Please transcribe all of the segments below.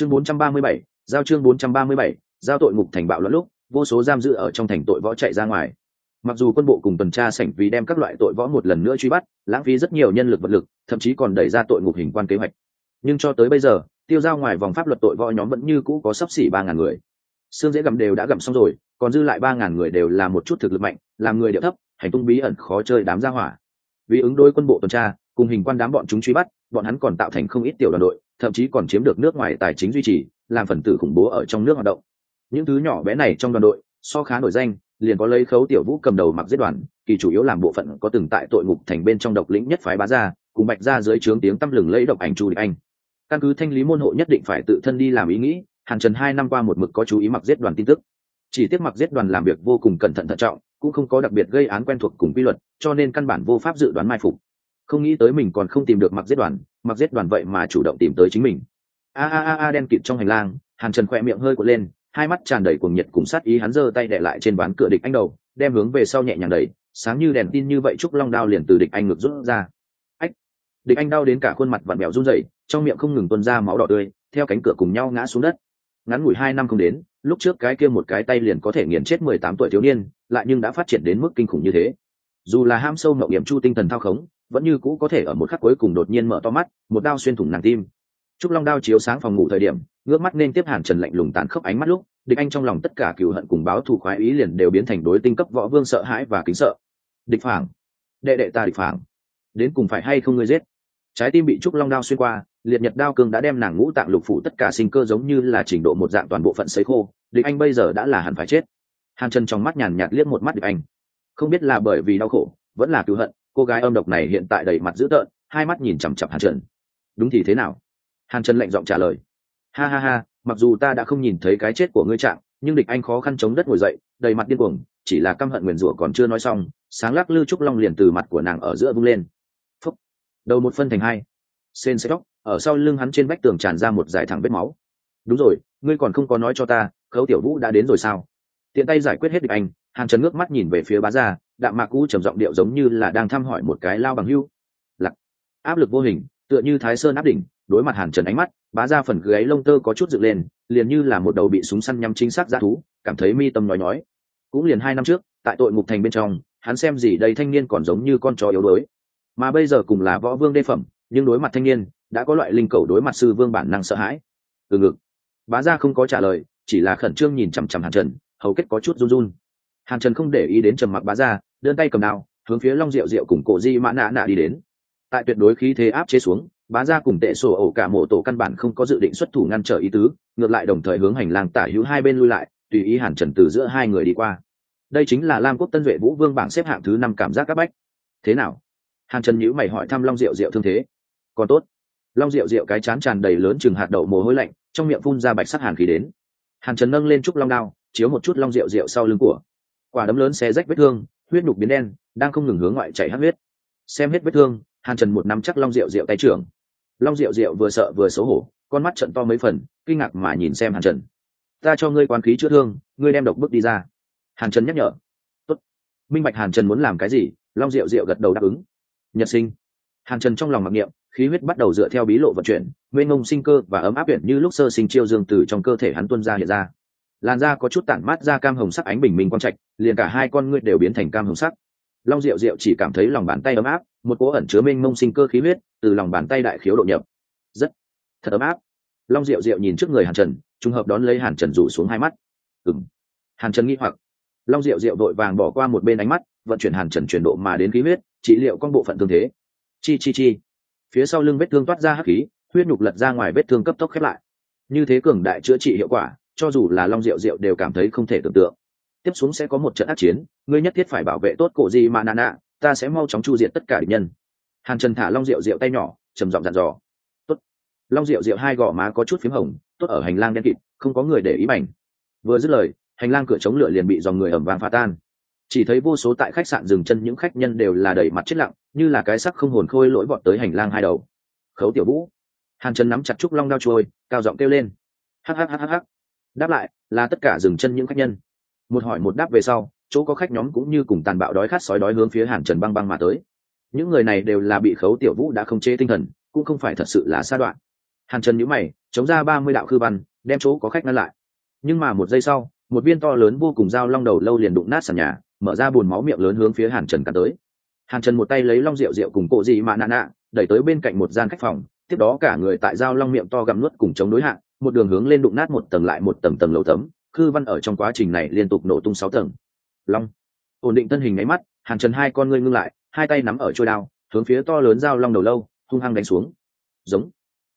chương 437, giao chương 437, giao tội ngục thành bạo loạn lúc vô số giam giữ ở trong thành tội võ chạy ra ngoài. Mặc dù quân bộ cùng tuần tra sảnh vì đem các loại tội võ một lần nữa truy bắt lãng phí rất nhiều nhân lực vật lực thậm chí còn đẩy ra tội ngục hình quan kế hoạch. Nhưng cho tới bây giờ tiêu giao ngoài vòng pháp luật tội võ nhóm vẫn như cũ có sắp xỉ ba ngàn người. Xương dễ gặm đều đã gặm xong rồi còn dư lại ba ngàn người đều là một chút thực lực mạnh làm người địa thấp hành tung bí ẩn khó chơi đám gia hỏa. Vì ứng đối quân bộ tuần tra cùng hình quan đám bọn chúng truy bắt bọn hắn còn tạo thành không ít tiểu đoàn đội thậm chí còn chiếm được nước ngoài tài chính duy trì, làm phần tử khủng bố ở trong nước hoạt động. Những thứ nhỏ bé này trong đoàn đội, so khá nổi danh, liền có lấy khấu tiểu vũ cầm đầu mặc giết đoàn, kỳ chủ yếu làm bộ phận có từng tại tội ngục thành bên trong độc lĩnh nhất phái bá gia, cùng bạch ra dưới trướng tiếng tăm lừng lẫy độc ảnh chu địch anh. Căn cứ thanh lý môn hộ nhất định phải tự thân đi làm ý nghĩ, hàn trần hai năm qua một mực có chú ý mặc giết đoàn tin tức. Chỉ tiếc mặc giết đoàn làm việc vô cùng cẩn thận thận trọng, cũng không có đặc biệt gây án quen thuộc cùng quy luật, cho nên căn bản vô pháp dự đoán mai phục. Không nghĩ tới mình còn không tìm được mặc giết đoàn mặc giết đoàn vậy mà chủ động tìm tới chính mình. A a a a, đen kịt trong hành lang, hàn trần khỏe miệng hơi cuộn lên, hai mắt tràn đầy cuồng nhiệt cùng sát ý hắn giơ tay đệ lại trên ván cửa địch anh đầu, đem hướng về sau nhẹ nhàng đẩy, sáng như đèn tin như vậy trúc long đao liền từ địch anh ngực rút ra. Ách! Địch anh đau đến cả khuôn mặt vặn mèo run rẩy, trong miệng không ngừng tuôn ra máu đỏ tươi, theo cánh cửa cùng nhau ngã xuống đất. Ngắn ngủi hai năm không đến, lúc trước cái kia một cái tay liền có thể nghiền chết mười tám tuổi thiếu niên, lại nhưng đã phát triển đến mức kinh khủng như thế. Dù là ham sâu mậu hiểm chu tinh thần thao khống vẫn như cũ có thể ở một khắc cuối cùng đột nhiên mở to mắt, một đao xuyên thủng nàng tim. Trúc long đao chiếu sáng phòng ngủ thời điểm, ngước mắt nên tiếp hàn trần lạnh lùng tàn khốc ánh mắt lúc, địch anh trong lòng tất cả cựu hận cùng báo thù khoái ý liền đều biến thành đối tinh cấp võ vương sợ hãi và kính sợ. Địch phảng, đệ đệ ta địch phảng, đến cùng phải hay không ngươi giết? Trái tim bị trúc long đao xuyên qua, liệt nhật đao cương đã đem nàng ngũ tạng lục phủ tất cả sinh cơ giống như là trình độ một dạng toàn bộ phận sấy khô, địch anh bây giờ đã là hẳn phải chết. Hàn trần trong mắt nhàn nhạt liếc một mắt địch anh. Không biết là bởi vì đau khổ, vẫn là cứu hận cô gái âm độc này hiện tại đầy mặt dữ tợn, hai mắt nhìn chằm chặp hàn trần. Đúng thì thế nào? Hàn trần lạnh giọng trả lời. Ha ha ha, mặc dù ta đã không nhìn thấy cái chết của ngươi trạng nhưng địch anh khó khăn chống đất ngồi dậy, đầy mặt điên cuồng, chỉ là căm hận nguyền rủa còn chưa nói xong, sáng lắc lư trúc long liền từ mặt của nàng ở giữa vung lên. Phúc. Đầu một phân thành hai. Sên sẽ tóc, ở sau lưng hắn trên vách tường tràn ra một dải thẳng vết máu. Đúng rồi, ngươi còn không có nói cho ta, khấu tiểu vũ đã đến rồi sao? Tiện tay giải quyết hết địch anh hàn trần ngước mắt nhìn về phía bá gia, đạm mạc cũ trầm giọng điệu giống như là đang thăm hỏi một cái lao bằng hưu lặc áp lực vô hình, tựa như thái sơn áp đỉnh, đối mặt hàn trần ánh mắt, bá ra phần gáy lông tơ có chút dựng lên, liền như là một đầu bị súng săn nhắm chính xác ra thú, cảm thấy mi tâm nói nói cũng liền hai năm trước, tại tội ngục thành bên trong, hắn xem gì đây thanh niên còn giống như con chó yếu đuối. Mà bây giờ cùng là võ vương đê phẩm, nhưng đối mặt thanh niên, đã có loại linh cầu đối mặt sư vương bản năng sợ hãi. Từ ngực. Bá ra không có trả lời, chỉ là khẩn trương nhìn chằm chằm hàn trần, hầu kết có chút run run hàn trần không để ý đến trầm mặc bá ra đơn tay cầm đao, hướng phía long rượu rượu cùng cổ di mã nạ nạ đi đến. Tại tuyệt đối khí thế áp chế xuống, bá ra cùng tệ sổ ổ cả mộ tổ căn bản không có dự định xuất thủ ngăn trở ý tứ, ngược lại đồng thời hướng hành lang tả hữu hai bên lui lại, tùy ý hàn trần từ giữa hai người đi qua. Đây chính là lam quốc tân duệ vũ vương bảng xếp hạng thứ năm cảm giác các bách. Thế nào? Hàn trần nhữ mày hỏi thăm long rượu rượu thương thế. Còn tốt. Long rượu rượu cái chán tràn đầy lớn chừng hạt đậu mồ hôi lạnh, trong miệng phun ra bạch sắc hàn khí đến. Hàn trần nâng lên trúc long đao, chiếu một chút long rượu rượu sau lưng của quả đấm lớn xé rách vết thương, huyết nhục biến đen, đang không ngừng hướng ngoại chảy hát huyết. Xem hết vết thương, hàn trần một năm chắc long rượu rượu tay trưởng. Long rượu rượu vừa sợ vừa xấu hổ, con mắt trận to mấy phần, kinh ngạc mà nhìn xem hàn trần. Ta cho ngươi quan khí chữa thương, ngươi đem độc bước đi ra. Hàn trần nhắc nhở. Tốt. minh bạch hàn trần muốn làm cái gì, long rượu rượu gật đầu đáp ứng. Nhật sinh. Hàn trần trong lòng mặc niệm, khí huyết bắt đầu dựa theo bí lộ vận chuyển nguyên ngông sinh cơ và ấm áp biển như lúc sơ sinh chiêu dương từ trong cơ thể hắn tuân ra hiện ra làn da có chút tản mát ra cam hồng sắc ánh bình minh quang trạch, liền cả hai con ngươi đều biến thành cam hồng sắc. Long diệu diệu chỉ cảm thấy lòng bàn tay ấm áp, một cỗ ẩn chứa mênh mông sinh cơ khí huyết từ lòng bàn tay đại khiếu độ nhập. Rất, thật ấm áp. Long diệu diệu nhìn trước người hàn trần, trùng hợp đón lấy hàn trần rủ xuống hai mắt. Ừng hàn trần nghĩ hoặc. Long diệu diệu đội vàng bỏ qua một bên ánh mắt, vận chuyển hàn trần chuyển độ mà đến khí huyết, trị liệu con bộ phận thương thế. Chi chi chi. Phía sau lưng vết thương toát ra hắc khí, huyết nhục lật ra ngoài vết thương cấp tốc khép lại. Như thế cường đại chữa trị hiệu quả cho dù là long diệu diệu đều cảm thấy không thể tưởng tượng. Tiếp xuống sẽ có một trận ác chiến, ngươi nhất thiết phải bảo vệ tốt cổ gì mà nà nạ ta sẽ mau chóng chu diệt tất cả địch nhân. Hàn trần thả long rượu rượu tay nhỏ, trầm giọng dặn dò. Tốt. Long rượu rượu hai gò má có chút p h í m hồng, tốt ở hành lang đen kịt, không có người để ý mảnh. Vừa dứt lời, hành lang cửa chống lửa liền bị dòng người ẩm vàng phá tan. Chỉ thấy vô số tại khách sạn dừng chân những khách nhân đều là đầy mặt chết lặng, như là cái sắc không hồn khôi lỗi bọn tới hành lang hai đầu. Khấu tiểu vũ. Hàn trần nắm chặt trúc long đao trôi, cao giọng kêu lên. Hhhh đáp lại, là tất cả dừng chân những khách nhân. Một hỏi một đáp về sau, chỗ có khách nhóm cũng như cùng tàn bạo đói khát sói đói hướng phía hàn trần băng băng mà tới. Những người này đều là bị khấu tiểu vũ đã không chế tinh thần, cũng không phải thật sự là sa đoạn. Hàn trần nhữ mày, chống ra ba mươi đạo khư văn, đem chỗ có khách ngăn lại. Nhưng mà một giây sau, một viên to lớn vô cùng dao long đầu lâu liền đụng nát sàn nhà, mở ra bùn máu miệng lớn hướng phía hàn trần cắn tới. Hàn trần một tay lấy long rượu rượu cùng cộ dị mạ nạ nạ, đẩy tới bên cạnh một gian khách phòng, tiếp đó cả người tại dao long miệng to gặm nuốt cùng chống đối hạn một đường hướng lên đụng nát một tầng lại một tầng tầng lầu tấm, khư văn ở trong quá trình này liên tục nổ tung sáu tầng. Long. Ổn định thân hình nháy mắt, hàn trần hai con ngươi ngưng lại, hai tay nắm ở trôi đao, hướng phía to lớn dao long đầu lâu, hung hăng đánh xuống. Giống.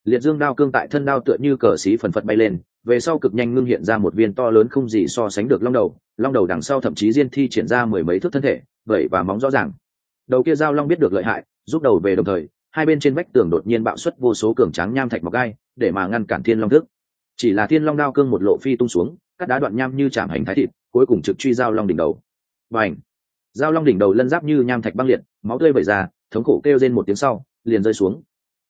Liệt dương đao cương tại thân đao tựa như cờ xí phần phật bay lên, về sau cực nhanh ngưng hiện ra một viên to lớn không gì so sánh được long đầu long đầu đằng sau thậm chí diên thi triển ra mười mấy thước thân thể vẩy và móng rõ ràng. Đầu kia dao long biết được lợi hại, rút đầu về đồng thời hai bên trên vách tường đột nhiên bạo xuất vô số cường tráng nham thạch mọc gai để mà ngăn cản thiên long thức. Chỉ là thiên long đao cương một lộ phi tung xuống các đá đoạn nham như chạm hành thái thịt cuối cùng trực truy dao long đỉnh đầu. Và ảnh dao long đỉnh đầu lân giáp như nham thạch băng liệt máu tươi vẩy ra thống khổ kêu lên một tiếng sau liền rơi xuống.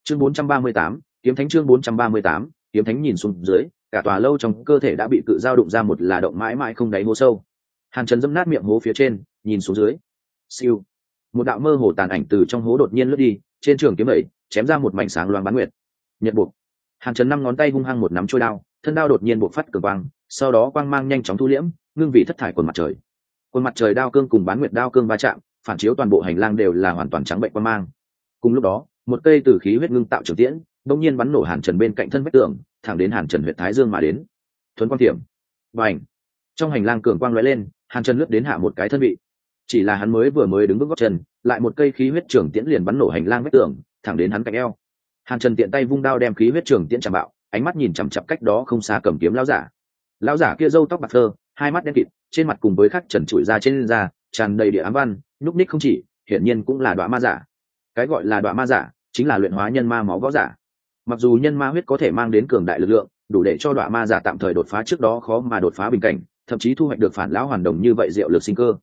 Chương 438, kiếm thánh chương 438, kiếm thánh nhìn xuống dưới cả tòa lâu trong cơ thể đã bị cự dao đụng ra một là động mãi mãi không đáy hố sâu. Hàn trần dẫm nát miệng hố phía trên nhìn xuống dưới. Siêu! Một đạo mơ hồ tàn ảnh từ trong hố đột nhiên lướt đi trên trường kiếm ấy, chém ra một mảnh sáng loáng bán nguyệt. Nhật buộc. Hàn trần năm ngón tay hung hăng một nắm trôi đao, thân đao đột nhiên buộc phát cường quang, sau đó quang mang nhanh chóng thu liễm, ngưng vị thất thải quần mặt trời. Quần mặt trời đao cương cùng bán nguyệt đao cương va chạm, phản chiếu toàn bộ hành lang đều là hoàn toàn trắng bệnh quang mang. Cùng lúc đó, một cây từ khí huyết ngưng tạo trường tiễn đông nhiên bắn nổ hàn trần bên cạnh thân vách tường, thẳng đến hàn trần huyện thái dương mà đến. Thuấn quang thiểm. Và ảnh trong hành lang cường quang lóe lên hàn trần lướt đến hạ một cái thân vị chỉ là hắn mới vừa mới đứng bước góc chân, lại một cây khí huyết trường tiễn liền bắn nổ hành lang vách tường, thẳng đến hắn cạnh eo. Hàn trần tiện tay vung đao đem khí huyết trường tiễn chạm bạo, ánh mắt nhìn chằm chặp cách đó không xa cầm kiếm lao giả. Lao giả kia râu tóc bạc thơ, hai mắt đen kịt, trên mặt cùng với khắc trần trụi ra trên da, tràn đầy địa ám văn, nhúc ních không chỉ, hiển nhiên cũng là đoạn ma giả. Cái gọi là đoạn ma giả, chính là luyện hóa nhân ma máu võ giả. Mặc dù nhân ma huyết có thể mang đến cường đại lực lượng, đủ để cho đoạn ma giả tạm thời đột phá trước đó khó mà đột phá bình cảnh, thậm chí thu hoạch được phản lão hoàn đồng như vậy diệu lực sinh cơ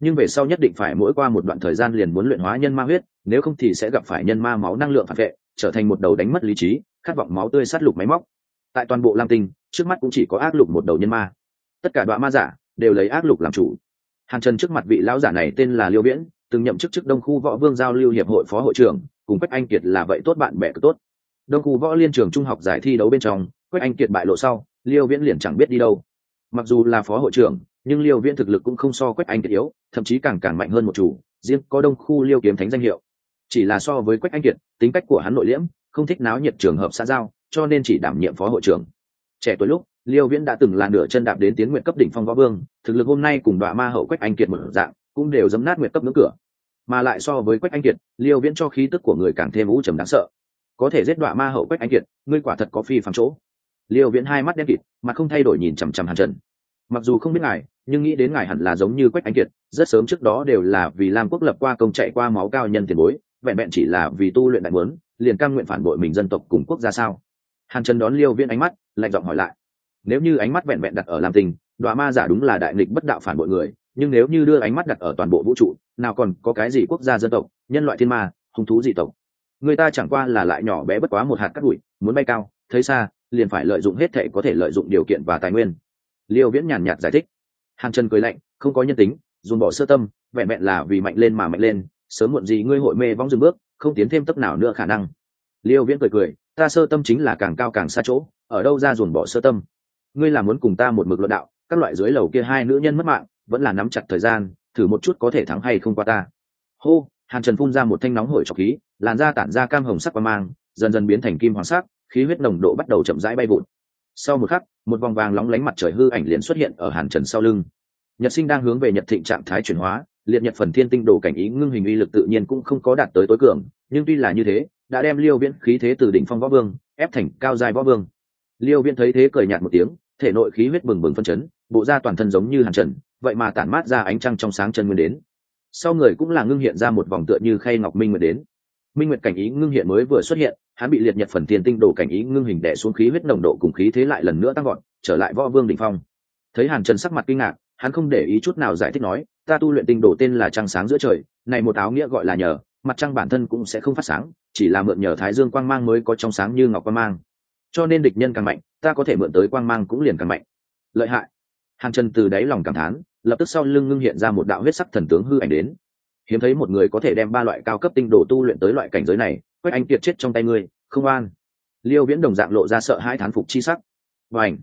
nhưng về sau nhất định phải mỗi qua một đoạn thời gian liền muốn luyện hóa nhân ma huyết, nếu không thì sẽ gặp phải nhân ma máu năng lượng phản vệ, trở thành một đầu đánh mất lý trí, khát vọng máu tươi sát lục máy móc. Tại toàn bộ lam tinh, trước mắt cũng chỉ có ác lục một đầu nhân ma. Tất cả đoạn ma giả đều lấy ác lục làm chủ. Hàn trần trước mặt vị lão giả này tên là liêu viễn, từng nhậm chức chức đông khu võ vương giao lưu hiệp hội phó hội trưởng, cùng quách anh kiệt là vậy tốt bạn bè cực tốt. Đông khu võ liên trường trung học giải thi đấu bên trong, quách anh kiệt bại lộ sau, liêu viễn liền chẳng biết đi đâu. Mặc dù là phó hội trưởng nhưng liêu viễn thực lực cũng không so quách anh kiệt yếu, thậm chí càng càng mạnh hơn một chủ, riêng có đông khu liêu kiếm thánh danh hiệu. Chỉ là so với quách anh kiệt, tính cách của hắn nội liễm, không thích náo nhiệt trường hợp xã giao, cho nên chỉ đảm nhiệm phó hội trưởng. Trẻ tuổi lúc, liêu viễn đã từng là nửa chân đạp đến tiến nguyện cấp đỉnh phong võ vương, thực lực hôm nay cùng đoạn ma hậu quách anh kiệt một dạng, cũng đều dấm nát nguyện cấp ngưỡng cửa. Mà lại so với quách anh kiệt, liêu viễn cho khí tức của người càng thêm u trầm đáng sợ. Có thể giết đọa ma hậu quách anh kiệt, ngươi quả thật có phi phàm chỗ. Liêu viễn hai mắt đen kịt mà không thay đổi nhìn chằm chằm hàn trần mặc dù không biết ngài, nhưng nghĩ đến ngài hẳn là giống như quách anh kiệt, rất sớm trước đó đều là vì lam quốc lập qua công chạy qua máu cao nhân tiền bối, vẹn vẹn chỉ là vì tu luyện đại muốn, liền cam nguyện phản bội mình dân tộc cùng quốc gia sao? Hàn trần đón liêu viên ánh mắt, lạnh giọng hỏi lại. Nếu như ánh mắt vẹn vẹn đặt ở lam tình đoạ ma giả đúng là đại nghịch bất đạo phản bội người, nhưng nếu như đưa ánh mắt đặt ở toàn bộ vũ trụ, nào còn có cái gì quốc gia dân tộc, nhân loại thiên ma, hung thú dị tộc? Người ta chẳng qua là lại nhỏ bé bất quá một hạt cắt bụi, muốn bay cao, thấy xa, liền phải lợi dụng hết thệ có thể lợi dụng điều kiện và tài nguyên liêu viễn nhàn nhạt giải thích. Hàn trần cười lạnh, không có nhân tính dùn bỏ sơ tâm, vẹn vẹn là vì mạnh lên mà mạnh lên, sớm muộn gì ngươi hội mê vong dừng bước, không tiến thêm tấp nào nữa khả năng. Liêu viễn cười cười, ta sơ tâm chính là càng cao càng xa chỗ, ở đâu ra dùn bỏ sơ tâm? Ngươi là muốn cùng ta một mực luận đạo, các loại dưới lầu kia hai nữ nhân mất mạng, vẫn là nắm chặt thời gian, thử một chút có thể thắng hay không qua ta. Hô hàn trần phun ra một thanh nóng hổi trọc khí, làn da tản ra cam hồng sắc và mang, dần dần biến thành kim hoàng sắc, khí huyết nồng độ bắt đầu chậm rãi bay vụn. sau một khắc một vòng vàng lóng lánh mặt trời hư ảnh liền xuất hiện ở hàn trần sau lưng. Nhật sinh đang hướng về nhật thịnh trạng thái chuyển hóa, liệt nhật phần thiên tinh đồ cảnh ý ngưng hình uy lực tự nhiên cũng không có đạt tới tối cường, nhưng tuy là như thế, đã đem liêu viễn khí thế từ đỉnh phong võ vương, ép thành cao dài võ vương. Liêu viễn thấy thế cười nhạt một tiếng, thể nội khí huyết bừng bừng phân chấn, bộ da toàn thân giống như hàn trần, vậy mà tản mát ra ánh trăng trong sáng chân nguyên đến. Sau người cũng là ngưng hiện ra một vòng tựa như khay ngọc minh nguyệt đến. Minh nguyệt cảnh ý ngưng hiện mới vừa xuất hiện hắn bị liệt nhật phần tiền tinh đồ cảnh ý ngưng hình đẻ xuống khí huyết nồng độ cùng khí thế lại lần nữa tăng gọn trở lại võ vương đ ỉ n h phong. Thấy hàn trần sắc mặt kinh ngạc, hắn không để ý chút nào giải thích nói, ta tu luyện tinh đồ tên là trăng sáng giữa trời, này một áo nghĩa gọi là nhờ, mặt trăng bản thân cũng sẽ không phát sáng, chỉ là mượn nhờ thái dương quang mang mới có trong sáng như ngọc quang mang. Cho nên địch nhân càng mạnh, ta có thể mượn tới quang mang cũng liền càng mạnh. Lợi hại. Hàn trần từ đáy lòng cảm thán, lập tức sau lưng ngưng hiện ra một đạo huyết sắc thần tướng hư ảnh đến. Hiếm thấy một người có thể đem ba loại cao cấp tinh đồ tu luyện tới loại cảnh giới này quách anh kiệt chết trong tay ngươi, không an. Liêu viễn đồng dạng lộ ra sợ hai thán phục chi sắc. Và ảnh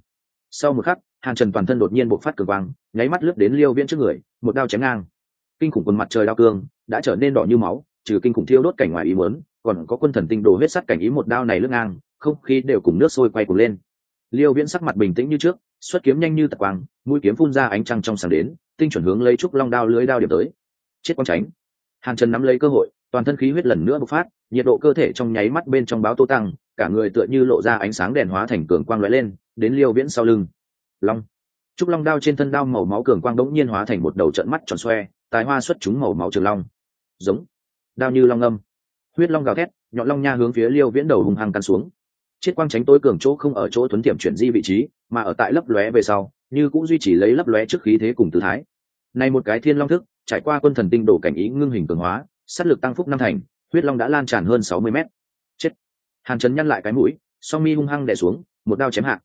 sau một khắc, hàn trần toàn thân đột nhiên bộc phát cường quang, nháy mắt lướt đến liêu viễn trước người, một đao chém ngang. Kinh khủng quần mặt trời đao cương đã trở nên đỏ như máu, trừ kinh khủng thiêu đốt cảnh ngoài ý muốn, còn có quân thần tinh đồ huyết sắt cảnh ý một đao này lướt ngang, không khí đều cùng nước sôi quay cuồng lên. Liêu viễn sắc mặt bình tĩnh như trước, xuất kiếm nhanh như tạc quang, mũi kiếm phun ra ánh trăng trong sáng đến, tinh chuẩn hướng lấy trúc long đao lưới đao điểm tới. Chết quang tránh! Hàn trần nắm lấy cơ hội toàn thân khí huyết lần nữa bộc phát, nhiệt độ cơ thể trong nháy mắt bên trong báo tô tăng, cả người tựa như lộ ra ánh sáng đèn hóa thành cường quang lóe lên, đến liêu viễn sau lưng. Long. Trúc long đao trên thân đao màu máu cường quang đống nhiên hóa thành một đầu trận mắt tròn xoe, tài hoa xuất chúng màu máu trường long. Giống. Đao như long âm. Huyết long gào thét, nhọn long nha hướng phía liêu viễn đầu hùng hăng căn xuống. Chiết quang tránh tối cường chỗ không ở chỗ thuấn tiệm chuyển di vị trí, mà ở tại lấp lóe về sau, như cũng duy trì lấy lấp lóe trước khí thế cùng tư thái. Này một cái thiên long thức, trải qua quân thần tinh đổ cảnh ý ngưng hình cường hóa sát lực tăng phúc năm thành, huyết long đã lan tràn hơn sáu mươi mét. Chết. Hàn chấn nhăn lại cái mũi, song mi hung hăng đè xuống, một đao chém hạ.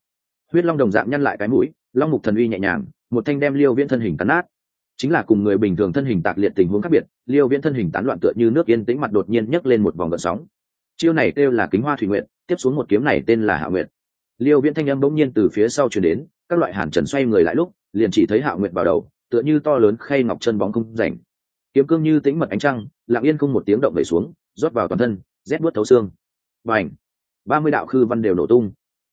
Huyết long đồng dạng nhăn lại cái mũi, long mục thần uy nhẹ nhàng, một thanh đem liêu viễn thân hình cắn nát. Chính là cùng người bình thường thân hình tạc liệt tình huống khác biệt, liêu viễn thân hình tán loạn tựa như nước yên tĩnh mặt đột nhiên nhấc lên một vòng gợn sóng. Chiêu này kêu là kính hoa thủy nguyện tiếp xuống một kiếm này tên là hạ nguyện liêu viễn thanh âm bỗng nhiên từ phía sau chuyển đến, các loại hàn trần xoay người lại lúc, liền chỉ thấy hạ nguyện vào đầu, tựa như to lớn khay ngọc chân bóng không rảnh. Kiếm cương như tĩnh mật ánh trăng lặng yên không một tiếng động đẩy xuống, rót vào toàn thân, rét buốt thấu xương. Và ảnh ba mươi đạo khư văn đều nổ tung.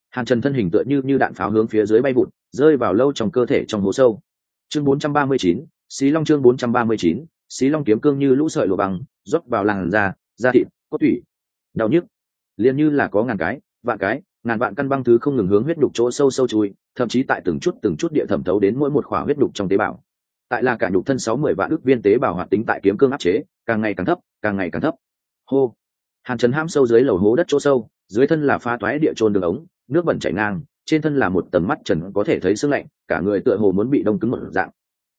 Hàn trần thân hình tựa như như đạn pháo hướng phía dưới bay vụt, rơi vào lâu trong cơ thể trong hố sâu. Chương bốn trăm ba mươi chín, xí long chương bốn trăm ba mươi chín, xí long kiếm cương như lũ sợi lụa bằng, rót vào làn da da thịt, cốt tủy. Đau nhức. Liền như là có ngàn cái, vạn cái, ngàn vạn căn băng thứ không ngừng hướng huyết đục chỗ sâu sâu chui, thậm chí tại từng chút từng chút địa thẩm thấu đến mỗi một khỏa huyết đục trong tế bào tại là cả nhục thân sáu mươi vạn ước viên tế bào hoạt tính tại kiếm cương áp chế, càng ngày càng thấp, càng ngày càng thấp. Hô. Hàn trần ham sâu dưới lầu hố đất chỗ sâu, dưới thân là pha toái địa trôn đường ống, nước bẩn chảy ngang, trên thân là một tầng mắt trần có thể thấy sương lạnh, cả người tựa hồ muốn bị đông cứng một dạng.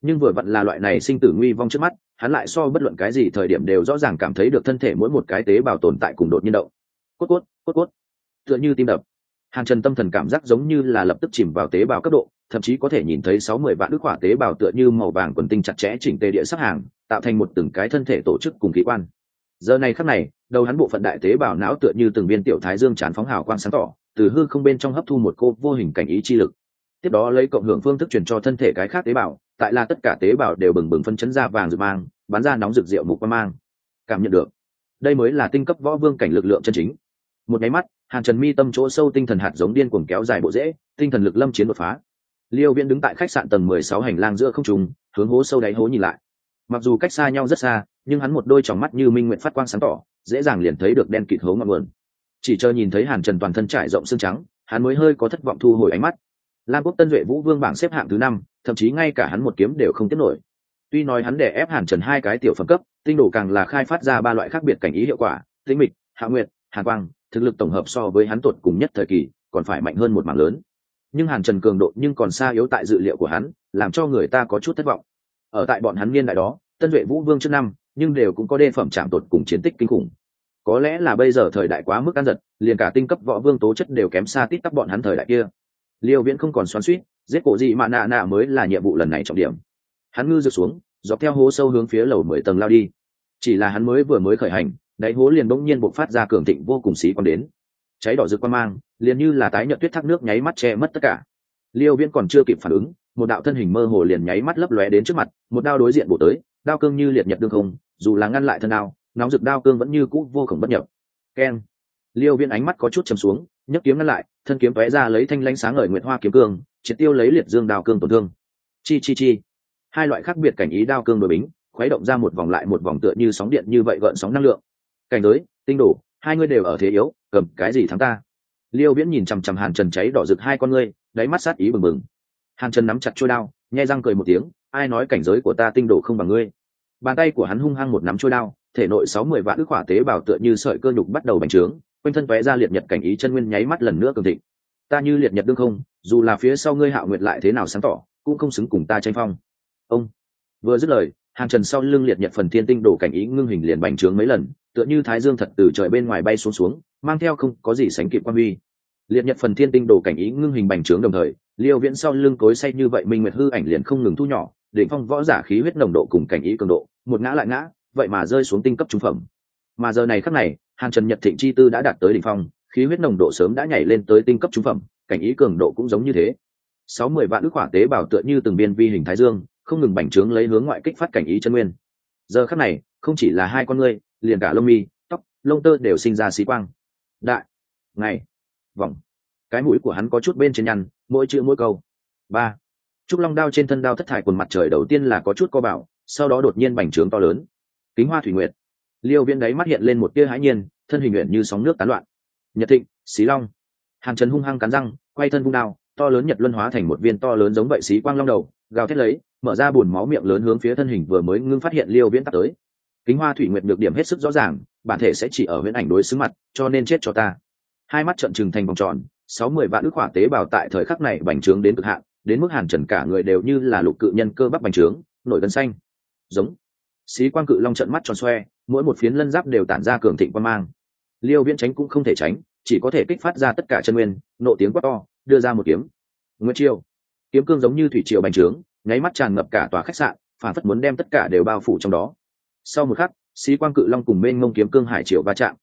Nhưng vừa vặn là loại này sinh tử nguy vong trước mắt, hắn lại so bất luận cái gì thời điểm đều rõ ràng cảm thấy được thân thể mỗi một cái tế bào tồn tại cùng đột nhiên động. Cốt cốt cốt cốt. Tựa như tim đập. Hàn trần tâm thần cảm giác giống như là lập tức chìm vào tế bào cấp độ thậm chí có thể nhìn thấy sáu mươi vạn đức hỏa tế bào tựa như màu vàng quần tinh chặt chẽ chỉnh tề địa sắc hàng, tạo thành một từng cái thân thể tổ chức cùng khí quan. Giờ này khắc này, đầu hắn bộ phận đại tế bào não tựa như từng viên tiểu thái dương chán phóng hào quang sáng tỏ, từ hư không bên trong hấp thu một cô vô hình cảnh ý chi lực. Tiếp đó lấy cộng hưởng phương thức truyền cho thân thể cái khác tế bào, tại là tất cả tế bào đều bừng bừng phân chấn ra vàng rực mang, bắn ra nóng rực rượu mục quan mang. Cảm nhận được, đây mới là tinh cấp võ vương cảnh lực lượng chân chính. Một cái mắt, hàn trần mi tâm chỗ sâu tinh thần hạt giống điên cuồng kéo dài bộ rễ, tinh thần lực lâm chiến đột phá liêu viễn đứng tại khách sạn tầng mười sáu hành lang giữa không trung, hướng hố sâu đáy hố nhìn lại. Mặc dù cách xa nhau rất xa nhưng hắn một đôi tròng mắt như minh nguyện phát quang sáng tỏ dễ dàng liền thấy được đen kịt hố ngọn nguồn. Chỉ chờ nhìn thấy hàn trần toàn thân trải rộng xương trắng hắn mới hơi có thất vọng thu hồi ánh mắt. Lam quốc tân duệ vũ vương bảng xếp hạng thứ năm thậm chí ngay cả hắn một kiếm đều không tiếp nổi. Tuy nói hắn để ép hàn trần hai cái tiểu phẩm cấp tinh đồ càng là khai phát ra ba loại khác biệt cảnh ý hiệu quả tinh mịch hạ nguyệt hàn quang thực lực tổng hợp so với hắn tột cùng nhất thời kỳ còn phải mạnh hơn một mảng lớn nhưng hàn trần cường độ nhưng còn xa yếu tại dự liệu của hắn, làm cho người ta có chút thất vọng. Ở tại bọn hắn niên đại đó, tân duệ vũ vương trước năm, nhưng đều cũng có đê phẩm chạm tột cùng chiến tích kinh khủng. Có lẽ là bây giờ thời đại quá mức ăn giật, liền cả tinh cấp võ vương tố chất đều kém xa tít tắp bọn hắn thời đại kia. Liêu viễn không còn xoắn suýt giết cổ gì mà nạ nạ mới là nhiệm vụ lần này trọng điểm. Hắn ngư rượt xuống, dọc theo hố sâu hướng phía lầu mười tầng lao đi. Chỉ là hắn mới vừa mới khởi hành, đáy hố liền bỗng nhiên bộc phát ra cường thịnh vô cùng xí còn đến cháy đỏ rực quan mang, liền như là tái nhợt tuyết thác nước nháy mắt che mất tất cả. Liêu viễn còn chưa kịp phản ứng, một đạo thân hình mơ hồ liền nháy mắt lấp lóe đến trước mặt, một đao đối diện bổ tới, đao cương như liệt nhật đương không, dù là ngăn lại thân đao, nóng rực đao cương vẫn như cũ vô khổng bất nhập. Keng liêu viễn ánh mắt có chút chầm xuống, nhấc kiếm ngăn lại, thân kiếm tóe ra lấy thanh lãnh sáng ngời nguyệt hoa kiếm cương, triệt tiêu lấy liệt dương đao cương tổn thương. Chi chi chi. Hai loại khác biệt cảnh ý đao cương đối bính, khuấy động ra một vòng lại một vòng tựa như sóng điện như vậy gợn sóng năng lượng. Cảnh giới, tinh đổ hai ngươi đều ở thế yếu, cầm cái gì thắng ta? Liêu viễn nhìn chằm chằm hàn trần cháy đỏ rực hai con ngươi, đáy mắt sát ý bừng bừng. Hàn trần nắm chặt trôi đao, nhai răng cười một tiếng, ai nói cảnh giới của ta tinh đổ không bằng ngươi? Bàn tay của hắn hung hăng một nắm trôi đao, thể nội sáu mười vạn ức hỏa tế bào tựa như sợi cơ nhục bắt đầu bành trướng, quanh thân tóe ra liệt nhật cảnh ý chân nguyên nháy mắt lần nữa cường thịnh. Ta như liệt nhật đương không, dù là phía sau ngươi hạo nguyệt lại thế nào sáng tỏ, cũng không xứng cùng ta tranh phong. Ông vừa dứt lời, hàn trần sau lưng liệt nhật phần thiên tinh đổ cảnh ý ngưng hình liền bành trướng mấy lần tựa như thái dương thật từ trời bên ngoài bay xuống xuống, mang theo không có gì sánh kịp quan huy. Liệt nhật phần thiên tinh đồ cảnh ý ngưng hình bành trướng đồng thời, liêu viễn sau lưng cối say như vậy minh nguyệt hư ảnh liền không ngừng thu nhỏ, đỉnh phong võ giả khí huyết nồng độ cùng cảnh ý cường độ, một ngã lại ngã, vậy mà rơi xuống tinh cấp trung phẩm. Mà giờ này khắc này, hàn trần nhật thịnh chi tư đã đạt tới đỉnh phong, khí huyết nồng độ sớm đã nhảy lên tới tinh cấp trung phẩm, cảnh ý cường độ cũng giống như thế. Sáu mươi vạn ức hỏa tế bào tựa như từng biên vi hình thái dương, không ngừng bành trướng lấy hướng ngoại kích phát cảnh ý chân nguyên. Giờ khắc này, không chỉ là hai con ngươi liền cả lông mi, tóc, lông tơ đều sinh ra xí quang. Đại, ngày, vòng. Cái mũi của hắn có chút bên trên nhăn, mỗi chữ mỗi câu. Ba, trúc long đao trên thân đao thất thải quần mặt trời đầu tiên là có chút co bảo, sau đó đột nhiên bành trướng to lớn. Kính hoa thủy nguyệt. Liêu viễn đáy mắt hiện lên một tia hãi nhiên, thân hình nguyện như sóng nước tán loạn. Nhật thịnh, xí long. Hàng trần hung hăng cắn răng, quay thân vung đao, to lớn nhật luân hóa thành một viên to lớn giống vậy xí quang long đầu, gào thét lấy, mở ra bùn máu miệng lớn hướng phía thân hình vừa mới ngưng phát hiện liêu viễn tắt tới kính hoa thủy nguyệt được điểm hết sức rõ ràng, bản thể sẽ chỉ ở huyễn ảnh đối xứng mặt, cho nên chết cho ta. Hai mắt trận trừng thành vòng tròn, sáu mươi vạn ức hỏa tế bào tại thời khắc này bành trướng đến cực hạn, đến mức hàn trần cả người đều như là lục cự nhân cơ bắp bành trướng, nổi gân xanh. Giống. Xí quan cự long trận mắt tròn xoe, mỗi một phiến lân giáp đều tản ra cường thịnh quan mang. Liêu viễn tránh cũng không thể tránh, chỉ có thể kích phát ra tất cả chân nguyên, nộ tiếng quát to, đưa ra một kiếm. Nguyễn chiêu kiếm cương giống như thủy triều bành trướng, nháy mắt tràn ngập cả tòa khách sạn, phản phất muốn đem tất cả đều bao phủ trong đó sau một khắc sĩ quang cự long cùng mênh mông kiếm cương hải triều va chạm.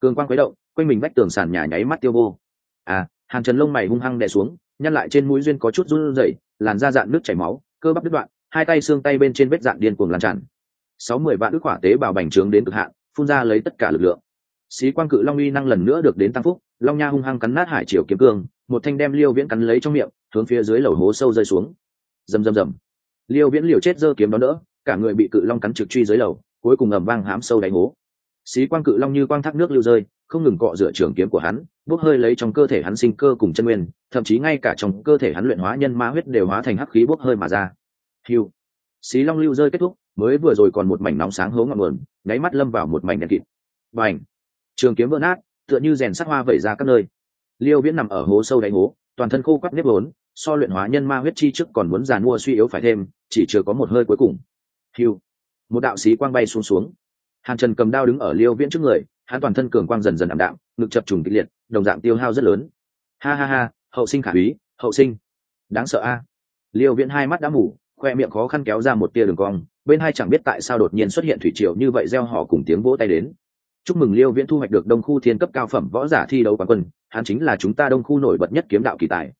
Cương quang quấy động, quanh mình vách tường sàn nhà nháy mắt tiêu vô. À hàn trần lông mày hung hăng đè xuống, nhăn lại trên mũi duyên có chút run rẩy, làn da dạn nước chảy máu, cơ bắp đứt đoạn, hai tay xương tay bên trên vết dạn điên cuồng lan tràn. Sáu mươi vạn ước quả tế bào bành trướng đến cực hạn, phun ra lấy tất cả lực lượng. Sĩ quang cự long uy năng lần nữa được đến tăng phúc, long nha hung hăng cắn nát hải triều kiếm cương, một thanh đem liêu viễn cắn lấy trong miệng, hướng phía dưới lầu hố sâu rơi xuống. Rầm rầm rầm. Liêu viễn liều chết giơ kiếm đó đỡ cả người bị cự long cắn trực truy dưới lầu, cuối cùng ầm vang hãm sâu đánh hố. Xí quang cự long như quang thác nước lưu rơi, không ngừng cọ rửa trường kiếm của hắn, bốc hơi lấy trong cơ thể hắn sinh cơ cùng chân nguyên, thậm chí ngay cả trong cơ thể hắn luyện hóa nhân ma huyết đều hóa thành hắc khí bốc hơi mà ra. Hiu. Xí long lưu rơi kết thúc, mới vừa rồi còn một mảnh nóng sáng hố ngọn nguồn, nháy mắt lâm vào một mảnh đen kịt. Và h trường kiếm vỡ nát, tựa như rèn sắc hoa vẩy ra các nơi. Liêu viễn nằm ở hố sâu đáy hố, toàn thân khô quắp nếp vốn, so luyện hóa nhân ma huyết chi trước còn muốn giàn mua suy yếu phải thêm, chỉ chưa có một hơi cuối cùng hiu một đạo sĩ quang bay xuống xuống. Hàn trần cầm đao đứng ở liêu viễn trước người, hắn toàn thân cường quang dần dần ảm đạm, ngực chập trùng kịch liệt, đồng dạng tiêu hao rất lớn. Ha ha ha, hậu sinh khả úy, hậu sinh. Đáng sợ a. Liêu viễn hai mắt đã mủ khoe miệng khó khăn kéo ra một tia đường cong, bên hai chẳng biết tại sao đột nhiên xuất hiện thủy triều như vậy gieo họ cùng tiếng vỗ tay đến. Chúc mừng liêu viễn thu hoạch được đông khu thiên cấp cao phẩm võ giả thi đấu quán quân, hắn chính là chúng ta đông khu nổi bật nhất kiếm đạo kỳ tài.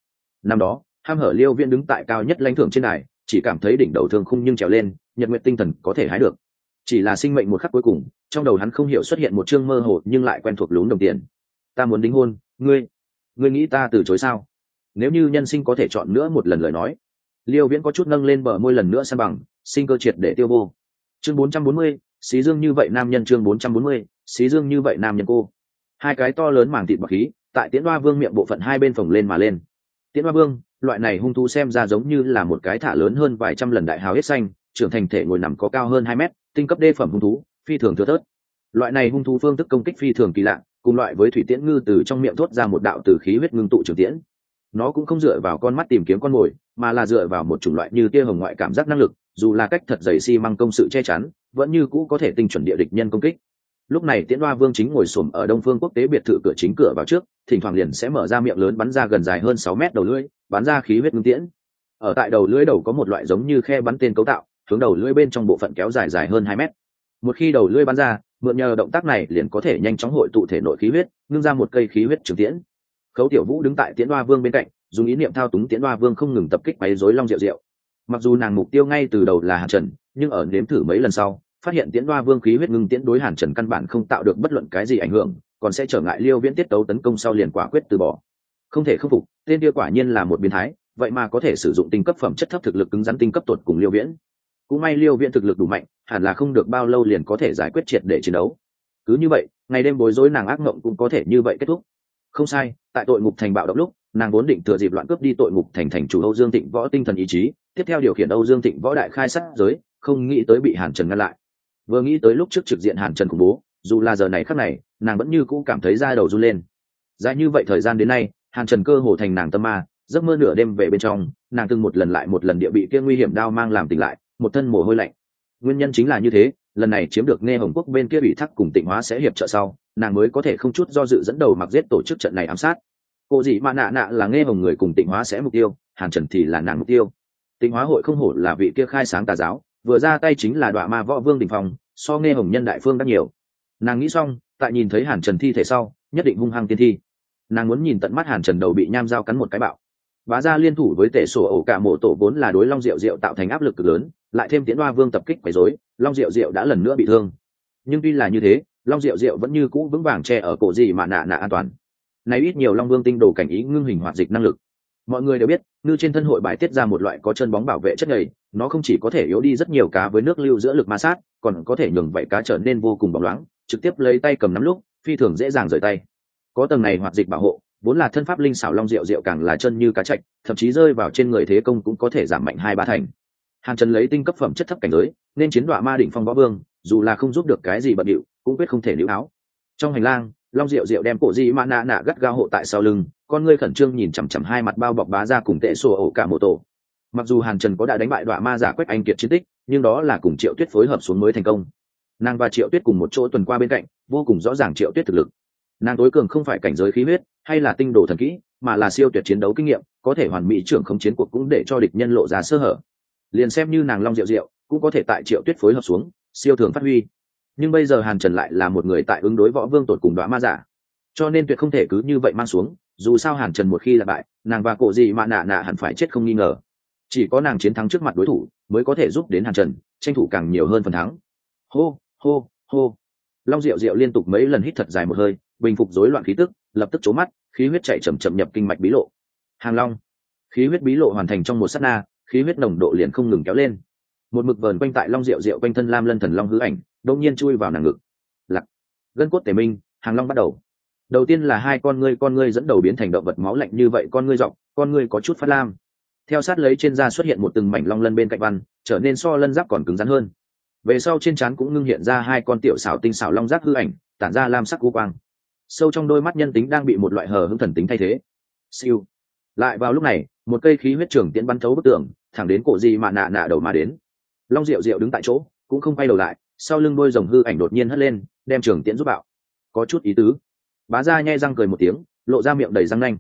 Năm đó, ham hở liêu viễn đứng tại cao nhất lãnh thưởng trên này chỉ cảm thấy đỉnh đầu thương khung nhưng trèo lên nhật nguyện tinh thần có thể hái được. Chỉ là sinh mệnh một khắc cuối cùng trong đầu hắn không hiểu xuất hiện một chương mơ hồ nhưng lại quen thuộc lún đồng tiền. Ta muốn đính hôn ngươi ngươi nghĩ ta từ chối sao? Nếu như nhân sinh có thể chọn nữa một lần lời nói. Liêu viễn có chút nâng lên bờ môi lần nữa san bằng sinh cơ triệt để tiêu vô. Chương 440, xí dương như vậy nam nhân chương 440, xí dương như vậy nam nhân cô. Hai cái to lớn màng thịt bọc khí tại tiễn hoa vương miệng bộ phận hai bên phồng lên mà lên. Tiễn hoa vương loại này hung thú xem ra giống như là một cái thả lớn hơn vài trăm lần đại hào hết xanh, trưởng thành thể ngồi nằm có cao hơn hai mét, tinh cấp đê phẩm hung thú, phi thường thưa thớt. Loại này hung thú phương thức công kích phi thường kỳ lạ, cùng loại với thủy tiễn ngư từ trong miệng thốt ra một đạo từ khí huyết ngưng tụ trường tiễn. Nó cũng không dựa vào con mắt tìm kiếm con mồi, mà là dựa vào một chủng loại như tia hồng ngoại cảm giác năng lực, dù là cách thật dày si mang công sự che chắn, vẫn như cũ có thể tinh chuẩn địa địch nhân công kích lúc này tiễn đoa vương chính ngồi xổm ở đông phương quốc tế biệt thự cửa chính cửa vào trước, thỉnh thoảng liền sẽ mở ra miệng lớn bắn ra gần dài hơn sáu mét đầu lưỡi, bắn ra khí huyết ngưng tiễn. Ở tại đầu lưỡi đầu có một loại giống như khe bắn tên cấu tạo, hướng đầu lưỡi bên trong bộ phận kéo dài dài hơn hai mét. Một khi đầu lưỡi bắn ra, mượn nhờ động tác này liền có thể nhanh chóng hội tụ thể nội khí huyết, ngưng ra một cây khí huyết trường tiễn. Khấu tiểu vũ đứng tại tiễn đoa vương bên cạnh, dùng ý niệm thao túng tiễn đoa vương không ngừng tập kích quấy rối long rượu rượu. Mặc dù nàng mục tiêu ngay từ đầu là hàn trần, nhưng ở nếm thử mấy lần sau phát hiện tiễn đoa vương khí huyết ngưng tiễn đối hàn trần căn bản không tạo được bất luận cái gì ảnh hưởng, còn sẽ trở ngại liêu viễn tiết tấu tấn công sau liền quả quyết từ bỏ. Không thể khâm phục, tên kia quả nhiên là một biến thái, vậy mà có thể sử dụng tinh cấp phẩm chất thấp thực lực cứng rắn tinh cấp tuột cùng liêu viễn. Cũng may liêu viễn thực lực đủ mạnh, hẳn là không được bao lâu liền có thể giải quyết triệt để chiến đấu. Cứ như vậy, ngày đêm bối rối nàng ác mộng cũng có thể như vậy kết thúc. Không sai, tại tội ngục thành bạo động lúc, nàng vốn định thừa dịp loạn cướp đi tội ngục thành thành chủ âu dương tịnh võ tinh thần ý chí, tiếp theo điều khiển âu dương tịnh võ đại khai sát giới, không nghĩ tới bị hàn trần ngăn lại vừa nghĩ tới lúc trước trực diện hàn trần khủng bố, dù là giờ này khắc này, nàng vẫn như cũ cảm thấy da đầu run lên. Dài như vậy thời gian đến nay, hàn trần cơ hồ thành nàng tâm ma, giấc mơ nửa đêm về bên trong, nàng từng một lần lại một lần địa bị kia nguy hiểm đao mang làm tỉnh lại, một thân mồ hôi lạnh. Nguyên nhân chính là như thế, lần này chiếm được nghe hồng quốc bên kia bị thắc cùng tịnh hóa sẽ hiệp trợ sau, nàng mới có thể không chút do dự dẫn đầu mặc giết tổ chức trận này ám sát. Cô dị mạ nạ nạ là nghe hồng người cùng tịnh hóa sẽ mục tiêu, hàn trần thì là nàng mục tiêu. Tịnh hóa hội không hổ là vị kia khai sáng tà giáo vừa ra tay chính là đoạn ma võ vương đình phòng so nghe hồng nhân đại phương đắc nhiều. Nàng nghĩ xong, tại nhìn thấy hàn trần thi thể sau, nhất định hung hăng tiên thi. Nàng muốn nhìn tận mắt hàn trần đầu bị nham dao cắn một cái bạo. Bá ra liên thủ với tể sổ ổ cả mộ tổ vốn là đối long diệu diệu tạo thành áp lực cực lớn, lại thêm tiễn đoa vương tập kích quấy rối, long diệu diệu đã lần nữa bị thương. Nhưng tuy là như thế, long diệu diệu vẫn như cũ vững vàng che ở cổ gì mà nạ nạ an toàn. Này ít nhiều long vương tinh đồ cảnh ý ngưng hình hoạt dịch năng lực mọi người đều biết, ngư trên thân hội bài tiết ra một loại có chân bóng bảo vệ chất nhầy, nó không chỉ có thể yếu đi rất nhiều cá với nước lưu giữa lực ma sát, còn có thể nhường vậy cá trở nên vô cùng bóng loáng, trực tiếp lấy tay cầm nắm lúc, phi thường dễ dàng rời tay. Có tầng này hoạt dịch bảo hộ, vốn là thân pháp linh xảo long rượu rượu càng là chân như cá chạch, thậm chí rơi vào trên người thế công cũng có thể giảm mạnh hai ba thành. Hàn trần lấy tinh cấp phẩm chất thấp cảnh giới, nên chiến đoạ ma đỉnh phong võ vương, dù là không giúp được cái gì bận điệu, cũng quyết không thể níu áo. Trong hành lang long rượu rượu đem cổ di ma nạ nạ gắt gao hộ tại sau lưng, con ngươi khẩn trương nhìn chằm chằm hai mặt bao bọc bá ra cùng tệ sổ ổ cả mô tổ. Mặc dù hàn trần có đã đánh bại đoạn ma giả quách anh kiệt chiến tích, nhưng đó là cùng triệu tuyết phối hợp xuống mới thành công. Nàng và triệu tuyết cùng một chỗ tuần qua bên cạnh, vô cùng rõ ràng triệu tuyết thực lực. Nàng tối cường không phải cảnh giới khí huyết, hay là tinh đồ thần kỹ, mà là siêu tuyệt chiến đấu kinh nghiệm, có thể hoàn mỹ trưởng không chiến cuộc cũng để cho địch nhân lộ ra sơ hở. Liền xem như nàng long rượu rượu cũng có thể tại triệu tuyết phối hợp xuống, siêu thường phát huy nhưng bây giờ hàn trần lại là một người tại ứng đối võ vương tột cùng đoá ma giả. Cho nên tuyệt không thể cứ như vậy mang xuống, dù sao hàn trần một khi là bại, nàng và cổ gì mà nạ nạ hẳn phải chết không nghi ngờ. Chỉ có nàng chiến thắng trước mặt đối thủ mới có thể giúp đến hàn trần, tranh thủ càng nhiều hơn phần thắng. Hô hô hô. Long diệu diệu liên tục mấy lần hít thật dài một hơi, bình phục rối loạn khí tức, lập tức c mắt, khí huyết chạy chậm chậm nhập kinh mạch bí lộ. Hàng long, khí huyết bí lộ hoàn thành trong một s á t na, khí huyết nồng độ liền không ngừng kéo lên. Một mực vờn quanh tại long diệu diệu quanh thân lam lân thần long hư ảnh đông nhiên chui vào nàng ngực. Lặc gân cốt tề minh, hàng long bắt đầu. Đầu tiên là hai con ngươi con ngươi dẫn đầu biến thành động vật máu lạnh như vậy, con ngươi dọc con ngươi có chút phát lam. Theo sát lấy trên da xuất hiện một từng mảnh long lân bên cạnh văn, trở nên so lân giáp còn cứng rắn hơn. Về sau trên trán cũng ngưng hiện ra hai con tiểu xảo tinh xảo long giáp hư ảnh, tản ra lam sắc u quang. Sâu trong đôi mắt nhân tính đang bị một loại hờ hững thần tính thay thế. Siêu. Lại vào lúc này, một cây khí huyết trường tiễn bắn thấu bức tường, thẳng đến cổ gì mà nạ nạ đầu mà đến. Long diệu diệu đứng tại chỗ, cũng không quay đầu lại sau lưng đôi rồng hư ảnh đột nhiên hất lên, đem trường tiễn giúp bạo. Có chút ý tứ. Bá ra nhai răng cười một tiếng, lộ ra miệng đầy răng nanh.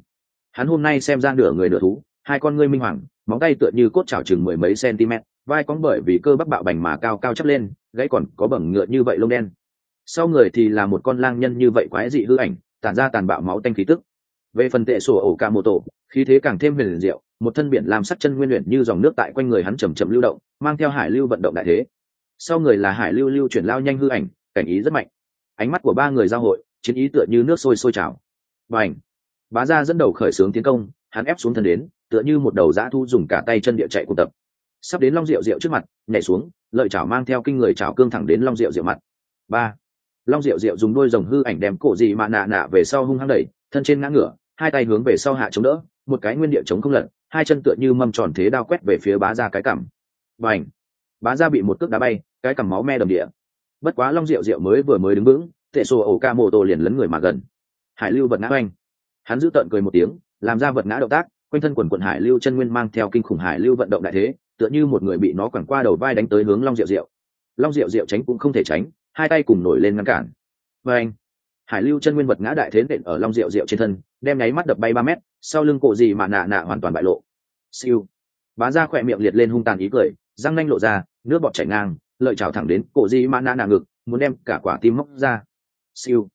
Hắn hôm nay xem ra nửa người nửa thú, hai con ngươi minh hoàng, móng tay tựa như cốt chảo chừng mười mấy cm vai cóng bởi vì cơ bắp bạo bành mà cao cao chắp lên, gãy còn có bẩm ngựa như vậy lông đen. Sau người thì là một con lang nhân như vậy quái dị hư ảnh, tản ra tàn bạo máu tanh khí tức. Về phần tệ sổ ổ ca mô tổ, khí thế càng thêm huyền diệu, một thân biển làm sắc chân nguyên luyện như dòng nước tại quanh người hắn chầm chậm lưu động, mang theo hải lưu vận động đại thế sau người là hải lưu lưu chuyển lao nhanh hư ảnh, cảnh ý rất mạnh. Ánh mắt của ba người giao hội, chiến ý tựa như nước sôi sôi trào. Và ảnh bá ra dẫn đầu khởi xướng tiến công, hắn ép xuống thân đến, tựa như một đầu dã thu dùng cả tay chân địa chạy cùng tập. Sắp đến long rượu rượu trước mặt, nhảy xuống, lợi chảo mang theo kinh người chảo cương thẳng đến long rượu rượu mặt. Ba! Long rượu rượu dùng đôi rồng hư ảnh đem cổ gì mà nạ nạ về sau hung hăng đẩy, thân trên ngã ngửa, hai tay hướng về sau hạ chống đỡ, một cái nguyên địa chống không lật hai chân tựa như mâm tròn thế đao quét về phía bá ra cái cảm. Và ảnh bá ra bị một cước đá bay, cái cằm máu me đầm địa. Bất quá long rượu rượu mới vừa mới đứng vững, tệ sổ ổ ca mô tô liền lấn người mà gần. Hải lưu vật ngã oanh. Hắn giữ tợn cười một tiếng, làm ra vật ngã động tác, quanh thân quần quận hải lưu chân nguyên mang theo kinh khủng hải lưu vận động đại thế, tựa như một người bị nó quẳng qua đầu vai đánh tới hướng long rượu rượu long rượu rượu tránh cũng không thể tránh, hai tay cùng nổi lên ngăn cản. Và anh hải lưu chân nguyên vật ngã đại thế nện ở long rượu rượu trên thân, đem nháy mắt đập bay ba mét, sau lưng cổ gì mà nạ nạ hoàn toàn bại lộ. Siêu. Bá ra khỏe miệng liệt lên hung tàn ý cười răng nanh lộ ra, nước bọt chảy ngang, lợi trào thẳng đến cổ di mã na nạ ngực, muốn đem cả quả tim móc ra. Siêu.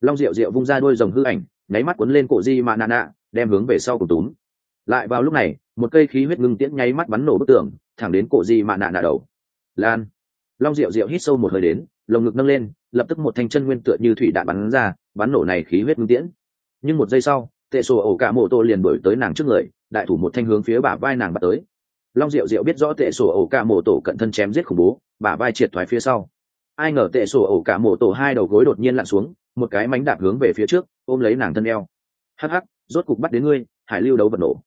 Long rượu rượu vung ra đôi rồng hư ảnh, nháy mắt cuốn lên cổ di mã na nạ, đem hướng về sau cùng túm. Lại vào lúc này, một cây khí huyết ngưng tiễn nháy mắt bắn nổ bức tường, thẳng đến cổ di mã nạ nạ đầu. Lan. Long rượu rượu hít sâu một hơi đến, lồng ngực nâng lên, lập tức một thanh chân nguyên tựa như thủy đạn bắn ra, bắn nổ này khí huyết ngưng tiễn. Nhưng một giây sau tệ sổ ổ cả mộ tô liền đổi tới nàng trước người, đại thủ một thanh hướng phía bả vai nàng bắt tới long diệu diệu biết rõ tệ sổ ổ cả mộ tổ cận thân chém giết khủng bố bả vai triệt thoái phía sau. Ai ngờ tệ sổ ổ cả mộ tổ hai đầu gối đột nhiên lặn xuống một cái mánh đạp hướng về phía trước ôm lấy nàng thân eo. Hắc hắc rốt cục bắt đến ngươi hải lưu đấu vật nổ.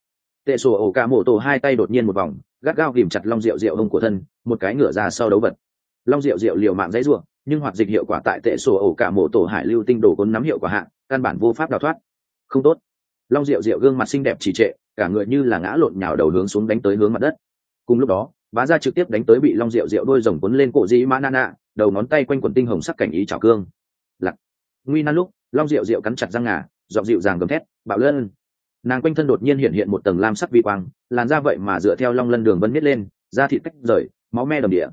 Tệ sổ ổ cả mộ tổ hai tay đột nhiên một vòng gắt gao ghìm chặt long diệu diệu hông của thân một cái ngửa ra sau đấu vật. Long diệu diệu liều mạng dãy ruộng nhưng hoạt dịch hiệu quả tại tệ sổ ổ cả mộ tổ hải lưu tinh đồ côn nắm hiệu quả hạng, căn bản vô pháp đào thoát. Không tốt long diệu diệu gương mặt xinh đẹp trì trệ, cả người như là ngã lộn nhào đầu hướng xuống đánh tới hướng mặt đất. Cùng lúc đó, bá ra trực tiếp đánh tới bị long diệu diệu đôi rồng cuốn lên cổ dĩ mã na nạ đầu ngón tay quanh quần tinh hồng sắc cảnh ý trào cương. Lặc nguy nan lúc, long diệu diệu cắn chặt răng ngà dọn dịu dàng gầm thét, bạo lân. Nàng quanh thân đột nhiên hiện hiện một tầng lam sắc vi quang, làn ra vậy mà dựa theo long lân đường vân miết lên, da thịt tách rời, máu me đầm địa.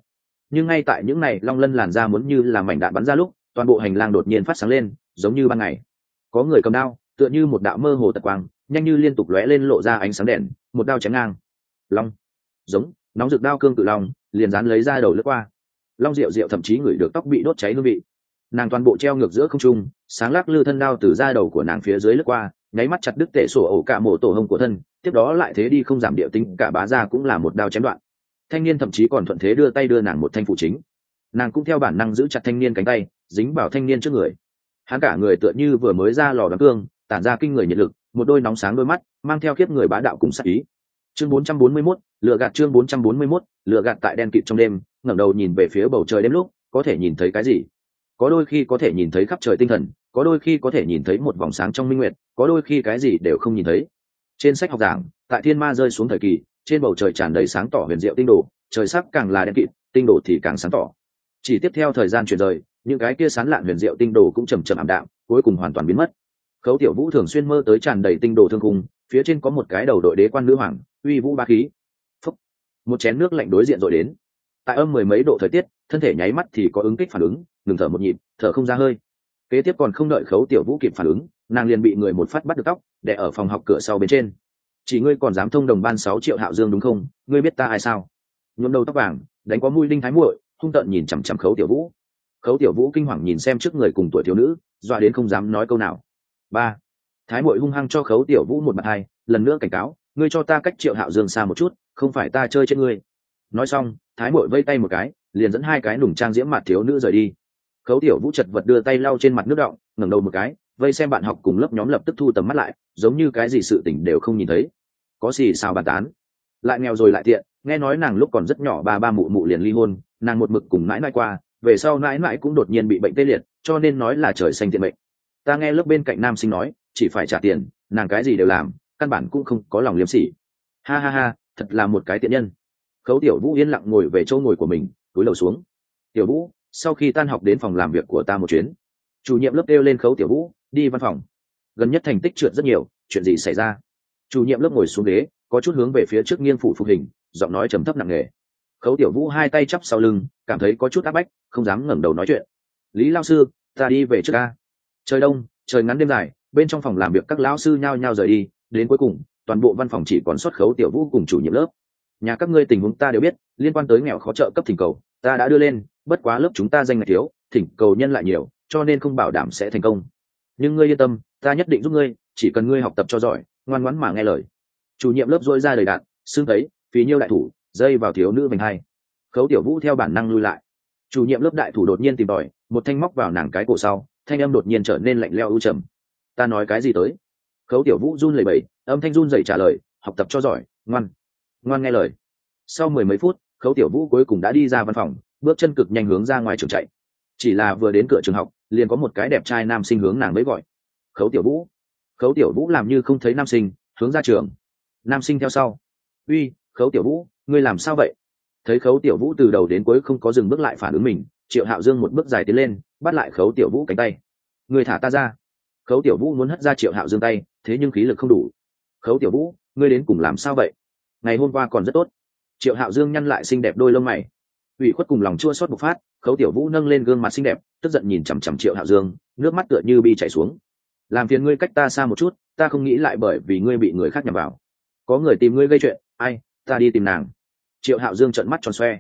Nhưng ngay tại những này, long lân làn ra muốn như là mảnh đạn bắn ra lúc, toàn bộ hành lang đột nhiên phát sáng lên, giống như ban ngày. Có người cầm đao tựa như một đạo mơ hồ tật quang, nhanh như liên tục lóe lên lộ ra ánh sáng đèn, một đao chém ngang. Long. Giống, nóng rực đao cương cự long, liền dán lấy ra đầu lướt qua. Long rượu rượu thậm chí ngửi được tóc bị đốt cháy hương vị. Nàng toàn bộ treo ngược giữa không trung, sáng lắc lư thân đao từ da đầu của nàng phía dưới lướt qua, nháy mắt chặt đứt tệ sổ ổ cả mổ tổ hông của thân, tiếp đó lại thế đi không giảm điệu tính, cả bá ra cũng là một đao chém đoạn. Thanh niên thậm chí còn thuận thế đưa tay đưa nàng một thanh phụ chính. Nàng cũng theo bản năng giữ chặt thanh niên cánh tay, dính vào thanh niên trước người. Hắn cả người tựa như vừa mới ra lò đám cương tản ra kinh người nhiệt lực một đôi nóng sáng đôi mắt mang theo kiếp người bá đạo cùng sắc ý. Chương 441, lựa gạt chương 441, lựa gạt tại đen kịt trong đêm ngẩng đầu nhìn về phía bầu trời đêm lúc có thể nhìn thấy cái gì? Có đôi khi có thể nhìn thấy khắp trời tinh thần có đôi khi có thể nhìn thấy một vòng sáng trong minh nguyệt có đôi khi cái gì đều không nhìn thấy. Trên sách học giảng tại thiên ma rơi xuống thời kỳ trên bầu trời tràn đầy sáng tỏ huyền diệu tinh đồ trời sắc càng là đen kịt tinh đồ thì càng sáng tỏ. Chỉ tiếp theo thời gian chuyển rời những cái kia sán lạn huyền diệu tinh đồ cũng chầm chậm ảm đạm cuối cùng hoàn toàn biến mất khấu tiểu vũ thường xuyên mơ tới tràn đầy tinh đồ thương khung, phía trên có một cái đầu đội đế quan nữ hoàng, uy vũ ba khí. Phúc. một chén nước lạnh đối diện rồi đến. Tại âm mười mấy độ thời tiết, thân thể nháy mắt thì có ứng kích phản ứng, ngừng thở một nhịp, thở không ra hơi. Kế tiếp còn không đợi khấu tiểu vũ kịp phản ứng, nàng liền bị người một phát bắt được tóc để ở phòng học cửa sau bên trên. Chỉ ngươi còn dám thông đồng ban sáu triệu hạo dương đúng không? Ngươi biết ta ai sao? Nhuộm đầu tóc vàng, đánh có mũi linh thái muội, hung tợn nhìn chằm chằm khấu tiểu vũ. Khấu tiểu vũ kinh hoàng nhìn xem trước người cùng tuổi thiếu nữ, dọa đến không dám nói câu nào ba. Thái muội hung hăng cho khấu tiểu vũ một mặt hai, lần nữa cảnh cáo, ngươi cho ta cách triệu hạo dương xa một chút, không phải ta chơi trên ngươi. Nói xong, thái muội vây tay một cái, liền dẫn hai cái nùng trang diễm mặt thiếu nữ rời đi. Khấu tiểu vũ chật vật đưa tay lau trên mặt nước động, ngẩng đầu một cái, vây xem bạn học cùng lớp nhóm lập tức thu tầm mắt lại, giống như cái gì sự tỉnh đều không nhìn thấy. Có gì sao bàn tán? Lại nghèo rồi lại tiện, nghe nói nàng lúc còn rất nhỏ ba ba mụ mụ liền ly hôn, nàng một mực cùng mãi mãi qua, về sau mãi mãi cũng đột nhiên bị bệnh tê liệt, cho nên nói là trời xanh tiện bệnh ta nghe lớp bên cạnh nam sinh nói, chỉ phải trả tiền, nàng cái gì đều làm, căn bản cũng không có lòng liếm sỉ. Ha ha ha, thật là một cái tiện nhân. Khấu tiểu vũ yên lặng ngồi về chỗ ngồi của mình, túi lầu xuống. Tiểu vũ, sau khi tan học đến phòng làm việc của ta một chuyến. Chủ nhiệm lớp kêu lên khấu tiểu vũ, đi văn phòng. Gần nhất thành tích trượt rất nhiều, chuyện gì xảy ra? Chủ nhiệm lớp ngồi xuống ghế, có chút hướng về phía trước nghiêng phủ phục hình, giọng nói trầm thấp nặng nề. Khấu tiểu vũ hai tay chắp sau lưng, cảm thấy có chút áp bách, không dám ngẩng đầu nói chuyện. Lý lao sư, ta đi về trước ca trời đông, trời ngắn đêm dài, bên trong phòng làm việc các lão sư nhao nhao rời đi, đến cuối cùng, toàn bộ văn phòng chỉ còn xuất khấu tiểu vũ cùng chủ nhiệm lớp. Nhà các ngươi tình huống ta đều biết, liên quan tới nghèo khó trợ cấp thỉnh cầu, ta đã đưa lên, bất quá lớp chúng ta danh ngạch thiếu, thỉnh cầu nhân lại nhiều, cho nên không bảo đảm sẽ thành công. Nhưng ngươi yên tâm, ta nhất định giúp ngươi, chỉ cần ngươi học tập cho giỏi, ngoan ngoãn mà nghe lời. Chủ nhiệm lớp dôi ra đầy đạn, xương thấy phí nhiêu đại thủ, dây vào thiếu nữ vành hai. Khấu tiểu vũ theo bản năng lui lại. Chủ nhiệm lớp đại thủ đột nhiên tìm tòi, một thanh móc vào nàng cái cổ sau thanh âm đột nhiên trở nên lạnh leo ưu trầm. Ta nói cái gì tới? Khấu tiểu vũ run lẩy bẩy, âm thanh run dậy trả lời, học tập cho giỏi, ngoan. Ngoan nghe lời. Sau mười mấy phút, khấu tiểu vũ cuối cùng đã đi ra văn phòng, bước chân cực nhanh hướng ra ngoài trường chạy. Chỉ là vừa đến cửa trường học, liền có một cái đẹp trai nam sinh hướng nàng mới gọi. Khấu tiểu vũ. Khấu tiểu vũ làm như không thấy nam sinh, hướng ra trường. Nam sinh theo sau. Uy, khấu tiểu vũ, ngươi làm sao vậy? Thấy khấu tiểu vũ từ đầu đến cuối không có dừng bước lại phản ứng mình, triệu hạo dương một bước dài tiến lên bắt lại khấu tiểu vũ cánh tay. Người thả ta ra. Khấu tiểu vũ muốn hất ra triệu hạo dương tay, thế nhưng khí lực không đủ. Khấu tiểu vũ, ngươi đến cùng làm sao vậy? Ngày hôm qua còn rất tốt. Triệu hạo dương nhăn lại xinh đẹp đôi lông mày. Ủy khuất cùng lòng chua xót bộc phát, khấu tiểu vũ nâng lên gương mặt xinh đẹp, tức giận nhìn chằm chằm triệu hạo dương, nước mắt tựa như bi chảy xuống. Làm phiền ngươi cách ta xa một chút, ta không nghĩ lại bởi vì ngươi bị người khác nhầm vào. Có người tìm ngươi gây chuyện, ai, ta đi tìm nàng. Triệu hạo dương trợn mắt tròn xoe.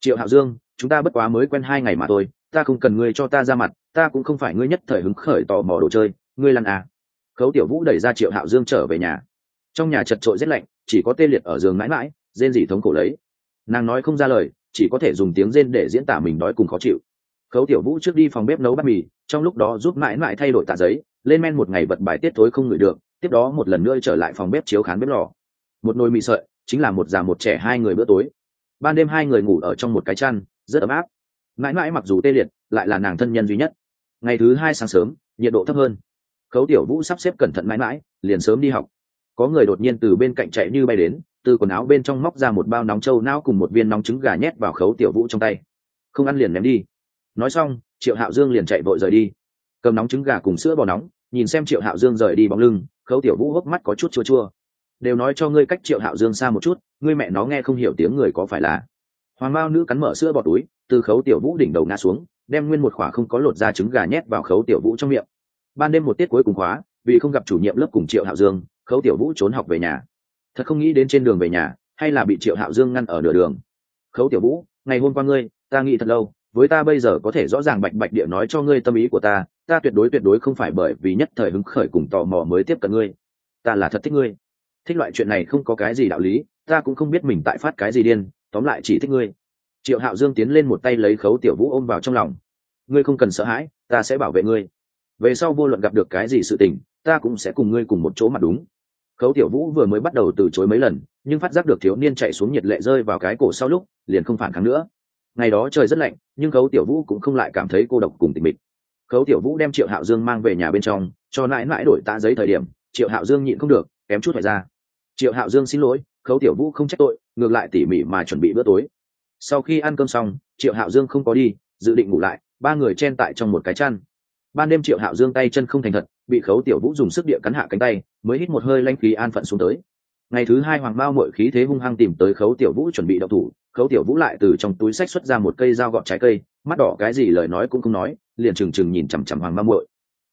Triệu hạo dương, chúng ta bất quá mới quen hai ngày mà thôi ta không cần ngươi cho ta ra mặt, ta cũng không phải ngươi nhất thời hứng khởi tò mò đồ chơi, ngươi lăn à. khấu tiểu vũ đẩy ra triệu hạo dương trở về nhà. Trong nhà chật trội rét lạnh, chỉ có tê liệt ở giường mãi mãi, rên dỉ thống cổ lấy. Nàng nói không ra lời, chỉ có thể dùng tiếng rên để diễn tả mình đói cùng khó chịu. Khấu tiểu vũ trước đi phòng bếp nấu bát mì, trong lúc đó giúp mãi mãi thay đổi tạ giấy, lên men một ngày vật bài tiết thối không ngửi được, tiếp đó một lần nữa trở lại phòng bếp chiếu khán bếp lò. Một nồi mì sợi, chính là một già một trẻ hai người bữa tối. Ban đêm hai người ngủ ở trong một cái chăn, rất ấm áp mãi mãi mặc dù tê liệt, lại là nàng thân nhân duy nhất. Ngày thứ hai sáng sớm, nhiệt độ thấp hơn. Khấu tiểu vũ sắp xếp cẩn thận mãi mãi, liền sớm đi học. Có người đột nhiên từ bên cạnh chạy như bay đến, từ quần áo bên trong móc ra một bao nóng trâu não cùng một viên nóng trứng gà nhét vào khấu tiểu vũ trong tay. Không ăn liền ném đi. Nói xong, triệu hạo dương liền chạy vội rời đi. Cầm nóng trứng gà cùng sữa bò nóng, nhìn xem triệu hạo dương rời đi bóng lưng, khấu tiểu vũ hốc mắt có chút chua chua. Đều nói cho ngươi cách triệu hạo dương xa một chút, ngươi mẹ nó nghe không hiểu tiếng người có phải là. Hoàng mao nữ cắn mở sữa bọt túi từ khấu tiểu vũ đỉnh đầu ngã xuống, đem nguyên một khỏa không có lột ra trứng gà nhét vào khấu tiểu vũ trong miệng. Ban đêm một tiết cuối cùng khóa, vì không gặp chủ nhiệm lớp cùng triệu hạo dương, khấu tiểu vũ trốn học về nhà. Thật không nghĩ đến trên đường về nhà, hay là bị triệu hạo dương ngăn ở nửa đường. Khấu tiểu vũ, ngày hôm qua ngươi, ta nghĩ thật lâu, với ta bây giờ có thể rõ ràng bạch bạch địa nói cho ngươi tâm ý của ta ta tuyệt đối tuyệt đối không phải bởi vì nhất thời hứng khởi cùng tò mò mới tiếp cận ngươi. Ta là thật thích ngươi. Thích loại chuyện này không có cái gì đạo lý, ta cũng không biết mình tại phát cái gì điên, tóm lại chỉ thích ngươi triệu hạo dương tiến lên một tay lấy khấu tiểu vũ ôm vào trong lòng. Ngươi không cần sợ hãi, ta sẽ bảo vệ ngươi. Về sau vô luận gặp được cái gì sự tình, ta cũng sẽ cùng ngươi cùng một chỗ mặt đúng. Khấu tiểu vũ vừa mới bắt đầu từ chối mấy lần, nhưng phát giác được thiếu niên chạy xuống nhiệt lệ rơi vào cái cổ sau lúc, liền không phản kháng nữa. Ngày đó trời rất lạnh, nhưng khấu tiểu vũ cũng không lại cảm thấy cô độc cùng tình mịch. Khấu tiểu vũ đem triệu hạo dương mang về nhà bên trong, cho mãi mãi đổi tạ giấy thời điểm, triệu hạo dương nhịn không được, kém chút phải ra. Triệu hạo dương xin lỗi, khấu tiểu vũ không trách tội, ngược lại tỉ mỉ mà chuẩn bị bữa tối sau khi ăn cơm xong, triệu hạo dương không có đi, dự định ngủ lại, ba người chen tại trong một cái chăn. Ban đêm triệu hạo dương tay chân không thành thật, bị khấu tiểu vũ dùng sức địa cắn hạ cánh tay, mới hít một hơi lanh khí an phận xuống tới. Ngày thứ hai hoàng mao mội khí thế hung hăng tìm tới khấu tiểu vũ chuẩn bị đậu thủ, khấu tiểu vũ lại từ trong túi sách xuất ra một cây dao gọt trái cây, mắt đỏ cái gì lời nói cũng không nói, liền trừng trừng nhìn chằm chằm hoàng mao mội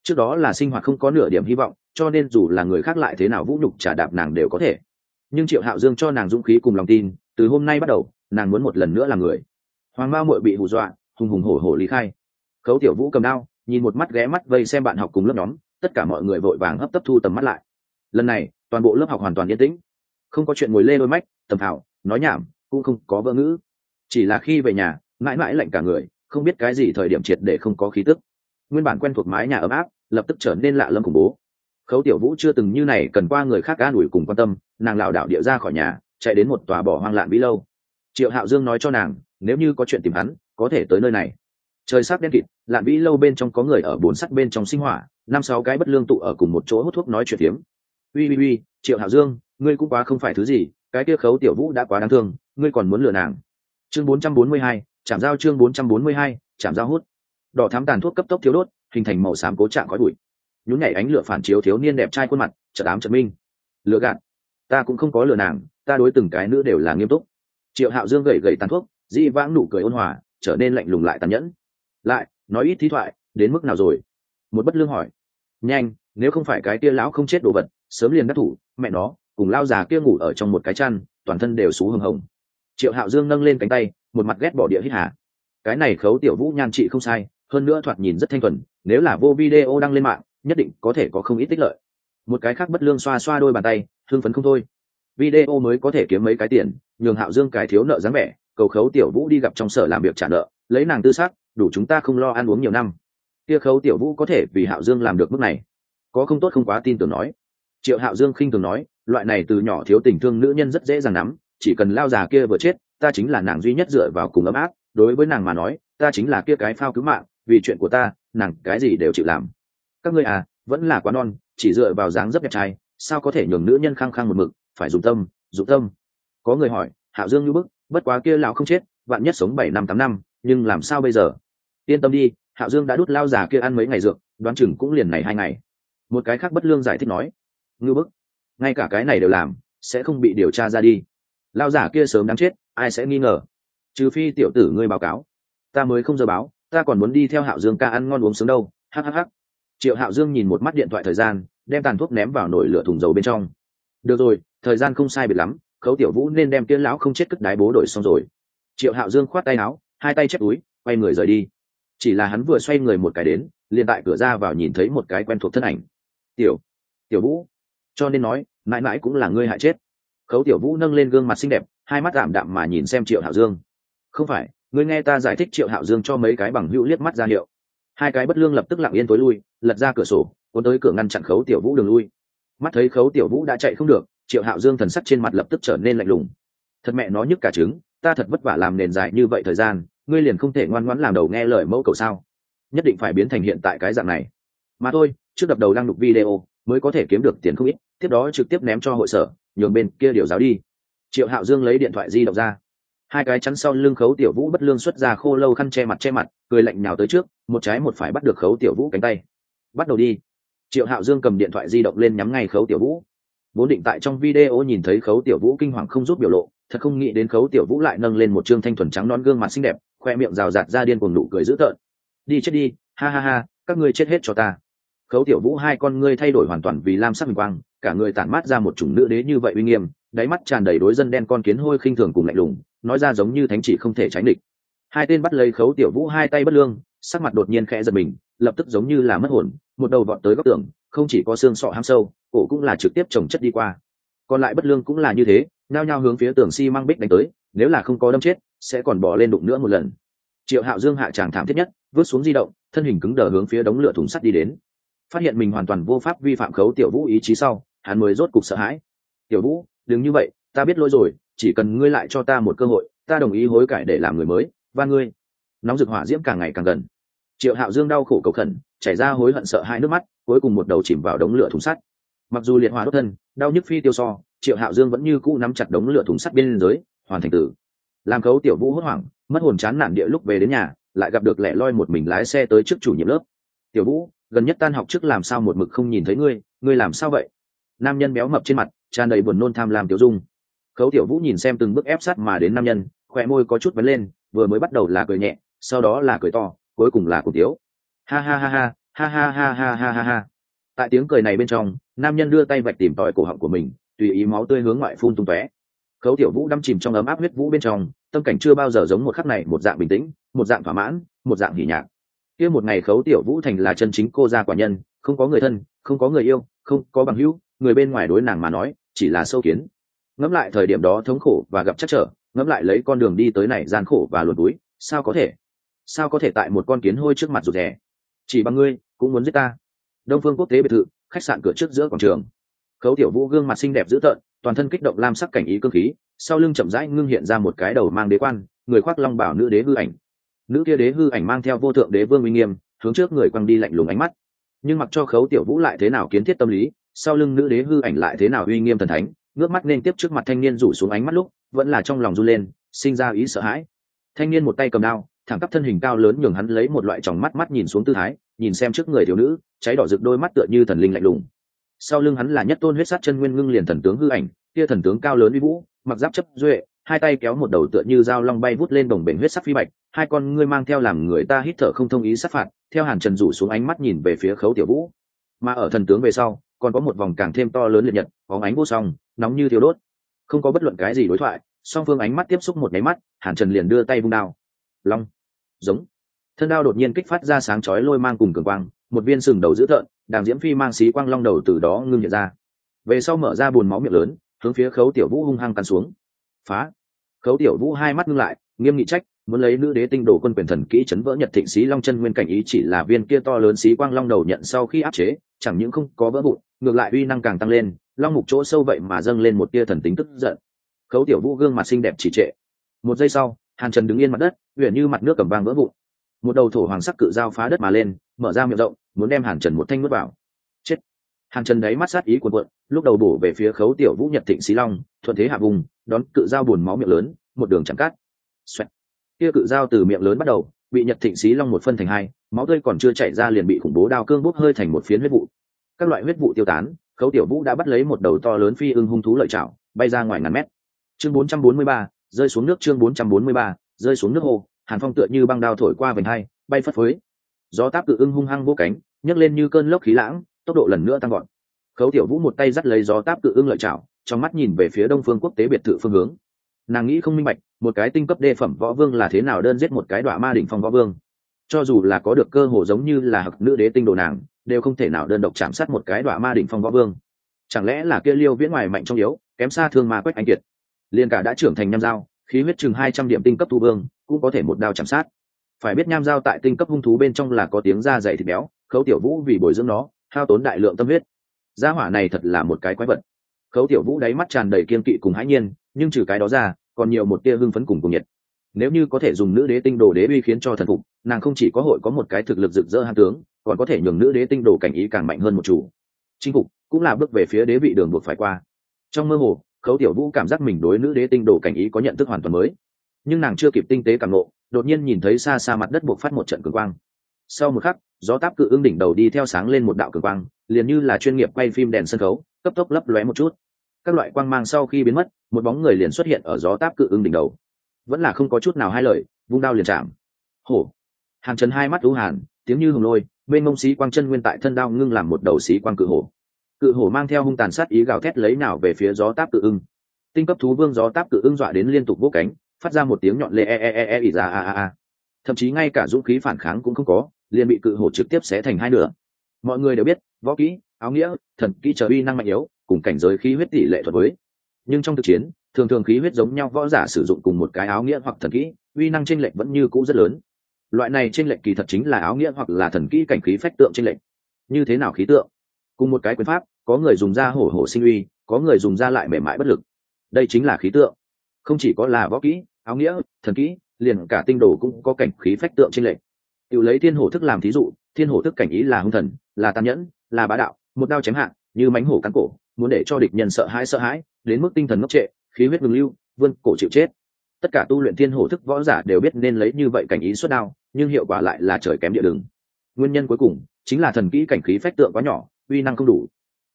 trước đó là sinh hoạt không có nửa điểm hy vọng, cho nên dù là người khác lại thế nào vũ nhục trả đạp nàng đều có thể. Nhưng triệu hạo dương cho nàng dũng khí cùng lòng tin, từ hôm nay bắt đầu nàng muốn một lần nữa là người. Hoàng Mao mội bị hù dọa, hùng hùng hổ hổ lý khai. Khấu tiểu vũ cầm đao, nhìn một mắt ghé mắt vây xem bạn học cùng lớp nhóm, tất cả mọi người vội vàng hấp tấp thu tầm mắt lại. Lần này, toàn bộ lớp học hoàn toàn yên tĩnh. Không có chuyện ngồi lê đôi mách tầm thảo, nói nhảm, cũng không có vỡ ngữ. Chỉ là khi về nhà, mãi mãi lạnh cả người, không biết cái gì thời điểm triệt để không có khí tức. Nguyên bản quen thuộc mái nhà ấm áp, lập tức trở nên lạ lâm khủng bố. Khấu tiểu vũ chưa từng như này cần qua người khác an ủi cùng quan tâm, nàng lảo đảo địa ra khỏi nhà, chạy đến một tòa bỏ hoang lạn bí lâu triệu hạo dương nói cho nàng, nếu như có chuyện tìm hắn, có thể tới nơi này. Trời sắc đen kịt, lạn vĩ lâu bên trong có người ở bốn sắt bên trong sinh hỏa năm sáu cái bất lương tụ ở cùng một chỗ hút thuốc nói chuyện tiếm uy uy uy, triệu hạo dương, ngươi cũng quá không phải thứ gì, cái kia khấu tiểu vũ đã quá đáng thương, ngươi còn muốn lừa nàng. Chương bốn trăm bốn mươi hai chạm dao chương bốn trăm bốn mươi hai chạm dao hút. Đỏ thám tàn thuốc cấp tốc thiếu đốt, hình thành màu xám cố trạng khói bụi. Nhún nhảy ánh lửa phản chiếu thiếu niên đẹp trai khuôn mặt, chợt ám chợt minh. Lựa gạt, ta cũng không có lừa nàng, ta đối từng cái nữ đều là nghiêm túc triệu hạo dương gầy gầy tàn thuốc di vãng nụ cười ôn hòa, trở nên lạnh lùng lại tàn nhẫn. Lại, nói ít thí thoại, đến mức nào rồi? Một bất lương hỏi. Nhanh, nếu không phải cái kia lão không chết đồ vật, sớm liền đắc thủ, mẹ nó, cùng lao già kia ngủ ở trong một cái chăn, toàn thân đều xú hừng hồng. Triệu hạo dương nâng lên cánh tay, một mặt ghét bỏ địa hít hà. Cái này khấu tiểu vũ nhan trị không sai, hơn nữa thoạt nhìn rất thanh thuần, nếu là vô video đăng lên mạng, nhất định có thể có không ít tích lợi. Một cái khác bất lương xoa xoa đôi bàn tay thương phấn không thôi video mới có thể kiếm mấy cái tiền, nhường hạo dương cái thiếu nợ dáng vẻ, cầu khấu tiểu vũ đi gặp trong sở làm việc trả nợ, lấy nàng tư xác đủ chúng ta không lo ăn uống nhiều năm. Kia khấu tiểu vũ có thể vì hạo dương làm được mức này. Có không tốt không quá tin tưởng nói. Triệu hạo dương khinh thường nói, loại này từ nhỏ thiếu tình thương nữ nhân rất dễ dàng nắm, chỉ cần lao già kia vừa chết, ta chính là nàng duy nhất dựa vào cùng ấm áp, đối với nàng mà nói, ta chính là kia cái phao cứu mạng, vì chuyện của ta, nàng cái gì đều chịu làm. Các ngươi à vẫn là quá non, chỉ dựa vào dáng dấp đẹp trai, sao có thể nhường nữ nhân khăng khăng một mực phải dùng tâm dùng tâm. Có người hỏi hạo dương như bức, bất quá kia lão không chết, vạn nhất sống bảy năm tám năm, nhưng làm sao bây giờ? Yên tâm đi hạo dương đã đút lao già kia ăn mấy ngày dược, đoán chừng cũng liền này hai ngày. Một cái khác bất lương giải thích nói ngư bức, ngay cả cái này đều làm, sẽ không bị điều tra ra đi. Lao giả kia sớm đáng chết, ai sẽ nghi ngờ? Trừ phi tiểu tử ngươi báo cáo. Ta mới không giờ báo, ta còn muốn đi theo hạo dương ca ăn ngon uống sướng đâu. Hhh triệu hạo dương nhìn một mắt điện thoại thời gian, đem tàn thuốc ném vào nồi lửa thùng dầu bên trong được rồi, thời gian không sai biệt lắm, khấu tiểu vũ nên đem tiên lão không chết cất đái bố đổi xong rồi. Triệu hạo dương khoát tay áo, hai tay chép túi, quay người rời đi. Chỉ là hắn vừa xoay người một cái đến, liền tại cửa ra vào nhìn thấy một cái quen thuộc thân ảnh. Tiểu tiểu vũ. Cho nên nói, mãi mãi cũng là ngươi hại chết. Khấu tiểu vũ nâng lên gương mặt xinh đẹp, hai mắt ảm đạm mà nhìn xem triệu hạo dương. Không phải, ngươi nghe ta giải thích triệu hạo dương cho mấy cái bằng hữu liếc mắt ra hiệu. Hai cái bất lương lập tức lặng yên tối lui, lật ra cửa sổ, cuốn tới cửa ngăn chặn khấu tiểu vũ đường lui mắt thấy khấu tiểu vũ đã chạy không được, triệu hạo dương thần sắc trên mặt lập tức trở nên lạnh lùng. Thật mẹ nó nhức cả trứng, ta thật vất vả làm nền dài như vậy thời gian, ngươi liền không thể ngoan ngoãn làm đầu nghe lời mẫu cầu sao? Nhất định phải biến thành hiện tại cái dạng này. Mà thôi, trước đập đầu đang đục video, mới có thể kiếm được tiền không ít, tiếp đó trực tiếp ném cho hội sở, nhường bên kia điều giáo đi. Triệu hạo dương lấy điện thoại di động ra. Hai cái chắn sau lưng khấu tiểu vũ bất lương xuất ra khô lâu khăn che mặt che mặt, cười lạnh nhào tới trước, một trái một phải bắt được khấu tiểu vũ cánh tay. Bắt đầu đi triệu hạo dương cầm điện thoại di động lên nhắm ngay khấu tiểu vũ. Vốn định tại trong video nhìn thấy khấu tiểu vũ kinh hoàng không rút biểu lộ, thật không nghĩ đến khấu tiểu vũ lại nâng lên một trương thanh thuần trắng non gương mặt xinh đẹp, khoe miệng rào rạt ra điên cuồng nụ cười dữ tợn. Đi chết đi, ha ha ha, các ngươi chết hết cho ta. Khấu tiểu vũ hai con ngươi thay đổi hoàn toàn vì lam sắc bình quang, cả người tản mát ra một chủng nữ đế như vậy uy nghiêm, đáy mắt tràn đầy đối dân đen con kiến hôi khinh thường cùng lạnh lùng, nói ra giống như thánh chỉ không thể tránh địch. Hai tên bắt lấy khấu tiểu vũ hai tay bất lương, sắc mặt đột nhiên khẽ giật mình lập tức giống như là mất hồn, một đầu vọt tới góc tường, không chỉ có xương sọ hám sâu, cổ cũng là trực tiếp trồng chất đi qua. Còn lại bất lương cũng là như thế, nhao nhao hướng phía tường xi、si、măng bích đánh tới, nếu là không có đâm chết, sẽ còn bỏ lên đụng nữa một lần. Triệu hạo dương hạ tràng thảm thiết nhất vớt xuống di động, thân hình cứng đờ hướng phía đống lửa thùng sắt đi đến. Phát hiện mình hoàn toàn vô pháp vi phạm khấu tiểu vũ ý chí sau, hắn mới rốt cục sợ hãi. Tiểu vũ, đừng như vậy, ta biết lỗi rồi, chỉ cần ngươi lại cho ta một cơ hội, ta đồng ý hối cải để làm người mới, và ngươi. Nóng rực hỏa diễm càng ngày càng gần triệu hạo dương đau khổ cầu khẩn, chảy ra hối hận sợ hai nước mắt, cuối cùng một đầu chìm vào đống lửa thùng sắt. Mặc dù liệt hỏa đốt thân, đau nhức phi tiêu so, triệu hạo dương vẫn như cũ nắm chặt đống lửa thùng sắt bên dưới, hoàn thành tử. Làm khấu tiểu vũ hốt hoảng, mất hồn chán nản địa lúc về đến nhà, lại gặp được lẻ loi một mình lái xe tới trước chủ nhiệm lớp. Tiểu vũ, gần nhất tan học trước làm sao một mực không nhìn thấy ngươi ngươi làm sao vậy? Nam nhân béo mập trên mặt, tràn đầy buồn nôn tham lam tiểu dung. Khấu tiểu vũ nhìn xem từng bước ép sát mà đến nam nhân khoe môi có chút vấn lên, vừa mới bắt đầu là cười nhẹ, sau đó là cười to cuối cùng là cùng tiếu ha ha ha ha ha ha ha ha ha ha ha. Tại tiếng cười này bên trong, nam nhân đưa tay vạch tìm tòi cổ họng của mình, tùy ý máu tươi hướng ngoại phun tung tóe. Khấu tiểu vũ đâm chìm trong ấm áp huyết vũ bên trong, tâm cảnh chưa bao giờ giống một khắc này, một dạng bình tĩnh, một dạng thỏa mãn, một dạng hỉ nhạc. Kia một ngày khấu tiểu vũ thành là chân chính cô gia quả nhân, không có người thân, không có người yêu, không có bằng hữu, người bên ngoài đối nàng mà nói, chỉ là sâu kiến. Ngẫm lại thời điểm đó thống khổ và gặp chắc trở, ngẫm lại lấy con đường đi tới này gian khổ và luồn túi, sao có thể? Sao có thể tại một con kiến hôi trước mặt rụt rè? Chỉ bằng ngươi, cũng muốn giết ta. Đông phương quốc tế biệt thự, khách sạn cửa trước giữa quảng trường. Khấu tiểu vũ gương mặt xinh đẹp dữ tợn, toàn thân kích động lam sắc cảnh ý cơ khí, sau lưng chậm rãi ngưng hiện ra một cái đầu mang đế quan, người khoác long bảo nữ đế hư ảnh. Nữ kia đế hư ảnh mang theo vô thượng đế vương uy nghiêm, hướng trước người quăng đi lạnh lùng ánh mắt. Nhưng mặc cho khấu tiểu vũ lại thế nào kiến thiết tâm lý, sau lưng nữ đế hư ảnh lại thế nào uy nghiêm thần thánh, ngước mắt nên tiếp trước mặt thanh niên rủ xuống ánh mắt lúc, vẫn là trong lòng run lên, sinh ra ý sợ hãi. Thanh niên một tay cầm đao thẳng tắp thân hình cao lớn nhường hắn lấy một loại tròng mắt mắt nhìn xuống tư thái, nhìn xem trước người thiếu nữ, cháy đỏ rực đôi mắt tựa như thần linh lạnh lùng. Sau lưng hắn là nhất tôn huyết sát chân nguyên ngưng liền thần tướng hư ảnh, kia thần tướng cao lớn uy vũ, mặc giáp chấp duệ, hai tay kéo một đầu tựa như dao long bay vút lên đồng bể huyết sắc phi bạch, hai con ngươi mang theo làm người ta hít thở không thông ý sát phạt, theo hàn trần rủ xuống ánh mắt nhìn về phía khấu tiểu vũ. Mà ở thần tướng về sau, còn có một vòng càng thêm to lớn liệt nhật có ánh vô song, nóng như thiếu đốt. Không có bất luận cái gì đối thoại, song phương ánh mắt tiếp xúc một nháy mắt, hàn trần liền đưa tay vung đao. Long giống. Thân đao đột nhiên kích phát ra sáng chói lôi mang cùng cường quang, một viên sừng đầu dữ tợn đàng diễm phi mang xí quang long đầu từ đó ngưng hiện ra. Về sau mở ra bùn máu miệng lớn, hướng phía khấu tiểu vũ hung hăng cắn xuống. Phá! Khấu tiểu vũ hai mắt ngưng lại, nghiêm nghị trách, muốn lấy nữ đế tinh đồ quân quyền thần kỹ chấn vỡ nhật thịnh xí long chân nguyên cảnh ý chỉ là viên kia to lớn xí quang long đầu nhận sau khi áp chế, chẳng những không có vỡ vụn, ngược lại uy năng càng tăng lên, long mục chỗ sâu vậy mà dâng lên một tia thần tính tức giận. Khấu tiểu vũ gương mặt xinh đẹp chỉ trệ. Một giây sau hàn trần đứng yên mặt đất huyện như mặt nước cầm vang vỡ vụn. Một đầu thổ hoàng sắc cự dao phá đất mà lên mở ra miệng rộng muốn đem hàn trần một thanh nuốt vào. Chết! Hàn trần đáy mắt sát ý cuộn cuộn lúc đầu bổ về phía khấu tiểu vũ nhật thịnh xí long thuận thế hạ vùng đón cự dao buồn máu miệng lớn một đường chẳng cát. Xoẹt. kia cự dao từ miệng lớn bắt đầu bị nhật thịnh xí long một phân thành hai máu tươi còn chưa chảy ra liền bị khủng bố đao cương bốc hơi thành một phiến huyết vụ. Các loại huyết vụ tiêu tán khấu tiểu vũ đã bắt lấy một đầu to lớn phi ưng hung thú lợi chảo bay ra ngoài ngàn mét. Chương 443, rơi xuống nước chương 443, rơi xuống nước hồ hàn phong tựa như băng đao thổi qua vành hai bay phất phới. Gió táp cự ưng hung hăng vỗ cánh nhấc lên như cơn lốc khí lãng tốc độ lần nữa tăng gọn khấu tiểu vũ một tay dắt lấy gió táp cự ưng lợi chảo trong mắt nhìn về phía đông phương quốc tế biệt thự phương hướng. Nàng nghĩ không minh bạch một cái tinh cấp đê phẩm võ vương là thế nào đơn giết một cái đọa ma đỉnh phong võ vương? Cho dù là có được cơ hồ giống như là hặc nữ đế tinh đồ nàng đều không thể nào đơn độc chạm sát một cái đọa ma đỉnh phong võ vương. Chẳng lẽ là kia liêu viễn ngoài mạnh trong yếu kém xa thương ma quách anh kiệt? Liền cả đã trưởng thành nham dao, khí huyết chừng hai trăm điểm tinh cấp tu vương, cũng có thể một đao chạm sát. Phải biết nham dao tại tinh cấp hung thú bên trong là có tiếng da dày thịt béo, khấu tiểu vũ vì bồi dưỡng nó, hao tốn đại lượng tâm huyết. Gia hỏa này thật là một cái quái vật. Khấu tiểu vũ đáy mắt tràn đầy kiên kỵ cùng hãi nhiên, nhưng trừ cái đó ra, còn nhiều một tia hưng phấn cùng cùng nhiệt. Nếu như có thể dùng nữ đế tinh đồ đế uy khiến cho thần phục, nàng không chỉ có hội có một cái thực lực rực rỡ hạng tướng, còn có thể nhường nữ đế tinh đồ cảnh ý càng mạnh hơn một chủ. Chinh phục cũng là bước về phía đế vị đường buộc phải qua. Trong mơ hồ khấu tiểu vũ cảm giác mình đối nữ đế tinh đồ cảnh ý có nhận thức hoàn toàn mới. Nhưng nàng chưa kịp tinh tế càng nộ, đột nhiên nhìn thấy xa xa mặt đất buộc phát một trận cường quang. Sau một khắc, gió táp cự ưng đỉnh đầu đi theo sáng lên một đạo cường quang, liền như là chuyên nghiệp quay phim đèn sân khấu, cấp tốc lấp lóe một chút. Các loại quang mang sau khi biến mất, một bóng người liền xuất hiện ở gió táp cự ưng đỉnh đầu. Vẫn là không có chút nào hai lời, vung đao liền chạm. Hổ. Hàng trần hai mắt lũ hàn, tiếng như hùng lôi, bên mông xí quang chân nguyên tại thân đao ngưng làm một đầu xí quang cự hổ cự hổ mang theo hung tàn sát ý gào thét lấy nào về phía gió táp cự ưng. Tinh cấp thú vương gió táp cự ưng dọa đến liên tục vỗ cánh, phát ra một tiếng nhọn lê e e e e ỉ ra a a a. Thậm chí ngay cả dũng khí phản kháng cũng không có, liền bị cự hổ trực tiếp xé thành hai nửa. Mọi người đều biết, võ kỹ, áo nghĩa, thần kỹ trở uy năng mạnh yếu, cùng cảnh giới khí huyết tỷ lệ thuật với. Nhưng trong thực chiến, thường thường khí huyết giống nhau, võ giả sử dụng cùng một cái áo nghĩa hoặc thần kỹ, uy năng tranh lệch vẫn như cũ rất lớn. Loại này tranh lệch kỳ thật chính là áo nghĩa hoặc là thần kỹ cảnh khí phách tượng tranh lệch. Như thế nào khí tượng? Cùng một cái quyền pháp có người dùng ra hổ hổ sinh uy, có người dùng ra lại mềm mại bất lực. Đây chính là khí tượng. Không chỉ có là võ kỹ, áo nghĩa, thần kỹ, liền cả tinh đồ cũng có cảnh khí phách tượng trên lệ. tự lấy thiên hổ thức làm thí dụ, thiên hổ thức cảnh ý là hung thần, là tàn nhẫn, là bá đạo, một đao chém hạ, như mánh hổ cắn cổ, muốn để cho địch nhân sợ hãi sợ hãi, đến mức tinh thần ngốc trệ, khí huyết ngừng lưu, vươn cổ chịu chết. Tất cả tu luyện thiên hổ thức võ giả đều biết nên lấy như vậy cảnh ý xuất đao, nhưng hiệu quả lại là trời kém địa đường. Nguyên nhân cuối cùng chính là thần kỹ cảnh khí phách tượng quá nhỏ, uy năng không đủ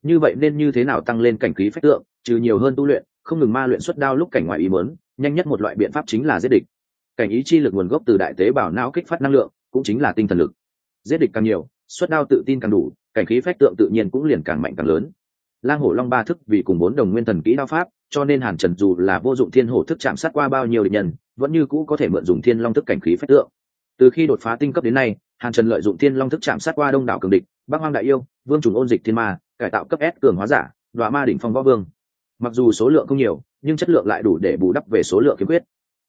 như vậy nên như thế nào tăng lên cảnh khí phách tượng, trừ nhiều hơn tu luyện, không ngừng ma luyện xuất đao lúc cảnh ngoài ý mớn nhanh nhất một loại biện pháp chính là giết địch. Cảnh ý chi lực nguồn gốc từ đại tế bào não kích phát năng lượng, cũng chính là tinh thần lực. Giết địch càng nhiều, xuất đao tự tin càng đủ, cảnh khí phách tượng tự nhiên cũng liền càng mạnh càng lớn. Lang hổ long ba thức vì cùng bốn đồng nguyên thần kỹ đao pháp, cho nên hàn trần dù là vô dụng thiên hổ thức chạm sát qua bao nhiêu địch nhân, vẫn như cũ có thể mượn dùng thiên long thức cảnh khí phách tượng. Từ khi đột phá tinh cấp đến nay, hàn trần lợi dụng thiên long thức chạm sát qua đông đảo cường địch, bắc hoang đại yêu, vương trùng ôn dịch thiên ma cải tạo cấp s cường hóa giả đoạ ma đỉnh phong võ vương. Mặc dù số lượng không nhiều, nhưng chất lượng lại đủ để bù đắp về số lượng kiếm quyết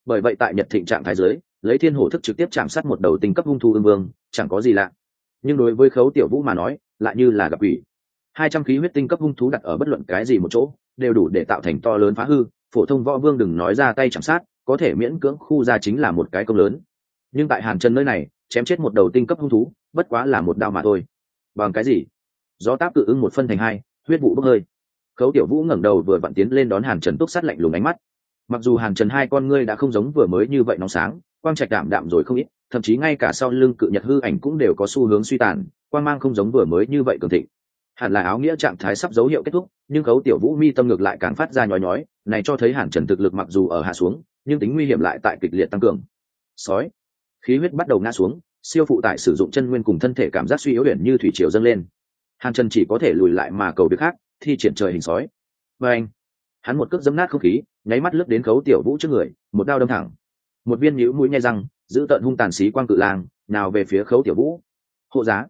bởi vậy tại nhật thịnh trạng thái giới lấy thiên hổ thức trực tiếp chạm sát một đầu tinh cấp hung thu ương vương, chẳng có gì lạ. Nhưng đối với khấu tiểu vũ mà nói, lại như là gặp ủy hai trăm khí huyết tinh cấp hung thú đặt ở bất luận cái gì một chỗ, đều đủ để tạo thành to lớn phá hư, phổ thông võ vương đừng nói ra tay chạm sát, có thể miễn cưỡng khu ra chính là một cái công lớn. Nhưng tại hàn chân nơi này, chém chết một đầu tinh cấp hung thú, bất quá là một đao mà thôi. Bằng cái gì? Gió táp tự ưng một phân thành hai, huyết vụ bốc hơi. Khấu tiểu vũ ngẩng đầu vừa vặn tiến lên đón hàn trần túc sát lạnh lùng ánh mắt. Mặc dù hàn trần hai con ngươi đã không giống vừa mới như vậy nóng sáng, quang trạch đạm đạm rồi không ít, thậm chí ngay cả sau lưng cự nhật hư ảnh cũng đều có xu hướng suy tàn, quang mang không giống vừa mới như vậy cường thịnh. Hẳn là áo nghĩa trạng thái sắp dấu hiệu kết thúc, nhưng khấu tiểu vũ mi tâm ngược lại càng phát ra nhói nhói, này cho thấy hàn trần thực lực mặc dù ở hạ xuống, nhưng tính nguy hiểm lại tại kịch liệt tăng cường. Sói. Khí huyết bắt đầu ngã xuống, siêu phụ tải sử dụng chân nguyên cùng thân thể cảm giác suy yếu luyện như thủy triều dâng lên hàn trần chỉ có thể lùi lại mà cầu việc khác, thi triển trời hình sói. Và anh, hắn một cước dấm nát không khí, nháy mắt lướt đến khấu tiểu vũ trước người, một đao đâm thẳng. Một viên nhũ mũi nhai răng, giữ tận hung tàn xí quang cự lang, nào về phía khấu tiểu vũ. Hộ giá.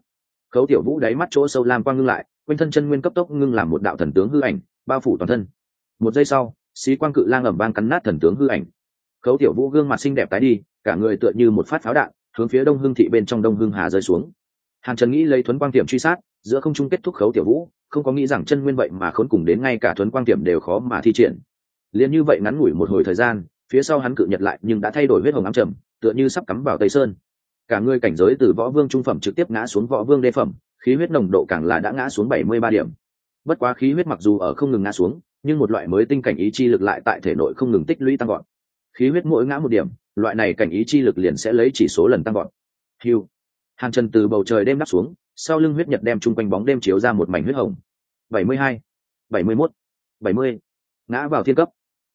Khấu tiểu vũ đáy mắt chỗ sâu lam quang ngưng lại, quanh thân chân nguyên cấp tốc ngưng làm một đạo thần tướng hư ảnh, bao phủ toàn thân. Một giây sau, xí quang cự lang ẩm vang cắn nát thần tướng hư ảnh. Khấu tiểu vũ gương mặt xinh đẹp tái đi, cả người tựa như một phát pháo đạn, hướng phía đông hương thị bên trong đông hương hà rơi xuống. Hàn trần nghĩ lấy thuấn quang tiệm truy sát giữa không trung kết thúc khấu tiểu vũ, không có nghĩ rằng chân nguyên vậy mà khốn cùng đến ngay cả thuấn quang tiệm đều khó mà thi triển. Liền như vậy ngắn ngủi một hồi thời gian, phía sau hắn cự nhật lại nhưng đã thay đổi huyết hồng ám trầm, tựa như sắp cắm vào tây sơn. Cả người cảnh giới từ võ vương trung phẩm trực tiếp ngã xuống võ vương đê phẩm, khí huyết nồng độ càng là đã ngã xuống bảy mươi ba điểm. Bất quá khí huyết mặc dù ở không ngừng ngã xuống, nhưng một loại mới tinh cảnh ý chi lực lại tại thể nội không ngừng tích lũy tăng gọn khí huyết mỗi ngã một điểm, loại này cảnh ý chi lực liền sẽ lấy chỉ số lần tăng gọn hiu hàn trần từ bầu trời đêm đắp xuống sau lưng huyết nhật đem chung quanh bóng đêm chiếu ra một mảnh huyết hồng. Bảy mươi hai, bảy mươi mốt, bảy mươi. Ngã vào thiên cấp.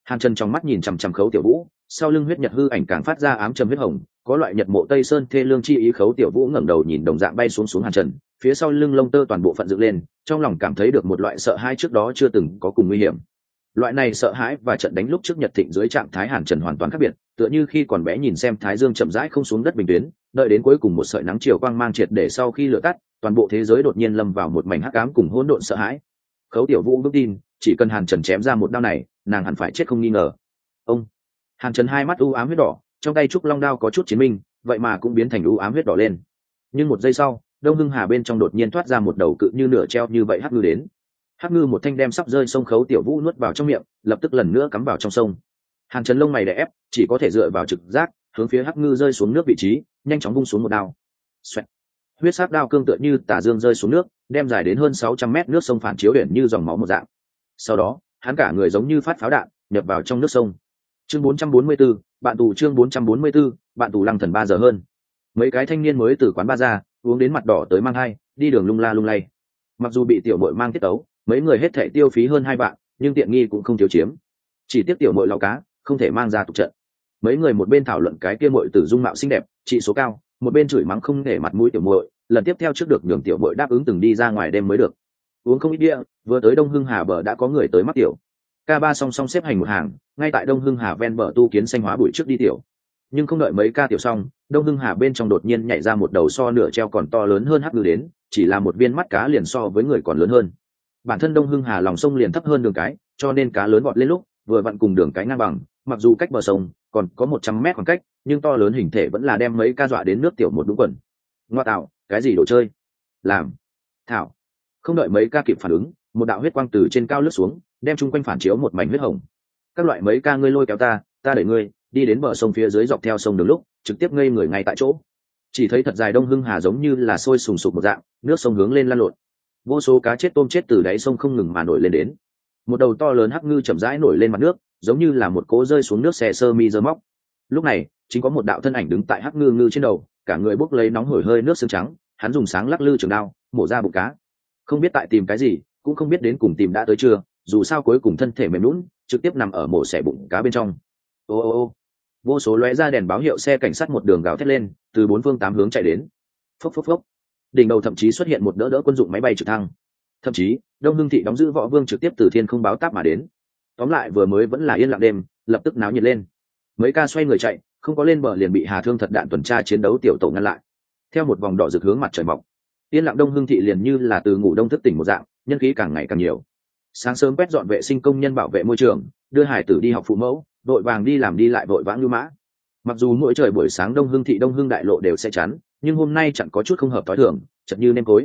Hàn trần trong mắt nhìn chằm chằm khấu tiểu vũ, sau lưng huyết nhật hư ảnh càng phát ra ám trầm huyết hồng, có loại nhật mộ tây sơn thê lương chi ý khấu tiểu vũ ngẩng đầu nhìn đồng dạng bay xuống xuống hàn trần, phía sau lưng lông tơ toàn bộ phận dựng lên, trong lòng cảm thấy được một loại sợ hãi trước đó chưa từng có cùng nguy hiểm. Loại này sợ hãi và trận đánh lúc trước nhật thịnh dưới trạng thái hàn trần hoàn toàn khác biệt tựa như khi còn bé nhìn xem thái dương chậm rãi không xuống đất bình tuyến, đợi đến cuối cùng một sợi nắng chiều quang mang triệt để sau khi lửa tắt, toàn bộ thế giới đột nhiên lâm vào một mảnh hắc ám cùng hỗn độn sợ hãi. Khấu tiểu vũ vững tin, chỉ cần hàn trần chém ra một đao này, nàng hẳn phải chết không nghi ngờ. Ông! Hàn trần hai mắt u ám huyết đỏ, trong tay trúc long đao có chút chiến minh, vậy mà cũng biến thành u ám huyết đỏ lên. Nhưng một giây sau, đông hưng hà bên trong đột nhiên thoát ra một đầu cự như nửa treo như vậy hắc ngư đến. Hắc ngư một thanh đem sắp rơi sông khấu tiểu vũ nuốt vào trong miệng, lập tức lần nữa cắm vào trong sông hàn trần lông mày đè ép chỉ có thể dựa vào trực giác hướng phía hắc ngư rơi xuống nước vị trí nhanh chóng vung xuống một đao. Xoẹt. huyết sắc đao cương tựa như tả dương rơi xuống nước đem dài đến hơn sáu trăm mét nước sông phản chiếu biển như dòng máu một dạng. Sau đó hắn cả người giống như phát pháo đạn nhập vào trong nước sông. Chương 444, bạn tù chương 444, bạn tù lăng thần ba giờ hơn. Mấy cái thanh niên mới từ quán ba ra uống đến mặt đỏ tới mang hai đi đường lung la lung lay. Mặc dù bị tiểu mội mang tiết tấu mấy người hết thệ tiêu phí hơn hai bạn nhưng tiện nghi cũng không thiếu chiếm. Chỉ tiếc tiểu mội lau cá không thể mang ra tục trận. Mấy người một bên thảo luận cái kia mội từ dung mạo xinh đẹp, trị số cao, một bên chửi mắng không để mặt mũi tiểu muội, lần tiếp theo trước được nhường tiểu muội đáp ứng từng đi ra ngoài đêm mới được. Uống không ít bia, vừa tới đông hưng hà bờ đã có người tới mắc tiểu. K ba song song xếp hành một hàng, ngay tại đông hưng hà ven bờ tu kiến xanh hóa bụi trước đi tiểu. Nhưng không đợi mấy ca tiểu xong, đông hưng hà bên trong đột nhiên nhảy ra một đầu so nửa treo còn to lớn hơn hắc ngư đến, chỉ là một viên mắt cá liền so với người còn lớn hơn. Bản thân đông hưng hà lòng sông liền thấp hơn đường cái, cho nên cá lớn vọt lên lúc, vừa vặn cùng đường cái ngang bằng mặc dù cách bờ sông còn có một trăm mét khoảng cách, nhưng to lớn hình thể vẫn là đem mấy ca dọa đến nước tiểu một đúng quần. Ngoa tạo, cái gì đồ chơi? Làm. Thảo. Không đợi mấy ca kịp phản ứng, một đạo huyết quang từ trên cao lướt xuống, đem chung quanh phản chiếu một mảnh huyết hồng. Các loại mấy ca ngươi lôi kéo ta ta đẩy ngươi đi đến bờ sông phía dưới dọc theo sông đường lúc, trực tiếp ngây người ngay tại chỗ. Chỉ thấy thật dài đông hưng hà giống như là sôi sùng sục một dạng, nước sông hướng lên lan lộn. Vô số cá chết tôm chết từ đáy sông không ngừng mà nổi lên đến. Một đầu to lớn hắc ngư chậm rãi nổi lên mặt nước giống như là một cố rơi xuống nước xe sơ mi dơ móc. Lúc này, chính có một đạo thân ảnh đứng tại hắc ngư ngư trên đầu, cả người bốc lấy nóng hổi hơi nước xương trắng, hắn dùng sáng lắc lư trường đao, mổ ra bụng cá. Không biết tại tìm cái gì, cũng không biết đến cùng tìm đã tới chưa, dù sao cuối cùng thân thể mềm lún trực tiếp nằm ở mổ xẻ bụng cá bên trong. Ô ô ô. Vô số lóe ra đèn báo hiệu xe cảnh sát một đường gào thét lên, từ bốn phương tám hướng chạy đến. Phốc phốc phốc. Đỉnh đầu thậm chí xuất hiện một đỡ đỡ quân dụng máy bay trực thăng. Thậm chí, đông hưng thị đóng giữ võ vương trực tiếp từ thiên không báo táp mà đến tóm lại vừa mới vẫn là yên lặng đêm, lập tức náo nhiệt lên. Mấy ca xoay người chạy, không có lên bờ liền bị hà thương thật đạn tuần tra chiến đấu tiểu tổ ngăn lại. Theo một vòng đỏ rực hướng mặt trời mọc, yên lặng đông hương thị liền như là từ ngủ đông thức tỉnh một dạng, nhân khí càng ngày càng nhiều. Sáng sớm quét dọn vệ sinh công nhân bảo vệ môi trường, đưa hải tử đi học phụ mẫu vội vàng đi làm đi lại vội vã ngưu mã. Mặc dù mỗi trời buổi sáng đông hương thị, đông hương đại lộ đều sẽ chắn, nhưng hôm nay chẳng có chút không hợp t h o i thường, chật như nêm cối.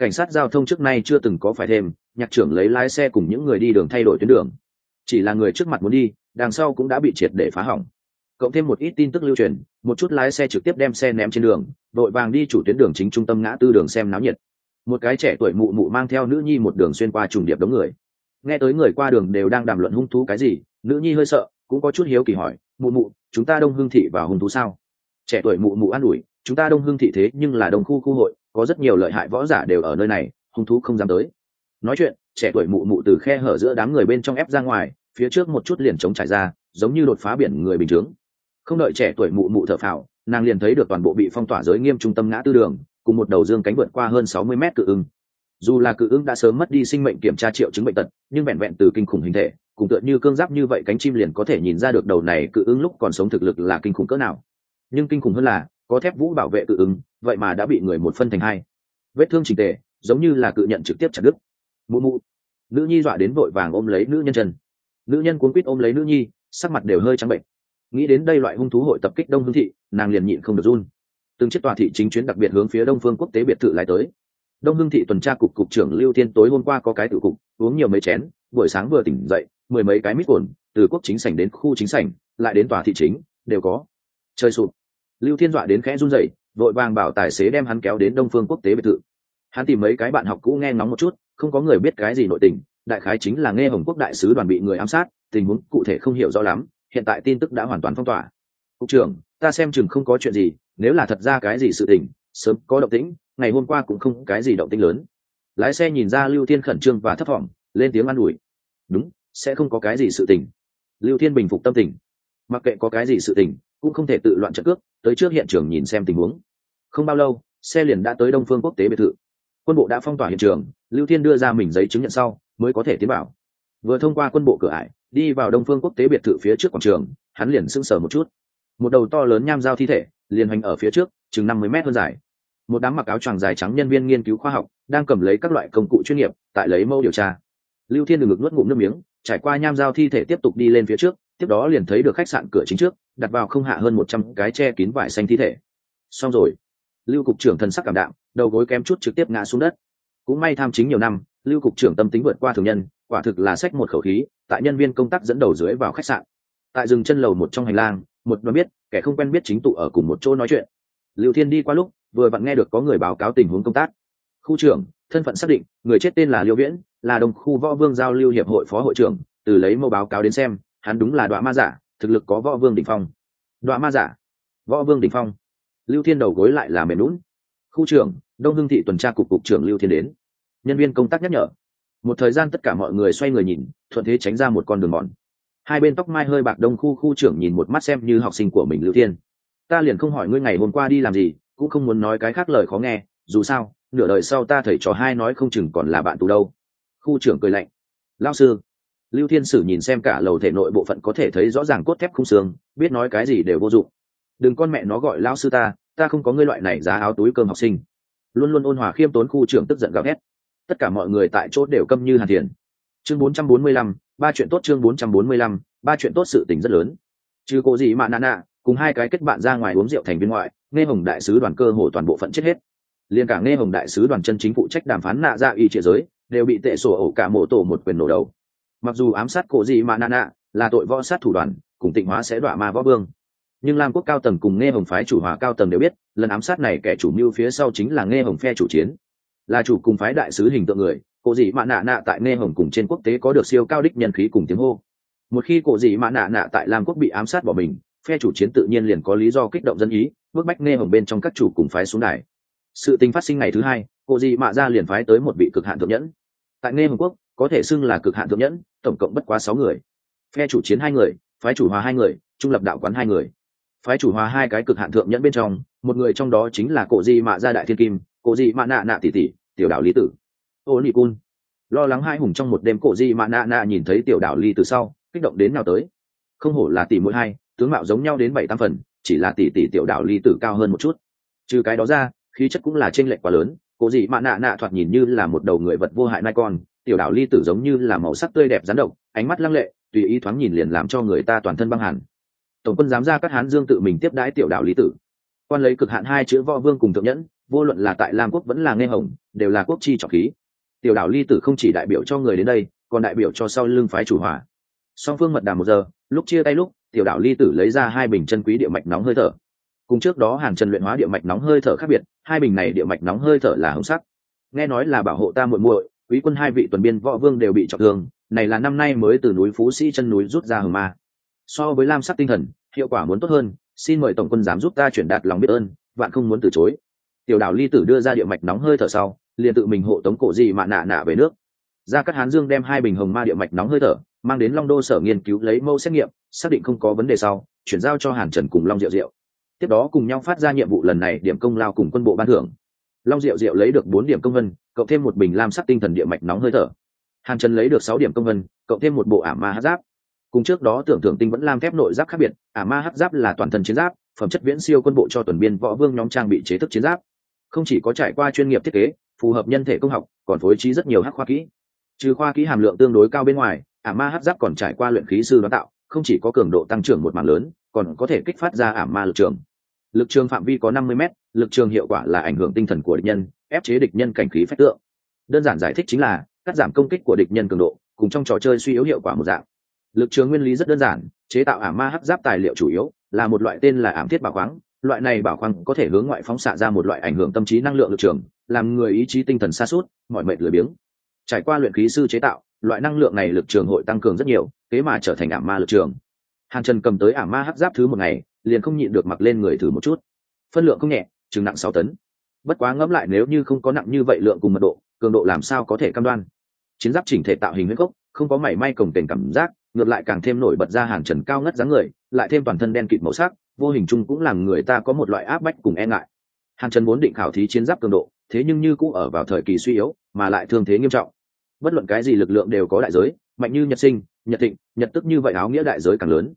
Cảnh sát giao thông trước nay chưa từng có phải thêm, nhạc trưởng lấy lái xe cùng những người đi đường thay đổi tuyến đường chỉ là người trước mặt muốn đi, đằng sau cũng đã bị triệt để phá hỏng. Cộng thêm một ít tin tức lưu truyền, một chút lái xe trực tiếp đem xe ném trên đường, đội vàng đi chủ tuyến đường chính trung tâm ngã tư đường xem náo nhiệt. Một cái trẻ tuổi mụ mụ mang theo nữ nhi một đường xuyên qua trùng điệp đống người. Nghe tới người qua đường đều đang đàm luận hung thú cái gì, nữ nhi hơi sợ, cũng có chút hiếu kỳ hỏi, mụ mụ, chúng ta đông hương thị và hung thú sao? Trẻ tuổi mụ mụ an ủi, chúng ta đông hương thị thế nhưng là đồng khu khu hội, có rất nhiều lợi hại võ giả đều ở nơi này, hung thú không dám tới nói chuyện, trẻ tuổi mụ mụ từ khe hở giữa đám người bên trong ép ra ngoài, phía trước một chút liền chống trải ra, giống như đột phá biển người bình thường. Không đợi trẻ tuổi mụ mụ thở phào, nàng liền thấy được toàn bộ bị phong tỏa giới nghiêm trung tâm ngã tư đường, cùng một đầu dương cánh vượt qua hơn sáu mươi mét cự ưng. Dù là cự ưng đã sớm mất đi sinh mệnh kiểm tra triệu chứng bệnh tật, nhưng vẹn vẹn từ kinh khủng hình thể, cùng tựa như cương giáp như vậy cánh chim liền có thể nhìn ra được đầu này cự ứng lúc còn sống thực lực là kinh khủng cỡ nào. Nhưng kinh khủng hơn là, có thép vũ bảo vệ cự ứng vậy mà đã bị người một phân thành hai. Vết thương trình tề, giống như là cự nhận trực tiếp chặt đứt mụ mụ. Nữ nhi dọa đến vội vàng ôm lấy nữ nhân chân. Nữ nhân cuốn quýt ôm lấy nữ nhi, sắc mặt đều hơi trắng bệnh. Nghĩ đến đây loại hung thú hội tập kích đông hương thị, nàng liền nhịn không được run. Từng chiếc tòa thị chính chuyến đặc biệt hướng phía đông phương quốc tế biệt thự lại tới. Đông hương thị tuần tra cục cục trưởng lưu thiên tối hôm qua có cái tự cục, uống nhiều mấy chén, buổi sáng vừa tỉnh dậy, mười mấy cái mít cồn từ quốc chính sảnh đến khu chính sảnh, lại đến tòa thị chính, đều có. Chơi sụp. Lưu thiên dọa đến khẽ run rẩy, vội vàng bảo tài xế đem hắn kéo đến đông phương quốc tế biệt thự. Hắn tìm mấy cái bạn học cũ nghe ngóng một chút không có người biết cái gì nội tình, đại khái chính là nghe hồng quốc đại sứ đoàn bị người ám sát, tình huống cụ thể không hiểu rõ lắm, hiện tại tin tức đã hoàn toàn phong tỏa. Cục trưởng, ta xem chừng không có chuyện gì, nếu là thật ra cái gì sự tình, sớm có động tĩnh, ngày hôm qua cũng không cái gì động tĩnh lớn. Lái xe nhìn ra lưu thiên khẩn trương và thấp thỏm, lên tiếng an ủi. Đúng, sẽ không có cái gì sự tình. Lưu thiên bình phục tâm tình. Mặc kệ có cái gì sự tình, cũng không thể tự loạn trận cước, tới trước hiện trường nhìn xem tình huống. Không bao lâu, xe liền đã tới đông phương quốc tế biệt thự quân bộ đã phong tỏa hiện trường, lưu thiên đưa ra mình giấy chứng nhận sau, mới có thể tiến vào. vừa thông qua quân bộ cửa ải, đi vào đông phương quốc tế biệt thự phía trước quảng trường, hắn liền sững sờ một chút. Một đầu to lớn nham giao thi thể, liền hành ở phía trước, chừng năm mươi mét hơn dài. Một đám mặc áo choàng dài trắng nhân viên nghiên cứu khoa học, đang cầm lấy các loại công cụ chuyên nghiệp, tại lấy mẫu điều tra. Lưu thiên được ngực nuốt ngụm nước miếng, trải qua nham giao thi thể tiếp tục đi lên phía trước, tiếp đó liền thấy được khách sạn cửa chính trước, đặt vào không hạ hơn một trăm cái che kín vải xanh thi thể. Xong rồi. Lưu cục trưởng thần sắc cảm đạm đầu gối kém chút trực tiếp ngã xuống đất. Cũng may tham chính nhiều năm, lưu cục trưởng tâm tính vượt qua thường nhân, quả thực là sách một khẩu khí, tại nhân viên công tác dẫn đầu dưới vào khách sạn. Tại rừng chân lầu một trong hành lang, một đoàn biết, kẻ không quen biết chính tụ ở cùng một chỗ nói chuyện. Lưu thiên đi qua lúc, vừa vặn nghe được có người báo cáo tình huống công tác. Khu trưởng, thân phận xác định, người chết tên là liêu viễn, là đồng khu võ vương giao lưu hiệp hội phó hội trưởng, từ lấy mẫu báo cáo đến xem, hắn đúng là đoạn ma giả, thực lực có võ vương đ ỉ n h phong. Đoạn ma giả, võ vương đ ỉ n h phong. Lưu thiên đầu gối lại là mềm lún khu trưởng đông hưng thị tuần tra cục cục trưởng lưu thiên đến. Nhân viên công tác nhắc nhở. Một thời gian tất cả mọi người xoay người nhìn, thuận thế tránh ra một con đường mòn. Hai bên tóc mai hơi bạc đông khu khu trưởng nhìn một mắt xem như học sinh của mình lưu thiên. Ta liền không hỏi ngươi ngày hôm qua đi làm gì, cũng không muốn nói cái khác lời khó nghe, dù sao, nửa đời sau ta thầy trò hai nói không chừng còn là bạn tù đâu. Khu trưởng cười lạnh. Lao sư. Lưu thiên sử nhìn xem cả lầu thể nội bộ phận có thể thấy rõ ràng cốt thép khung xương, biết nói cái gì đều vô dụng. Đừng con mẹ nó gọi lao sư ta ta không có ngươi loại này giá áo túi cơm học sinh luôn luôn ôn hòa khiêm tốn khu trưởng tức giận gào hét tất cả mọi người tại chỗ đều câm như hàn thiền. Chương 445, ba chuyện tốt chương 445, ba chuyện tốt sự tình rất lớn. Trừ cô gì mà nà nà cùng hai cái kết bạn ra ngoài uống rượu thành viên ngoại nghe hồng đại sứ đoàn cơ hồ toàn bộ phận chết hết. Liền cả nghe hồng đại sứ đoàn chân chính phụ trách đàm phán nạ ra y trịa giới đều bị tệ sổ ổ cả mộ tổ một quyền nổ đầu. Mặc dù ám sát cổ gì mà nà nà là tội võ sát thủ đoàn cùng tịnh hóa sẽ đọa ma võ vương. Nhưng lam quốc cao tầng cùng nghe hồng phái chủ hòa cao tầng đều biết lần ám sát này kẻ chủ mưu phía sau chính là nghe hồng phe chủ chiến. Là chủ cùng phái đại sứ hình tượng người, cổ dị mạ nạ nạ tại nghe hồng cùng trên quốc tế có được siêu cao đích nhân khí cùng tiếng hô. Một khi cổ dị mạ nạ nạ tại lam quốc bị ám sát bỏ mình, phe chủ chiến tự nhiên liền có lý do kích động dân ý, bức bách nghe hồng bên trong các chủ cùng phái xuống đài. Sự tình phát sinh ngày thứ hai, cổ dị mạ ra liền phái tới một vị cực hạn thượng nhẫn. Tại nghe hồng quốc, có thể xưng là cực hạn thượng nhẫn, tổng cộng bất quá sáu người. Phe chủ chiến hai người, phái chủ hòa hai người, trung lập đạo quán hai người phái chủ hòa hai cái cực hạn thượng nhẫn bên trong, một người trong đó chính là cổ di mạ gia đại thiên kim, cổ di mạ nạ nạ tỷ tỷ, tiểu đạo lý tử. Ô nị cun. Lo lắng hai hùng trong một đêm cổ di mạ nạ nạ nhìn thấy tiểu đạo ly từ sau, kích động đến nào tới. Không hổ là tỷ mỗi hai, tướng mạo giống nhau đến bảy tám phần, chỉ là tỷ tỷ tiểu đạo ly tử cao hơn một chút. Trừ cái đó ra, khí chất cũng là t r ê n lệch quá lớn, cổ dị mạ nạ nạ thoạt nhìn như là một đầu người vật vô hại nai con, tiểu đạo ly tử giống như là màu sắc tươi đẹp rán độc, ánh mắt lăng lệ, tùy ý thoáng nhìn liền làm cho người ta toàn thân băng hẳn tổng quân dám ra các hán dương tự mình tiếp đãi tiểu đạo lý tử. Quan lấy cực hạn hai chữ võ vương cùng thượng nhẫn, vô luận là tại lam quốc vẫn là nghe hồng, đều là quốc chi trọng khí. Tiểu đạo ly tử không chỉ đại biểu cho người đến đây, còn đại biểu cho sau lưng phái chủ hỏa song phương mật đàm một giờ, lúc chia tay lúc, tiểu đạo ly tử lấy ra hai bình chân quý địa mạch nóng hơi thở. Cùng trước đó hàng trần luyện hóa địa mạch nóng hơi thở khác biệt, hai bình này địa mạch nóng hơi thở là hồng sắc. Nghe nói là bảo hộ ta muội muội, quý quân hai vị tuần biên võ vương đều bị trọng thương, này là năm nay mới từ núi phú sĩ chân núi rút ra hờ ma so với lam sắc tinh thần, hiệu quả muốn tốt hơn, xin mời tổng quân giám giúp ta chuyển đạt lòng biết ơn, vạn không muốn từ chối. Tiểu đảo ly tử đưa ra địa mạch nóng hơi thở sau, liền tự mình hộ tống cổ gì mạ nạ nạ về nước. Ra các hán dương đem hai bình hồng ma địa mạch nóng hơi thở, mang đến long đô sở nghiên cứu lấy mẫu xét nghiệm, xác định không có vấn đề sau, chuyển giao cho hàn trần cùng long diệu diệu. Tiếp đó cùng nhau phát ra nhiệm vụ lần này điểm công lao cùng quân bộ ban thưởng. Long diệu diệu lấy được bốn điểm công vân, cộng thêm một bình lam sắc tinh thần địa mạch nóng hơi thở. Hàn trần lấy được sáu điểm công vân, cộng thêm một bộ ả ma hát giáp cùng trước đó tưởng thưởng tinh vẫn lam thép nội giáp khác biệt, ả ma hát giáp là toàn thân chiến giáp, phẩm chất viễn siêu quân bộ cho tuần biên võ vương nhóm trang bị chế thức chiến giáp. Không chỉ có trải qua chuyên nghiệp thiết kế, phù hợp nhân thể công học, còn phối trí rất nhiều hắc khoa kỹ. Trừ khoa kỹ hàm lượng tương đối cao bên ngoài, ả ma hát giáp còn trải qua luyện khí sư đào tạo, không chỉ có cường độ tăng trưởng một mảng lớn, còn có thể kích phát ra ả ma lực trường. Lực trường phạm vi có năm mươi m lực trường hiệu quả là ảnh hưởng tinh thần của địch nhân, ép chế địch nhân cảnh khí phách tượng. Đơn giản giải thích chính là, cắt giảm công kích của địch nhân cường độ, cùng trong trò chơi suy yếu hiệu quả một dạng lực trường nguyên lý rất đơn giản, chế tạo ảm ma hắc giáp tài liệu chủ yếu là một loại tên là ảm thiết bảo khoáng. Loại này bảo khoáng có thể hướng ngoại phóng xạ ra một loại ảnh hưởng tâm trí năng lượng lực trường, làm người ý chí tinh thần xa suốt mọi mệnh lười biếng. Trải qua luyện khí sư chế tạo, loại năng lượng này lực trường hội tăng cường rất nhiều thế mà trở thành ảm ma lực trường. Hàn trần cầm tới ảm ma hắc giáp thứ một ngày, liền không nhịn được mặc lên người thử một chút. Phân lượng không nhẹ, chừng nặng sáu tấn. Bất quá ngẫm lại nếu như không có nặng như vậy lượng cùng mật độ, cường độ làm sao có thể cam đoan? Chiến giáp chỉnh thể tạo hình huyết gốc không có mảy may cổng tình cảm giác ngược lại càng thêm nổi bật ra hàng trần cao ngất dáng người lại thêm toàn thân đen kịt màu sắc vô hình chung cũng làm người ta có một loại áp bách cùng e ngại. Hàng trần muốn định khảo thí chiến giáp cường độ thế nhưng như cũng ở vào thời kỳ suy yếu mà lại thương thế nghiêm trọng. Bất luận cái gì lực lượng đều có đại giới mạnh như nhật sinh nhật thịnh nhật tức như vậy áo nghĩa đại giới càng lớn.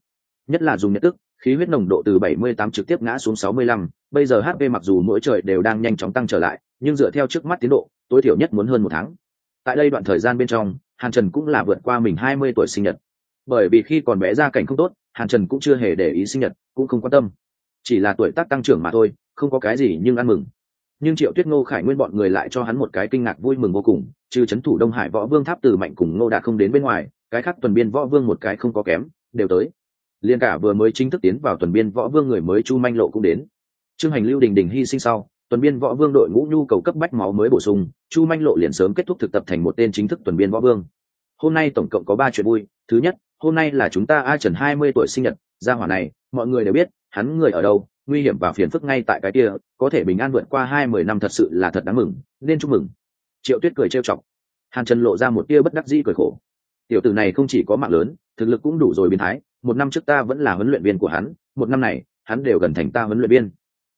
Nhất là dùng nhật tức khí huyết nồng độ từ 78 trực tiếp ngã xuống 65, bây giờ hp mặc dù mỗi trời đều đang nhanh chóng tăng trở lại nhưng dựa theo trước mắt tiến độ tối thiểu nhất muốn hơn một tháng. Tại đây đoạn thời gian bên trong hàn trần cũng là vượt qua mình 20 tuổi sinh nhật. Bởi vì khi còn bé gia cảnh không tốt, hàn trần cũng chưa hề để ý sinh nhật, cũng không quan tâm. Chỉ là tuổi tác tăng trưởng mà thôi, không có cái gì nhưng ăn mừng. Nhưng triệu tuyết ngô, khải nguyên bọn người lại cho hắn một cái kinh ngạc vui mừng vô cùng, trừ c h ấ n thủ đông hải võ vương tháp từ mạnh cùng ngô đạt không đến bên ngoài, cái khác tuần biên võ vương một cái không có kém, đều tới. Liên cả vừa mới chính thức tiến vào tuần biên võ vương người mới chu manh lộ cũng đến. Trương hành lưu đình đình hy sinh sau tuần biên võ vương đội ngũ nhu cầu cấp bách máu mới bổ sung, chu manh lộ liền sớm kết thúc thực tập thành một tên chính thức tuần biên võ vương. Hôm nay tổng cộng có ba chuyện vui, thứ nhất, hôm nay là chúng ta a trần hai mươi tuổi sinh nhật, gia hỏa này, mọi người đều biết, hắn người ở đâu, nguy hiểm và phiền phức ngay tại cái kia, có thể bình an vượt qua hai mươi năm thật sự là thật đáng mừng, nên chúc mừng. Triệu tuyết cười trêu chọc. Hàn trần lộ ra một tia bất đắc dĩ cười khổ. Tiểu tử này không chỉ có mạng lớn, thực lực cũng đủ rồi biến thái, một năm trước ta vẫn là huấn luyện viên của hắn, một năm này, hắn đều gần thành ta huấn luyện viên.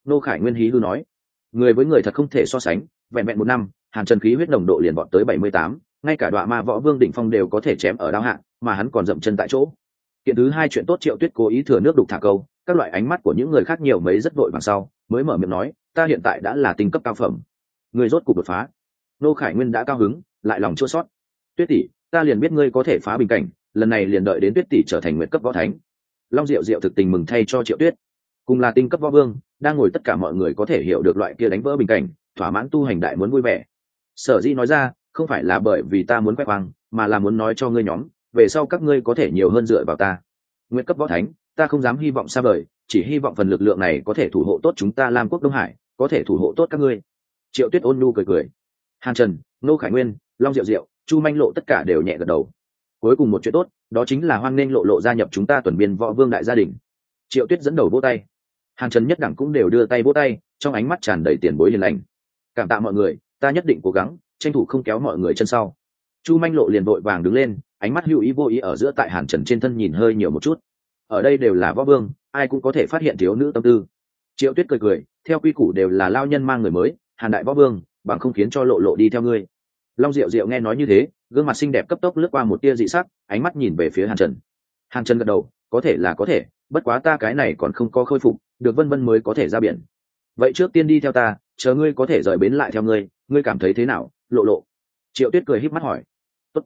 Nô khải nguyên hí hư nói người với người thật không thể so sánh, vẹn vẹn một năm, hàn trần khí huyết nồng độ liền bọn tới bảy mươi tám, ngay cả đoạn ma võ vương đỉnh phong đều có thể chém ở đao hạng mà hắn còn dậm chân tại chỗ. Kiện thứ hai chuyện tốt triệu tuyết cố ý thừa nước đục thả câu, các loại ánh mắt của những người khác nhiều mấy rất vội bằng sau, mới mở miệng nói, ta hiện tại đã là tinh cấp cao phẩm. Người rốt cục đột phá. Nô khải nguyên đã cao hứng, lại lòng chua sót tuyết tỷ, ta liền biết ngươi có thể phá bình cảnh, lần này liền đợi đến tuyết tỷ trở thành nguyện cấp võ thánh. Long diệu diệu thực tình mừng thay cho triệu tuyết cùng là tinh cấp võ vương, đang ngồi tất cả mọi người có thể hiểu được loại kia đánh vỡ bình cảnh, thỏa mãn tu hành đại muốn vui vẻ. Sở di nói ra, không phải là bởi vì ta muốn quét khoang mà là muốn nói cho ngươi nhóm, về sau các ngươi có thể nhiều hơn dựa vào ta. Nguyện cấp võ thánh, ta không dám hy vọng xa vời, chỉ hy vọng phần lực lượng này có thể thủ hộ tốt chúng ta lam quốc đông hải, có thể thủ hộ tốt các ngươi. Triệu tuyết ôn nu cười cười. Hàn trần, nô khải nguyên, long diệu diệu, chu manh lộ tất cả đều nhẹ gật đầu. Cuối cùng một chuyện tốt, đó chính là hoan nghênh lộ lộ gia nhập chúng ta tuần biên võ vương đại gia đình. Triệu tuyết dẫn đầu vỗ tay hàn trần nhất đẳng cũng đều đưa tay vỗ tay, trong ánh mắt tràn đầy tiền bối hiền lành. Cảm tạ mọi người, ta nhất định cố gắng, tranh thủ không kéo mọi người chân sau. Chu manh lộ liền vội vàng đứng lên, ánh mắt hữu ý vô ý ở giữa tại hàn trần trên thân nhìn hơi nhiều một chút. Ở đây đều là võ vương, ai cũng có thể phát hiện thiếu nữ tâm tư. Triệu tuyết cười cười, theo quy củ đều là lao nhân mang người mới, hàn đại võ vương, bằng không khiến cho lộ lộ đi theo ngươi. Long diệu diệu nghe nói như thế, gương mặt xinh đẹp cấp tốc lướt qua một tia dị sắc, ánh mắt nhìn về phía hàn trần. Hàn trần gật đầu, có thể là có thể, bất quá ta cái này còn không có khôi phục được vân vân mới có thể ra biển. Vậy trước tiên đi theo ta chờ ngươi có thể rời bến lại theo ngươi ngươi cảm thấy thế nào? Lộ lộ. Triệu tuyết cười híp mắt hỏi. Tốt.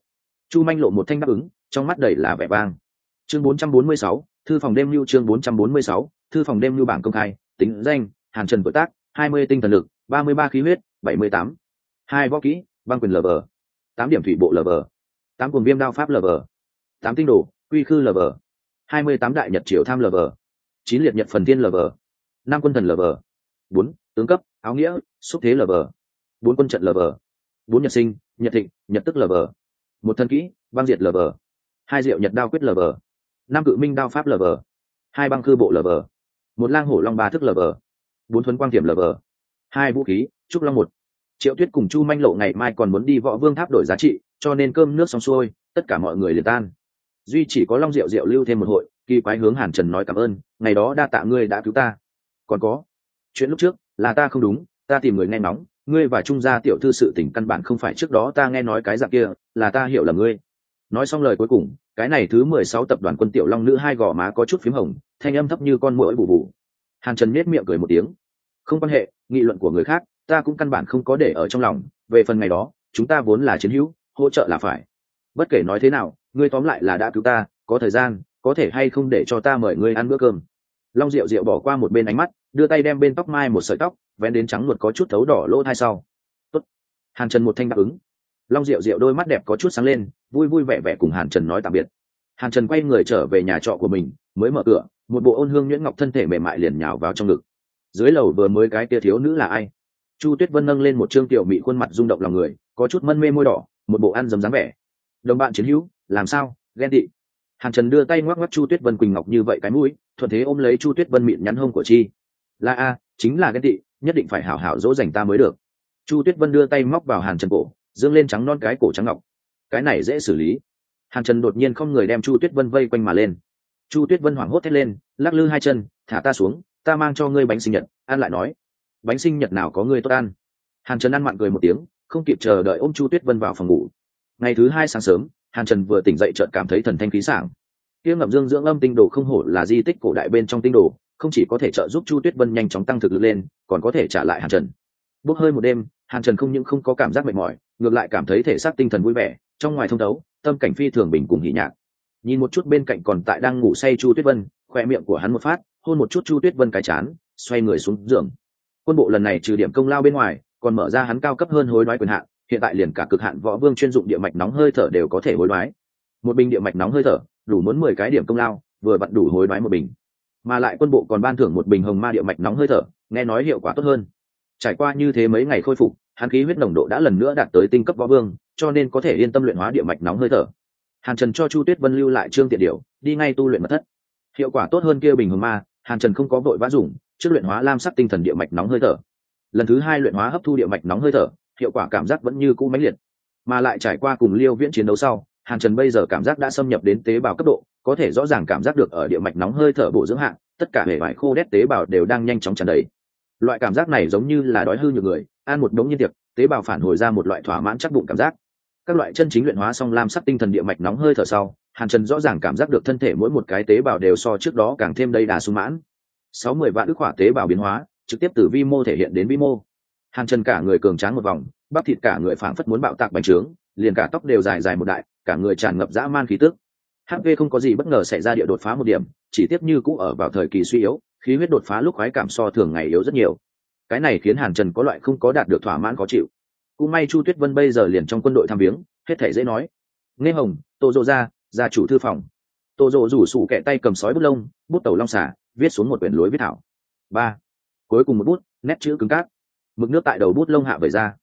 chu manh lộ một thanh đáp ứng trong mắt đầy là vẻ vang. Chương 446, thư phòng đêm lưu chương 446, thư phòng đêm lưu bảng công khai tính danh hàn trần tuổi tác 20 tinh thần lực 33 khí huyết 78. hai võ kỹ băng quyền lờ vờ tám điểm thủy bộ lờ vờ tám cuồng viêm đao pháp lờ vờ tám tinh đồ quy khư lờ vờ hai mươi tám đại nhật triều tham lờ vờ chín liệt nhật phần tiên lờ vờ năm quân thần lờ vờ bốn tướng cấp áo nghĩa xúc thế lờ vờ bốn quân trận lờ vờ bốn nhật sinh nhật thịnh nhật tức lờ vờ một thân kỹ băng diệt lờ vờ hai diệu nhật đao quyết lờ vờ năm cự minh đao pháp lờ vờ hai băng cư bộ lờ vờ một lang hổ long ba thức lờ vờ bốn thuấn quang tiềm lờ vờ hai vũ khí trúc long một triệu tuyết cùng chu manh lộ ngày mai còn muốn đi võ vương tháp đổi giá trị cho nên cơm nước xong xuôi tất cả mọi người liền tan duy chỉ có long rượu rượu lưu thêm một hội kỳ quái hướng hàn trần nói cảm ơn, ngày đó đa tạ ngươi đã cứu ta. Còn có, chuyện lúc trước là ta không đúng, ta tìm người nghe nóng ngươi và trung gia tiểu thư sự tình căn bản không phải trước đó ta nghe nói cái dạng kia, là ta hiểu là ngươi. Nói xong lời cuối cùng, cái này thứ mười sáu tập đoàn quân tiểu long nữ hai gò má có chút p h í m hồng, thanh âm thấp như con mũi bù bù. Hàn trần nết miệng cười một tiếng. Không quan hệ, nghị luận của người khác, ta cũng căn bản không có để ở trong lòng. Về phần ngày đó, chúng ta vốn là chiến hữu, hỗ trợ là phải. Bất kể nói thế nào, ngươi tóm lại là đã cứu ta, có thời gian có thể hay không để cho ta mời ngươi ăn bữa cơm? Long diệu diệu bỏ qua một bên ánh mắt, đưa tay đem bên tóc mai một sợi tóc, vén đến trắng luật có chút thấu đỏ lỗ thai sau. Tốt. hàn trần một thanh đáp ứng. Long diệu diệu đôi mắt đẹp có chút sáng lên, vui vui vẻ vẻ cùng hàn trần nói tạm biệt. Hàn trần quay người trở về nhà trọ của mình, mới mở cửa, một bộ ôn hương nhuyễn ngọc thân thể mềm mại liền nhào vào trong ngực. Dưới lầu vừa mới cái tia thiếu nữ là ai? Chu tuyết vân nâng lên một trương tiểu mị khuôn mặt rung động lòng người, có chút mân mê môi đỏ, một bộ ăn dấm dáng vẻ. Đồng bạn chiến hữu, làm sao? Ghen tị hàn trần đưa tay ngoắc ngoắc chu tuyết vân quỳnh ngọc như vậy cái mũi, thuận thế ôm lấy chu tuyết vân mịn nhắn hông của chi. Là a, chính là ghen tị, nhất định phải hảo hảo dỗ dành ta mới được. Chu tuyết vân đưa tay móc vào hàn trần cổ, dương lên trắng non cái cổ trắng ngọc. Cái này dễ xử lý. Hàn trần đột nhiên không người đem chu tuyết vân vây quanh mà lên. Chu tuyết vân hoảng hốt thét lên, lắc lư hai chân, thả ta xuống, ta mang cho ngươi bánh sinh nhật an lại nói. Bánh sinh nhật nào có ngươi tốt ăn? Hàn trần ăn mặn cười một tiếng, không kịp chờ đợi ôm chu tuyết vân vào phòng ngủ. Ngày thứ hai sáng sớm hàn trần vừa tỉnh dậy chợt cảm thấy thần thanh khí sảng. Kia ngậm dương dưỡng âm tinh đồ không hổ là di tích cổ đại bên trong tinh đồ, không chỉ có thể trợ giúp chu tuyết vân nhanh chóng tăng thực lực lên, còn có thể trả lại hàn trần. Bốc hơi một đêm, hàn trần không những không có cảm giác mệt mỏi, ngược lại cảm thấy thể xác tinh thần vui vẻ, trong ngoài thông đấu tâm cảnh phi thường bình cùng hỉ nhạc. Nhìn một chút bên cạnh còn tại đang ngủ say chu tuyết vân khoe miệng của hắn một phát, hôn một chút chu tuyết vân cái chán, xoay người xuống giường. Quân bộ lần này trừ điểm công lao bên ngoài, còn mở ra hắn cao cấp hơn hối đoái quyền hạn hiện tại liền cả cực hạn võ vương chuyên dụng địa mạch nóng hơi thở đều có thể hối đoái. Một bình địa mạch nóng hơi thở, đủ muốn mười cái điểm công lao, vừa vặn đủ hối đoái một bình. Mà lại quân bộ còn ban thưởng một bình hồng ma địa mạch nóng hơi thở, nghe nói hiệu quả tốt hơn. Trải qua như thế mấy ngày khôi phục hàn khí huyết nồng độ đã lần nữa đạt tới tinh cấp võ vương, cho nên có thể yên tâm luyện hóa địa mạch nóng hơi thở. Hàn trần cho chu tuyết vân lưu lại trương tiện điều đi ngay tu luyện mật thất. Hiệu quả tốt hơn kia bình hồng ma, hàn trần không có vội vã dùng, trước luyện hóa lam sắc tinh thần địa mạch nóng hơi thở. Lần thứ hai luyện hóa hấp thu địa mạch nóng hơi thở hiệu quả cảm giác vẫn như cũ mãnh liệt. Mà lại trải qua cùng liêu viễn chiến đấu sau, hàn trần bây giờ cảm giác đã xâm nhập đến tế bào cấp độ, có thể rõ ràng cảm giác được ở địa mạch nóng hơi thở bổ dưỡng hạng, tất cả hệ vải khô đét tế bào đều đang nhanh chóng tràn đầy. Loại cảm giác này giống như là đói hư nhiều người, ăn một đống nhiên tiệc, tế bào phản hồi ra một loại thỏa mãn chắc bụng cảm giác. Các loại chân chính luyện hóa song lam sắc tinh thần địa mạch nóng hơi thở sau, hàn trần rõ ràng cảm giác được thân thể mỗi một cái tế bào đều so trước đó càng thêm đầy đà sung mãn. Sáu mươi vạn ức hỏa tế bào biến hóa, trực tiếp từ vi mô thể hiện đến vi mô hàn trần cả người cường tráng một vòng, bắp thịt cả người phảng phất muốn bạo tạc bành trướng, liền cả tóc đều dài dài một đại, cả người tràn ngập dã man khí tức. Hv không có gì bất ngờ xảy ra địa đột phá một điểm, chỉ tiếp như cũ ở vào thời kỳ suy yếu, khí huyết đột phá lúc khoái cảm so thường ngày yếu rất nhiều. Cái này khiến hàn trần có loại không có đạt được thỏa mãn khó chịu. Cũng may chu tuyết vân bây giờ liền trong quân đội tham viếng, hết thể dễ nói. Nghe hồng, tô Dô ra gia chủ thư phòng. Tô Dô rủ sủ kẹ tay cầm sói bút lông, bút tàu long xả viết xuống một quyển lối viết thảo. Ba. Cuối cùng một bút, nét chữ cứng cát mực nước tại đầu bút lông hạ về ra.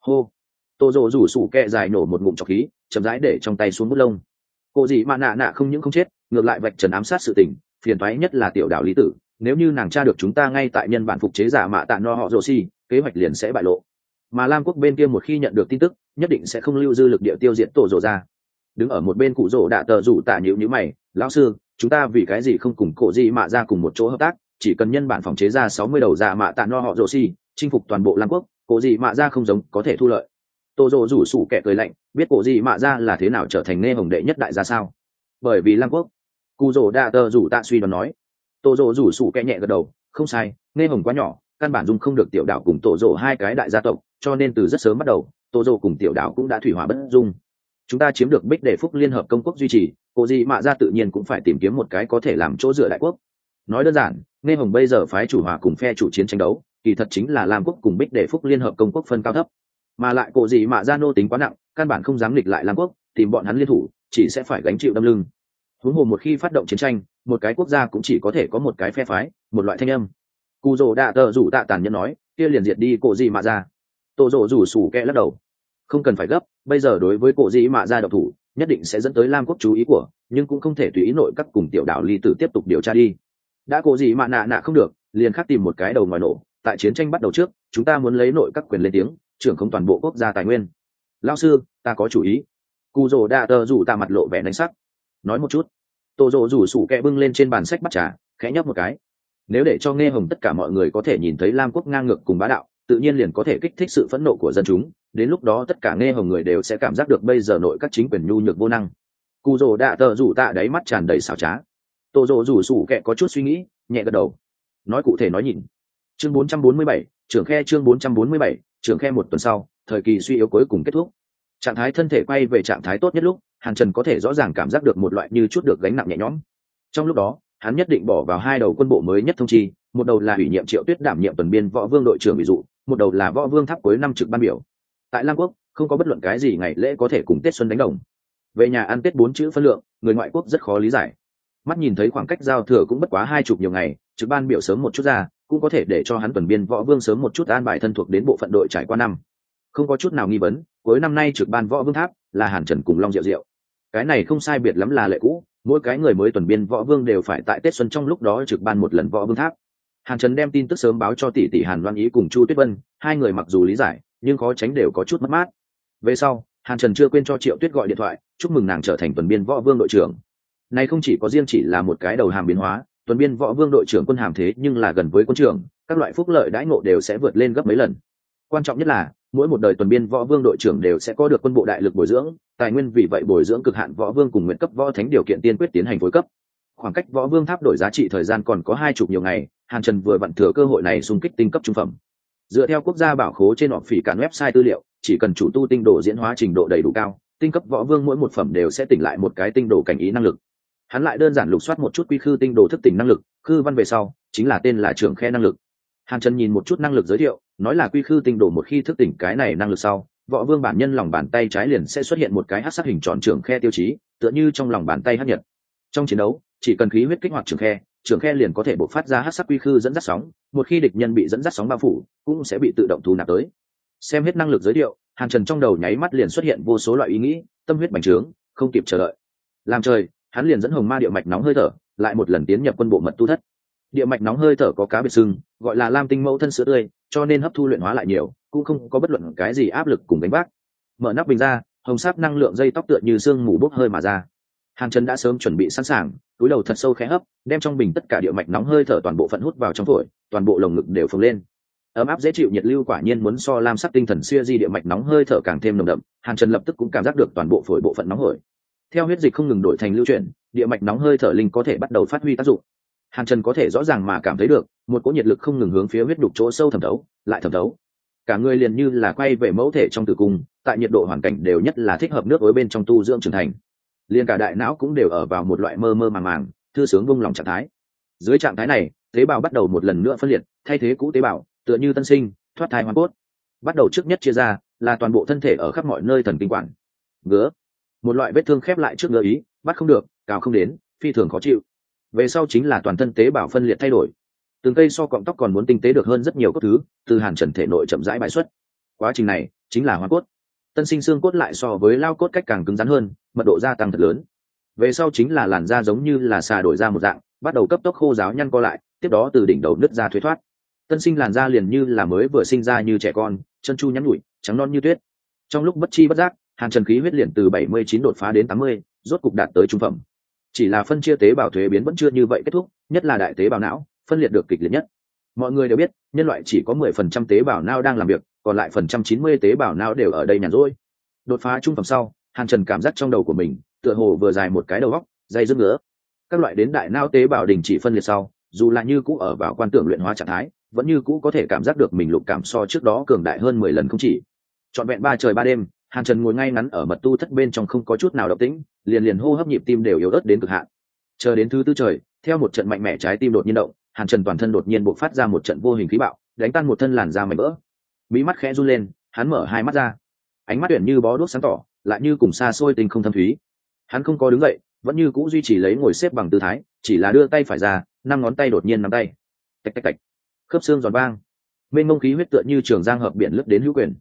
Hô. Tô rộ rủ sủ kẹ dài nổ một ngụm trọc khí, chậm rãi để trong tay xuống bút lông. Cô gì mà nạ nạ không những không chết, ngược lại vạch trần ám sát sự tình, phiền thoái nhất là tiểu đảo lý tử, nếu như nàng tra được chúng ta ngay tại nhân bản phục chế giả mạ tạ no họ rồ si, kế hoạch liền sẽ bại lộ. Mà lam quốc bên kia một khi nhận được tin tức, nhất định sẽ không lưu dư lực địa tiêu diệt tổ rồ ra. Đứng ở một bên cụ rồ đạ tờ rủ tạ nhịu nhữ mày, lão sư, chúng ta vì cái gì không cùng cổ gì mạ ra cùng một chỗ hợp tác? Chỉ cần nhân bản phòng chế ra sáu mươi đầu dạ mạ tạ no họ rồ si chinh phục toàn bộ lam quốc, cổ gì mạ ra không giống, có thể thu lợi. Tô rồ rủ sủ kẻ cười lạnh, biết cổ gì mạ ra là thế nào trở thành nê hồng đệ nhất đại gia sao? Bởi vì lam quốc cụ rồ đa tờ rủ tạ suy đoán nói. Tô rồ rủ sủ kẻ nhẹ gật đầu, không sai nê hồng quá nhỏ, căn bản dung không được tiểu đảo cùng tổ rồ hai cái đại gia tộc, cho nên từ rất sớm bắt đầu, tô rồ cùng tiểu đảo cũng đã thủy hòa bất dung. Chúng ta chiếm được bích để phúc liên hợp công quốc duy trì, cổ gì mạ ra tự nhiên cũng phải tìm kiếm một cái có thể làm chỗ dựa đại quốc. Nói đơn giản nghe hồng bây giờ phái chủ hòa cùng phe chủ chiến tranh đấu, kỳ thật chính là lam quốc cùng bích để phúc liên hợp công quốc phân cao thấp. Mà lại cổ gì mà ra nô tính quá nặng, căn bản không dám nghịch lại lam quốc, tìm bọn hắn liên thủ, chỉ sẽ phải gánh chịu đâm lưng. Huống hồ một khi phát động chiến tranh, một cái quốc gia cũng chỉ có thể có một cái phe phái, một loại thanh âm. Cụ rồ đạ tờ rủ tạ tàn nhẫn nói, kia liền diệt đi cổ gì mà ra. Tổ rồ rủ sủ kẹ lắc đầu. Không cần phải gấp, bây giờ đối với cổ gì mà ra độc thủ, nhất định sẽ dẫn tới lam quốc chú ý của, nhưng cũng không thể tùy ý nội các cùng tiểu đảo ly tử tiếp tục điều tra đi đã cổ gì mạ nạ nạ không được, liền khắc tìm một cái đầu ngoài nổ. Tại chiến tranh bắt đầu trước, chúng ta muốn lấy nội các quyền lên tiếng, trưởng không toàn bộ quốc gia tài nguyên. Lao sư, ta có chủ ý. Cụ rồ đa tờ rủ ta mặt lộ vẻ đánh sắc. Nói một chút. Tổ rồ rủ sủ kẹ bưng lên trên bàn sách bắt trà, khẽ nhấp một cái. Nếu để cho nghe hồng tất cả mọi người có thể nhìn thấy lam quốc ngang ngược cùng bá đạo, tự nhiên liền có thể kích thích sự phẫn nộ của dân chúng. Đến lúc đó tất cả nghe hồng người đều sẽ cảm giác được bây giờ nội các chính quyền nhu nhược vô năng. Cụ rồ đạ tờ rủ tạ đáy mắt tràn đầy xảo trá. Tô rồ rủ sủ kẹ có chút suy nghĩ nhẹ gật đầu. Nói cụ thể nói nhìn. Chương 447, trưởng khe chương 447, trưởng khe một tuần sau thời kỳ suy yếu cuối cùng kết thúc. Trạng thái thân thể quay về trạng thái tốt nhất lúc hàn trần có thể rõ ràng cảm giác được một loại như chút được gánh nặng nhẹ nhõm. Trong lúc đó hắn nhất định bỏ vào hai đầu quân bộ mới nhất thông chi một đầu là ủy nhiệm triệu tuyết đảm nhiệm tuần biên võ vương đội trưởng ví dụ một đầu là võ vương tháp cuối năm trực ban biểu. Tại Lang quốc không có bất luận cái gì ngày lễ có thể cùng tết xuân đánh đồng. Về nhà ăn tết bốn chữ phân lượng người ngoại quốc rất khó lý giải mắt nhìn thấy khoảng cách giao thừa cũng bất quá hai chục nhiều ngày, trực ban biểu sớm một chút ra, cũng có thể để cho hắn tuần biên võ vương sớm một chút an bài thân thuộc đến bộ phận đội trải qua năm. Không có chút nào nghi vấn, cuối năm nay trực ban võ vương tháp là hàn trần cùng long diệu diệu. Cái này không sai biệt lắm là lệ cũ, mỗi cái người mới tuần biên võ vương đều phải tại tết xuân trong lúc đó trực ban một lần võ vương tháp. Hàn trần đem tin tức sớm báo cho tỷ tỷ hàn loan ý cùng chu tuyết vân, hai người mặc dù lý giải, nhưng khó tránh đều có chút mất mát. Về sau, hàn trần chưa quên cho triệu tuyết gọi điện thoại, chúc mừng nàng trở thành tuần biên võ vương đội trưởng này không chỉ có riêng chỉ là một cái đầu hàm biến hóa, tuần biên võ vương đội trưởng quân hàm thế nhưng là gần với quân trưởng, các loại phúc lợi đãi ngộ đều sẽ vượt lên gấp mấy lần. Quan trọng nhất là, mỗi một đời tuần biên võ vương đội trưởng đều sẽ có được quân bộ đại lực bồi dưỡng, tài nguyên vì vậy bồi dưỡng cực hạn võ vương cùng nguyện cấp võ thánh điều kiện tiên quyết tiến hành phối cấp. Khoảng cách võ vương tháp đổi giá trị thời gian còn có hai chục nhiều ngày, hàn trần vừa vặn thừa cơ hội này xung kích tinh cấp trung phẩm. Dựa theo quốc gia bảo khố trên họp phỉ cản website tư liệu, chỉ cần chủ tu tinh đồ diễn hóa trình độ đầy đủ cao, tinh cấp võ vương mỗi một phẩm đều sẽ tỉnh lại một cái tinh đồ cảnh ý năng lực hắn lại đơn giản lục soát một chút quy khư tinh đồ thức tỉnh năng lực, khư văn về sau, chính là tên là trưởng khe năng lực. Hàn trần nhìn một chút năng lực giới thiệu, nói là quy khư tinh đồ một khi thức tỉnh cái này năng lực sau, võ vương bản nhân lòng bàn tay trái liền sẽ xuất hiện một cái hát sắc hình tròn trưởng khe tiêu chí, tựa như trong lòng bàn tay hát nhật. Trong chiến đấu, chỉ cần khí huyết kích hoạt trưởng khe trưởng khe liền có thể bộc phát ra hát sắc quy khư dẫn dắt sóng, một khi địch nhân bị dẫn dắt sóng bao phủ, cũng sẽ bị tự động thu nạp tới. Xem hết năng lực giới thiệu, hàn trần trong đầu nháy mắt liền xuất hiện vô số loại ý nghĩ, tâm huyết bành trướng, không kịp chờ đợi. Làm trời hắn liền dẫn hồng ma địa mạch nóng hơi thở, lại một lần tiến nhập quân bộ mật tu thất. Địa mạch nóng hơi thở có cá biệt sưng gọi là lam tinh mẫu thân sữa tươi, cho nên hấp thu luyện hóa lại nhiều, cũng không có bất luận cái gì áp lực cùng đánh bác mở nắp bình ra, hồng sáp năng lượng dây tóc tựa như sương mù bốc hơi mà ra. Hàn trần đã sớm chuẩn bị sẵn sàng, túi đầu thật sâu khẽ hấp, đem trong bình tất cả địa mạch nóng hơi thở toàn bộ phận hút vào trong phổi, toàn bộ lồng ngực đều phồng lên. Ấm áp dễ chịu nhiệt lưu quả nhiên muốn so lam sắc tinh thần xuya di địa mạch nóng hơi thở càng thêm nồng đậm, hàn trần lập tức cũng cảm giác được toàn bộ phổi bộ phận nóng hổi theo huyết dịch không ngừng đổi thành lưu chuyển, địa mạch nóng hơi thở linh có thể bắt đầu phát huy tác dụng. Hàn trần có thể rõ ràng mà cảm thấy được, một cỗ nhiệt lực không ngừng hướng phía huyết đục chỗ sâu thẩm thấu, lại thẩm thấu. Cả người liền như là quay về mẫu thể trong tử cung, tại nhiệt độ hoàn cảnh đều nhất là thích hợp nước với bên trong tu dưỡng trưởng thành. Liền cả đại não cũng đều ở vào một loại mơ mơ màng màng, thư sướng vung lòng trạng thái. Dưới trạng thái này, tế bào bắt đầu một lần nữa phân liệt, thay thế cũ tế bào, tựa như tân sinh, thoát thai hoa cốt. Bắt đầu trước nhất chia ra, là toàn bộ thân thể ở khắp mọi nơi thần kinh quản. Ngứa một loại vết thương khép lại trước ngựa ý, bắt không được, cào không đến, phi thường khó chịu. Về sau chính là toàn thân tế bào phân liệt thay đổi. Từng cây so cọng tóc còn muốn tinh tế được hơn rất nhiều các thứ, từ hàn trần thể nội chậm rãi bãi xuất. Quá trình này chính là hoa cốt. Tân sinh xương cốt lại so với lao cốt cách càng cứng rắn hơn, mật độ gia tăng thật lớn. Về sau chính là làn da giống như là xà đổi ra một dạng, bắt đầu cấp tốc khô giáo nhăn co lại, tiếp đó từ đỉnh đầu nứt ra thuế thoát. Tân sinh làn da liền như là mới vừa sinh ra như trẻ con, chân chu nhắn nhụi trắng non như tuyết. Trong lúc bất chi bất giác hàn trần khí huyết liền từ bảy mươi chín đột phá đến tám mươi, rốt cục đạt tới trung phẩm. Chỉ là phân chia tế bào thuế biến vẫn chưa như vậy kết thúc, nhất là đại tế bào não, phân liệt được kịch liệt nhất. Mọi người đều biết, nhân loại chỉ có mười phần trăm tế bào não đang làm việc, còn lại phần trăm chín mươi tế bào não đều ở đây nhàn rỗi. Đột phá trung phẩm sau, hàn trần cảm giác trong đầu của mình, tựa hồ vừa dài một cái đầu góc dây dứt nữa các loại đến đại não tế bào đình chỉ phân liệt sau, dù là như cũ ở vào quan tưởng luyện hóa trạng thái, vẫn như cũ có thể cảm giác được mình lục cảm so trước đó cường đại hơn mười lần không chỉ. Trọn vẹn ba trời ba đêm hàn trần ngồi ngay ngắn ở mật tu thất bên trong không có chút nào động tĩnh, liền liền hô hấp nhịp tim đều yếu ớt đến cực hạn. Chờ đến thứ tư trời, theo một trận mạnh mẽ trái tim đột nhiên động, hàn trần toàn thân đột nhiên bộc phát ra một trận vô hình khí bạo, đánh tan một thân làn da mảnh vỡ. Mỹ mắt khẽ run lên, hắn mở hai mắt ra. Ánh mắt tuyển như bó đuốc sáng tỏ, lại như cùng xa xôi tình không thâm thúy. Hắn không có đứng dậy, vẫn như cũ duy trì lấy ngồi xếp bằng tư thái, chỉ là đưa tay phải ra, năm ngón tay đột nhiên nắm tay. Tạch tạch tạch. Khớp xương giòn vang. Mênh mông khí huyết tựa như trường giang hợp biển lướt đến hữu quyền.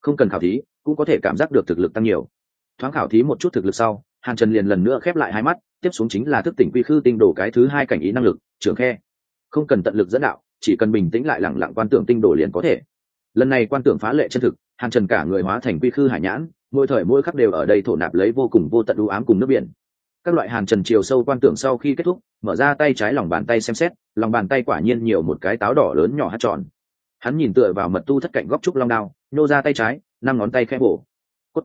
Không cần khảo thí cũng có thể cảm giác được thực lực tăng nhiều. Thoáng khảo thí một chút thực lực sau, hàn trần liền lần nữa khép lại hai mắt, tiếp xuống chính là thức tỉnh quy khư tinh đồ cái thứ hai cảnh ý năng lực trường khe. Không cần tận lực dẫn đạo, chỉ cần bình tĩnh lại lẳng lặng quan tưởng tinh đồ liền có thể. Lần này quan tưởng phá lệ chân thực, hàn trần cả người hóa thành quy khư hải nhãn, mỗi thời mỗi khắc đều ở đây thổ nạp lấy vô cùng vô tận ưu ám cùng nước biển. Các loại hàn trần chiều sâu quan tưởng sau khi kết thúc, mở ra tay trái lòng bàn tay xem xét, lòng bàn tay quả nhiên nhiều một cái táo đỏ lớn nhỏ hát tròn. Hắn nhìn tựa vào mật tu thất cạnh góc trúc long đao, nhô ra tay trái năm ngón tay khẽ bổ. Cốt.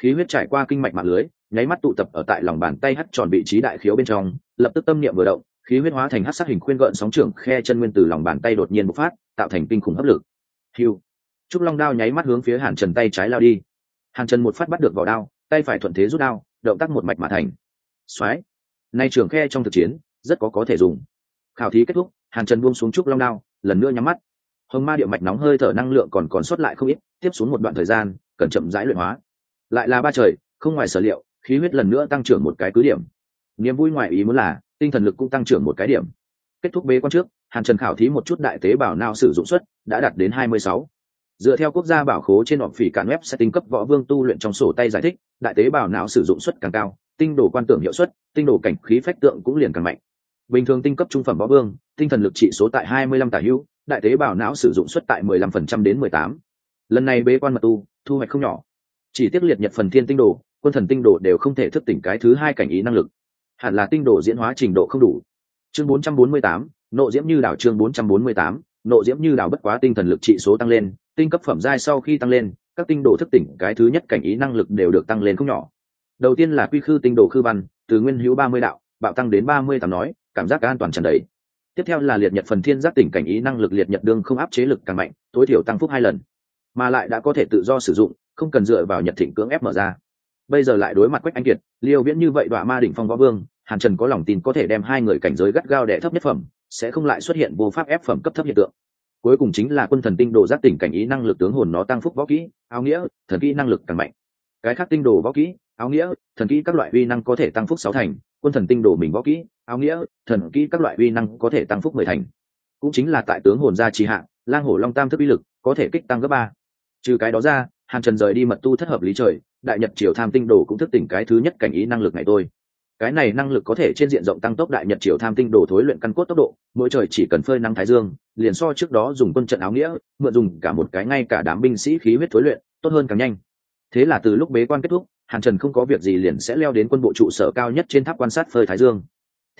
khí huyết trải qua kinh mạch mạng lưới, nháy mắt tụ tập ở tại lòng bàn tay hắt tròn vị trí đại khiếu bên trong, lập tức tâm niệm vừa động, khí huyết hóa thành hát sắc hình khuyên gợn sóng trưởng khe chân nguyên từ lòng bàn tay đột nhiên bộc phát, tạo thành kinh khủng hấp lực. Hiu trúc long đao nháy mắt hướng phía hàn trần tay trái lao đi. Hàn trần một phát bắt được vào đao, tay phải thuận thế rút đao, động tác một mạch mà thành. Soái nay trưởng khe trong thực chiến, rất có có thể dùng. Khảo thí kết thúc, hàn trần buông xuống trúc long đao, lần nữa nhắm mắt hồng ma địa mạch nóng hơi thở năng lượng còn còn sót lại không ít, tiếp xuống một đoạn thời gian, cần chậm rãi luyện hóa. Lại là ba trời, không ngoài sở liệu, khí huyết lần nữa tăng trưởng một cái cứ điểm. Niềm vui ngoài ý muốn là, tinh thần lực cũng tăng trưởng một cái điểm. Kết thúc bế quan trước, hàn trần khảo thí một chút đại tế bào nào sử dụng suất, đã đạt đến hai mươi sáu. Dựa theo quốc gia bảo khố trên họp phỉ cản web sẽ tinh cấp võ vương tu luyện trong sổ tay giải thích, đại tế bào não sử dụng suất càng cao, tinh đồ quan tưởng hiệu suất, tinh đồ cảnh khí phách tượng cũng liền càng mạnh. Bình thường tinh cấp trung phẩm võ vương, tinh thần lực trị số tại hai mươi lăm tả hữu đại tế bào não sử dụng suất tại mười lăm phần trăm đến mười tám. Lần này bế quan mật tu, thu hoạch không nhỏ. Chỉ tiếc liệt nhật phần thiên tinh đồ, quân thần tinh đồ đều không thể thức tỉnh cái thứ hai cảnh ý năng lực. Hẳn là tinh đồ diễn hóa trình độ không đủ. Chương bốn trăm bốn mươi tám, nộ diễm như đảo chương bốn trăm bốn mươi tám, nộ diễm như đảo bất quá tinh thần lực trị số tăng lên, tinh cấp phẩm giai sau khi tăng lên, các tinh đồ thức tỉnh cái thứ nhất cảnh ý năng lực đều được tăng lên không nhỏ. Đầu tiên là quy khư tinh đồ khư văn, từ nguyên hữu ba mươi đạo, bạo tăng đến ba mươi tám nói, cảm giác an toàn tràn đầy tiếp theo là liệt nhật phần thiên giác tỉnh cảnh ý năng lực liệt nhật đương không áp chế lực càng mạnh, tối thiểu tăng phúc hai lần. Mà lại đã có thể tự do sử dụng, không cần dựa vào nhật thịnh cưỡng ép mở ra. Bây giờ lại đối mặt quách anh kiệt, liêu viễn như vậy đọa ma đỉnh phong võ vương, hàn trần có lòng tin có thể đem hai người cảnh giới gắt gao đẻ thấp nhất phẩm, sẽ không lại xuất hiện vô pháp ép phẩm cấp thấp hiện tượng. Cuối cùng chính là quân thần tinh đồ giác tỉnh cảnh ý năng lực tướng hồn nó tăng phúc võ kỹ, áo nghĩa, thần kỹ năng lực càng mạnh. Cái khác tinh đồ võ kỹ, áo nghĩa, thần kỹ các loại uy năng có thể tăng phúc sáu thành quân thần tinh đồ mình võ kỹ, áo nghĩa, thần kỹ các loại uy năng có thể tăng phúc mười thành. Cũng chính là tại tướng hồn gia trì hạ, lang hổ long tam thức uy lực có thể kích tăng gấp ba. Trừ cái đó ra, hàn trần rời đi mật tu thất hợp lý trời, đại nhật triều tham tinh đồ cũng thức tỉnh cái thứ nhất cảnh ý năng lực này tôi cái này năng lực có thể trên diện rộng tăng tốc đại nhật triều tham tinh đồ thối luyện căn cốt tốc độ, mỗi trời chỉ cần phơi năng thái dương, liền so trước đó dùng quân trận áo nghĩa, mượn dùng cả một cái ngay cả đám binh sĩ khí huyết thối luyện, tốt hơn càng nhanh. Thế là từ lúc bế quan kết thúc hàn trần không có việc gì liền sẽ leo đến quân bộ trụ sở cao nhất trên tháp quan sát phơi thái dương.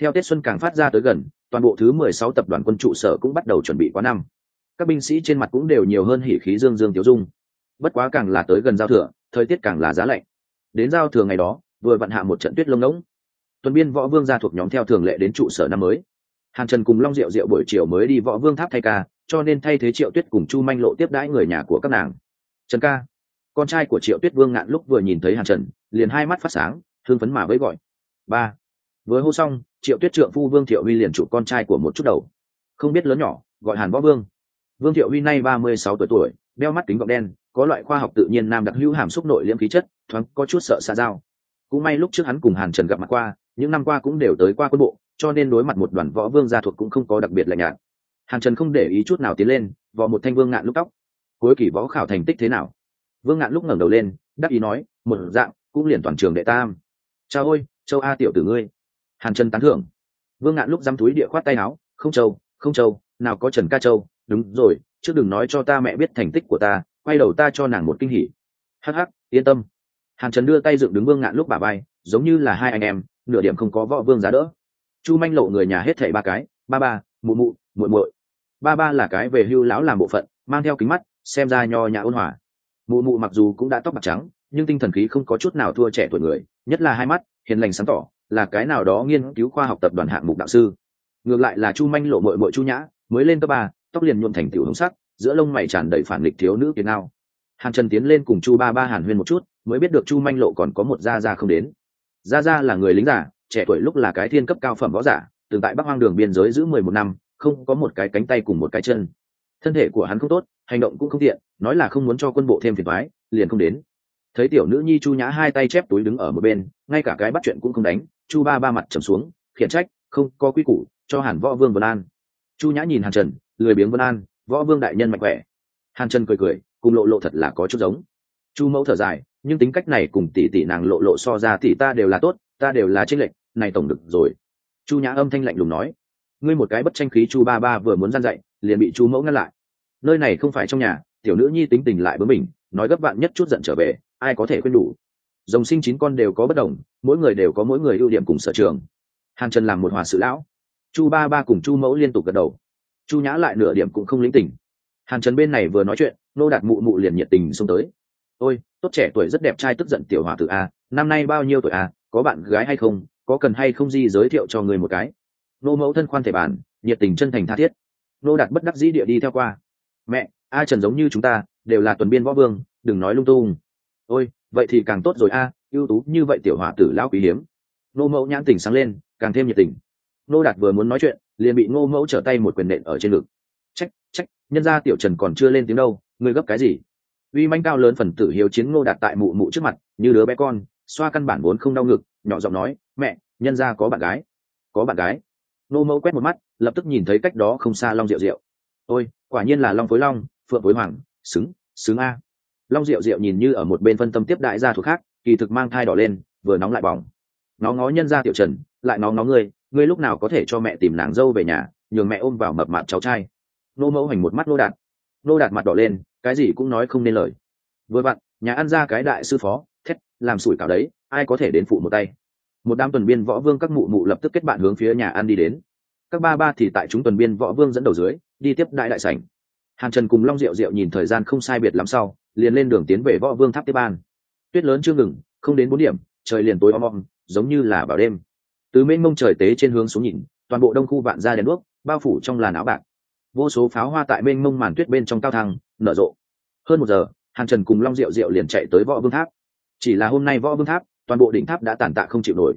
Theo tết xuân càng phát ra tới gần, toàn bộ thứ mười sáu tập đoàn quân trụ sở cũng bắt đầu chuẩn bị quá năm. Các binh sĩ trên mặt cũng đều nhiều hơn hỉ khí dương dương tiêu dung. Bất quá càng là tới gần giao thừa, thời tiết càng là giá lạnh. Đến giao thừa ngày đó, vừa vận hạ một trận tuyết lông ngỗng. Tuần biên võ vương gia thuộc nhóm theo thường lệ đến trụ sở năm mới. Hàn trần cùng long diệu diệu buổi chiều mới đi võ vương tháp thay ca, cho nên thay thế triệu tuyết cùng chu manh lộ tiếp đãi người nhà của các nàng. Trần ca con trai của triệu tuyết vương ngạn lúc vừa nhìn thấy hàn trần, liền hai mắt phát sáng thương phấn mà với gọi. Ba. Với hô xong, triệu tuyết trượng phu vương thiệu huy liền chụp con trai của một chút đầu. Không biết lớn nhỏ, gọi hàn võ vương. Vương thiệu huy nay ba mươi sáu tuổi tuổi, đeo mắt kính gọng đen, có loại khoa học tự nhiên nam đặc hữu hàm xúc nội liễm khí chất, thoáng có chút sợ xa dao. Cũng may lúc trước hắn cùng hàn trần gặp mặt qua, những năm qua cũng đều tới qua quân bộ, cho nên đối mặt một đoàn võ vương gia thuộc cũng không có đặc biệt lạnh nhạt. Hàn trần không để ý chút nào tiến lên, vò một thanh vương ngạn lúc tóc. Cuối kỳ võ khảo thành tích thế nào? Vương ngạn lúc ngẩng đầu lên, đắc ý nói, một dạng, cũng liền toàn trường đệ tam. Cha ôi, châu a tiểu tử ngươi. Hàn trần tán thưởng. Vương ngạn lúc dám túi địa khoát tay áo, không châu không châu, nào có trần ca châu. Đúng rồi chứ đừng nói cho ta mẹ biết thành tích của ta, quay đầu ta cho nàng một kinh hỉ. Hắc hắc, yên tâm. Hàn trần đưa tay dựng đứng vương ngạn lúc bà bay giống như là hai anh em, nửa điểm không có võ vương giá đỡ. Chu manh lộ người nhà hết thảy ba cái, ba ba, mụ mụ, muội muội. Ba ba là cái về hưu lão làm bộ phận, mang theo kính mắt, xem ra nho nhã ôn hòa mụ mụ mặc dù cũng đã tóc bạc trắng, nhưng tinh thần khí không có chút nào thua trẻ tuổi người, nhất là hai mắt, hiền lành sáng tỏ, là cái nào đó nghiên cứu khoa học tập đoàn hạng mục đạo sư. Ngược lại là chu manh lộ mội mội chu nhã, mới lên cấp ba, tóc liền nhuộm thành tiểu hồng sắc, giữa lông mày tràn đầy phản nghịch thiếu nữ kiệt ao. hàn trần tiến lên cùng chu ba ba hàn huyên một chút, mới biết được chu manh lộ còn có một gia gia không đến. Gia gia là người lính giả, trẻ tuổi lúc là cái thiên cấp cao phẩm võ giả, từng tại bắc hoang đường biên giới giữ mười một năm, không có một cái cánh tay cùng một cái chân. Thân thể của hắn không tốt hành động cũng không tiện nói là không muốn cho quân bộ thêm phiền thoái liền không đến. Thấy tiểu nữ nhi chu nhã hai tay chép túi đứng ở một bên ngay cả cái bắt chuyện cũng không đánh chu ba ba mặt trầm xuống khiển trách không có quy củ cho hàn võ vương vân an. Chu nhã nhìn hàn trần lười biếng vân an võ vương đại nhân mạnh khỏe. Hàn trần cười cười cùng lộ lộ thật là có chút giống. Chu mẫu thở dài nhưng tính cách này cùng tỷ tỷ nàng lộ lộ so ra tỷ ta đều là tốt ta đều là tranh lệnh này tổng được rồi. Chu nhã âm thanh lạnh lùng nói ngươi một cái bất tranh khí chu ba ba vừa muốn gian dạy, liền bị chu mẫu ngăn lại nơi này không phải trong nhà, tiểu nữ nhi tính tình lại với mình nói gấp bạn nhất chút giận trở về, ai có thể quên đủ. Dòng sinh chín con đều có bất đồng, mỗi người đều có mỗi người ưu điểm cùng sở trường. Hàn trần làm một hòa sự lão. Chu ba ba cùng chu mẫu liên tục gật đầu. Chu nhã lại nửa điểm cũng không lĩnh tình. Hàn trần bên này vừa nói chuyện, nô đạt mụ mụ liền nhiệt tình xông tới. Ôi, tốt trẻ tuổi rất đẹp trai tức giận tiểu hòa tự a, năm nay bao nhiêu tuổi a, có bạn gái hay không, có cần hay không gì giới thiệu cho người một cái? Nô mẫu thân khoan thể bản, nhiệt tình chân thành tha thiết. Nô đạt bất đắc dĩ địa đi theo qua mẹ, a trần giống như chúng ta, đều là tuần biên võ vương, đừng nói lung tung. Ôi, vậy thì càng tốt rồi a, ưu tú như vậy tiểu hòa tử lão quý hiếm. Nô mẫu nhãn tình sáng lên, càng thêm nhiệt tình. Nô đạt vừa muốn nói chuyện, liền bị ngô mẫu trở tay một quyền nện ở trên ngực. Trách trách nhân ra tiểu trần còn chưa lên tiếng đâu, ngươi gấp cái gì? Uy manh cao lớn phần tử hiếu chiến ngô đạt tại mụ mụ trước mặt, như đứa bé con, xoa căn bản vốn không đau ngực, nhỏ giọng nói, mẹ, nhân ra có bạn gái. Có bạn gái? Nô mẫu quét một mắt, lập tức nhìn thấy cách đó không xa long rượu rượu ôi, quả nhiên là long phối long, phượng phối hoàng, xứng xứng a. Long rượu rượu nhìn như ở một bên phân tâm tiếp đại gia thuộc khác, kỳ thực mang thai đỏ lên, vừa nóng lại bỏng. Nó ngó nhân ra tiểu trần, lại nó ngó ngươi ngươi lúc nào có thể cho mẹ tìm nàng dâu về nhà, nhường mẹ ôm vào mập mạp cháu trai. Nô mẫu hành một mắt nô đạt nô đạt mặt đỏ lên, cái gì cũng nói không nên lời. Vừa vặn, nhà ăn ra cái đại sư phó, thét, làm sủi cảo đấy, ai có thể đến phụ một tay. Một đám tuần biên võ vương các mụ mụ lập tức kết bạn hướng phía nhà ăn đi đến. Các ba ba thì tại chúng tuần biên võ vương dẫn đầu dưới đi tiếp đại đại sảnh. Hàn trần cùng long diệu diệu nhìn thời gian không sai biệt lắm sau, liền lên đường tiến về võ vương tháp tiếp ban tuyết lớn chưa ngừng, không đến bốn điểm, trời liền tối om om, giống như là vào đêm. Từ mênh mông trời tế trên hướng xuống nhìn, toàn bộ đông khu vạn ra đèn đuốc, bao phủ trong làn áo bạc. Vô số pháo hoa tại mênh mông màn tuyết bên trong cao thăng, nở rộ. Hơn một giờ, hàn trần cùng long diệu diệu liền chạy tới võ vương tháp. Chỉ là hôm nay võ vương tháp, toàn bộ đỉnh tháp đã tàn tạ không chịu nổi.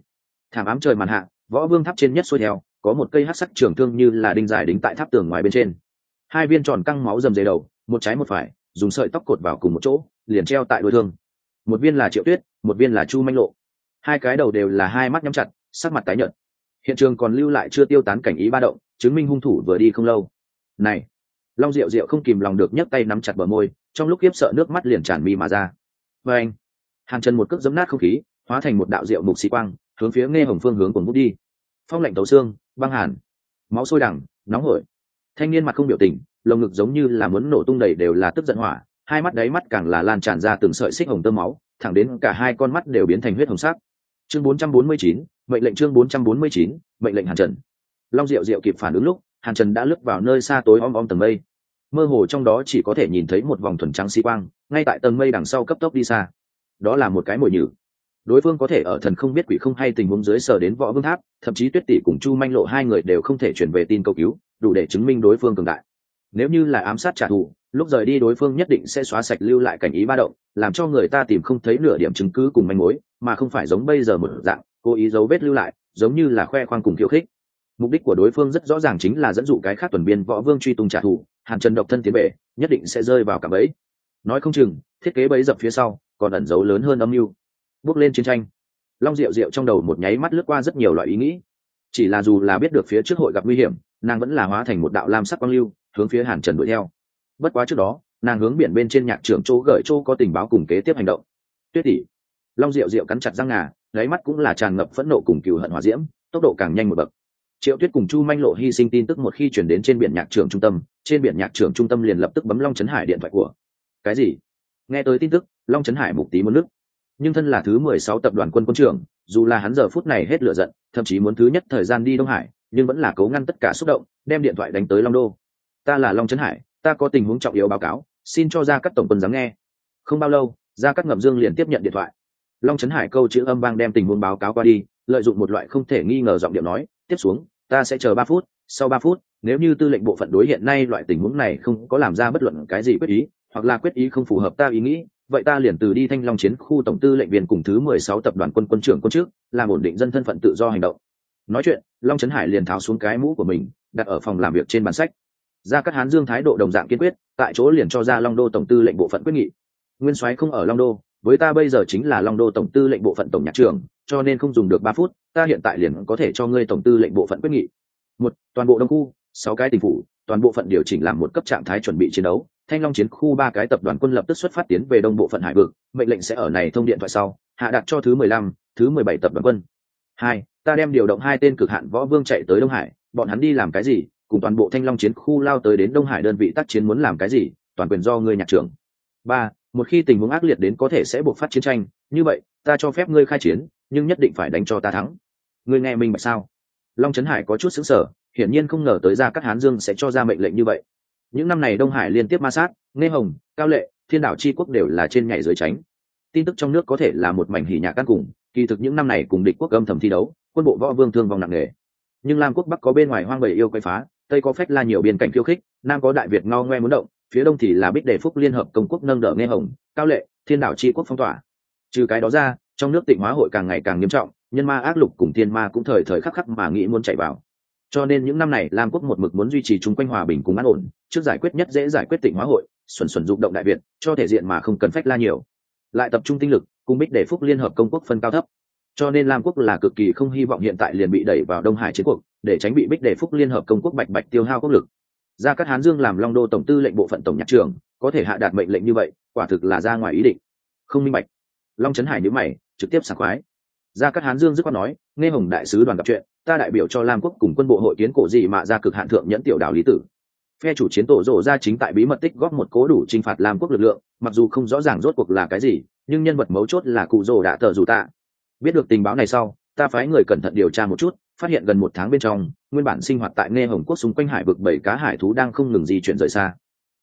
Thảm ám trời màn hạ, võ vương tháp trên nhất xuôi theo có một cây hát sắc trường thương như là đinh dài đính tại tháp tường ngoài bên trên. Hai viên tròn căng máu dầm dày đầu, một trái một phải, dùng sợi tóc cột vào cùng một chỗ, liền treo tại đôi thương. Một viên là triệu tuyết, một viên là chu manh lộ. Hai cái đầu đều là hai mắt nhắm chặt, sắc mặt tái nhợt. Hiện trường còn lưu lại chưa tiêu tán cảnh ý ba động, chứng minh hung thủ vừa đi không lâu. Này, long diệu diệu không kìm lòng được nhấc tay nắm chặt bờ môi, trong lúc khiếp sợ nước mắt liền tràn mi mà ra. Và anh hàng chân một cước giấm nát không khí, hóa thành một đạo diệu mục sĩ quang, hướng phía nghe hồng phương hướng còn bút đi. Phong lạnh tấu xương băng hàn máu sôi đẳng nóng hổi. Thanh niên mặt không biểu tình lồng ngực giống như là muốn nổ tung đầy đều là tức giận hỏa hai mắt đáy mắt càng là lan tràn ra từng sợi xích hồng tơ máu thẳng đến cả hai con mắt đều biến thành huyết hồng sắc. Chương 449, mệnh lệnh chương 449, mệnh lệnh hàn trần. Long diệu diệu kịp phản ứng lúc hàn trần đã lướt vào nơi xa tối om om tầng mây. Mơ hồ trong đó chỉ có thể nhìn thấy một vòng thuần trắng xi quang ngay tại tầng mây đằng sau cấp tốc đi xa. Đó là một cái mồi nhử đối phương có thể ở thần không biết quỷ không hay tình huống dưới sờ đến võ vương tháp, thậm chí tuyết tỷ cùng chu manh lộ hai người đều không thể chuyển về tin cầu cứu, đủ để chứng minh đối phương cường đại. Nếu như là ám sát trả thù, lúc rời đi đối phương nhất định sẽ xóa sạch lưu lại cảnh ý ba động, làm cho người ta tìm không thấy nửa điểm chứng cứ cùng manh mối, mà không phải giống bây giờ một dạng, cố ý dấu vết lưu lại, giống như là khoe khoang cùng khiêu khích. Mục đích của đối phương rất rõ ràng chính là dẫn dụ cái khác tuần biên võ vương truy tung trả thù, hàn trần độc thân tiến bể nhất định sẽ rơi vào cả bẫy. Nói không chừng, thiết kế bẫy dập phía sau, còn ẩn giấu lớn hơn âm mưu bước lên chiến tranh. Long diệu diệu trong đầu một nháy mắt lướt qua rất nhiều loại ý nghĩ. Chỉ là dù là biết được phía trước hội gặp nguy hiểm, nàng vẫn là hóa thành một đạo lam sắc quang lưu, hướng phía hàn trần đuổi theo. Bất quá trước đó, nàng hướng biển bên trên nhạc trưởng chỗ gợi chỗ có tình báo cùng kế tiếp hành động. Tuyết tỷ. Long diệu diệu cắn chặt răng ngà, đáy mắt cũng là tràn ngập phẫn nộ cùng cừu hận hòa diễm, tốc độ càng nhanh một bậc. Triệu tuyết cùng chu manh lộ hy sinh tin tức một khi chuyển đến trên biển nhạc trưởng trung tâm, trên biển nhạc trưởng trung tâm liền lập tức bấm long trấn hải điện thoại của. Cái gì? Nghe tới tin tức, long trấn hải mục tí muốn nước nhưng thân là thứ mười sáu tập đoàn quân quân trưởng, dù là hắn giờ phút này hết lửa giận, thậm chí muốn thứ nhất thời gian đi đông hải, nhưng vẫn là cố ngăn tất cả xúc động, đem điện thoại đánh tới long đô. Ta là long trấn hải, ta có tình huống trọng yếu báo cáo, xin cho ra các tổng quân dám nghe. Không bao lâu ra các ngậm dương liền tiếp nhận điện thoại. Long trấn hải câu chữ âm vang đem tình huống báo cáo qua đi, lợi dụng một loại không thể nghi ngờ giọng điệu nói, tiếp xuống, ta sẽ chờ ba phút, sau ba phút, nếu như tư lệnh bộ phận đối hiện nay loại tình huống này không có làm ra bất luận cái gì quyết ý, hoặc là quyết ý không phù hợp ta ý nghĩ vậy ta liền từ đi thanh long chiến khu tổng tư lệnh viên cùng thứ mười sáu tập đoàn quân quân trưởng quân trước, làm ổn định dân thân phận tự do hành động. Nói chuyện, long trấn hải liền tháo xuống cái mũ của mình, đặt ở phòng làm việc trên bàn sách. Ra các hán dương thái độ đồng dạng kiên quyết, tại chỗ liền cho ra long đô tổng tư lệnh bộ phận quyết nghị. Nguyên soái không ở long đô, với ta bây giờ chính là long đô tổng tư lệnh bộ phận tổng nhạc trưởng, cho nên không dùng được ba phút, ta hiện tại liền có thể cho ngươi tổng tư lệnh bộ phận quyết nghị. Một, toàn bộ đông khu, sáu cái tỉnh phủ, toàn bộ phận điều chỉnh làm một cấp trạng thái chuẩn bị chiến đấu thanh long chiến khu ba cái tập đoàn quân lập tức xuất phát tiến về đông bộ phận hải vực, mệnh lệnh sẽ ở này thông điện thoại sau, hạ đặt cho thứ mười lăm, thứ mười bảy tập đoàn quân. Hai, ta đem điều động hai tên cực hạn võ vương chạy tới đông hải, bọn hắn đi làm cái gì, cùng toàn bộ thanh long chiến khu lao tới đến đông hải đơn vị tác chiến muốn làm cái gì, toàn quyền do ngươi nhạc trưởng. Ba, một khi tình huống ác liệt đến có thể sẽ buộc phát chiến tranh, như vậy, ta cho phép ngươi khai chiến, nhưng nhất định phải đánh cho ta thắng. Ngươi nghe minh bạch sao? Long trấn hải có chút xứng sở hiển nhiên không ngờ tới ra các hán dương sẽ cho ra mệnh lệnh như vậy những năm này đông hải liên tiếp ma sát nghe hồng, cao lệ, thiên đảo c quốc đều là trên nhảy dưới tránh. Tin tức trong nước có thể là một mảnh hỉ nhạc căn cùng, kỳ thực những năm này cùng địch quốc âm thầm thi đấu, quân bộ võ vương thương vong nặng nề. Nhưng lam quốc bắc có bên ngoài hoang bầy yêu quay phá, tây có phách la nhiều biên cảnh khiêu khích, nam có đại việt ngao ngoe muốn động, phía đông thì là bích đề phúc liên hợp công quốc nâng đỡ nghe hồng, cao lệ, thiên đảo tri quốc phong tỏa. Trừ cái đó ra, trong nước tịnh hóa hội càng ngày càng nghiêm trọng, nhân ma ác lục cùng thiên ma cũng thời thời khắc khắc mà nghĩ muốn chạy vào cho nên những năm này, lam quốc một mực muốn duy trì chung quanh hòa bình cùng an ổn, trước giải quyết nhất dễ giải quyết tỉnh hóa hội, xuẩn xuẩn dụng động đại việt, cho thể diện mà không cần phách la nhiều. Lại tập trung tinh lực, cùng bích để phúc liên hợp công quốc phân cao thấp. Cho nên lam quốc là cực kỳ không hy vọng hiện tại liền bị đẩy vào đông hải chiến cuộc, để tránh bị bích để phúc liên hợp công quốc bạch bạch tiêu hao quốc lực. Ra các hán dương làm long đô tổng tư lệnh bộ phận tổng nhạc trưởng, có thể hạ đạt mệnh lệnh như vậy, quả thực là ra ngoài ý định. Không minh bạch. Long trấn hải nhữ mày, trực tiếp sảng khoái. Ra các hán dương dứt khoát nói, nghe hồng đại sứ đoàn gặp chuyện ta đại biểu cho lam quốc cùng quân bộ hội kiến cổ dị mạ ra cực hạn thượng nhẫn tiểu đảo lý tử. Phe chủ chiến tổ rộ ra chính tại bí mật tích góp một cố đủ t r i n h phạt lam quốc lực lượng, mặc dù không rõ ràng rốt cuộc là cái gì, nhưng nhân vật mấu chốt là cụ rồ đã tờ dù tạ. Biết được tình báo này sau, ta phái người cẩn thận điều tra một chút, phát hiện gần một tháng bên trong, nguyên bản sinh hoạt tại nghe hồng quốc xung quanh hải vực bảy cá hải thú đang không ngừng di chuyển rời xa.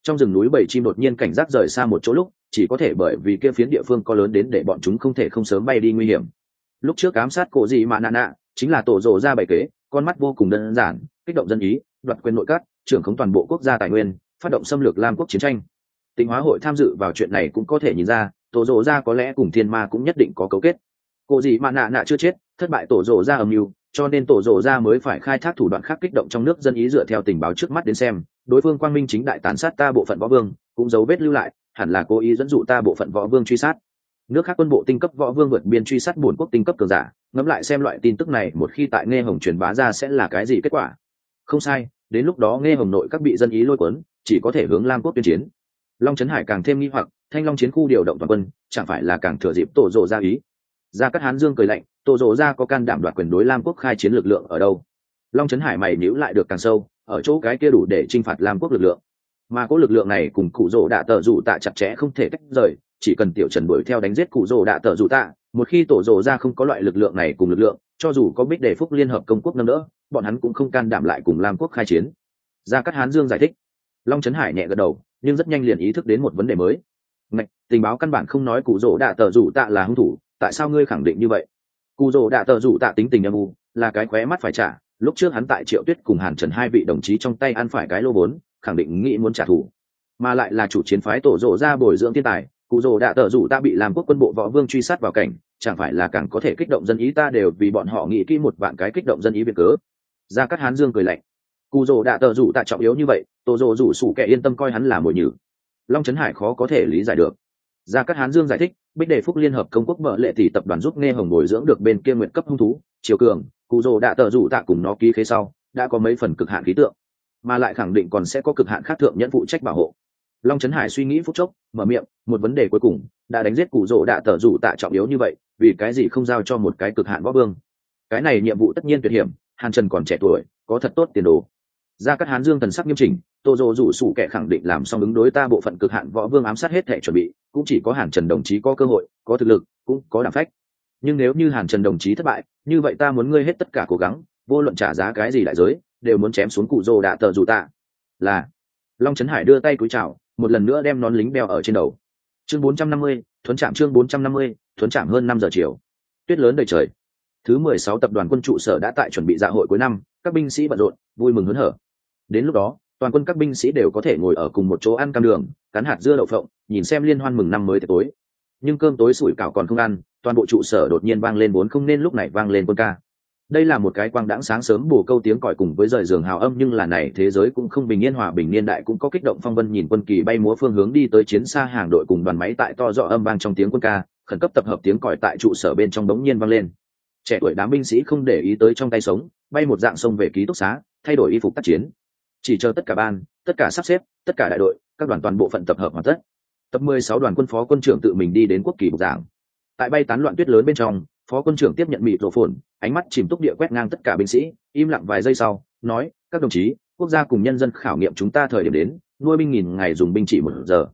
Trong rừng núi bảy chim đột nhiên cảnh giác rời xa một chỗ lúc, chỉ có thể bởi vì kia phiến địa phương có lớn đến để bọn chúng không thể không sớm bay đi nguy hiểm. Lúc trước ám sát cổ dị mạ nạ nạ chính là tổ rồ ra bảy kế, con mắt vô cùng đơn giản, kích động dân ý, đoạt quyền nội các, trưởng khống toàn bộ quốc gia tài nguyên, phát động xâm lược lam quốc chiến tranh. Tịnh hóa hội tham dự vào chuyện này cũng có thể nhìn ra, tổ rồ ra có lẽ cùng thiên ma cũng nhất định có cấu kết. Cô gì mà nạ nạ chưa chết, thất bại tổ rồ ra âm mưu, cho nên tổ rồ ra mới phải khai thác thủ đoạn khác kích động trong nước dân ý dựa theo tình báo trước mắt đến xem. Đối phương quang minh chính đại tàn sát ta bộ phận võ vương, cũng dấu vết lưu lại, hẳn là cố ý dẫn dụ ta bộ phận võ vương truy sát nước khác quân bộ tinh cấp võ vương vượt biên truy sát bổn quốc tinh cấp cường giả, ngẫm lại xem loại tin tức này, một khi tại nghe hồng truyền bá ra sẽ là cái gì kết quả? Không sai, đến lúc đó nghe hồng nội các bị dân ý lôi cuốn, chỉ có thể hướng lam quốc tuyên chiến. Long trấn hải càng thêm nghi hoặc, thanh long chiến khu điều động toàn quân, chẳng phải là càng thừa dịp tổ rộ ra ý? Ra các hán dương cười lạnh tổ rộ ra có can đảm đoạt quyền đối lam quốc khai chiến lực lượng ở đâu? Long trấn hải mày níu lại được càng sâu, ở chỗ cái kia đủ để chinh phạt lam quốc lực lượng. Mà có lực lượng này cùng cụ rỗ đã tờ rủ tạ chặt chẽ không thể tách rời chỉ cần tiểu trần đuổi theo đánh giết cụ rồ đạ tờ rủ tạ một khi tổ rồ ra không có loại lực lượng này cùng lực lượng cho dù có bích đề phúc liên hợp công quốc nâng đỡ bọn hắn cũng không can đảm lại cùng lam quốc khai chiến. Gia cát hán dương giải thích. Long trấn hải nhẹ gật đầu nhưng rất nhanh liền ý thức đến một vấn đề mới. Ngạch, tình báo căn bản không nói cụ rỗ đạ tờ rủ tạ là hung thủ tại sao ngươi khẳng định như vậy? Cụ rỗ đạ tờ rủ tạ tính tình âm u là cái khóe mắt phải trả lúc trước hắn tại triệu tuyết cùng hàn trần hai vị đồng chí trong tay ăn phải cái lô vốn khẳng định nghĩ muốn trả thù. Mà lại là chủ chiến phái tổ rộ ra bồi dưỡng thiên tài cụ rồ đã tờ rủ ta bị làm quốc quân bộ võ vương truy sát vào cảnh, chẳng phải là càng có thể kích động dân ý ta đều vì bọn họ nghĩ kỹ một vạn cái kích động dân ý việc cớ. Ra các hán dương cười lạnh. Cụ rồ đã tờ rủ ta trọng yếu như vậy Tô rồ rủ sủ kẻ yên tâm coi hắn là mồi nhử. Long trấn hải khó có thể lý giải được. Ra các hán dương giải thích, bích đề phúc liên hợp công quốc vợ lệ thì tập đoàn giúp nghe hồng bồi dưỡng được bên kia nguyện cấp hung thú, triều cường, cụ rồ đã tờ rủ tạ cùng nó ký khế sau, đã có mấy phần cực hạn khí tượng. Mà lại khẳng định còn sẽ có cực hạn khác thượng nhẫn phụ trách bảo hộ long trấn hải suy nghĩ phút chốc, mở miệng, một vấn đề cuối cùng, đã đánh giết cụ rỗ Đạ tờ rủ tạ trọng yếu như vậy, vì cái gì không giao cho một cái cực hạn võ vương? Cái này nhiệm vụ tất nhiên tuyệt hiểm, hàn trần còn trẻ tuổi, có thật tốt tiền đồ. Ra các hán dương thần sắc nghiêm chỉnh, tô dô rủ sủ kẻ khẳng định làm xong ứng đối ta bộ phận cực hạn võ vương ám sát hết thể chuẩn bị, cũng chỉ có hàn trần đồng chí có cơ hội, có thực lực, cũng có đảm phách. Nhưng nếu như hàn trần đồng chí thất bại, như vậy ta muốn ngươi hết tất cả cố gắng, vô luận trả giá cái gì đại giới, đều muốn chém xuống cụ rồ đạ tờ dù tạ. Là, long trấn hải đưa tay cúi chào một lần nữa đem nón lính đeo ở trên đầu. Chương 450, thuấn chạm chương 450, thuấn chạm hơn năm giờ chiều. Tuyết lớn đầy trời. Thứ mười sáu tập đoàn quân trụ sở đã tại chuẩn bị dạ hội cuối năm các binh sĩ bận rộn vui mừng hớn hở. Đến lúc đó toàn quân các binh sĩ đều có thể ngồi ở cùng một chỗ ăn cam đường cắn hạt dưa đậu phộng nhìn xem liên hoan mừng năm mới tối. Nhưng cơm tối sủi cảo còn không ăn toàn bộ trụ sở đột nhiên vang lên vốn không nên lúc này vang lên quân ca đây là một cái quang đãng sáng sớm bù câu tiếng còi cùng với rời giường hào âm, nhưng là này thế giới cũng không bình yên, hòa bình niên đại cũng có kích động phong vân nhìn quân kỳ bay múa phương hướng đi tới chiến xa hàng đội cùng đoàn máy tại to rõ âm vang trong tiếng quân ca, khẩn cấp tập hợp tiếng còi tại trụ sở bên trong đống nhiên vang lên. Trẻ tuổi đám binh sĩ không để ý tới trong tay sống, bay một dạng sông về ký túc xá, thay đổi y phục tác chiến. Chỉ chờ tất cả ban, tất cả sắp xếp, tất cả đại đội, các đoàn toàn bộ phận tập hợp hoàn tất. Tập mười sáu đoàn quân phó quân trưởng tự mình đi đến quốc kỳ bục giảng. Tại bay tán loạn tuyết lớn bên trong phó quân trưởng tiếp nhận mịt rổ phồn ánh mắt chìm túc địa quét ngang tất cả binh sĩ im lặng vài giây sau nói các đồng chí quốc gia cùng nhân dân khảo nghiệm chúng ta thời điểm đến nuôi binh nghìn ngày dùng binh chỉ một giờ.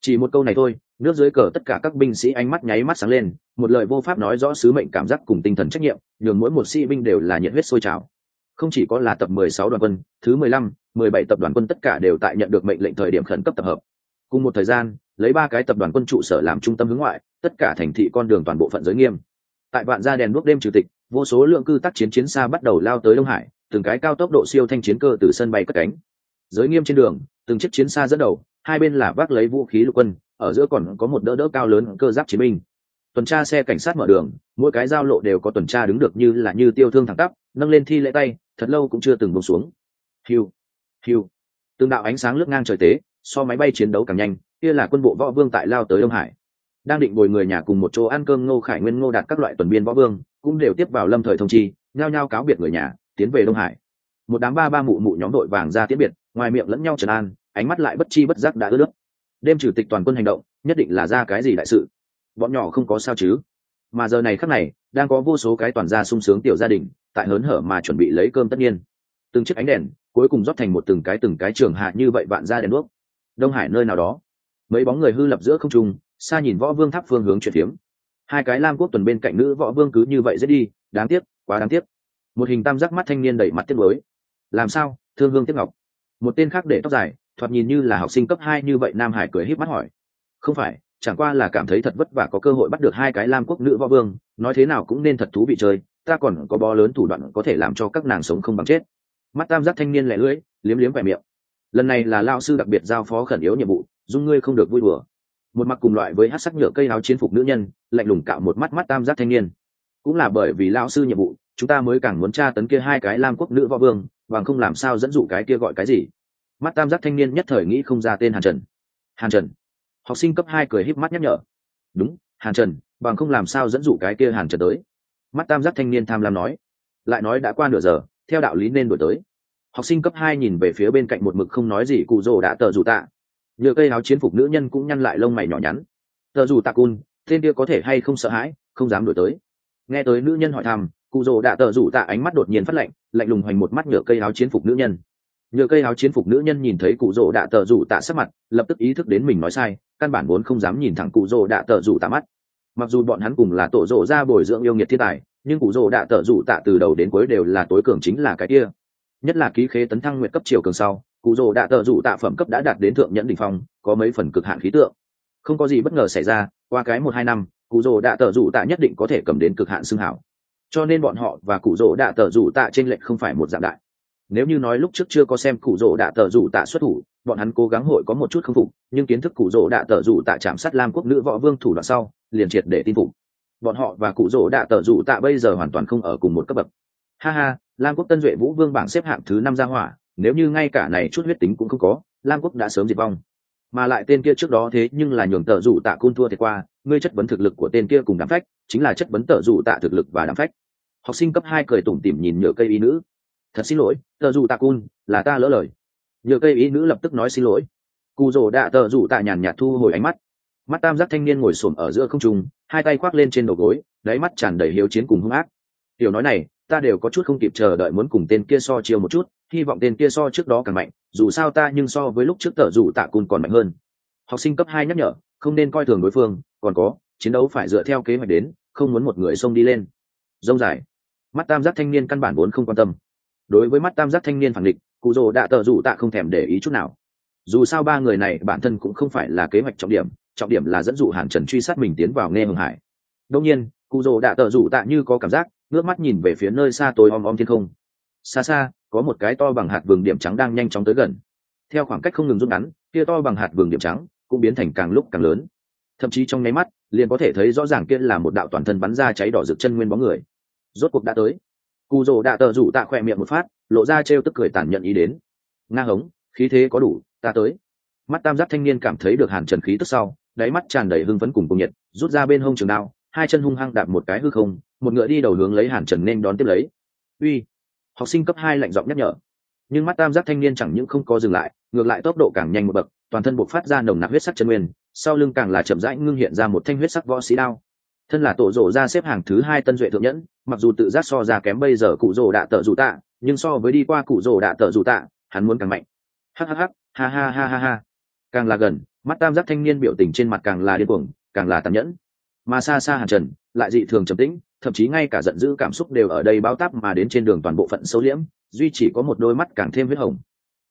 Chỉ một câu này thôi nước dưới cờ tất cả các binh sĩ ánh mắt nháy mắt sáng lên một lời vô pháp nói rõ sứ mệnh cảm giác cùng tinh thần trách nhiệm nhường mỗi một sĩ binh đều là nhiệt huyết sôi trào. Không chỉ có là tập 16 đoàn quân thứ 15, 17 tập đoàn quân tất cả đều tại nhận được mệnh lệnh thời điểm khẩn cấp tập hợp. Cùng một thời gian lấy ba cái tập đoàn quân trụ sở làm trung tâm hướng ngoại tất cả thành thị con đường toàn bộ phận giới nghiêm tại vạn gia đèn đuốc đêm trừ tịch, vô số lượng cư tác chiến chiến xa bắt đầu lao tới đông hải, từng cái cao tốc độ siêu thanh chiến cơ từ sân bay cất cánh. Giới nghiêm trên đường, từng chiếc chiến xa dẫn đầu, hai bên là vác lấy vũ khí lục quân, ở giữa còn có một đỡ đỡ cao lớn cơ giáp chiến binh. Tuần tra xe cảnh sát mở đường, mỗi cái giao lộ đều có tuần tra đứng được như là như tiêu thương thẳng tắp, nâng lên thi lễ tay, thật lâu cũng chưa từng bông xuống. Hiu hiu. Từng đạo ánh sáng lướt ngang trời tế, so máy bay chiến đấu càng nhanh, kia là quân bộ võ vương tại lao tới đông hải đang định bồi người nhà cùng một chỗ ăn cơm ngô khải nguyên, ngô đạt các loại tuần biên võ vương, cũng đều tiếp vào lâm thời thông chi, nhao nhao cáo biệt người nhà, tiến về đông hải. Một đám ba ba mụ mụ nhóm đội vàng ra tiễn biệt, ngoài miệng lẫn nhau trần an, ánh mắt lại bất chi bất giác đã ướt nước. Đêm chủ tịch toàn quân hành động, nhất định là ra cái gì đại sự? Bọn nhỏ không có sao chứ? Mà giờ này khắc này, đang có vô số cái toàn gia sung sướng tiểu gia đình, tại hớn hở mà chuẩn bị lấy cơm tất nhiên. Từng chiếc ánh đèn, cuối cùng rót thành một từng cái từng cái trường hạ như vậy vạn ra đèn đuốc. Đông hải nơi nào đó, mấy bóng người hư lập giữa không trung xa nhìn võ vương tháp phương hướng chuyển phiếm. Hai cái lam quốc tuần bên cạnh nữ võ vương cứ như vậy dễ đi, đáng tiếc, quá đáng tiếc. Một hình tam giác mắt thanh niên đẩy mặt tiếc mới làm sao? Thương hương tiếc ngọc. Một tên khác để tóc dài, thoạt nhìn như là học sinh cấp hai như vậy nam hải cười híp mắt hỏi. Không phải, chẳng qua là cảm thấy thật vất vả có cơ hội bắt được hai cái lam quốc nữ võ vương, nói thế nào cũng nên thật thú vị chơi, ta còn có bó lớn thủ đoạn có thể làm cho các nàng sống không bằng chết. Mắt tam giác thanh niên lẻ lưỡi, liếm liếm vẻ miệng. Lần này là lao sư đặc biệt giao phó khẩn yếu nhiệm vụ dung ngươi không được vui đùa một mặc cùng loại với hát sắc nhựa cây áo chiến phục nữ nhân, lạnh lùng cạo một mắt mắt tam giác thanh niên. Cũng là bởi vì lao sư nhiệm vụ, chúng ta mới càng muốn tra tấn kia hai cái lam quốc nữ võ vương, bằng không làm sao dẫn dụ cái kia gọi cái gì. Mắt tam giác thanh niên nhất thời nghĩ không ra tên hàn trần. Hàn trần. Học sinh cấp hai cười híp mắt nhắc nhở. Đúng, hàn trần, bằng không làm sao dẫn dụ cái kia hàn trần tới. Mắt tam giác thanh niên tham lam nói. Lại nói đã qua nửa giờ, theo đạo lý nên đổi tới. Học sinh cấp hai nhìn về phía bên cạnh một mực không nói gì cụ rồ đã tờ rủ tạ nhựa cây áo chiến phục nữ nhân cũng nhăn lại lông mày nhỏ nhắn. Tờ rủ tạc cun tên kia có thể hay không sợ hãi, không dám đổi tới. Nghe tới nữ nhân hỏi thăm, cụ rồ đã tờ rủ tạ ánh mắt đột nhiên phát lạnh lạnh lùng hoành một mắt nhựa cây áo chiến phục nữ nhân. Nhựa cây áo chiến phục nữ nhân nhìn thấy cụ rồ đã tờ rủ tạ sắc mặt, lập tức ý thức đến mình nói sai, căn bản vốn không dám nhìn thẳng cụ rồ đã tờ rủ tạ mắt. Mặc dù bọn hắn cùng là tổ rồ ra bồi dưỡng yêu nghiệt thiên tài, nhưng cụ rồ đã tờ rủ tạ từ đầu đến cuối đều là tối cường chính là cái kia. Nhất là ký khế tấn thăng nguyện cấp chiều cường sau cụ rồ đạ tờ rủ tạ phẩm cấp đã đạt đến thượng nhẫn đ ỉ n h phong, có mấy phần cực hạn khí tượng. Không có gì bất ngờ xảy ra, qua cái một hai năm cụ rồ đạ tờ rủ tạ nhất định có thể cầm đến cực hạn xương hảo. Cho nên bọn họ và cụ rồ đạ tờ rủ tạ t r ê n lệch không phải một dạng đại. Nếu như nói lúc trước chưa có xem cụ rồ đạ tờ rủ tạ xuất thủ, bọn hắn cố gắng hội có một chút k phục, nhưng kiến thức cụ rồ đạ tờ rủ tạ chạm sát lam quốc nữ võ vương thủ đoạn sau, liền triệt để tin phục. Bọn họ và cụ rỗ đạ tờ rủ tạ bây giờ hoàn toàn không ở cùng một cấp bậc. Ha ha, lam quốc tân duệ vũ vương bảng xếp hạng thứ năm ra hỏa nếu như ngay cả này chút huyết tính cũng không có, lam quốc đã sớm diệt vong. Mà lại tên kia trước đó thế nhưng là nhường tờ rủ tạ cun thua thiệt qua, ngươi chất vấn thực lực của tên kia cùng đám phách, chính là chất vấn tờ rủ tạ thực lực và đám phách. Học sinh cấp hai cười tủm tỉm nhìn nhựa cây y nữ. Thật xin lỗi tờ rủ tạ cun, là ta lỡ lời. Nhựa cây y nữ lập tức nói xin lỗi. Cụ rồ đạ tờ rủ tạ nhàn nhạt thu hồi ánh mắt. Mắt tam giác thanh niên ngồi xổm ở giữa không trung, hai tay khoác lên trên đầu gối, đáy mắt tràn đầy hiếu chiến cùng hung ác. Tiểu nói này, ta đều có chút không kịp chờ đợi muốn cùng tên kia so chiêu một chút hy vọng tên kia so trước đó càng mạnh, dù sao ta nhưng so với lúc trước tờ dù tạ cùn còn mạnh hơn. Học sinh cấp hai nhắc nhở, không nên coi thường đối phương, còn có, chiến đấu phải dựa theo kế hoạch đến, không muốn một người xông đi lên. Dông dài. Mắt tam giác thanh niên căn bản vốn không quan tâm. Đối với mắt tam giác thanh niên phản địch, cụ rồ đã tờ dù tạ không thèm để ý chút nào. Dù sao ba người này bản thân cũng không phải là kế hoạch trọng điểm trọng điểm là dẫn dụ hàn trần truy sát mình tiến vào nghe hưng hải. Đông nhiên, cụ rồ đã tờ dù tạ như có cảm giác, ngước mắt nhìn về phía nơi xa tối om om thiên không xa xa, có một cái to bằng hạt vừng điểm trắng đang nhanh chóng tới gần. Theo khoảng cách không ngừng rút ngắn, kia to bằng hạt vừng điểm trắng cũng biến thành càng lúc càng lớn. Thậm chí trong nháy mắt, liền có thể thấy rõ ràng kia là một đạo toàn thân bắn ra cháy đỏ rực chân nguyên bóng người. Rốt cuộc đã tới. Cù rồ đã tờ rủ tạ khỏe miệng một phát, lộ ra trêu tức cười tàn nhận ý đến. Nga hống, khí thế có đủ, ta tới. Mắt tam giác thanh niên cảm thấy được hàn trần khí tức sau, đáy mắt tràn đầy hưng phấn cùng cùng nhiệt, rút ra bên hông trường đao, hai chân hung hăng đạp một cái hư không, một ngựa đi đầu hướng lấy hàn trần nên đón tiếp lấy. Uy học sinh cấp hai lạnh giọng nhắc nhở. Nhưng mắt tam giác thanh niên chẳng những không có dừng lại, ngược lại tốc độ càng nhanh một bậc, toàn thân buộc phát ra nồng nặc huyết sắc chân nguyên, sau lưng càng là chậm rãi ngưng hiện ra một thanh huyết sắc võ sĩ đao. Thân là tổ rộ ra xếp hàng thứ hai tân duệ thượng nhẫn, mặc dù tự giác so ra kém bây giờ cụ rồ đạ tợ dù tạ, nhưng so với đi qua cụ rồ đạ tợ dù tạ, hắn muốn càng mạnh. Hhh ha ha ha ha ha. Càng là gần, mắt tam giác thanh niên biểu tình trên mặt càng là điên cuồng, càng là tàn nhẫn. Mà xa xa hàn trần, lại dị thường trầm tĩnh thậm chí ngay cả giận dữ cảm xúc đều ở đây bao táp mà đến trên đường toàn bộ phận xấu liễm, duy chỉ có một đôi mắt càng thêm huyết hồng.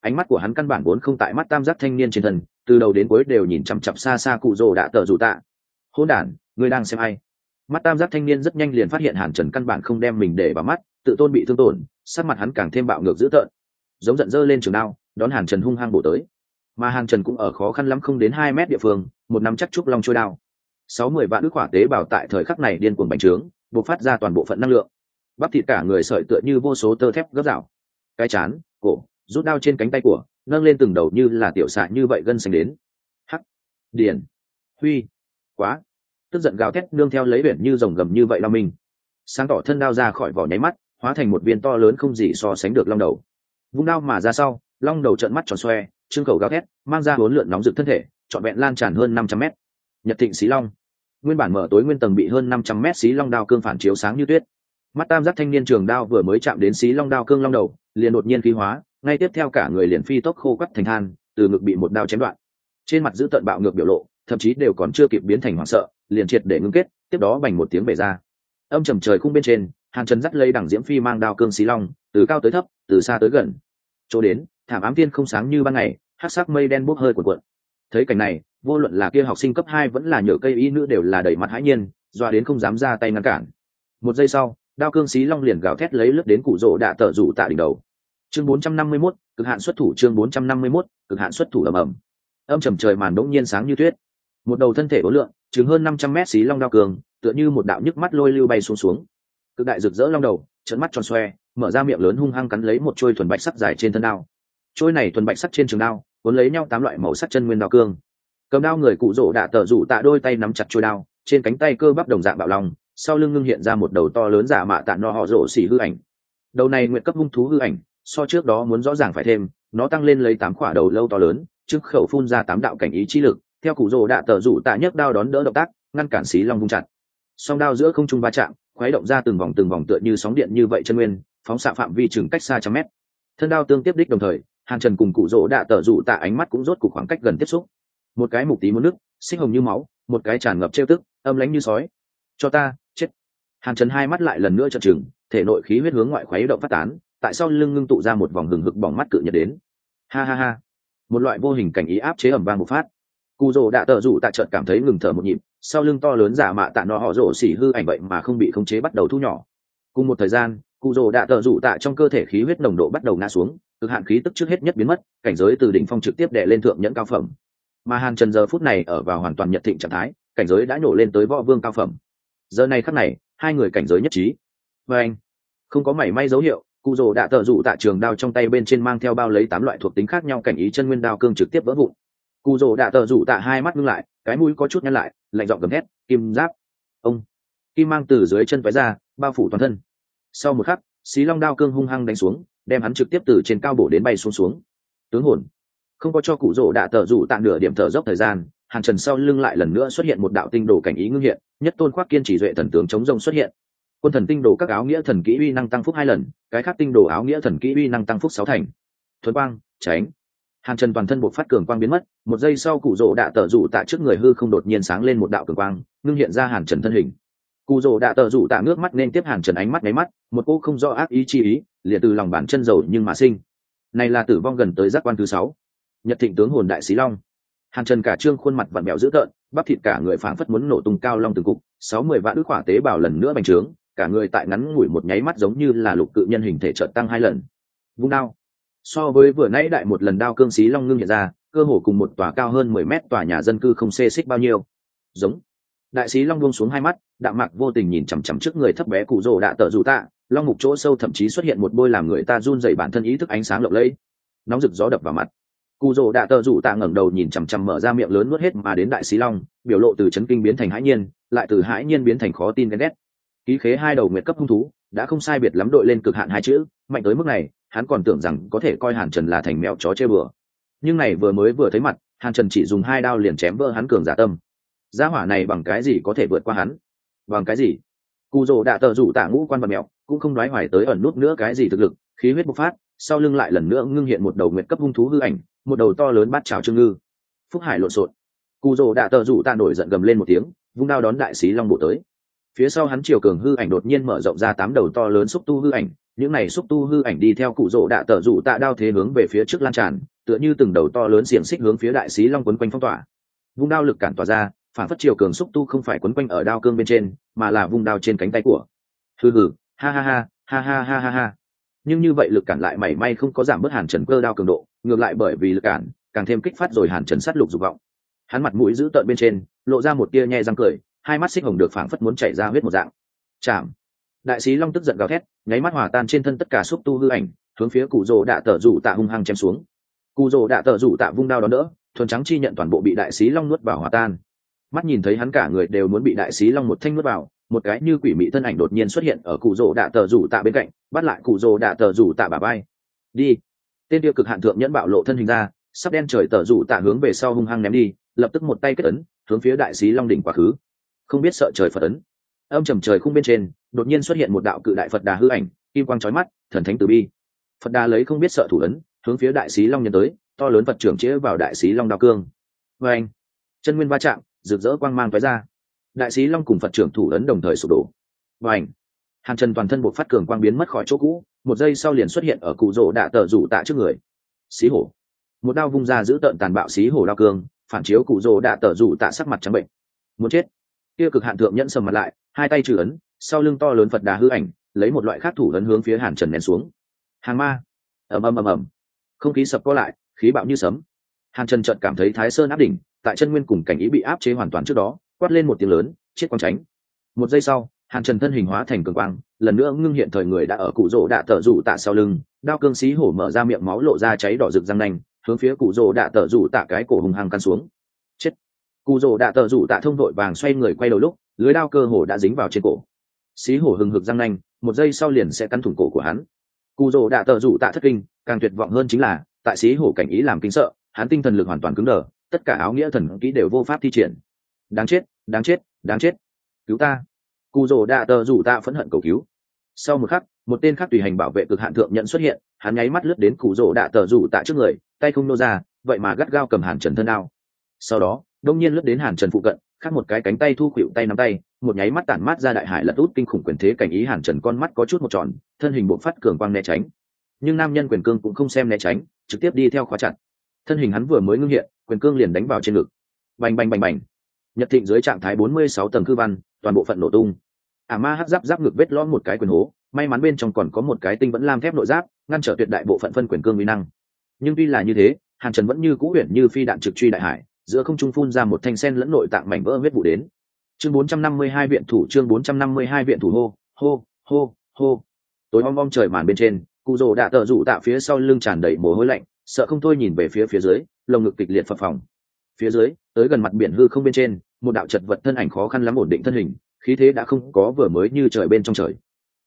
Ánh mắt của hắn căn bản vốn không tại mắt tam giác thanh niên trên thân, từ đầu đến cuối đều nhìn chằm chặp xa xa cụ rồ đã tờ rủ tạ. Hôn đản, ngươi đang xem ai? Mắt tam giác thanh niên rất nhanh liền phát hiện hàn trần căn bản không đem mình để vào mắt, tự tôn bị thương tổn, sắc mặt hắn càng thêm bạo ngược dữ tợn. Giống giận dơ lên trường đao, đón hàn trần hung hăng bổ tới. Mà hàn trần cũng ở khó khăn lắm không đến hai mét địa phương, một năm chắc trúc long trôi đao. Sáu mười vạn ước hỏa tế bào tại thời khắc này điên cuồng bành trướng buộc phát ra toàn bộ phận năng lượng. Bắp thịt cả người sợi tựa như vô số tơ thép gấp rào. Cái chán, cổ, rút đao trên cánh tay của, nâng lên từng đầu như là tiểu xạ như vậy gân xanh đến. Hắc. Điền. Huy. Quá. Tức giận gào thét nương theo lấy biển như rồng gầm như vậy lao mình sáng tỏ thân đao ra khỏi vỏ nháy mắt, hóa thành một viên to lớn không gì so sánh được long đầu. Vung đao mà ra sau, long đầu trợn mắt tròn xoe, trương cầu gào thét, mang ra bốn lượn nóng rực thân thể, trọn vẹn lan tràn hơn năm trăm mét. Nhật thịnh xí long nguyên bản mở tối nguyên tầng bị hơn năm trăm mét xí long đao cương phản chiếu sáng như tuyết. Mắt tam giác thanh niên trường đao vừa mới chạm đến xí long đao cương long đầu, liền đột nhiên khí hóa, ngay tiếp theo cả người liền phi tốc khô quắt thành than, từ ngực bị một đao chém đoạn. Trên mặt giữ tận bạo ngược biểu lộ, thậm chí đều còn chưa kịp biến thành hoảng sợ, liền triệt để ngưng kết, tiếp đó bành một tiếng bể ra. Âm trầm trời khung bên trên hàng trần dắt lấy đẳng diễm phi mang đao cương xí long, từ cao tới thấp, từ xa tới gần. Chỗ đến, thảm ám tiên không sáng như ban ngày hát sắc mây đen bốc hơi cuộn cuộn. Thấy cảnh này vô luận là kia học sinh cấp hai vẫn là nhờ cây y nữ đều là đầy mặt hãi nhiên doa đến không dám ra tay ngăn cản. Một giây sau đao cương xí long liền gào thét lấy lướt đến cụ rỗ đạ tở rủ tạ đỉnh đầu. Chương 451, cực hạn xuất thủ chương 451, cực hạn xuất thủ ầm ầm. Âm trầm trời màn đỗng nhiên sáng như tuyết. Một đầu thân thể ố lượng chừng hơn năm trăm mét xí long đao cường tựa như một đạo nhức mắt lôi lưu bay xuống xuống. Cực đại rực rỡ long đầu trận mắt tròn xoe mở ra miệng lớn hung hăng cắn lấy một trôi thuần bạch sắc dài trên thân đao. Trôi này thuần bạch sắc trên trường đao cuốn lấy nhau tám loại màu sắc chân nguyên đao cương cầm đao người cụ rỗ đạ tờ rủ tạ đôi tay nắm chặt trôi đao, trên cánh tay cơ bắp đồng dạng bạo lòng, sau lưng ngưng hiện ra một đầu to lớn giả mạ tạ no họ rỗ xỉ hư ảnh. Đầu này nguyện cấp hung thú hư ảnh, so trước đó muốn rõ ràng phải thêm, nó tăng lên lấy tám khỏa đầu lâu to lớn, trước khẩu phun ra tám đạo cảnh ý chi lực, theo cụ rỗ đạ tờ rủ tạ nhấc đao đón đỡ động tác, ngăn cản xí long vung chặt. Song đao giữa không trung va chạm, khuấy động ra từng vòng từng vòng tựa như sóng điện như vậy chân nguyên, phóng xạ phạm vi chừng cách xa trăm mét. Thân đao tương tiếp đích đồng thời, hàn trần cùng cụ rỗ đạ tờ rủ tạ ánh mắt cũng rốt cục khoảng cách gần tiếp xúc một cái mục tí muốn nước xích hồng như máu, một cái tràn ngập trêu tức, âm lánh như sói. Cho ta, chết. Hàn trần hai mắt lại lần nữa chợt chừng thể nội khí huyết hướng ngoại khuấy động phát tán, tại sao lưng ngưng tụ ra một vòng hừng hực bỏng mắt cự nhật đến. Ha ha ha. Một loại vô hình cảnh ý áp chế ẩm vang một phát. Cụ rồ đã tờ rủ tạ trợt cảm thấy ngừng thở một nhịp, sau lưng to lớn giả mạ tạ nó họ rổ xỉ hư ảnh vậy mà không bị khống chế bắt đầu thu nhỏ. Cùng một thời gian cụ rồ đã tờ rủ tạ trong cơ thể khí huyết nồng độ bắt đầu ngã xuống, cực hạn khí tức trước hết nhất biến mất, cảnh giới từ đỉnh phong trực tiếp đệ lên thượng nhẫn cao phẩm mà hàn trần giờ phút này ở vào hoàn toàn nhận thịnh trạng thái, cảnh giới đã nổ lên tới võ vương cao phẩm. Giờ này khắc này, hai người cảnh giới nhất trí. Và anh, không có mảy may dấu hiệu, cụ rồ đã tờ dụ tạ trường đao trong tay bên trên mang theo bao lấy tám loại thuộc tính khác nhau cảnh ý chân nguyên đao cương trực tiếp vỡ vụn. Cụ rồ đã tờ dụ tạ hai mắt ngưng lại, cái mũi có chút nhăn lại, lạnh giọng gầm thét, kim giáp. Ông, kim mang từ dưới chân váy ra, bao phủ toàn thân. Sau một khắc, xí long đao cương hung hăng đánh xuống, đem hắn trực tiếp từ trên cao bổ đến bay xuống xuống. Tướng hồn không có cho cụ rỗ đạ tờ rủ tạ nửa điểm thở dốc thời gian, hàn trần sau lưng lại lần nữa xuất hiện một đạo tinh đồ cảnh ý ngưng hiện, nhất tôn khoác kiên chỉ duệ thần tướng chống rông xuất hiện. Quân thần tinh đồ các áo nghĩa thần kỹ uy năng tăng phúc hai lần, cái khác tinh đồ áo nghĩa thần kỹ uy năng tăng phúc sáu thành. Thuấn quang, tránh. Hàn trần toàn thân buộc phát cường quang biến mất, một giây sau cụ rỗ đạ tờ rủ tạ trước người hư không đột nhiên sáng lên một đạo cường quang, ngưng hiện ra hàn trần thân hình. Cụ rỗ đạ tờ rủ tạ ngước mắt nên tiếp hàn trần ánh mắt máy mắt, một cô không rõ ác ý chi ý, liền từ lòng bàn chân dầu nhưng mà sinh. Này là tử vong gần tới giác quan thứ sáu nhật thịnh tướng hồn đại sĩ long. Hàn trần cả trương khuôn mặt vặn mẹo dữ tợn, bắp thịt cả người phảng phất muốn nổ tung cao long từng cục, sáu mươi vạn ước quả tế bào lần nữa bành trướng, cả người tại ngắn ngủi một nháy mắt giống như là lục cự nhân hình thể trợt tăng hai lần. Vung đao. So với vừa nãy đại một lần đao cương xí long ngưng hiện ra, cơ hồ cùng một tòa cao hơn mười mét tòa nhà dân cư không xê xích bao nhiêu. Giống. Đại sĩ long buông xuống hai mắt, đạm mạc vô tình nhìn chằm chằm trước người thấp bé cụ rồ đạ tợ dù tạ. Long mục chỗ sâu thậm chí xuất hiện một bôi làm người ta run dày bản thân ý thức ánh sáng lộng lẫy. Nóng rực gió đập vào mặt cụ rỗ đạ tờ rủ tạ ngẩng đầu nhìn chằm chằm mở ra miệng lớn nuốt hết mà đến đại Xí long, biểu lộ từ chấn kinh biến thành hãi nhiên, lại từ hãi nhiên biến thành khó tin ghen ghét. Ký khế hai đầu nguyệt cấp hung thú, đã không sai biệt lắm đội lên cực hạn hai chữ, mạnh tới mức này, hắn còn tưởng rằng có thể coi hàn trần là thành mẹo chó chơi bừa. Nhưng này vừa mới vừa thấy mặt, hàn trần chỉ dùng hai đao liền chém vỡ hắn cường giả tâm. Gia hỏa này bằng cái gì có thể vượt qua hắn? Bằng cái gì? Cụ rỗ đã tờ rủ tạ ngũ quan vật mẹo, cũng không nói hoài tới ẩn nút nữa cái gì thực lực, khí huyết bộc phát, sau lưng lại lần nữa ngưng hiện một đầu nguyệt cấp hung thú hư ảnh một đầu to lớn bát chảo trương ngư. Phúc hải lộn xộn. Cụ rồ đã tờ rủ tạ nổi giận gầm lên một tiếng, vung đao đón đại sĩ long bộ tới. Phía sau hắn triều cường hư ảnh đột nhiên mở rộng ra tám đầu to lớn xúc tu hư ảnh, những này xúc tu hư ảnh đi theo cụ rỗ đạ tờ rủ tạ đao thế hướng về phía trước lan tràn, tựa như từng đầu to lớn xiềng xích hướng phía đại sĩ long quấn quanh phong tỏa. Vung đao lực cản tỏa ra, phản phất triều cường xúc tu không phải quấn quanh ở đao cương bên trên, mà là vung đao trên cánh tay của. Hừ hừ, ha ha ha ha ha ha ha ha nhưng như vậy lực cản lại mảy may không có giảm bớt hàn trần cơ đao cường độ, ngược lại bởi vì lực cản, càng thêm kích phát rồi hàn trần sát lục dục vọng. Hắn mặt mũi giữ tợn bên trên, lộ ra một tia nhe răng cười, hai mắt xích hồng được phảng phất muốn chảy ra huyết một dạng. Chạm. Đại sĩ long tức giận gào thét, nháy mắt hòa tan trên thân tất cả xúc tu hư ảnh, hướng phía cụ rồ đạ tờ rủ tạ hung hăng chém xuống. Cụ rồ đạ tờ rủ tạ vung đao đó đỡ, thuần trắng chi nhận toàn bộ bị đại sĩ long nuốt vào hòa tan. Mắt nhìn thấy hắn cả người đều muốn bị đại sĩ long một thanh nuốt vào một cái như quỷ mị thân ảnh đột nhiên xuất hiện ở cụ rỗ đạ tờ rủ tạ bên cạnh, bắt lại cụ rỗ đạ tờ rủ tạ bà bay đi. Tên tiêu cực hạn thượng nhẫn bạo lộ thân hình ra, sắp đen trời tờ rủ tạ hướng về sau hung hăng ném đi, lập tức một tay kết ấn, hướng phía đại sĩ long đỉnh quá khứ. Không biết sợ trời phật ấn. Âm trầm trời khung bên trên, đột nhiên xuất hiện một đạo cự đại phật đà hư ảnh, kim quang trói mắt, thần thánh từ bi. Phật đà lấy không biết sợ thủ ấn, hướng phía đại sĩ long nhân tới, to lớn phật trưởng chĩa vào đại sĩ long đao cương. Vê anh chân nguyên va chạm, rực rỡ quang mang tói ra đại sĩ long cùng phật trưởng thủ ấn đồng thời sụp đổ. Và ảnh hàn trần toàn thân buộc phát cường quang biến mất khỏi chỗ cũ, một giây sau liền xuất hiện ở cụ rỗ đạ tờ rủ tạ trước người. Xí hổ! Một đao vung ra giữ tợn tàn bạo xí hổ đao cương, phản chiếu cụ rỗ đạ tờ rủ tạ sắc mặt trắng bệnh. Muốn chết! Kia cực hạn thượng nhẫn sầm mặt lại, hai tay trừ ấn, sau lưng to lớn phật đà hư ảnh, lấy một loại khác thủ ấn hướng phía hàn trần nén xuống. Hàng ma! Ầm ầm ầm ầm. Không khí sập co lại, khí bạo như sấm. Hàn trần chợt cảm thấy thái sơn áp đỉnh, tại chân nguyên cùng cảnh ý bị áp chế hoàn toàn trước đó quát lên một tiếng lớn, chết quang tránh. Một giây sau, hàn trần thân hình hóa thành cường quang, lần nữa ngưng hiện thời người đã ở cụ rỗ đạ tờ rủ tạ sau lưng, đao cương xí hổ mở ra miệng máu lộ ra cháy đỏ rực răng nanh, hướng phía cụ rỗ đạ tờ rủ tạ cái cổ hùng hăng căn xuống. Chết. Cụ rỗ đạ tờ rủ tạ thông đội vàng xoay người quay đầu lúc, lưới đao cơ hồ đã dính vào trên cổ. Xí hổ hừng hực răng nanh, một giây sau liền sẽ cắn thủng cổ của hắn. Cụ rỗ đạ tờ rủ tạ thất kinh, càng tuyệt vọng hơn chính là, tại xí hổ cảnh ý làm kinh sợ, hắn tinh thần lực hoàn toàn cứng đờ, tất cả áo nghĩa thần kỹ đều vô pháp thi triển đáng chết đáng chết đáng chết. Cứu ta. Cụ rồ đạ tờ rủ tạ phẫn hận cầu cứu. Sau một khắc, một tên khác tùy hành bảo vệ cực hạn thượng nhận xuất hiện, hắn nháy mắt lướt đến cụ rồ đạ tờ rủ tạ trước người, tay không nô ra, vậy mà gắt gao cầm hàn trần thân đao. Sau đó, đông nhiên lướt đến hàn trần phụ cận, khác một cái cánh tay thu khuỵu tay nắm tay, một nháy mắt tản mát ra đại hải lật út kinh khủng quyền thế cảnh ý hàn trần con mắt có chút một tròn, thân hình bộ phát cường quang né tránh. Nhưng nam nhân quyền cương cũng không xem né tránh, trực tiếp đi theo khóa chặt. Thân hình hắn vừa mới ngưng hiện, quyền cương liền đánh vào trên ngực. Bành bành bành bành nhật thịnh dưới trạng thái bốn mươi sáu tầng cư văn, toàn bộ phận nổ tung. Ả ma hắc giáp giáp ngực vết lõm một cái quyền hố, may mắn bên trong còn có một cái tinh vẫn lam thép nội giáp, ngăn trở tuyệt đại bộ phận phân quyền cương uy năng. Nhưng tuy là như thế, hàn trần vẫn như cũ huyện như phi đạn trực truy đại hải, giữa không trung phun ra một thanh sen lẫn nội tạng mảnh vỡ huyết vụ đến. Chương 452 viện thủ, chương 452 viện thủ hô hô hô hô. Tối om om trời màn bên trên, cụ rồ đã tờ rủ tạ phía sau lưng tràn đầy mồ hôi lạnh, sợ không thôi nhìn về phía phía dưới, lồng ngực kịch liệt phập phồng phía dưới, tới gần mặt biển hư không bên trên, một đạo chật vật thân ảnh khó khăn lắm ổn định thân hình, khí thế đã không có vừa mới như trời bên trong trời.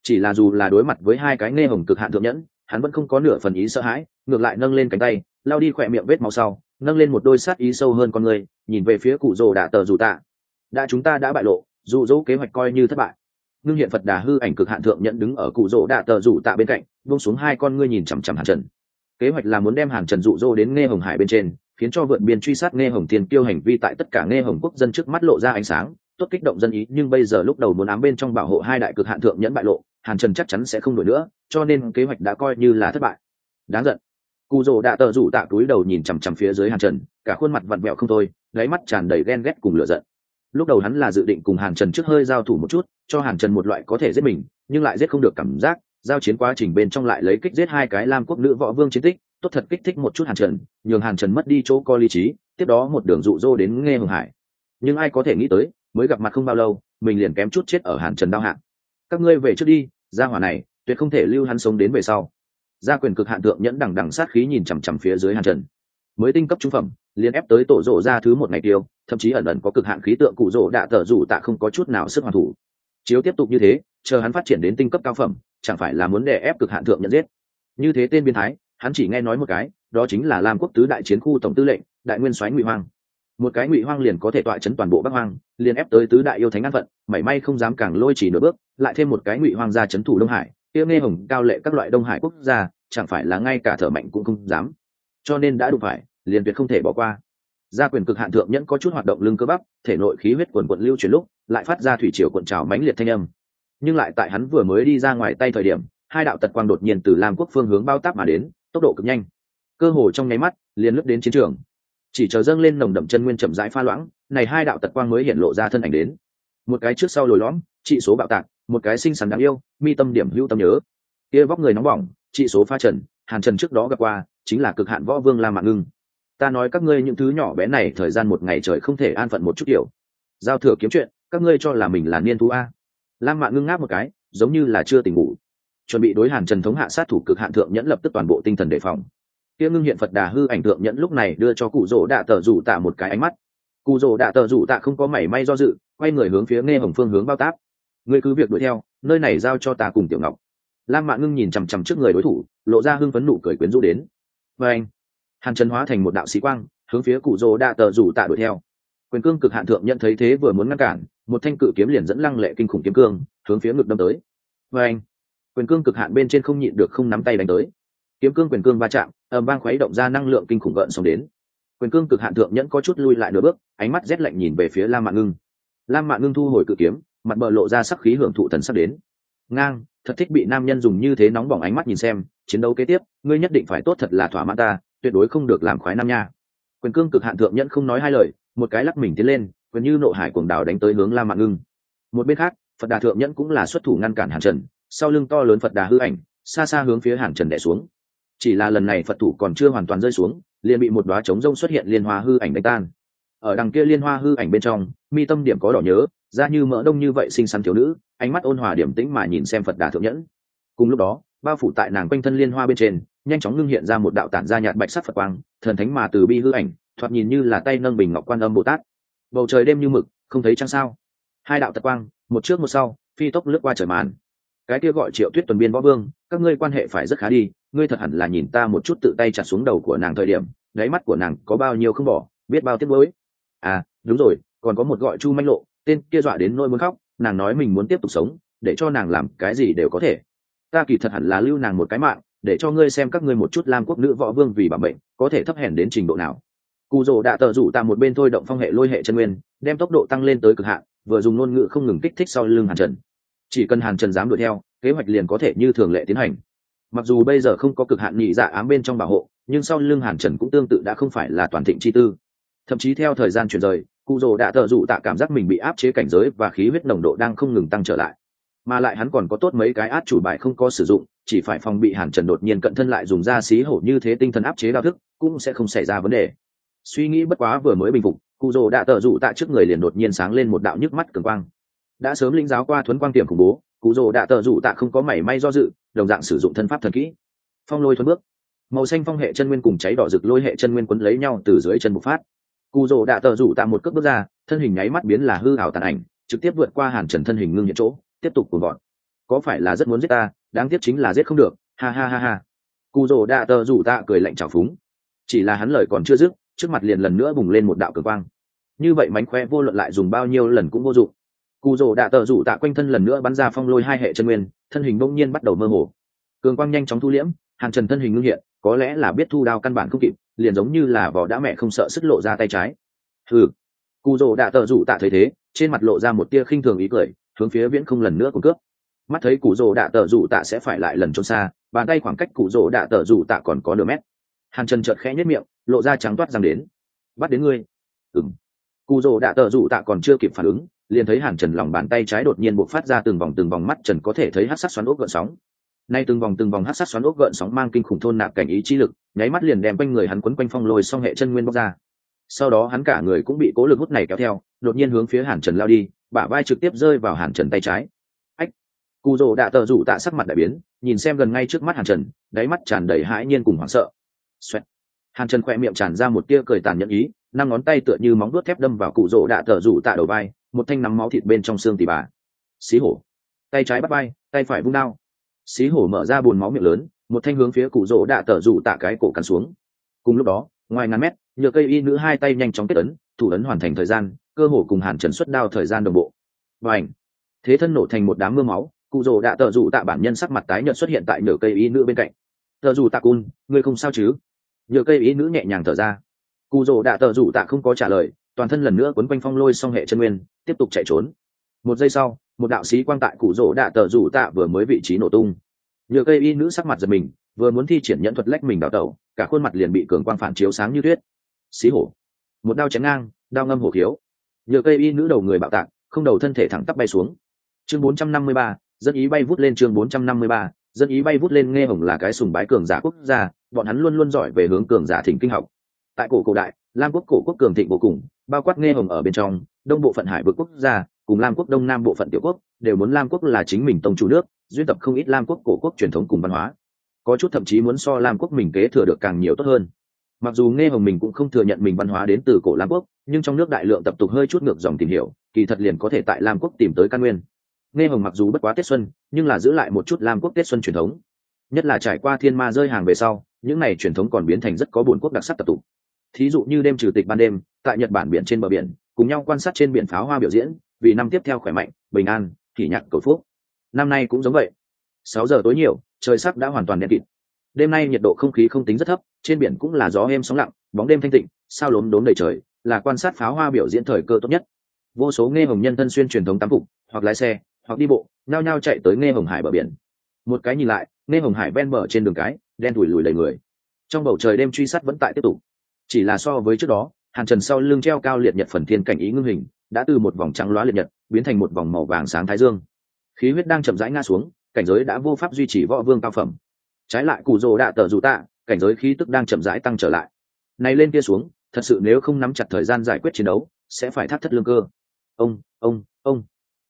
Chỉ là dù là đối mặt với hai cái nghe hồng cực hạn thượng nhẫn, hắn vẫn không có nửa phần ý sợ hãi, ngược lại nâng lên cánh tay, lao đi khỏe miệng vết máu sau, nâng lên một đôi sát ý sâu hơn con người, nhìn về phía cụ rồ đạ tờ rủ tạ. Đã chúng ta đã bại lộ, dù dỗ kế hoạch coi như thất bại. Ngưng hiện phật đà hư ảnh cực hạn thượng nhận đứng ở cụ rỗ đạ tờ rủ tạ bên cạnh, buông xuống hai con ngươi nhìn chằm chằm hàn trần kế hoạch là muốn đem hàn trần dụ dỗ đến nghe hồng hải bên trên, khiến cho vượt biên truy sát nghe hồng tiền tiêu hành vi tại tất cả nghe hồng quốc dân trước mắt lộ ra ánh sáng, tốt kích động dân ý, nhưng bây giờ lúc đầu muốn ám bên trong bảo hộ hai đại cực hạn thượng nhẫn bại lộ, hàn trần chắc chắn sẽ không đổi nữa, cho nên kế hoạch đã coi như là thất bại. Đáng giận. Cụ rỗ đã tờ rủ tạ túi đầu nhìn chằm chằm phía dưới hàn trần, cả khuôn mặt vặn vẹo không thôi gáy mắt tràn đầy ghen ghét cùng lửa giận. Lúc đầu hắn là dự định cùng hàn trần trước hơi giao thủ một chút, cho hàn trần một loại có thể giết mình, nhưng lại giết không được cảm giác giao chiến quá trình bên trong lại lấy kích giết hai cái lam quốc nữ võ vương chiến tích, tốt thật kích thích một chút hàn trần, nhường hàn trần mất đi chỗ co lý trí, tiếp đó một đường rụ rô đến nghe hồng hải. Nhưng ai có thể nghĩ tới, mới gặp mặt không bao lâu, mình liền kém chút chết ở hàn trần đau hạng các ngươi về trước đi ra hỏa này, tuyệt không thể lưu hắn sống đến về sau. Gia quyền cực hạn thượng nhẫn đằng đằng sát khí nhìn chằm chằm phía dưới hàn trần. Mới tinh cấp trung phẩm, liền ép tới tổ rộ ra thứ một ngày tiêu, thậm chí ẩn ẩn có cực hạn khí tượng cụ rộ đạ tờ rủ tạ không có chút nào sức hoàn thủ. Chiếu tiếp tục như thế, chờ hắn phát triển đến tinh cấp cao phẩm chẳng phải là muốn đè ép cực hạn thượng nhận giết. Như thế tên biên thái, hắn chỉ nghe nói một cái, đó chính là lam quốc tứ đại chiến khu tổng tư lệnh, đại nguyên soái ngụy hoang. Một cái ngụy hoang liền có thể tọa chấn toàn bộ bắc hoang, liền ép tới tứ đại yêu thánh an phận, mảy may không dám càng lôi chỉ nửa bước, lại thêm một cái ngụy hoang ra chấn thủ đông hải tiêu nghe hồng cao lệ các loại đông hải quốc gia, chẳng phải là ngay cả thở mạnh cũng không dám. Cho nên đã đụng phải, liền tuyệt không thể bỏ qua. Gia quyền cực hạn thượng nhẫn có chút hoạt động lưng cơ bắp, thể nội khí huyết quần quận lưu chuyển lúc, lại phát ra thủy triều cuộn trào mãnh liệt thanh âm nhưng lại tại hắn vừa mới đi ra ngoài tay thời điểm, hai đạo tật quang đột nhiên từ lam quốc phương hướng bao táp mà đến, tốc độ cực nhanh. Cơ hồ trong nháy mắt, liền lướt đến chiến trường. Chỉ chờ dâng lên nồng đậm chân nguyên chậm rãi pha loãng, này hai đạo tật quang mới hiện lộ ra thân ảnh đến. Một cái trước sau lồi lõm, trị số bạo tạc, một cái xinh xắn đáng yêu, mi tâm điểm hữu tâm nhớ. Kia vóc người nóng bỏng, trị số pha trần, hàn trần trước đó gặp qua, chính là cực hạn võ vương la mạng ngưng. Ta nói các ngươi những thứ nhỏ bé này thời gian một ngày trời không thể an phận một chút điều giao thừa kiếm chuyện, các ngươi cho là mình là niên thú a lam mạn ngưng ngáp một cái, giống như là chưa tỉnh ngủ. Chuẩn bị đối hàn trần thống hạ sát thủ cực hạn thượng nhẫn lập tức toàn bộ tinh thần đề phòng. Tiêu ngưng hiện phật đà hư ảnh thượng nhẫn lúc này đưa cho cụ rỗ đạ tờ rủ tạ một cái ánh mắt. Cụ rỗ đạ tờ rủ tạ không có mảy may do dự, quay người hướng phía nghe hồng phương hướng bao táp ngươi cứ việc đuổi theo, nơi này giao cho ta cùng tiểu ngọc. Lam mạn ngưng nhìn chằm chằm trước người đối thủ, lộ ra hưng phấn nụ cười quyến rũ đến. Và anh, hàn trần hóa thành một đạo sĩ quang, hướng phía cụ rỗ đạ tờ rủ tạ đuổi theo. Quyền cương cực hạn thượng nhận thấy thế vừa muốn ngăn cản một thanh cự kiếm liền dẫn lăng lệ kinh khủng kiếm cương hướng phía ngực đâm tới. Và anh, quyền cương cực hạn bên trên không nhịn được không nắm tay đánh tới. Kiếm cương quyền cương va chạm ầm vang khuấy động ra năng lượng kinh khủng gợn xong đến. Quyền cương cực hạn thượng nhẫn có chút lui lại nửa bước, ánh mắt rét lạnh nhìn về phía lam mạng ngưng. Lam mạng ngưng thu hồi cự kiếm, mặt bờ lộ ra sắc khí hưởng thụ thần sắc đến. Ngang, thật thích bị nam nhân dùng như thế nóng bỏng ánh mắt nhìn xem, chiến đấu kế tiếp, ngươi nhất định phải tốt thật là thỏa mãn ta, tuyệt đối không được làm khoái nam nha. Quyền cương cực hạn thượng nhẫn không nói hai lời, một cái lắc mình tiến lên quyền như nộ hải cuồng đảo đánh tới hướng La mạn ngưng. Một bên khác, phật đà thượng nhẫn cũng là xuất thủ ngăn cản hàn trần, sau lưng to lớn phật đà hư ảnh, xa xa hướng phía hàn trần đẻ xuống. Chỉ là lần này phật thủ còn chưa hoàn toàn rơi xuống, liền bị một đoá trống rông xuất hiện liên hoa hư ảnh đánh tan. Ở đằng kia liên hoa hư ảnh bên trong, mi tâm điểm có đỏ nhớ ra như mỡ đông như vậy xinh xắn thiếu nữ, ánh mắt ôn hòa điểm tĩnh mà nhìn xem phật đà thượng nhẫn. Cùng lúc đó, bao phủ tại nàng quanh thân liên hoa bên trên, nhanh chóng ngưng hiện ra một đạo tản ra nhạt bạch sắc phật quang, thần thánh mà từ bi hư ảnh, thoạt nhìn như là tay nâng bình ngọc quan âm bồ tát bầu trời đêm như mực, không thấy trăng sao. Hai đạo tật quang, một trước một sau, phi tốc lướt qua trời màn. Cái kia gọi triệu tuyết tuần biên võ vương, các ngươi quan hệ phải rất khá đi, ngươi thật hẳn là nhìn ta một chút tự tay chặt xuống đầu của nàng thời điểm, đáy mắt của nàng có bao nhiêu không bỏ, biết bao tiếc mới à đúng rồi, còn có một gọi chu manh lộ, tên kia dọa đến nỗi muốn khóc, nàng nói mình muốn tiếp tục sống, để cho nàng làm cái gì đều có thể. Ta kỳ thật hẳn là lưu nàng một cái mạng, để cho ngươi xem các ngươi một chút lam quốc nữ võ vương vì bà mệnh, có thể thấp hèn đến trình độ nào cụ rồ đã tờ rủ tạm một bên thôi động phong hệ lôi hệ chân nguyên, đem tốc độ tăng lên tới cực hạn, vừa dùng ngôn ngữ không ngừng kích thích sau lưng hàn trần. Chỉ cần hàn trần dám đuổi theo, kế hoạch liền có thể như thường lệ tiến hành. Mặc dù bây giờ không có cực hạn nhị dạ ám bên trong bảo hộ, nhưng sau lưng hàn trần cũng tương tự đã không phải là toàn thịnh chi tư. Thậm chí theo thời gian chuyển rời, cụ rồ đã tờ dụ tạ cảm giác mình bị áp chế cảnh giới và khí huyết nồng độ đang không ngừng tăng trở lại. Mà lại hắn còn có tốt mấy cái át chủ bài không có sử dụng, chỉ phải phòng bị hàn trần đột nhiên cận thân lại dùng da xí hổ như thế tinh thần áp chế đao thức, cũng sẽ không xảy ra vấn đề suy nghĩ bất quá vừa mới bình phục cụ rồ đã tờ dụ tạ trước người liền đột nhiên sáng lên một đạo nhức mắt cường quang. Đã sớm linh giáo qua thuấn quang tiềm khủng bố cụ rồ đã tờ dụ tạ không có mảy may do dự, đồng dạng sử dụng thân pháp thần kỹ. Phong lôi thuấn bước. Màu xanh phong hệ chân nguyên cùng cháy đỏ rực lôi hệ chân nguyên quấn lấy nhau từ dưới chân bộc phát. Cụ rồ đã tờ dụ tạ một cước bước ra, thân hình nháy mắt biến là hư ảo tàn ảnh, trực tiếp vượt qua hàn trần thân hình ngưng nhận chỗ, tiếp tục cuồng gọn có phải là rất muốn giết ta, đáng tiếc chính là giết không được, ha ha ha ha. Cụ rồ đã tờ rủ tạ cười lạnh trào phúng. Chỉ là hắn lời còn chưa dứt trước mặt liền lần nữa bùng lên một đạo cường quang. Như vậy mánh khóe vô luận lại dùng bao nhiêu lần cũng vô dụng. Cụ rồ đã tờ rủ tạ quanh thân lần nữa bắn ra phong lôi hai hệ chân nguyên, thân hình bỗng nhiên bắt đầu mơ hồ. Cường quang nhanh chóng thu liễm, hàng trần thân hình ngưng hiện, có lẽ là biết thu đao căn bản không kịp, liền giống như là vỏ đã mẹ không sợ sức lộ ra tay trái. Ừ cụ rồ đã tờ rủ tạ thấy thế, trên mặt lộ ra một tia khinh thường ý cười, hướng phía viễn không lần nữa của cướp. Mắt thấy cụ rồ đạ tờ rủ tạ sẽ phải lại lần trốn xa, bàn tay khoảng cách cụ rồ đạ tờ rủ tạ còn có nửa mét hàn trần chợt khẽ nhất miệng, lộ ra trắng toát rằng đến. Bắt đến ngươi. Ừng cụ rồ đã tờ rủ tạ còn chưa kịp phản ứng, liền thấy hàn trần lòng bàn tay trái đột nhiên buộc phát ra từng vòng từng vòng mắt trần có thể thấy hát sắc xoắn ốc gợn sóng. Nay từng vòng từng vòng hát sắc xoắn ốc gợn sóng mang kinh khủng thôn nạp cảnh ý chi lực, nháy mắt liền đem quanh người hắn quấn quanh phong lôi xong hệ chân nguyên bóc ra. Sau đó hắn cả người cũng bị cố lực hút này kéo theo, đột nhiên hướng phía hàn trần lao đi, bả vai trực tiếp rơi vào hàn trần tay trái. Cụ rồ đã tờ rủ tạ sắc mặt đại biến, nhìn xem gần ngay trước mắt hàn trần, đáy mắt tràn đầy hãi nhiên cùng hoảng sợ. Xoẹt. hàn trần khoe miệng tràn ra một tia cười tàn nhẫn ý, năm ngón tay tựa như móng đuốt thép đâm vào cụ rỗ đã thở rủ tạ đầu vai, một thanh nắm máu thịt bên trong xương tỉ bà. Xí hổ. Tay trái bắt vai, tay phải vung đao. Xí hổ mở ra bồn máu miệng lớn, một thanh hướng phía cụ rỗ đã thở rủ tạ cái cổ cắn xuống. Cùng lúc đó, ngoài ngàn mét, nhựa cây y nữ hai tay nhanh chóng kết ấn, thủ ấn hoàn thành thời gian, cơ hồ cùng hàn trần xuất đao thời gian đồng bộ. Và ảnh thế thân nổ thành một đám mưa máu, cụ rồ đã tờ rủ tạ bản nhân sắc mặt tái nhợt xuất hiện tại nửa cây y nữ bên cạnh. Tờ rủ tạ cun, ngươi không sao chứ? Nhựa cây ý nữ nhẹ nhàng thở ra. Cụ rồ đạ tờ rủ tạ không có trả lời toàn thân lần nữa quấn quanh phong lôi xong hệ chân nguyên tiếp tục chạy trốn. Một giây sau một đạo sĩ quang tại cụ rỗ đạ tờ rủ tạ vừa mới vị trí nổ tung. Nhựa cây y nữ sắc mặt giật mình vừa muốn thi triển nhẫn thuật lách mình đào tẩu cả khuôn mặt liền bị cường quang phản chiếu sáng như tuyết. Xí hổ. Một đao chém ngang đao ngâm hổ khiếu. Nhựa cây y nữ đầu người bạo tạc không đầu thân thể thẳng tắp bay xuống. Chương 453, dân ý bay vút lên chương 453, dân ý bay vút lên nghe hồng là cái sùng bái cường giả quốc gia bọn hắn luôn luôn giỏi về hướng cường giả thỉnh kinh học. Tại cổ cổ đại, lam quốc cổ quốc cường thịnh vô cùng, bao quát nghe hồng ở bên trong, đông bộ phận hải vực quốc gia, cùng lam quốc đông nam bộ phận tiểu quốc, đều muốn lam quốc là chính mình tông chủ nước, duyên tập không ít lam quốc cổ quốc truyền thống cùng văn hóa. Có chút thậm chí muốn so lam quốc mình kế thừa được càng nhiều tốt hơn. Mặc dù nghe hồng mình cũng không thừa nhận mình văn hóa đến từ cổ lam quốc, nhưng trong nước đại lượng tập tục hơi chút ngược dòng tìm hiểu, kỳ thật liền có thể tại lam quốc tìm tới căn nguyên. Nghe hồng mặc dù bất quá tết xuân, nhưng là giữ lại một chút lam quốc tết xuân truyền thống nhất là trải qua thiên ma rơi hàng về sau, những n à y truyền thống còn biến thành rất có buồn quốc đặc sắc tập tục. Thí dụ như đêm trừ tịch ban đêm, tại nhật bản biển trên bờ biển, cùng nhau quan sát trên biển pháo hoa biểu diễn, vì năm tiếp theo khỏe mạnh, bình an, kỷ nhạc, cầu phúc. Năm nay cũng giống vậy. Sáu giờ tối nhiều, trời sắc đã hoàn toàn đen kịt. Đêm nay nhiệt độ không khí không tính rất thấp, trên biển cũng là gió êm sóng lặng, bóng đêm thanh tịnh, sao lốm đốm đầy trời, là quan sát pháo hoa biểu diễn thời cơ tốt nhất. Vô số nghe hồng nhân thân xuyên truyền thống tắm phục hoặc lái xe, hoặc đi bộ nao nhao chạy tới nghe hồng hải bờ biển. Một cái nhìn lại nghe hồng hải ven bờ trên đường cái, đen thủi lùi đầy người. Trong bầu trời đêm truy sát vẫn tại tiếp tục. Chỉ là so với trước đó, hàn trần sau lưng treo cao liệt nhật phần thiên cảnh ý ngưng hình, đã từ một vòng trắng loá liệt nhật, biến thành một vòng màu vàng sáng thái dương. Khí huyết đang chậm rãi nga xuống, cảnh giới đã vô pháp duy trì võ vương cao phẩm. Trái lại, cụ rồ đạ tờ dù tạ, cảnh giới khí tức đang chậm rãi tăng trở lại. Này lên kia xuống, thật sự nếu không nắm chặt thời gian giải quyết chiến đấu, sẽ phải thắt thất lương cơ. Ông ông ông.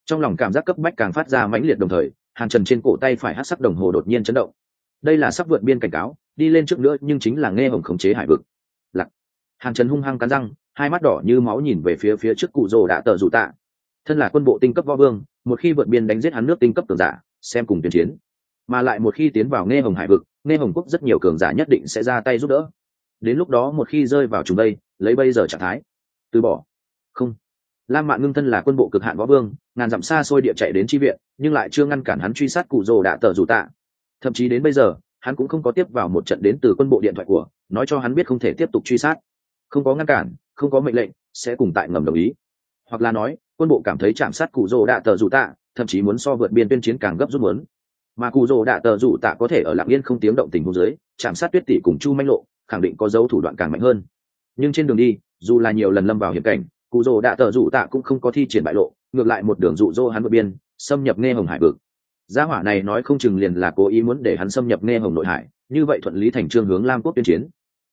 Trong lòng cảm giác cấp bách càng phát ra mãnh liệt đồng thời hàn trần trên cổ tay phải hát sắc đồng hồ đột nhiên chấn động. Đây là sắp vượt biên cảnh cáo, đi lên trước nữa nhưng chính là nghe hồng khống chế hải vực. Lặc hàn trần hung hăng cắn răng, hai mắt đỏ như máu nhìn về phía phía trước cụ rồ đã tờ dù tạ. Thân là quân bộ tinh cấp võ vương, một khi vượt biên đánh giết hắn nước tinh cấp cường giả, xem cùng tuyên chiến. Mà lại một khi tiến vào nghe hồng hải vực, nghe hồng quốc rất nhiều cường giả nhất định sẽ ra tay giúp đỡ. Đến lúc đó một khi rơi vào chúng đây, lấy bây giờ trạng thái. Từ bỏ. Không lam mạn ngưng thân là quân bộ cực hạn võ vương ngàn dặm xa xôi địa chạy đến tri viện nhưng lại chưa ngăn cản hắn truy sát cụ rồ đạ tờ dù tạ. Thậm chí đến bây giờ hắn cũng không có tiếp vào một trận đến từ quân bộ điện thoại của nói cho hắn biết không thể tiếp tục truy sát. Không có ngăn cản không có mệnh lệnh sẽ cùng tại ngầm đồng ý. Hoặc là nói quân bộ cảm thấy chạm sát cụ rồ đạ tờ dù tạ thậm chí muốn so vượt biên tuyên chiến càng gấp rút muốn. Mà cụ rồ đạ tờ rủ tạ có thể ở lạng yên không tiếng động tình hôn dưới, chạm sát tuyết tỷ cùng chu manh lộ khẳng định có dấu thủ đoạn càng mạnh hơn. Nhưng trên đường đi dù là nhiều lần lâm vào hiểm cảnh cụ rồ đạ tờ rủ tạ cũng không có thi triển bại lộ, ngược lại một đường rụ Dỗ hắn vượt biên xâm nhập nghe hồng hải vực. Gia hỏa này nói không chừng liền là cố ý muốn để hắn xâm nhập nghe hồng nội hải, như vậy thuận lý thành trương hướng lam quốc tuyên chiến.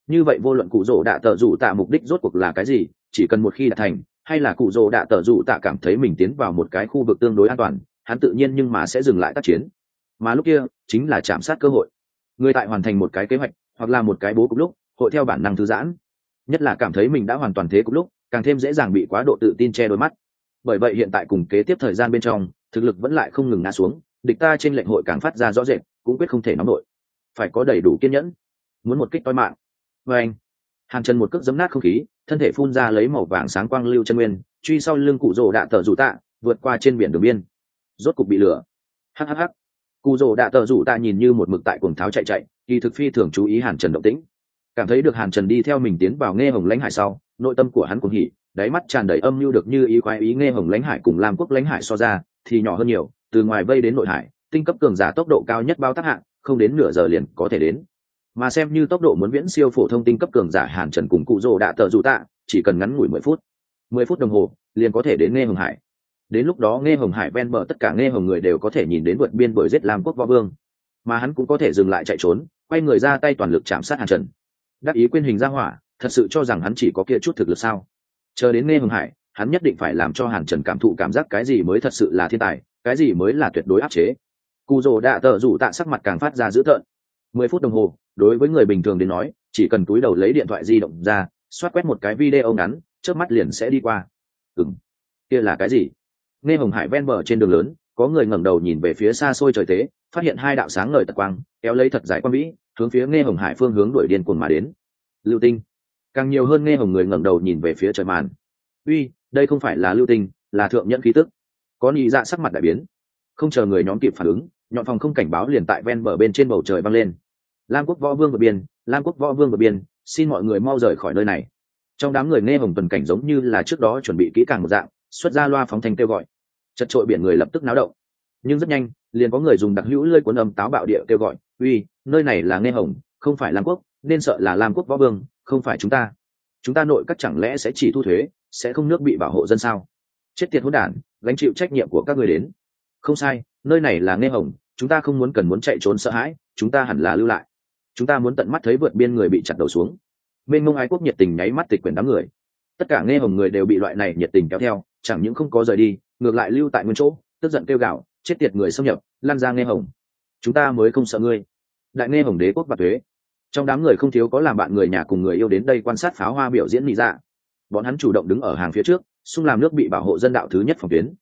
Như vậy vô luận cụ rồ đạ tờ rủ tạ mục đích rốt cuộc là cái gì, chỉ cần một khi đạt thành, hay là cụ rồ đạ tờ rủ tạ cảm thấy mình tiến vào một cái khu vực tương đối an toàn, hắn tự nhiên nhưng mà sẽ dừng lại tác chiến. Mà lúc kia, chính là chạm sát cơ hội. Người tại hoàn thành một cái kế hoạch, hoặc là một cái bố cục lúc, hội theo bản năng thư giãn. Nhất là cảm thấy mình đã hoàn toàn thế cục lúc càng thêm dễ dàng bị quá độ tự tin che đôi mắt. Bởi vậy hiện tại cùng kế tiếp thời gian bên trong, thực lực vẫn lại không ngừng ngã xuống, địch ta trên lệnh hội càng phát ra rõ rệt, cũng quyết không thể nóng nổi. Phải có đầy đủ kiên nhẫn. Muốn một kích toi mạng. Vê anh, hàn chân một cước giấm nát không khí, thân thể phun ra lấy màu vàng sáng quang lưu chân nguyên, truy sau lưng cụ rồ đạ tờ rủ tạ, vượt qua trên biển đường biên. Rốt cục bị lửa hhh cụ rồ đạ tờ rủ tạ nhìn như một mực tại cuồng tháo chạy chạy, kỳ thực phi thường chú ý hàn trần động tĩnh. Cảm thấy được hàn trần đi theo mình tiến vào nghe hồng lãnh hải sau nội tâm của hắn cũng hỉ, đáy mắt tràn đầy âm mưu được như ý khoái ý nghe hồng lãnh hải cùng lam quốc lãnh hải so ra, thì nhỏ hơn nhiều, từ ngoài vây đến nội hải, tinh cấp cường giả tốc độ cao nhất bao tác hạng không đến nửa giờ liền có thể đến. Mà xem như tốc độ muốn viễn siêu phổ thông tinh cấp cường giả hàn trần cùng cụ rồ đã tờ dù tạ, chỉ cần ngắn ngủi mười phút mười phút đồng hồ, liền có thể đến nghe hồng hải. Đến lúc đó nghe hồng hải ven bờ tất cả nghe hồng người đều có thể nhìn đến vượt biên bởi giết lam quốc võ vương. Mà hắn cũng có thể dừng lại chạy trốn, quay người ra tay toàn lực chạm sát hàn trần. Đắc ý quyên hình ra hỏa thật sự cho rằng hắn chỉ có kia chút thực lực sao? Chờ đến nghe hồng hải, hắn nhất định phải làm cho hàn trần cảm thụ cảm giác cái gì mới thật sự là thiên tài, cái gì mới là tuyệt đối áp chế. Cụ rồ đạ tờ rủ tạ sắc mặt càng phát ra dữ tợn. Mười phút đồng hồ, đối với người bình thường đến nói, chỉ cần túi đầu lấy điện thoại di động ra, xoát quét một cái video ngắn trước mắt liền sẽ đi qua. Ừng kia là cái gì? Nghe hồng hải ven bờ trên đường lớn, có người ngẩng đầu nhìn về phía xa xôi trời tế, phát hiện hai đạo sáng ngời tật quang, kéo lấy thật dài quang vĩ, hướng phía nghe hồng hải phương hướng đuổi điên cuồng mà đến. Lưu tinh càng nhiều hơn nghe hồng người ngẩng đầu nhìn về phía trời màn. Uy, đây không phải là lưu tinh, là thượng nhẫn khí tức. Có nhị dạ sắc mặt đại biến. Không chờ người nhóm kịp phản ứng, nhọn phòng không cảnh báo liền tại ven bờ bên trên bầu trời văng lên. Lam quốc võ vương vượt biên lam quốc võ vương vượt biên xin mọi người mau rời khỏi nơi này. Trong đám người nghe hồng tuần cảnh giống như là trước đó chuẩn bị kỹ càng một dạng, xuất ra loa phóng thanh kêu gọi. Chật trội biển người lập tức náo động. Nhưng rất nhanh, liền có người dùng đặc hữu lơi cuốn âm táo bạo địa kêu gọi, uy, nơi này là nghe hồng, không phải lam quốc nên sợ là lam quốc võ vương, không phải chúng ta. Chúng ta nội các chẳng lẽ sẽ chỉ thu thuế, sẽ không nước bị bảo hộ dân sao? Chết tiệt hỗn đản, gánh chịu trách nhiệm của các người đến. Không sai, nơi này là nghe hồng, chúng ta không muốn cần muốn chạy trốn sợ hãi, chúng ta hẳn là lưu lại. Chúng ta muốn tận mắt thấy vượt biên người bị chặt đầu xuống. Mênh mông ái quốc nhiệt tình nháy mắt tịch quyển đám người. Tất cả nghe hồng người đều bị loại này nhiệt tình kéo theo, chẳng những không có rời đi, ngược lại lưu tại nguyên chỗ, tức giận kêu gạo chết tiệt người xâm nhập, lan ra nghe hồng. Chúng ta mới không sợ ngươi. Đại nghe hồng đế quốc và thuế trong đám người không thiếu có làm bạn người nhà cùng người yêu đến đây quan sát pháo hoa biểu diễn mỹ dạ. Bọn hắn chủ động đứng ở hàng phía trước, xung làm nước bị bảo hộ dân đạo thứ nhất phòng tuyến.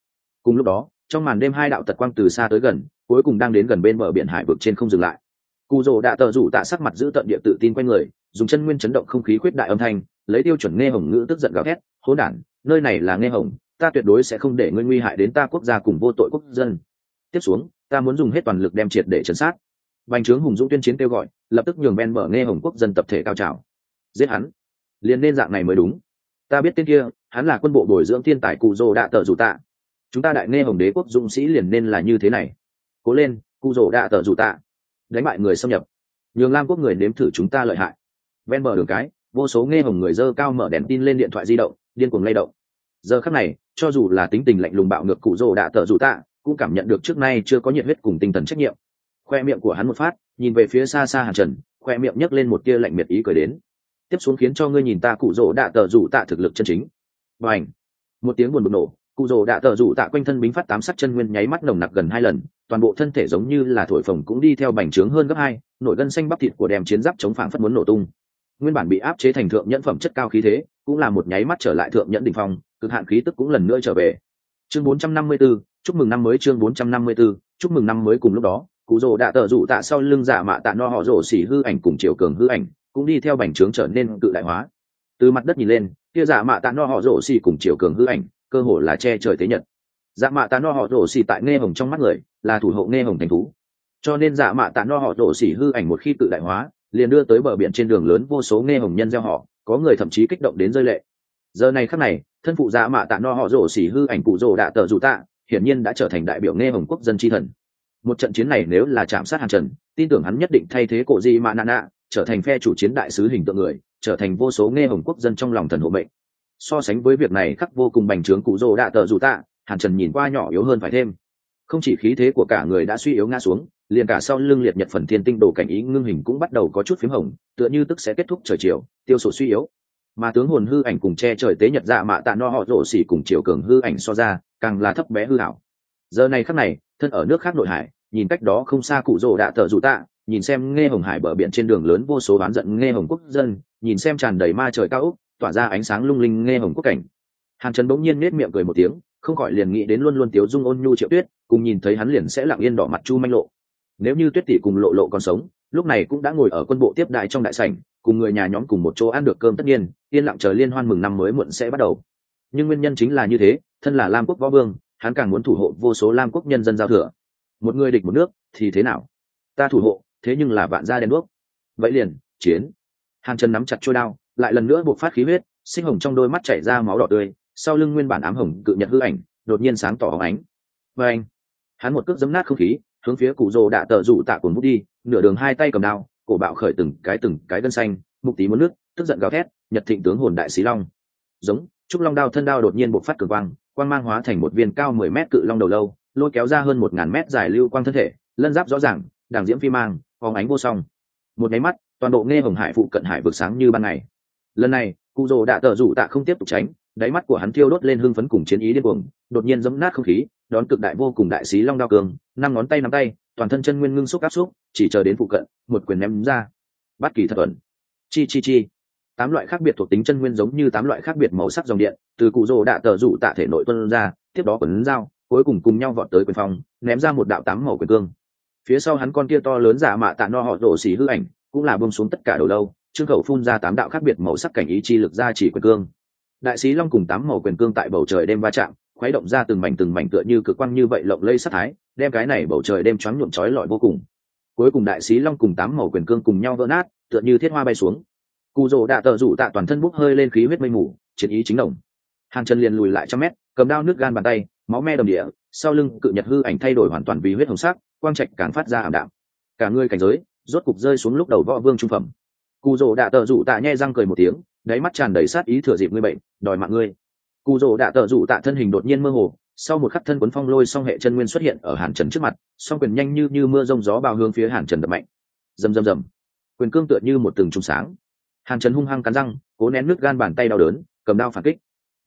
Cùng lúc đó, trong màn đêm hai đạo tật quang từ xa tới gần, cuối cùng đang đến gần bên bờ biển hải vực trên không dừng lại. Cụ rồ đã tờ rủ tạ sắc mặt giữ tận địa tự tin quanh người, dùng chân nguyên chấn động không khí khuyết đại âm thanh, lấy tiêu chuẩn nghe hồng ngữ tức giận gào thét, hỗn đản, nơi này là nghe hồng, ta tuyệt đối sẽ không để ngươi nguy hại đến ta quốc gia cùng vô tội quốc dân. Tiếp xuống, ta muốn dùng hết toàn lực đem triệt để chấn sát. Bành trướng hùng dũng tuyên chiến kêu gọi lập tức nhường ven bờ nghe hồng quốc dân tập thể cao trào. Giết hắn. Liền nên dạng này mới đúng. Ta biết tên kia, hắn là quân bộ bồi dưỡng thiên tài cụ rồ đạ tờ rủ tạ. Chúng ta đại nghe hồng đế quốc dũng sĩ liền nên là như thế này. Cố lên, cụ rồ đạ tờ rủ tạ. Đánh bại người xâm nhập. Nhường lam quốc người nếm thử chúng ta lợi hại. Ven bờ đường cái, vô số nghe hồng người dơ cao mở đèn tin lên điện thoại di động, điên cuồng lay động. Giờ khắc này, cho dù là tính tình lạnh lùng bạo ngược cụ rồ đạ tờ rủ tạ, cũng cảm nhận được trước nay chưa có nhiệt huyết cùng tinh thần trách nhiệm. Khoe miệng của hắn một phát nhìn về phía xa xa hàn trần khoe miệng nhấc lên một tia lạnh miệt ý cười đến. Tiếp xuống khiến cho ngươi nhìn ta cụ rỗ đạ tờ rủ tạ thực lực chân chính. Và ảnh một tiếng buồn bực nổ cụ rỗ đạ tờ rủ tạ quanh thân bính phát tám sắc chân nguyên nháy mắt nồng nặc gần hai lần toàn bộ thân thể giống như là thổi phồng cũng đi theo bành trướng hơn gấp hai nội gân xanh bắp thịt của đem chiến giáp chống phản phất muốn nổ tung. Nguyên bản bị áp chế thành thượng nhẫn phẩm chất cao khí thế cũng là một nháy mắt trở lại thượng nhẫn đỉnh phong cực hạn khí tức cũng lần nữa trở về. Chương 454, chúc mừng năm mới chương 454, chúc mừng năm mới cùng lúc đó cụ rồ đã tờ rủ tạ sau lưng giả mạ tạ no họ rổ xỉ hư ảnh cùng chiều cường hư ảnh, cũng đi theo bành trướng trở nên tự đại hóa. Từ mặt đất nhìn lên, kia giả mạ tạ no họ rổ xỉ cùng chiều cường hư ảnh, cơ hồ là che trời thế nhật. Giả mạ tạ no họ rổ xỉ tại nghe hồng trong mắt người, là thủ hộ nghe hồng thành thú. Cho nên giả mạ tạ no họ rổ xỉ hư ảnh một khi tự đại hóa, liền đưa tới bờ biển trên đường lớn vô số nghe hồng nhân gieo họ, có người thậm chí kích động đến rơi lệ. Giờ này khắc này, thân phụ giả mạ tạ no họ rổ xỉ hư ảnh cụ rồ đã tờ rủ tạ, hiển nhiên đã trở thành đại biểu nghe hồng quốc dân tri thần một trận chiến này nếu là chạm sát hàn trần, tin tưởng hắn nhất định thay thế cổ di mạ nạ nạ, trở thành phe chủ chiến đại sứ hình tượng người, trở thành vô số nghe hồng quốc dân trong lòng thần hộ mệnh. So sánh với việc này khắc vô cùng bành trướng cụ rô đạ tờ dù tạ, hàn trần nhìn qua nhỏ yếu hơn phải thêm. Không chỉ khí thế của cả người đã suy yếu ngã xuống, liền cả sau lưng liệt nhật phần thiên tinh đồ cảnh ý ngưng hình cũng bắt đầu có chút p h í m hồng, tựa như tức sẽ kết thúc trời chiều, tiêu sổ suy yếu. Mà tướng hồn hư ảnh cùng che trời tế nhật dạ mạ tạ no họ rổ xỉ cùng chiều cường hư ảnh so ra, càng là thấp bé hư hảo giờ này khắc này thân ở nước khác nội hải, nhìn cách đó không xa cụ rồ đạ tờ dù tạ, nhìn xem nghe hồng hải bờ biển trên đường lớn vô số oán giận nghe hồng quốc dân, nhìn xem tràn đầy ma trời cao úc tỏa ra ánh sáng lung linh nghe hồng quốc cảnh. Hàn trần bỗng nhiên nết miệng cười một tiếng, không khỏi liền nghĩ đến luôn luôn tiếu dung ôn nhu triệu tuyết, cùng nhìn thấy hắn liền sẽ lặng yên đỏ mặt chu manh lộ. Nếu như tuyết tỷ cùng lộ lộ còn sống, lúc này cũng đã ngồi ở quân bộ tiếp đại trong đại sảnh, cùng người nhà nhóm cùng một chỗ ăn được cơm tất nhiên, yên lặng chờ liên hoan mừng năm mới muộn sẽ bắt đầu. Nhưng nguyên nhân chính là như thế, thân là lam quốc võ vương hắn càng muốn thủ hộ vô số lam quốc nhân dân giao thừa. Một người địch một nước, thì thế nào? Ta thủ hộ, thế nhưng là vạn gia đen đuốc. Vậy liền, chiến. Hàn trần nắm chặt trôi đao, lại lần nữa buộc phát khí huyết, sinh hồng trong đôi mắt chảy ra máu đỏ tươi, sau lưng nguyên bản ám hồng cự nhật hư ảnh, đột nhiên sáng tỏ hóng ánh. Và anh, hắn một cước giấm nát không khí, hướng phía cụ rồ đạ tờ rủ tạ cồn bút đi, nửa đường hai tay cầm đao, cổ bạo khởi từng cái từng cái gân xanh, mục tí muốn nước, tức giận gào thét, nhật thịnh tướng hồn đại xí long. Giống, trúc long đao thân đao đột nhiên bộc phát cường quang quang mang hóa thành một viên cao mười mét cự long đầu lâu, lôi kéo ra hơn một ngàn mét dài lưu quang thân thể, lân giáp rõ ràng, đàng diễm phi mang, phóng ánh vô song. Một máy mắt, toàn bộ nghe hồng hải phụ cận hải vực sáng như ban ngày. Lần này, cụ rồ đã tờ rủ tạ không tiếp tục tránh, đáy mắt của hắn thiêu đốt lên hưng phấn cùng chiến ý điên cuồng, đột nhiên giẫm nát không khí, đón cực đại vô cùng đại sĩ long đao cường, năm ngón tay nắm tay, toàn thân chân nguyên ngưng xúc áp xúc, chỉ chờ đến phụ cận, một quyền ném ra. Bắt kỳ thật ẩn chi chi chi tám loại khác biệt thuộc tính chân nguyên giống như tám loại khác biệt màu sắc dòng điện, từ cụ rồ đạ tờ rủ tạ thể nội tuân ra, tiếp đó quấn dao, cuối cùng cùng nhau vọt tới quyền phòng ném ra một đạo tám màu quyền cương. Phía sau hắn con kia to lớn giả mạ tạ no họ rổ xỉ hư ảnh, cũng là bông xuống tất cả đầu lâu, trương khẩu phun ra tám đạo khác biệt màu sắc cảnh ý chi lực ra chỉ quyền cương. Đại sĩ long cùng tám màu quyền cương tại bầu trời đêm va chạm, khuấy động ra từng mảnh từng mảnh tựa như cực quang như vậy lộng lây sắc thái, đem cái này bầu trời đêm choáng nhuộm chói lọi vô cùng. Cuối cùng đại sĩ long cùng tám màu quyền cương cùng nhau vỡ nát, tựa như thiết hoa bay xuống cụ rồ đạ tờ rủ tạ toàn thân bốc hơi lên khí huyết mây mù, chiến ý chính đồng. Hàng chân liền lùi lại trăm mét, cầm đao nước gan bàn tay, máu me đầm địa, sau lưng cự nhật hư ảnh thay đổi hoàn toàn vì huyết hồng sắc, quang trạch càng phát ra ảm đạm. Cả người cảnh giới, rốt cục rơi xuống lúc đầu võ vương trung phẩm. Cụ rồ đạ tờ rủ tạ nhẹ răng cười một tiếng, đáy mắt tràn đầy sát ý thừa dịp ngươi bệnh, đòi mạng ngươi. Cụ rồ đạ tờ rủ tạ thân hình đột nhiên mơ hồ, sau một khắc thân quấn phong lôi song hệ chân nguyên xuất hiện ở hàn trần trước mặt, song quyền nhanh như như mưa rông gió bao hướng phía hàn trần đập mạnh. Rầm rầm rầm. Quyền cương tựa như một từng trùng sáng hàn trần hung hăng cắn răng, cố nén nước gan bàn tay đau đớn, cầm đao phản kích.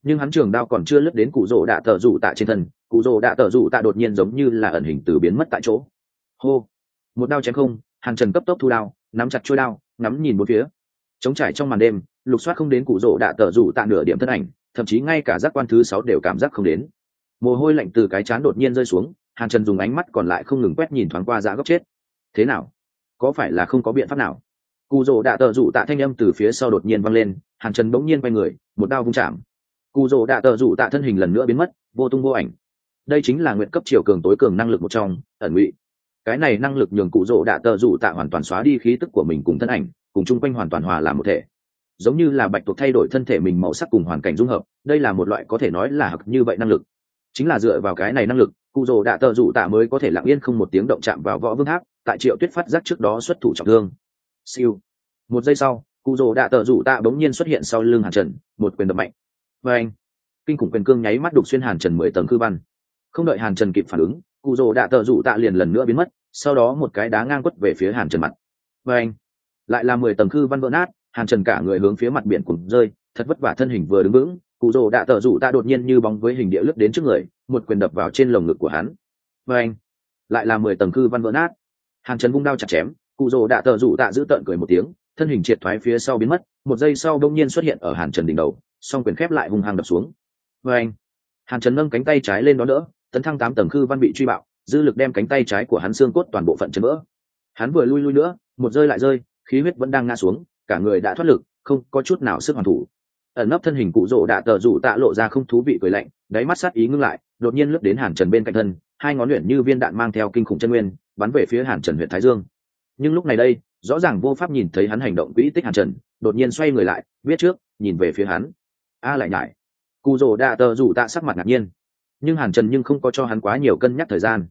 Nhưng hắn trường đao còn chưa lướt đến cụ rỗ đạ tờ rủ tạ trên thân, cụ rỗ đạ tờ rủ tạ đột nhiên giống như là ẩn hình từ biến mất tại chỗ. Hô! Một đao chém không, hàn trần cấp tốc thu đao, nắm chặt chuôi đao, ngắm nhìn một phía. Chống trải trong màn đêm, lục soát không đến cụ rỗ đạ tờ rủ tạ nửa điểm thân ảnh, thậm chí ngay cả giác quan thứ sáu đều cảm giác không đến. Mồ hôi lạnh từ cái chán đột nhiên rơi xuống, hàn trần dùng ánh mắt còn lại không ngừng quét nhìn thoáng qua dã góc chết. Thế nào? Có phải là không có biện pháp nào? Cụ rỗ đạ tờ rủ tạ thanh âm từ phía sau đột nhiên văng lên, hàn trần bỗng nhiên quay người, một đao vung chạm. Cụ rỗ đạ tờ rủ tạ thân hình lần nữa biến mất, vô tung vô ảnh. Đây chính là nguyện cấp chiều cường tối cường năng lực một trong, ẩn ngụy. Cái này năng lực nhường cụ rỗ đạ tờ rủ tạ hoàn toàn xóa đi khí tức của mình cùng thân ảnh, cùng chung quanh hoàn toàn hòa làm một thể. Giống như là bạch tuộc thay đổi thân thể mình màu sắc cùng hoàn cảnh dung hợp, đây là một loại có thể nói là hực như vậy năng lực. Chính là dựa vào cái này năng lực, cụ rỗ đạ tờ rủ tạ mới có thể lặng yên không một tiếng động chạm vào võ vương tháp, tại triệu tuyết phát giác trước đó xuất thủ trọng thương siêu. Một giây sau, cụ rồ đạ tờ rủ tạ bỗng nhiên xuất hiện sau lưng hàn trần, một quyền đập mạnh. Vê anh, kinh khủng quyền cương nháy mắt đục xuyên hàn trần mười tầng cư văn. Không đợi hàn trần kịp phản ứng, cụ rồ đạ tờ rủ tạ liền lần nữa biến mất, sau đó một cái đá ngang quất về phía hàn trần mặt. Vê anh, lại là mười tầng khư văn vỡ nát, hàn trần cả người hướng phía mặt biển cùng rơi, thật vất vả thân hình vừa đứng vững, cụ rồ đã tờ rủ ta đột nhiên như bóng với hình địa lướt đến trước người, một quyền đập vào trên lồng ngực của hắn. Vê anh, lại là mười tầng khư văn vỡ nát. Hàn trần vung đao chặt chém cụ rồ đã tờ rủ tạ giữ tợn cười một tiếng, thân hình triệt thoái phía sau biến mất, một giây sau đông nhiên xuất hiện ở hàn trần đỉnh đầu, song quyền khép lại hung hăng đập xuống. Vê anh, hàn trần nâng cánh tay trái lên đó đỡ, tấn thăng tám tầng khư văn bị truy bạo, dư lực đem cánh tay trái của hắn xương cốt toàn bộ phận chấn vỡ. Hắn vừa lui lui nữa, một rơi lại rơi, khí huyết vẫn đang ngã xuống, cả người đã thoát lực, không có chút nào sức hoàn thủ. Ẩn nấp thân hình cụ rỗ đã tờ rủ tạ lộ ra không thú vị cười lạnh, đáy mắt sát ý ngưng lại, đột nhiên lướt đến hàn trần bên cạnh thân, hai ngón luyện như viên đạn mang theo kinh khủng chân nguyên, bắn về phía hàn trần huyện thái dương nhưng lúc này đây, rõ ràng vô pháp nhìn thấy hắn hành động quỹ tích hàn trần, đột nhiên xoay người lại biết trước, nhìn về phía hắn. A lại nhải. Cụ rồ đạ tờ rủ tạ sắc mặt ngạc nhiên. Nhưng hàn trần nhưng không có cho hắn quá nhiều cân nhắc thời gian.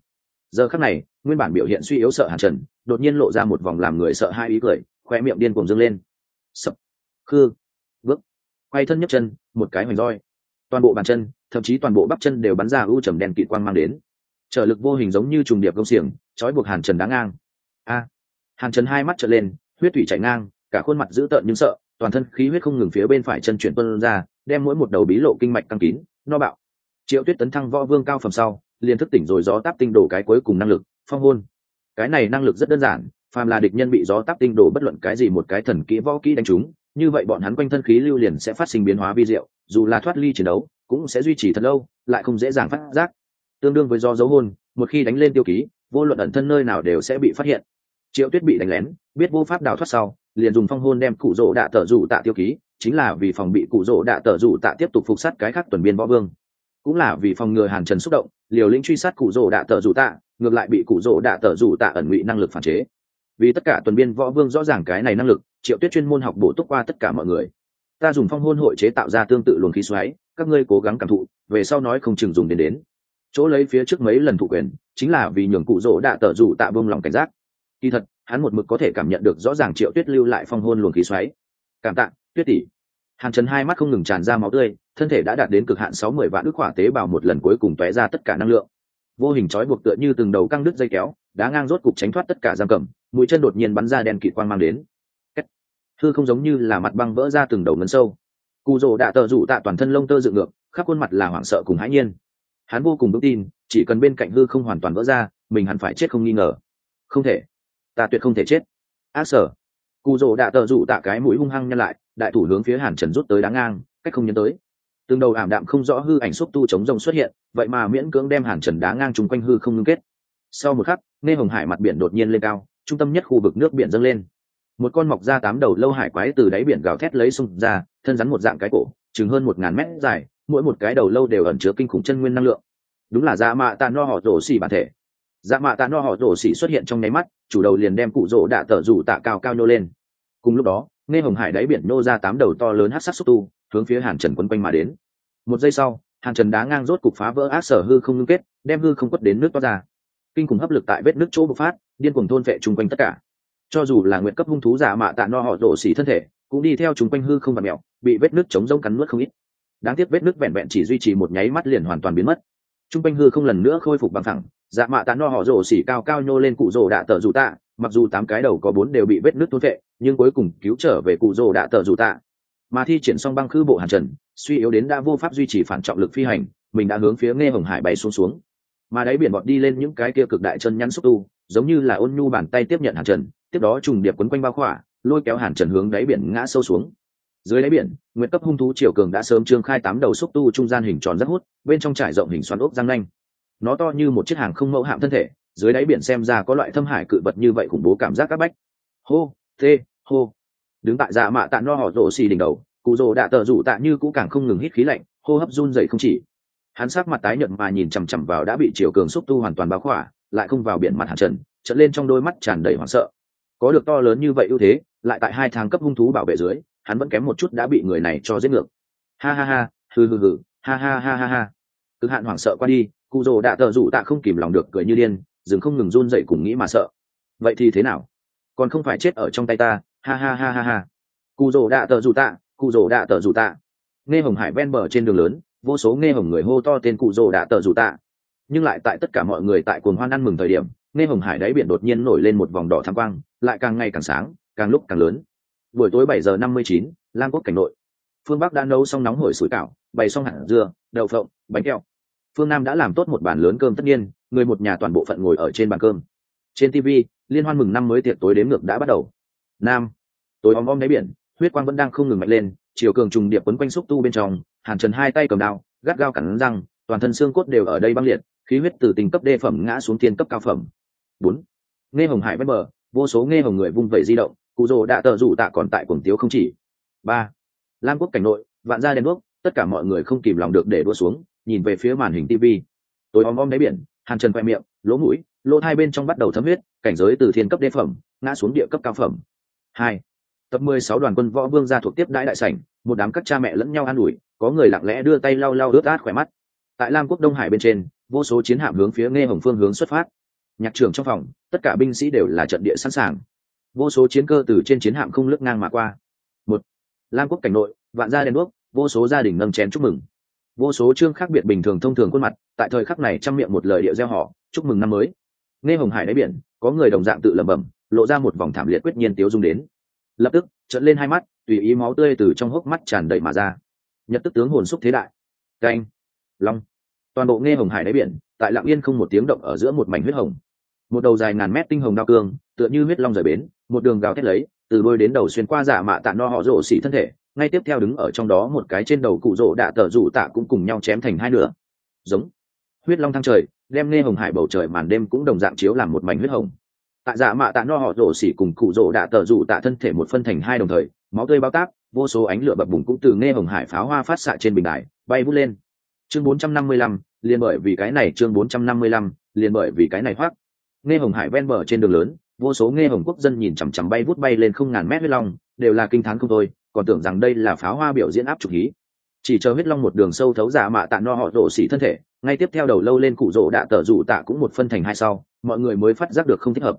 Giờ khắc này, nguyên bản biểu hiện suy yếu sợ hàn trần, đột nhiên lộ ra một vòng làm người sợ hai ý cười khoe miệng điên cuồng dâng lên. Sập. Khư. Bước quay thân nhấc chân, một cái hoành roi. Toàn bộ bàn chân, thậm chí toàn bộ bắp chân đều bắn ra ưu trầm đèn kỵ quang mang đến. Trở lực vô hình giống như trùng điệp công xiềng, trói buộc hàn trần đáng ngang. A hàn trần hai mắt trở lên, huyết thủy chảy ngang, cả khuôn mặt dữ tợn nhưng sợ, toàn thân khí huyết không ngừng phía bên phải chân chuyển tuân ra, đem mỗi một đầu bí lộ kinh mạch căng kín, no bạo. Triệu tuyết tấn thăng võ vương cao phẩm sau, liền thức tỉnh rồi gió táp tinh đổ cái cuối cùng năng lực, phong hôn cái này năng lực rất đơn giản, phàm là địch nhân bị gió táp tinh đổ bất luận cái gì một cái thần kỹ võ kỹ đánh trúng, như vậy bọn hắn quanh thân khí lưu liền sẽ phát sinh biến hóa vi diệu, dù là thoát ly chiến đấu, cũng sẽ duy trì thật lâu, lại không dễ dàng phát giác. Tương đương với do dấu hôn một khi đánh lên tiêu ký, vô luận ẩn thân nơi nào đều sẽ bị phát hiện triệu tuyết bị đánh lén, biết vô pháp đào thoát sau, liền dùng phong hôn đem cụ rỗ đạ tờ rủ tạ tiêu ký, chính là vì phòng bị cụ rỗ đạ tờ rủ tạ tiếp tục phục sát cái khác tuần biên võ vương. Cũng là vì phòng ngừa hàn trần xúc động, liều lĩnh truy sát cụ rỗ đạ tờ rủ tạ, ngược lại bị cụ rỗ đạ tờ rủ tạ ẩn ngụy năng lực phản chế. Vì tất cả tuần biên võ vương rõ ràng cái này năng lực, triệu tuyết chuyên môn học bổ túc qua tất cả mọi người. Ta dùng phong hôn hội chế tạo ra tương tự luồng khí xoáy, các ngươi cố gắng cảm thụ, về sau nói không chừng dùng đến đến. Chỗ lấy phía trước mấy lần thụ quyền, chính là vì nhường cụ rỗ đạ tờ rủ tạ vương lòng cảnh giác kỳ thật, hắn một mực có thể cảm nhận được rõ ràng triệu tuyết lưu lại phong hôn luồng khí xoáy. Cảm tạ, tuyết tỷ. Hàn trần hai mắt không ngừng tràn ra máu tươi, thân thể đã đạt đến cực hạn sáu mươi vạn ức hỏa tế bào một lần cuối cùng tóe ra tất cả năng lượng. Vô hình trói buộc tựa như từng đầu căng đứt dây kéo, đá ngang rốt cục tránh thoát tất cả giam cầm, mũi chân đột nhiên bắn ra đèn kịt quang mang đến. Thư không giống như là mặt băng vỡ ra từng đầu ngấn sâu. Cụ rồ đã tờ rủ tạ toàn thân lông tơ dựng ngược, khắp khuôn mặt là hoảng sợ cùng hãi nhiên. Hắn vô cùng vững tin, chỉ cần bên cạnh hư không hoàn toàn vỡ ra, mình hẳn phải chết không nghi ngờ. Không thể ta tuyệt không thể chết. Ác sở. Cụ rỗ đã tờ dụ tạ cái mũi hung hăng nhăn lại, đại thủ hướng phía hàn trần rút tới đá ngang, cách không nhấn tới. Từng đầu ảm đạm không rõ hư ảnh xúc tu chống rồng xuất hiện, vậy mà miễn cưỡng đem hàn trần đá ngang chung quanh hư không ngưng kết. Sau một khắc nghe hồng hải mặt biển đột nhiên lên cao, trung tâm nhất khu vực nước biển dâng lên. Một con mọc ra tám đầu lâu hải quái từ đáy biển gào thét lấy sung ra, thân rắn một dạng cái cổ, chừng hơn một ngàn mét dài, mỗi một cái đầu lâu đều ẩn chứa kinh khủng chân nguyên năng lượng. Đúng là dạ mạ tạ no họ rổ xỉ bản thể. Dạ mạ tạ no họ rổ xỉ xuất hiện trong nháy mắt chủ đầu liền đem cụ rỗ đạ tờ rủ tạ cao cao nhô lên. Cùng lúc đó, nghe hồng hải đáy biển nô ra tám đầu to lớn hát sắc xúc tu, hướng phía hàn trần quấn quanh mà đến. Một giây sau, hàn trần đá ngang rốt cục phá vỡ ác sở hư không ngưng kết, đem hư không quất đến nước toát ra. Kinh khủng hấp lực tại vết nước chỗ bộc phát, điên cuồng thôn vệ chung quanh tất cả. Cho dù là nguyện cấp hung thú giả mạ tạ no họ đổ xỉ thân thể, cũng đi theo chung quanh hư không và mèo bị vết nước chống rông cắn nuốt không ít. Đáng tiếc vết nước vẹn vẹn chỉ duy trì một nháy mắt liền hoàn toàn biến mất. Chung quanh hư không lần nữa khôi phục bằng thẳng dạ mạ tạ no họ rổ xỉ cao cao nhô lên cụ rổ đạ tờ dù tạ, mặc dù tám cái đầu có bốn đều bị vết nước thôn vệ nhưng cuối cùng cứu trở về cụ rổ đạ tờ dù tạ. Mà thi triển xong băng khư bộ hàn trần, suy yếu đến đã vô pháp duy trì phản trọng lực phi hành, mình đã hướng phía nghe hồng hải bay xuống xuống. Mà đáy biển bọt đi lên những cái kia cực đại chân nhắn xúc tu, giống như là ôn nhu bàn tay tiếp nhận hàn trần, tiếp đó trùng điệp quấn quanh bao khỏa, lôi kéo hàn trần hướng đáy biển ngã sâu xuống. Dưới đáy biển nguyện cấp hung thú triều cường đã sớm trương khai tám đầu xúc tu trung gian hình tròn rất hút, bên trong trải rộng hình xoắn ốc răng nanh nó to như một chiếc hàng không mẫu hạm thân thể, dưới đáy biển xem ra có loại thâm hải cự vật như vậy khủng bố cảm giác các bách. Hô tê hô. Đứng tại dạ mạ tạ no họ rổ xì đỉnh đầu, cụ rồ đã tờ rủ tạ như cũ càng không ngừng hít khí lạnh, hô hấp run dậy không chỉ. Hắn sát mặt tái nhợt mà nhìn chằm chằm vào đã bị chiều cường xúc tu hoàn toàn báo khỏa, lại không vào biển mặt hạt trần trận lên trong đôi mắt tràn đầy hoảng sợ. Có được to lớn như vậy ưu thế, lại tại hai tháng cấp hung thú bảo vệ dưới, hắn vẫn kém một chút đã bị người này cho giết ngược. Ha ha ha, hừ hừ hừ, ha ha ha ha ha. Cực hạn hoảng sợ qua đi cụ rồ đã tờ rủ tạ không kìm lòng được cười như điên dừng không ngừng run dậy cùng nghĩ mà sợ. Vậy thì thế nào? Còn không phải chết ở trong tay ta, ha ha ha ha ha. Cụ rồ đã tờ rủ tạ, cụ rồ đã tờ rủ tạ. Nghe hồng hải ven bờ trên đường lớn, vô số nghe hồng người hô to tên cụ rồ đã tờ rủ tạ. Nhưng lại tại tất cả mọi người tại cuồng hoan ăn mừng thời điểm, nghe hồng hải đáy biển đột nhiên nổi lên một vòng đỏ tham quang, lại càng ngày càng sáng, càng lúc càng lớn. Buổi tối bảy giờ năm mươi chín, lam quốc cảnh nội. Phương bắc đã nấu xong nóng hổi sủi cảo, bày xong hạt dưa, đậu phộng, bánh kẹo phương nam đã làm tốt một bàn lớn cơm tất nhiên, người một nhà toàn bộ phận ngồi ở trên bàn cơm. Trên tv liên hoan mừng năm mới tiệc tối đếm ngược đã bắt đầu. Nam, tối om om đáy biển, huyết quang vẫn đang không ngừng mạnh lên, chiều cường trùng điệp quấn quanh xúc tu bên trong, hàn trần hai tay cầm đao, gắt gao cắn răng, toàn thân xương cốt đều ở đây băng liệt, khí huyết từ tình cấp đê phẩm ngã xuống tiên cấp cao phẩm. Bốn nghe hồng hải ven bờ, vô số nghe hồng người vung vẩy di động, cụ rồ đã tờ rủ tạ còn tại cuồng tiếu không chỉ. Ba, lam quốc cảnh nội, vạn gia đèn đuốc, tất cả mọi người không kìm lòng được để đua xuống nhìn về phía màn hình tv. Tối om om đáy biển, hàn trần khoe miệng, lỗ mũi, lỗ hai bên trong bắt đầu thấm huyết, cảnh giới từ thiên cấp đê phẩm, ngã xuống địa cấp cao phẩm. Hai. Tập mười sáu đoàn quân võ vương gia thuộc tiếp đãi đại sảnh, một đám các cha mẹ lẫn nhau an ủi, có người lặng lẽ đưa tay lau lau ướt át khỏe mắt. Tại lam quốc đông hải bên trên, vô số chiến hạm hướng phía nghe hồng phương hướng xuất phát. Nhạc trường trong phòng, tất cả binh sĩ đều là trận địa sẵn sàng. Vô số chiến cơ từ trên chiến hạm không lướt ngang mà qua. Một. Lam quốc cảnh nội, vạn gia đèn đuốc, vô số gia đình nâng chén chúc mừng vô số chương khác biệt bình thường thông thường khuôn mặt, tại thời khắc này chăm miệng một lời điệu gieo họ, chúc mừng năm mới. Nghe hồng hải đáy biển, có người đồng dạng tự lẩm bẩm, lộ ra một vòng thảm liệt quyết nhiên tiếu dung đến. Lập tức trận lên hai mắt, tùy ý máu tươi từ trong hốc mắt tràn đầy mà ra. Nhật tức tướng hồn xúc thế đại. Canh, long. Toàn bộ nghe hồng hải đáy biển, tại lạng yên không một tiếng động ở giữa một mảnh huyết hồng. Một đầu dài ngàn mét tinh hồng đao cương, tựa như huyết long rời bến, một đường gào thét lấy từ đôi đến đầu xuyên qua giả mạ tạ no họ rổ xỉ thân thể ngay tiếp theo đứng ở trong đó một cái trên đầu cụ rỗ đạ tờ rủ tạ cũng cùng nhau chém thành hai nửa. Giống. Huyết long thăng trời đem nghe hồng hải bầu trời màn đêm cũng đồng dạng chiếu làm một mảnh huyết hồng. Tại dạ mạ tạ no họ rổ xỉ cùng cụ rỗ đạ tờ rủ tạ thân thể một phân thành hai đồng thời máu tươi bao tác vô số ánh lửa bập bùng cũng từ nghe hồng hải pháo hoa phát xạ trên bình đài bay vút lên. Chương 455, liền bởi vì cái này chương 455, liền bởi vì cái này hoác nghe hồng hải ven bờ trên đường lớn vô số nghe hồng quốc dân nhìn chằm chằm bay vút bay lên không ngàn mét huyết long, đều là kinh thán không thôi, còn tưởng rằng đây là pháo hoa biểu diễn áp trục hí chỉ chờ huyết long một đường sâu thấu giả mạ tạ no họ rổ xỉ thân thể, ngay tiếp theo đầu lâu lên cụ rỗ đạ tờ rủ tạ cũng một phân thành hai sau, mọi người mới phát giác được không thích hợp.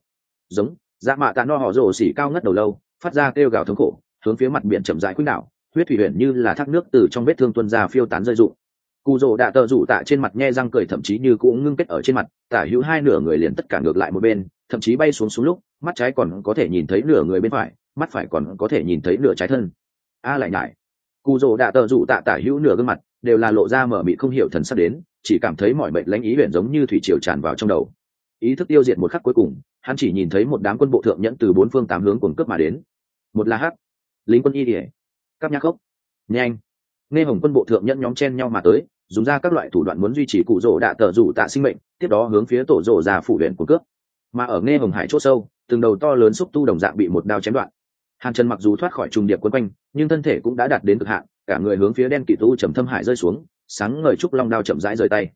Giống, giả mạ tạ no họ rổ xỉ cao ngất đầu lâu, phát ra kêu gào thống khổ, hướng phía mặt biển chậm rãi khuynh đảo, huyết thủy huyện như là thác nước từ trong vết thương tuân ra phiêu tán rơi rụng. Cụ rỗ đạ tờ rủ tạ trên mặt nhe răng cười thậm chí như cũng ngưng kết ở trên mặt, tả hữu hai nửa người liền tất cả ngược lại một bên thậm chí bay xuống xuống lúc, mắt trái còn có thể nhìn thấy nửa người bên phải, mắt phải còn có thể nhìn thấy nửa trái thân. A lại nhải. Cụ rồ đạ tờ rụ tạ tả hữu nửa gương mặt, đều là lộ ra mở mị không hiểu thần sắp đến, chỉ cảm thấy mọi mệnh lãnh ý huyện giống như thủy triều tràn vào trong đầu. Ý thức tiêu diệt một khắc cuối cùng, hắn chỉ nhìn thấy một đám quân bộ thượng nhẫn từ bốn phương tám hướng cuồng cướp mà đến. Một là hắc. Lính quân y ỉa các nhạc khốc. Nhanh. Nghe hồng quân bộ thượng nhẫn nhóm chen nhau mà tới, dùng ra các loại thủ đoạn muốn duy trì cụ rỗ đạ tờ rủ tạ sinh mệnh, tiếp đó hướng phía tổ rỗ già phủ huyện của cướp mà ở nghe hồng hải chỗ sâu, từng đầu to lớn xúc tu đồng dạng bị một đao chém đoạn. Hàn trần mặc dù thoát khỏi trùng điệp quân quanh, nhưng thân thể cũng đã đạt đến cực hạn, cả người hướng phía đen kỵ tu trầm thâm hải rơi xuống, sáng ngời trúc long đao chậm rãi rời tay.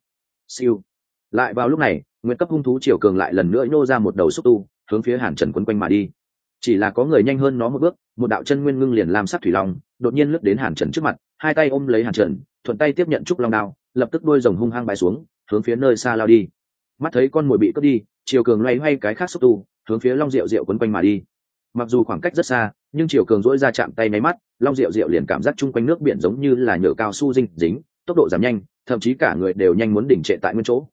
Siêu. Lại vào lúc này nguyện cấp hung thú triều cường lại lần nữa nhô ra một đầu xúc tu, hướng phía hàn trần quấn quanh mà đi. Chỉ là có người nhanh hơn nó một bước, một đạo chân nguyên ngưng liền làm sắc thủy long, đột nhiên lướt đến hàn trần trước mặt, hai tay ôm lấy hàn trần, thuận tay tiếp nhận trúc long đao, lập tức đôi rồng hung hăng bay xuống, hướng phía nơi xa lao đi mắt thấy con mồi bị cướp đi chiều cường loay hoay cái khác xúc tu, hướng phía long rượu rượu quấn quanh mà đi. Mặc dù khoảng cách rất xa, nhưng chiều cường dỗi ra chạm tay máy mắt, long rượu rượu liền cảm giác chung quanh nước biển giống như là nhựa cao su dinh dính, tốc độ giảm nhanh, thậm chí cả người đều nhanh muốn đỉnh trệ tại nguyên chỗ.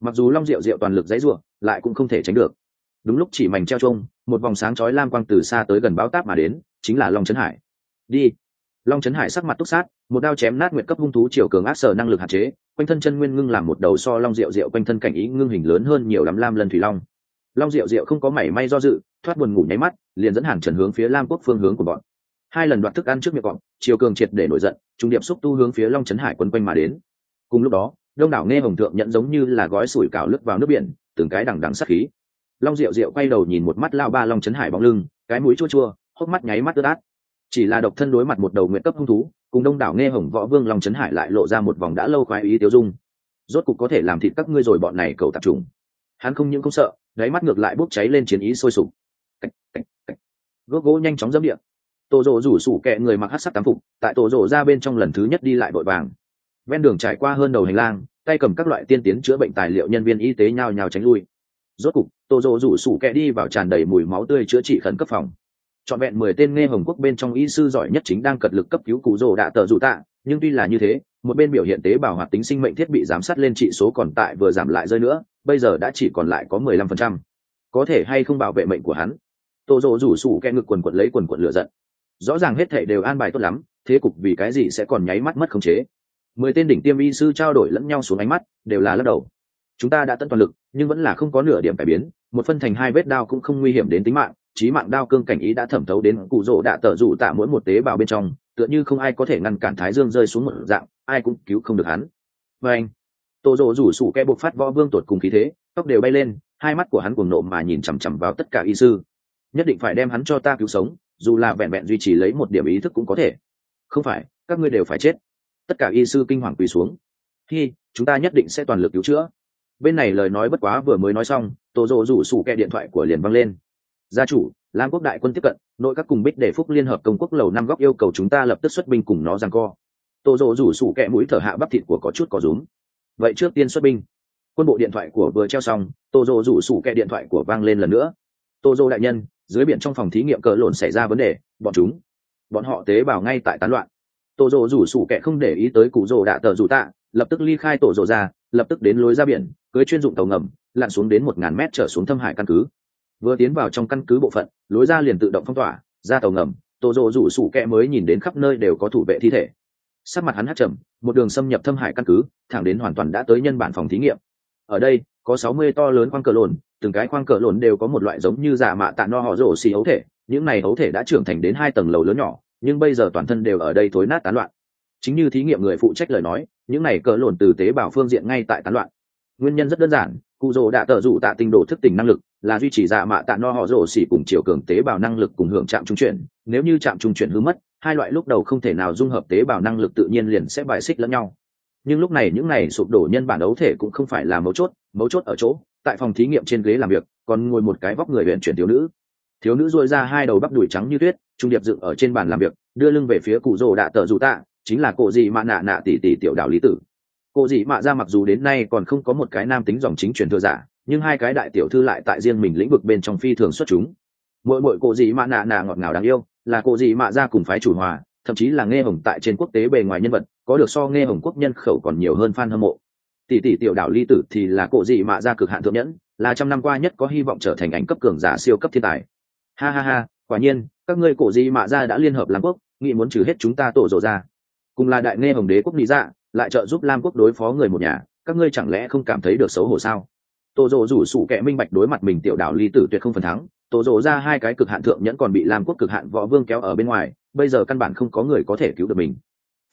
Mặc dù long rượu rượu toàn lực dãy ruộng lại cũng không thể tránh được. Đúng lúc chỉ mảnh treo trông một vòng sáng chói lam quang từ xa tới gần báo táp mà đến, chính là long trấn hải. Đi! Long trấn hải sắc mặt túc sát, một đao chém nát nguyện cấp hung thú chiều cường ác sở năng lực hạn chế, quanh thân chân nguyên ngưng làm một đầu so long rượu rượu quanh thân cảnh ý ngưng hình lớn hơn nhiều lắm lam lần thủy long. Long rượu rượu không có mảy may do dự, thoát buồn ngủ nháy mắt, liền dẫn hàng trần hướng phía lam quốc phương hướng của bọn. Hai lần đoạt thức ăn trước miệng cọp chiều cường triệt để nổi giận, trung điệp xúc tu hướng phía long trấn hải quấn quanh mà đến. Cùng lúc đó, đông đảo nghe hồng thượng nhận giống như là gói sủi cảo lướt vào nước biển, từng cái đằng đằng sắc khí. Long rượu rượu quay đầu nhìn một mắt lao ba long trấn hải bóng lưng, cái mũi chua chua, hốc mắt nháy mắt ướt át chỉ là độc thân đối mặt một đầu nguyện cấp hung thú, cùng đông đảo nghe hồng võ vương long trấn hải lại lộ ra một vòng đã lâu khoái ý tiêu dung. Rốt cục có thể làm thịt các ngươi rồi bọn này cầu tập trùng. Hắn không những không sợ, đáy mắt ngược lại bốc cháy lên chiến ý sôi sục. Gốc gỗ nhanh chóng dẫm điện tổ rộ rủ sủ kẹ người mặc hát sắc tám phục, tại tổ rộ ra bên trong lần thứ nhất đi lại vội vàng. Ven đường trải qua hơn đầu hành lang, tay cầm các loại tiên tiến chữa bệnh tài liệu nhân viên y tế nhào nhào tránh lui. Rốt cục tổ rộ rủ sủ kẹ đi vào tràn đầy mùi máu tươi chữa trị khẩn cấp phòng trọn vẹn mười tên nghe hồng quốc bên trong y sư giỏi nhất chính đang cật lực cấp cứu cụ rồ đạ tờ dụ tạ. Nhưng tuy là như thế, một bên biểu hiện tế bào hoạt tính sinh mệnh thiết bị giám sát lên trị số còn tại vừa giảm lại rơi nữa, bây giờ đã chỉ còn lại có mười lăm phần trăm. Có thể hay không bảo vệ mệnh của hắn? Tô dỗ rủ sủ kẹ ngực quần quật lấy quần quật lửa giận. Rõ ràng hết thể đều an bài tốt lắm, thế cục vì cái gì sẽ còn nháy mắt mất khống chế? Mười tên đỉnh tiêm y sư trao đổi lẫn nhau xuống ánh mắt, đều là lắc đầu. Chúng ta đã tận toàn lực, nhưng vẫn là không có nửa điểm cải biến, một phân thành hai vết đao cũng không nguy hiểm đến tính mạng trí mạng đao cương cảnh ý đã thẩm thấu đến cụ rỗ đạ tở rủ tạ mỗi một tế bào bên trong, tựa như không ai có thể ngăn cản thái dương rơi xuống một dạng, ai cũng cứu không được hắn. Và anh, Tô rỗ rủ sủ kẽ buộc phát võ vương tột cùng khí thế, tóc đều bay lên, hai mắt của hắn cuồng nộ mà nhìn chằm chằm vào tất cả y sư. Nhất định phải đem hắn cho ta cứu sống, dù là vẹn vẹn duy trì lấy một điểm ý thức cũng có thể. Không phải, các ngươi đều phải chết. Tất cả y sư kinh hoàng quỳ xuống. Khi chúng ta nhất định sẽ toàn lực cứu chữa. Bên này lời nói bất quá vừa mới nói xong, Tô Rỗ rủ sủ kẹ điện thoại của liền văng lên gia chủ, lam quốc đại quân tiếp cận, nội các cùng bích để phúc liên hợp công quốc lầu năm góc yêu cầu chúng ta lập tức xuất binh cùng nó rằng co. Tô dỗ rủ sủ kẹ mũi thở hạ bắp thịt của có chút có rúm. Vậy trước tiên xuất binh. Quân bộ điện thoại của vừa treo xong, tô dỗ rủ sủ kẹ điện thoại của vang lên lần nữa. Tô dỗ đại nhân, dưới biển trong phòng thí nghiệm cỡ lộn xảy ra vấn đề, bọn chúng, bọn họ tế bào ngay tại tán loạn. Tô dỗ rủ sủ kẹ không để ý tới cụ dỗ đạ tờ rủ tạ, lập tức ly khai tổ dỗ ra, lập tức đến lối ra biển, cưới chuyên dụng tàu ngầm, lặn xuống đến một ngàn mét trở xuống thâm hải căn cứ vừa tiến vào trong căn cứ bộ phận, lối ra liền tự động phong tỏa, ra tàu ngầm tổ rộ rủ sủ kẹ mới nhìn đến khắp nơi đều có thủ vệ thi thể. Sắc mặt hắn hát trầm, một đường xâm nhập thâm hải căn cứ, thẳng đến hoàn toàn đã tới nhân bản phòng thí nghiệm. Ở đây, có sáu mươi to lớn khoang cờ lồn từng cái khoang cờ lồn đều có một loại giống như giả mạ tạ no họ rổ xì ấu thể, những này ấu thể đã trưởng thành đến hai tầng lầu lớn nhỏ, nhưng bây giờ toàn thân đều ở đây thối nát tán loạn. Chính như thí nghiệm người phụ trách lời nói, những này cờ lồn từ tế bào phương diện ngay tại tán loạn. Nguyên nhân rất đơn giản cụ rồ đã tờ dụ tạ tinh đồ thức tỉnh năng lực là duy trì dạ mạ tạ no họ rổ xỉ cùng chiều cường tế bào năng lực cùng hưởng chạm trung chuyển. Nếu như chạm trung chuyển hư mất, hai loại lúc đầu không thể nào dung hợp tế bào năng lực tự nhiên liền sẽ bài xích lẫn nhau. Nhưng lúc này những này sụp đổ nhân bản đấu thể cũng không phải là mấu chốt mấu chốt ở chỗ, tại phòng thí nghiệm trên ghế làm việc, còn ngồi một cái vóc người huyện chuyển thiếu nữ. Thiếu nữ dôi ra hai đầu bắp đùi trắng như tuyết, trung điệp dựng ở trên bàn làm việc, đưa lưng về phía cụ rồ đạ tờ dù tạ, chính là cổ gì mạ nạ nạ tỷ tỷ tiểu đạo lý tử. Cô dị mạ ra mặc dù đến nay còn không có một cái nam tính dòng chính truyền thừa giả, nhưng hai cái đại tiểu thư lại tại riêng mình lĩnh vực bên trong phi thường xuất chúng. Mỗi mỗi cô dị mạ nạ nạ ngọt ngào đáng yêu, là cô dị mạ ra cùng phái chủ hòa, thậm chí là nghe hồng tại trên quốc tế bề ngoài nhân vật, có được so nghe hồng quốc nhân khẩu còn nhiều hơn fan hâm mộ. Tỷ tỷ tiểu đảo ly tử thì là cô dị mạ ra cực hạn thượng nhẫn, là trăm năm qua nhất có hy vọng trở thành ảnh cấp cường giả siêu cấp thiên tài. Ha ha ha, quả nhiên, các ngươi cổ dị mạ ra đã liên hợp làm quốc, nghĩ muốn trừ hết chúng ta tổ rộ ra. Cùng là đại nghe hồng đế quốc lý dạ lại trợ giúp lam quốc đối phó người một nhà, các ngươi chẳng lẽ không cảm thấy được xấu hổ sao? Tổ rộ rủ sủ kẻ minh bạch đối mặt mình tiểu đảo ly tử tuyệt không phần thắng tổ rộ ra hai cái cực hạn thượng nhẫn còn bị lam quốc cực hạn võ vương kéo ở bên ngoài, bây giờ căn bản không có người có thể cứu được mình.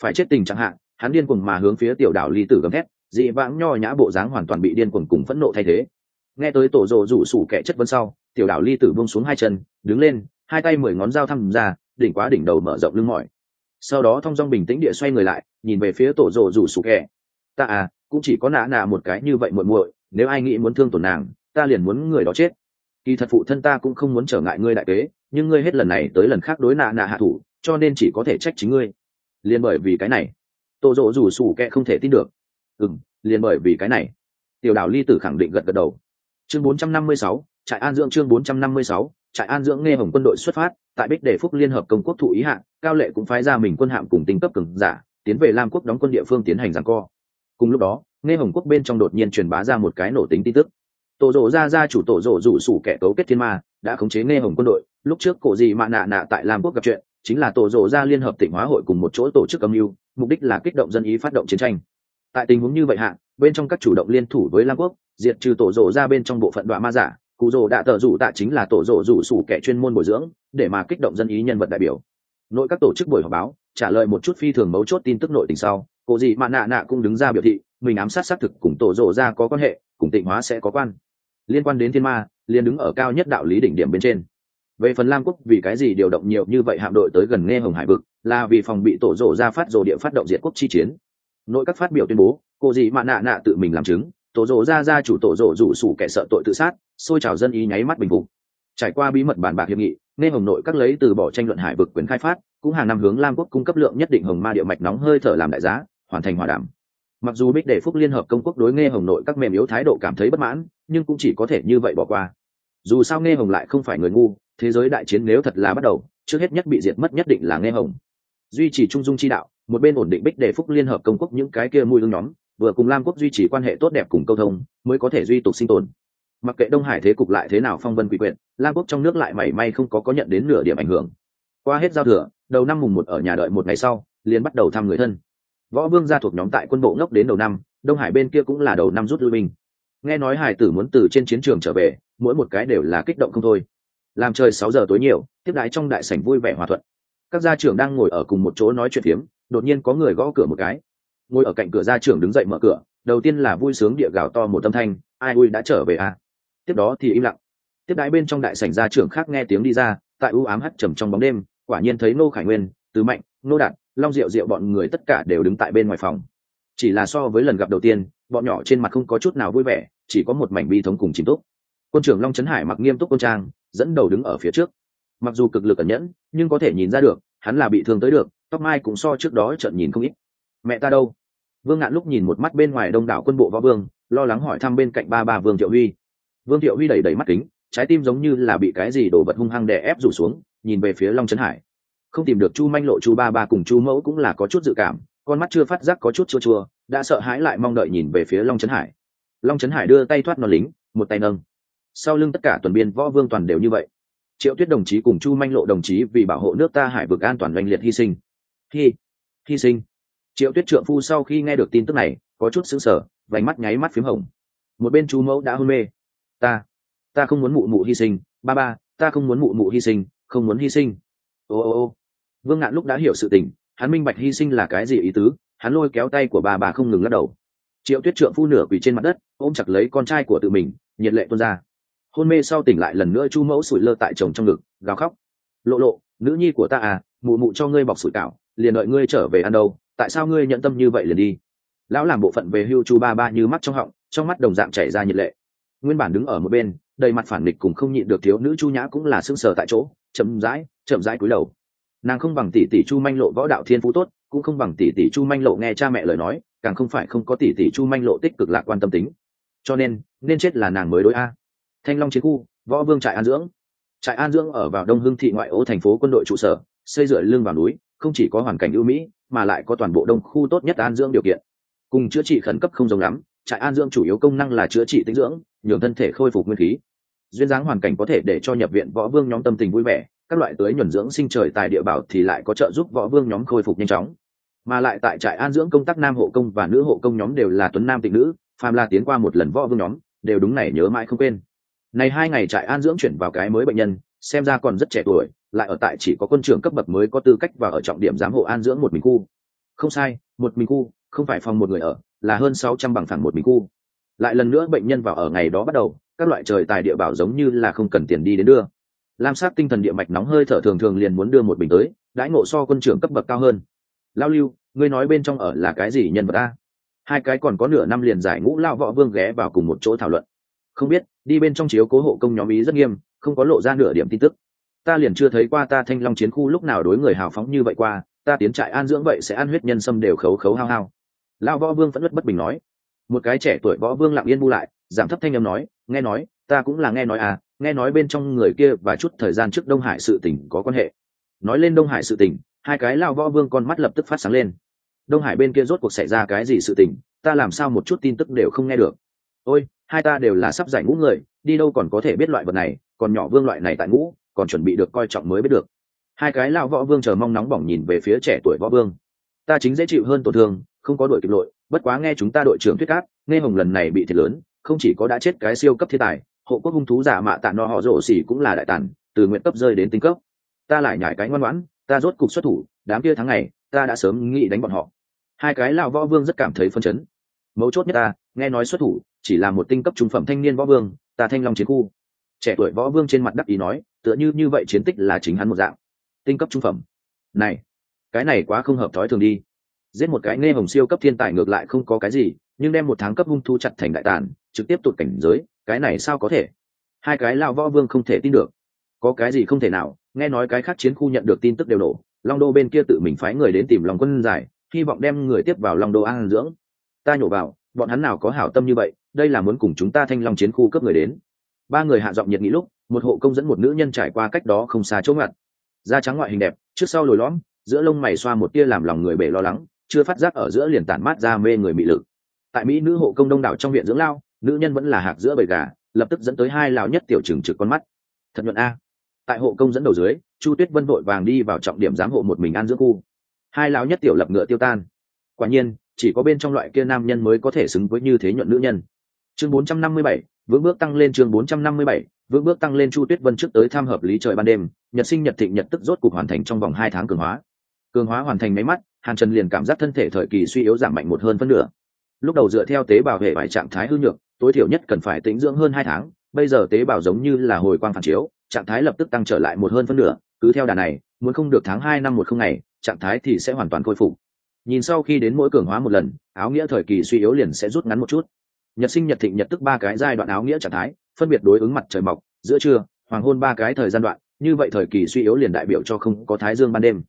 Phải chết tình chẳng hạn, hắn điên cuồng mà hướng phía tiểu đảo ly tử gầm thét, dị vãng nho nhã bộ dáng hoàn toàn bị điên cuồng cùng phẫn nộ thay thế. Nghe tới tổ rộ rủ sủ kẻ chất vấn sau, tiểu đảo ly tử buông xuống hai chân, đứng lên, hai tay mười ngón dao thăm ra, đỉnh quá đỉnh đầu mở rộng lưng mỏi. Sau đó thong dong bình tĩnh địa xoay người lại nhìn về phía tổ rồ rủ sủ kẻ. Ta à cũng chỉ có nã nạ một cái như vậy muội muội nếu ai nghĩ muốn thương tổn nàng ta liền muốn người đó chết. Kỳ thật phụ thân ta cũng không muốn trở ngại ngươi đại kế nhưng ngươi hết lần này tới lần khác đối nạ nạ hạ thủ cho nên chỉ có thể trách chính ngươi. Liền bởi vì cái này tổ rộ rủ sủ kẹ không thể tin được. Ừ m liền bởi vì cái này. Tiểu đảo ly tử khẳng định gật gật đầu. Chương 456, trại an dưỡng chương 456, trại an dưỡng nghe hồng quân đội xuất phát tại bích đề phúc liên hợp công quốc thụ ý hạng cao lệ cũng phái ra mình quân hạm cùng tính cấp cường giả tiến về lam quốc đóng quân địa phương tiến hành giảng co. Cùng lúc đó, nghe hồng quốc bên trong đột nhiên truyền bá ra một cái nổ tính tin tức. Tổ rộ ra ra chủ tổ rộ rủ sủ kẻ cấu kết thiên ma, đã khống chế nghe hồng quân đội. Lúc trước cổ gì mạ nạ nạ tại lam quốc gặp chuyện, chính là tổ rộ ra liên hợp tỉnh hóa hội cùng một chỗ tổ chức âm mưu, mục đích là kích động dân ý phát động chiến tranh. Tại tình huống như vậy hạ, bên trong các chủ động liên thủ với lam quốc, diệt trừ tổ rộ ra bên trong bộ phận đoạn ma giả, cụ rồ đã tờ rủ tạ chính là tổ rộ rủ sủ kẻ chuyên môn bồi dưỡng, để mà kích động dân ý nhân vật đại biểu. Nội các tổ chức buổi họp báo trả lời một chút phi thường mấu chốt tin tức nội tình sau cổ gì mà nạ nạ cũng đứng ra biểu thị, mình ám sát xác thực cùng tổ rộ ra có quan hệ, cùng tịnh hóa sẽ có quan. Liên quan đến thiên ma, liền đứng ở cao nhất đạo lý đỉnh điểm bên trên. Về phần lam quốc, vì cái gì điều động nhiều như vậy hạm đội tới gần nghe hồng hải vực, là vì phòng bị tổ rộ ra phát rộ địa phát động diệt quốc chi chiến. Nội các phát biểu tuyên bố, cô gì mà nạ nạ tự mình làm chứng, tổ rộ ra ra chủ tổ rộ rủ sủ kẻ sợ tội tự sát, xôi trào dân ý nháy mắt bình phục. Trải qua bí mật bàn bạc hiệp nghị, nghe hồng nội các lấy từ bỏ tranh luận hải vực quyền khai phát cũng hàng năm hướng lam quốc cung cấp lượng nhất định hồng ma địa mạch nóng hơi thở làm đại giá, hoàn thành hòa đàm. Mặc dù bích để phúc liên hợp công quốc đối nghe hồng nội các mềm yếu thái độ cảm thấy bất mãn, nhưng cũng chỉ có thể như vậy bỏ qua. Dù sao nghe hồng lại không phải người ngu, thế giới đại chiến nếu thật là bắt đầu, trước hết nhất bị diệt mất nhất định là nghe hồng. Duy trì trung dung chi đạo, một bên ổn định bích để phúc liên hợp công quốc những cái kia mùi lương nhóm, vừa cùng lam quốc duy trì quan hệ tốt đẹp cùng câu thông, mới có thể duy tục sinh tồn. Mặc kệ đông hải thế cục lại thế nào phong vân quỷ quyện lam quốc trong nước lại mảy may không có có nhận đến nửa điểm ảnh hưởng. Qua hết giao thừa đầu năm mùng một ở nhà đợi một ngày sau, liền bắt đầu thăm người thân. Võ vương gia thuộc nhóm tại quân bộ ngốc đến đầu năm, đông hải bên kia cũng là đầu năm rút lui binh. Nghe nói hải tử muốn từ trên chiến trường trở về, mỗi một cái đều là kích động không thôi. Làm trời sáu giờ tối nhiều, tiếp đái trong đại sảnh vui vẻ hòa thuận. Các gia trưởng đang ngồi ở cùng một chỗ nói chuyện phiếm, đột nhiên có người gõ cửa một cái. Ngồi ở cạnh cửa gia trưởng đứng dậy mở cửa, đầu tiên là vui sướng địa gào to một âm thanh, ai ui, đã trở về à? Tiếp đó thì im lặng. Tiếp đái bên trong đại sảnh gia trưởng khác nghe tiếng đi ra, tại ưu ám hắt trầm trong bóng đêm quả nhiên thấy nô khải nguyên tứ mạnh nô đạt, long diệu diệu bọn người tất cả đều đứng tại bên ngoài phòng. Chỉ là so với lần gặp đầu tiên, bọn nhỏ trên mặt không có chút nào vui vẻ, chỉ có một mảnh bi thống cùng chìm túc. Quân trưởng long trấn hải mặc nghiêm túc quân trang, dẫn đầu đứng ở phía trước. Mặc dù cực lực ẩn nhẫn, nhưng có thể nhìn ra được, hắn là bị thương tới được, tóc mai cũng so trước đó trận nhìn không ít. Mẹ ta đâu? Vương ngạn lúc nhìn một mắt bên ngoài đông đảo quân bộ võ vương, lo lắng hỏi thăm bên cạnh ba ba vương thiệu huy. Vương thiệu huy đẩy đẩy mắt kính, trái tim giống như là bị cái gì đổ vật hung hăng đè ép rủ xuống nhìn về phía long trấn hải. Không tìm được chu manh lộ, chu ba ba cùng chu mẫu cũng là có chút dự cảm, con mắt chưa phát giác có chút chua chua, đã sợ hãi lại mong đợi nhìn về phía long trấn hải. Long trấn hải đưa tay thoát non lính, một tay nâng. Sau lưng tất cả tuần biên võ vương toàn đều như vậy. Triệu tuyết đồng chí cùng chu manh lộ đồng chí vì bảo hộ nước ta hải vực an toàn oanh liệt hy sinh. Hy hy sinh. Triệu tuyết trượng phu sau khi nghe được tin tức này, có chút xứng sở vành mắt nháy mắt p h í m hồng. Một bên chú mẫu đã hôn mê. Ta ta không muốn mụ mụ hy sinh. Ba ba, ta không muốn mụ mụ hy sinh không muốn hy sinh. Ô ô ô. Vương ngạn lúc đã hiểu sự tình, hắn minh bạch hy sinh là cái gì ý tứ, hắn lôi kéo tay của bà bà không ngừng lắc đầu. Triệu tuyết trượng phu nửa quỳ trên mặt đất, ôm chặt lấy con trai của tự mình, nhiệt lệ tuôn ra. Hôn mê sau tỉnh lại lần nữa chu mẫu sủi lơ tại chồng trong ngực, gào khóc. Lộ lộ, nữ nhi của ta à mụ mụ cho ngươi bọc sủi cảo, liền đợi ngươi trở về ăn đâu, tại sao ngươi nhận tâm như vậy liền đi? Lão làm bộ phận về hưu chu ba ba như mắt trong họng, trong mắt đồng dạng chảy ra nhiệt lệ. Nguyên bản đứng ở một bên đầy mặt phản nghịch cùng không nhịn được thiếu nữ chu nhã cũng là sưng sờ tại chỗ, chậm rãi chậm rãi cúi đầu. Nàng không bằng tỷ tỷ chu manh lộ võ đạo thiên phú tốt, cũng không bằng tỷ tỷ chu manh lộ nghe cha mẹ lời nói, càng không phải không có tỷ tỷ chu manh lộ tích cực lạc quan tâm tính. Cho nên nên chết là nàng mới đối a. Thanh long chiến khu, võ vương trại an dưỡng. Trại an dưỡng ở vào đông hưng thị ngoại ô thành phố quân đội trụ sở, xây dựa lưng vào núi, không chỉ có hoàn cảnh ưu mỹ, mà lại có toàn bộ đông khu tốt nhất an dưỡng điều kiện. Cùng chữa trị khẩn cấp không giống lắm, trại an dưỡng chủ yếu công năng là chữa trị tinh dưỡng nhường thân thể khôi phục nguyên khí. Duyên dáng hoàn cảnh có thể để cho nhập viện võ vương nhóm tâm tình vui vẻ, các loại tưới nhuần dưỡng sinh trời tại địa bảo thì lại có trợ giúp võ vương nhóm khôi phục nhanh chóng. Mà lại tại trại an dưỡng công tác nam hộ công và nữ hộ công nhóm đều là tuấn nam tịnh nữ, phàm la tiến qua một lần võ vương nhóm, đều đúng này nhớ mãi không quên. Này hai ngày trại an dưỡng chuyển vào cái mới bệnh nhân, xem ra còn rất trẻ tuổi, lại ở tại chỉ có quân trưởng cấp bậc mới có tư cách và ở trọng điểm giám hộ an dưỡng một mình khu. Không sai, một mình khu, không phải phòng một người ở, là hơn sáu trăm bằng phẳng một mình khu lại lần nữa bệnh nhân vào ở ngày đó bắt đầu, các loại trời tài địa bảo giống như là không cần tiền đi đến đưa. Lam sát tinh thần địa mạch nóng hơi thở thường thường liền muốn đưa một bình tới, đãi ngộ so quân trưởng cấp bậc cao hơn. Lao lưu, ngươi nói bên trong ở là cái gì nhân vật a? hai cái còn có nửa năm liền giải ngũ lao võ vương ghé vào cùng một chỗ thảo luận. Không biết, đi bên trong chiếu cố hộ công nhóm ý rất nghiêm, không có lộ ra nửa điểm tin tức. Ta liền chưa thấy qua ta thanh long chiến khu lúc nào đối người hào phóng như vậy qua, ta tiến trại an dưỡng vậy sẽ ăn huyết nhân sâm đều khấu khấu hao hao. Lao võ vương vẫn ất bất bình nói một cái trẻ tuổi võ vương lặng yên bu lại, giảm thấp thanh âm nói, nghe nói, ta cũng là nghe nói à nghe nói bên trong người kia và chút thời gian trước đông hải sự tình có quan hệ. Nói lên đông hải sự tình, hai cái lao võ vương con mắt lập tức phát sáng lên. Đông hải bên kia rốt cuộc xảy ra cái gì sự tình, ta làm sao một chút tin tức đều không nghe được. Ôi, hai ta đều là sắp giải ngũ người, đi đâu còn có thể biết loại vật này, còn nhỏ vương loại này tại ngũ, còn chuẩn bị được coi trọng mới biết được. Hai cái lao võ vương chờ mong nóng bỏng nhìn về phía trẻ tuổi võ vương. Ta chính dễ chịu hơn tổn thương không có đội kịp lội, bất quá nghe chúng ta đội trưởng thuyết cát nghe hồng lần này bị thiệt lớn, không chỉ có đã chết cái siêu cấp thiên tài, hộ quốc hung thú giả mạ tạ no họ rổ xỉ cũng là đại tàn từ nguyện cấp rơi đến tinh cấp. Ta lại nhảy cái ngoan ngoãn, ta rốt cục xuất thủ, đám kia tháng ngày, ta đã sớm nghĩ đánh bọn họ. Hai cái lão võ vương rất cảm thấy phân chấn. Mấu chốt nhất ta, nghe nói xuất thủ, chỉ là một tinh cấp trung phẩm thanh niên võ vương, ta thanh long chiến khu. Trẻ tuổi võ vương trên mặt đắc ý nói, tựa như như vậy chiến tích là chính hắn một dạng. Tinh cấp trung phẩm. Này, cái này quá không hợp thói thường đi giết một cái nghe hồng siêu cấp thiên tài ngược lại không có cái gì, nhưng đem một tháng cấp hung thu chặt thành đại tàn, trực tiếp tụt cảnh giới, cái này sao có thể? Hai cái lao võ vương không thể tin được. Có cái gì không thể nào, nghe nói cái khác chiến khu nhận được tin tức đều nổ long đô bên kia tự mình phái người đến tìm lòng quân giải, hy vọng đem người tiếp vào long đô an dưỡng. Ta nhổ vào, bọn hắn nào có hảo tâm như vậy, đây là muốn cùng chúng ta thanh long chiến khu cấp người đến. Ba người hạ giọng nhiệt nghĩ lúc, một hộ công dẫn một nữ nhân trải qua cách đó không xa chỗ ngặt. Da trắng ngoại hình đẹp, trước sau lồi lõm, giữa lông mày xoa một tia làm lòng người bể lo lắng chưa phát giác ở giữa liền tản mát ra mê người mị lực. Tại mỹ nữ hộ công đông đảo trong viện dưỡng lao nữ nhân vẫn là hạc giữa bầy gà lập tức dẫn tới hai lão nhất tiểu trừng trực con mắt. Thật nhuận a. Tại hộ công dẫn đầu dưới chu tuyết vân vội vàng đi vào trọng điểm giám hộ một mình an dưỡng khu. Hai lão nhất tiểu lập ngựa tiêu tan. Quả nhiên chỉ có bên trong loại kia nam nhân mới có thể xứng với như thế nhuận nữ nhân. Chương 457, vững bước tăng lên chương 457, vững bước tăng lên chu tuyết vân trước tới tham hợp lý trời ban đêm nhật sinh nhật thịnh nhật tức rốt cục hoàn thành trong vòng hai tháng cường hóa. Cường hóa hoàn thành máy mắt hàn trần liền cảm giác thân thể thời kỳ suy yếu giảm mạnh một hơn phân nửa. Lúc đầu dựa theo tế bào hệ vài trạng thái hư nhược, tối thiểu nhất cần phải tĩnh dưỡng hơn hai tháng, bây giờ tế bào giống như là hồi quang phản chiếu, trạng thái lập tức tăng trở lại một hơn phân nửa, cứ theo đà này, muốn không được tháng hai năm một không ngày, trạng thái thì sẽ hoàn toàn khôi phục. Nhìn sau khi đến mỗi cường hóa một lần, áo nghĩa thời kỳ suy yếu liền sẽ rút ngắn một chút. Nhật sinh nhật thịnh nhật tức ba cái giai đoạn áo nghĩa trạng thái, phân biệt đối ứng mặt trời mọc, giữa trưa, hoàng hôn ba cái thời gian đoạn, như vậy thời kỳ suy yếu liền đại biểu cho không có thái dương ban đêm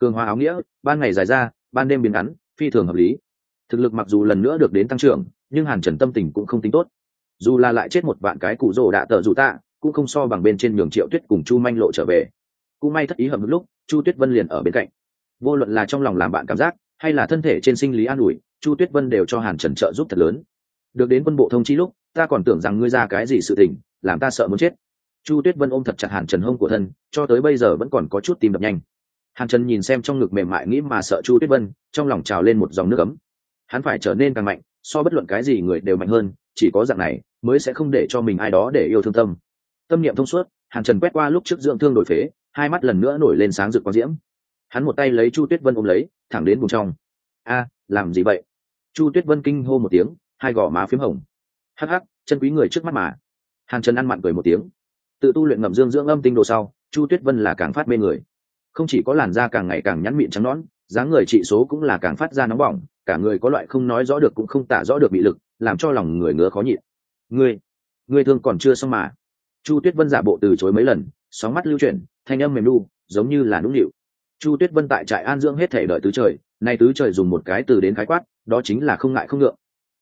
cường hóa áo nghĩa, ban ngày dài ra, ban đêm biến ngắn, phi thường hợp lý. Thực lực mặc dù lần nữa được đến tăng trưởng, nhưng hàn trần tâm tình cũng không tính tốt. Dù là lại chết một vạn cái cụ rồ đạ tờ dù tạ, cũng không so bằng bên trên nhường triệu tuyết cùng chu manh lộ trở về. Cũng may thất ý hầm lúc, chu tuyết vân liền ở bên cạnh. Vô luận là trong lòng làm bạn cảm giác, hay là thân thể trên sinh lý an ủi, chu tuyết vân đều cho hàn trần trợ giúp thật lớn. Được đến quân bộ thông chi lúc, ta còn tưởng rằng ngươi ra cái gì sự tình, làm ta sợ muốn chết. Chu tuyết vân ôm thật chặt hàn trần hông của thân, cho tới bây giờ vẫn còn có chút tim đập nhanh hàn trần nhìn xem trong ngực mềm mại nghĩ mà sợ chu tuyết vân, trong lòng trào lên một dòng nước ấm. Hắn phải trở nên càng mạnh, so bất luận cái gì người đều mạnh hơn, chỉ có dạng này mới sẽ không để cho mình ai đó để yêu thương tâm. Tâm niệm thông suốt, hàn trần quét qua lúc trước dưỡng thương đổi phế, hai mắt lần nữa nổi lên sáng rực quang diễm. Hắn một tay lấy chu tuyết vân ôm lấy, thẳng đến vùng trong. A, làm gì vậy? Chu tuyết vân kinh hô một tiếng, hai gò má p h í m hồng. Hắc hắc, chân quý người trước mắt mà. Hàn trần ăn mặn cười một tiếng. Tự tu luyện ngậm dương dưỡng âm tinh đồ sau, chu tuyết vân là càng phát mê người không chỉ có làn da càng ngày càng nhắn mịn trắng nón dáng người trị số cũng là càng phát ra nóng bỏng, cả người có loại không nói rõ được cũng không tả rõ được bị lực, làm cho lòng người ngứa khó nhịn. Ngươi ngươi thương còn chưa xong mà. Chu tuyết vân giả bộ từ chối mấy lần, sóng mắt lưu chuyển, thanh âm mềm lu giống như là nũng nịu. Chu tuyết vân tại trại an dưỡng hết thể đợi tứ trời, nay tứ trời dùng một cái từ đến khái quát, đó chính là không ngại không ngượng.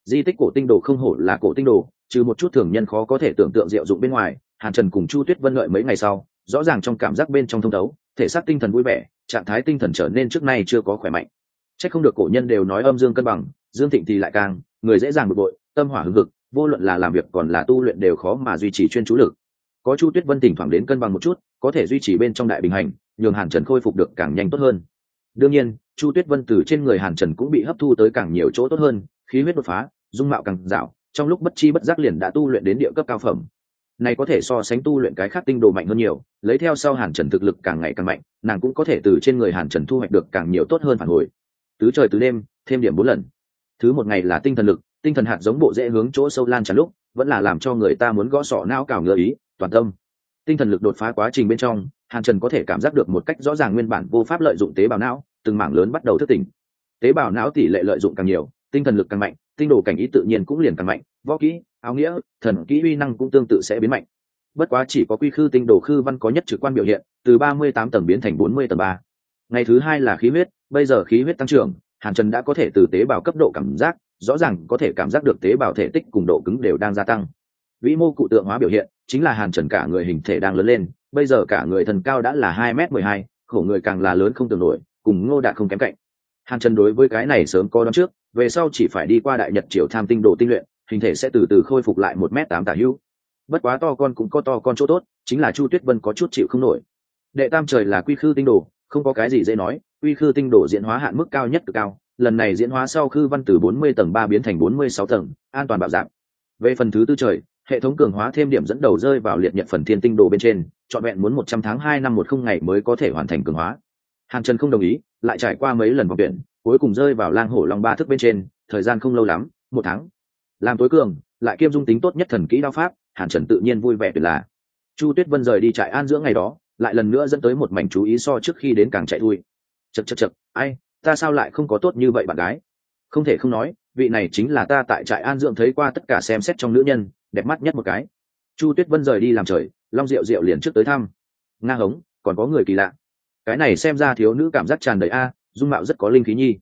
Di tích cổ tinh đồ không hổ là cổ tinh đồ, trừ một chút thường nhân khó có thể tưởng tượng diệu dụng bên ngoài, hàn trần cùng chu tuyết vân lợi mấy ngày sau, rõ ràng trong cảm giác bên trong thông thấu thể xác tinh thần vui vẻ, trạng thái tinh thần trở nên trước nay chưa có khỏe mạnh. C h ắ c không được cổ nhân đều nói âm dương cân bằng, dương thịnh thì lại càng, người dễ dàng bực bội, tâm hỏa hưng vực vô luận là làm việc còn là tu luyện đều khó mà duy trì chuyên chú lực. Có chu tuyết vân thỉnh thoảng đến cân bằng một chút, có thể duy trì bên trong đại bình hành, nhường hàn trần khôi phục được càng nhanh tốt hơn. Đương nhiên, chu tuyết vân từ trên người hàn trần cũng bị hấp thu tới càng nhiều chỗ tốt hơn, khí huyết đột phá, dung mạo càng dạo, trong lúc bất chi bất giác liền đã tu luyện đến địa cấp cao phẩm này có thể so sánh tu luyện cái khác tinh đồ mạnh hơn nhiều, lấy theo sau hàn trần thực lực càng ngày càng mạnh, nàng cũng có thể từ trên người hàn trần thu hoạch được càng nhiều tốt hơn phản hồi. Tứ trời tứ đêm, thêm điểm bốn lần. Thứ một ngày là tinh thần lực, tinh thần hạt giống bộ dễ hướng chỗ sâu lan tràn lúc, vẫn là làm cho người ta muốn gõ sọ não cào ngựa ý, toàn tâm. Tinh thần lực đột phá quá trình bên trong, hàn trần có thể cảm giác được một cách rõ ràng nguyên bản vô pháp lợi dụng tế bào não, từng mảng lớn bắt đầu thức tỉnh. Tế bào não tỷ lệ lợi dụng càng nhiều, tinh thần lực càng mạnh, tinh đồ cảnh ý tự nhiên cũng liền càng mạnh võ kỹ, áo nghĩa, thần kỹ uy năng cũng tương tự sẽ biến mạnh. Bất quá chỉ có quy khư tinh đồ khư văn có nhất trực quan biểu hiện, từ ba mươi tám tầng biến thành bốn mươi tầng ba. Ngày thứ hai là khí huyết, bây giờ khí huyết tăng trưởng, hàn trần đã có thể từ tế bào cấp độ cảm giác, rõ ràng có thể cảm giác được tế bào thể tích cùng độ cứng đều đang gia tăng. Vĩ mô cụ tượng hóa biểu hiện, chính là hàn trần cả người hình thể đang lớn lên, bây giờ cả người thần cao đã là hai m mười hai, khổ người càng là lớn không tưởng nổi, cùng ngô đạt không kém cạnh. Hàn trần đối với cái này sớm có đón trước, về sau chỉ phải đi qua đại nhật triều tham tinh đồ tinh luyện hình thể sẽ từ từ khôi phục lại một m tám tả hữu. Bất quá to con cũng có to con chỗ tốt, chính là chu tuyết vân có chút chịu không nổi. Đệ tam trời là quy khư tinh đồ, không có cái gì dễ nói, quy khư tinh đồ diễn hóa hạn mức cao nhất cực cao, lần này diễn hóa sau khư văn từ bốn mươi tầng ba biến thành bốn mươi sáu tầng, an toàn bảo dạng. về phần thứ tư trời, hệ thống cường hóa thêm điểm dẫn đầu rơi vào liệt nhật phần thiên tinh đồ bên trên, trọn vẹn muốn một trăm tháng hai năm một không ngày mới có thể hoàn thành cường hóa. Hàn trần không đồng ý, lại trải qua mấy lần vòng tuyển, cuối cùng rơi vào lang hổ long ba thức bên trên, thời gian không lâu lắm, một tháng làm tối cường, lại kiêm dung tính tốt nhất thần kỹ đao pháp, hàn trần tự nhiên vui vẻ tuyệt là. Chu tuyết vân rời đi trại an dưỡng ngày đó, lại lần nữa dẫn tới một mảnh chú ý so trước khi đến càng chạy thui. Chật chật chật ai, ta sao lại không có tốt như vậy bạn gái? Không thể không nói, vị này chính là ta tại trại an dưỡng thấy qua tất cả xem xét trong nữ nhân, đẹp mắt nhất một cái. Chu tuyết vân rời đi làm trời, long diệu diệu liền trước tới thăm. Nga hống, còn có người kỳ lạ. Cái này xem ra thiếu nữ cảm giác tràn đầy a, dung mạo rất có linh khí nhi.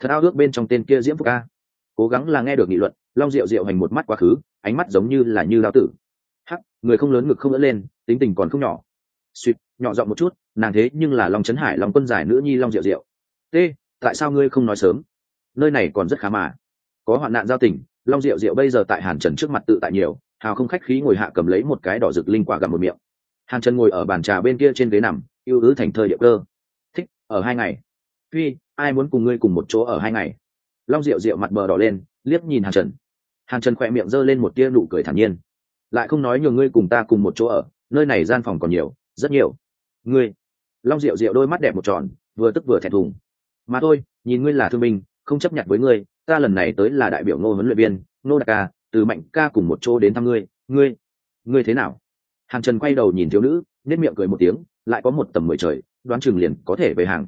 Thật ao ước bên trong tên kia diễm phúc a. Cố gắng là nghe được nghị luận long diệu diệu hành một mắt quá khứ, ánh mắt giống như là như lao tử. Hắc, người không lớn ngực không lỡ lên, tính tình còn không nhỏ. Suýt nhỏ giọng một chút, nàng thế nhưng là long trấn hải long quân giải nữ nhi long diệu diệu. T, tại sao ngươi không nói sớm? Nơi này còn rất khá mà. Có hoạn nạn giao tình, long diệu diệu bây giờ tại hàn trần trước mặt tự tại nhiều, hào không khách khí ngồi hạ cầm lấy một cái đỏ rực linh quả gặm một miệng. Hàn trần ngồi ở bàn trà bên kia trên ghế nằm yêu ứ thành thơ điệu cơ. Thích, ở hai ngày. Phi, ai muốn cùng ngươi cùng một chỗ ở hai ngày? Long diệu diệu mặt bờ đỏ lên, liếc nhìn hàn trần hàn trần khỏe miệng g ơ lên một tia nụ cười thản nhiên. Lại không nói nhường ngươi cùng ta cùng một chỗ ở, nơi này gian phòng còn nhiều, rất nhiều. Ngươi, long diệu diệu đôi mắt đẹp một tròn, vừa tức vừa thẹn thùng. Mà thôi, nhìn ngươi là thương binh, không chấp nhận với ngươi, ta lần này tới là đại biểu ngô huấn luyện viên, ngô đặc ca, từ mạnh ca cùng một chỗ đến thăm ngươi. Ngươi ngươi thế nào? Hàn trần quay đầu nhìn thiếu nữ nết miệng cười một tiếng, lại có một tầm mười trời, đoán chừng liền có thể về hàng.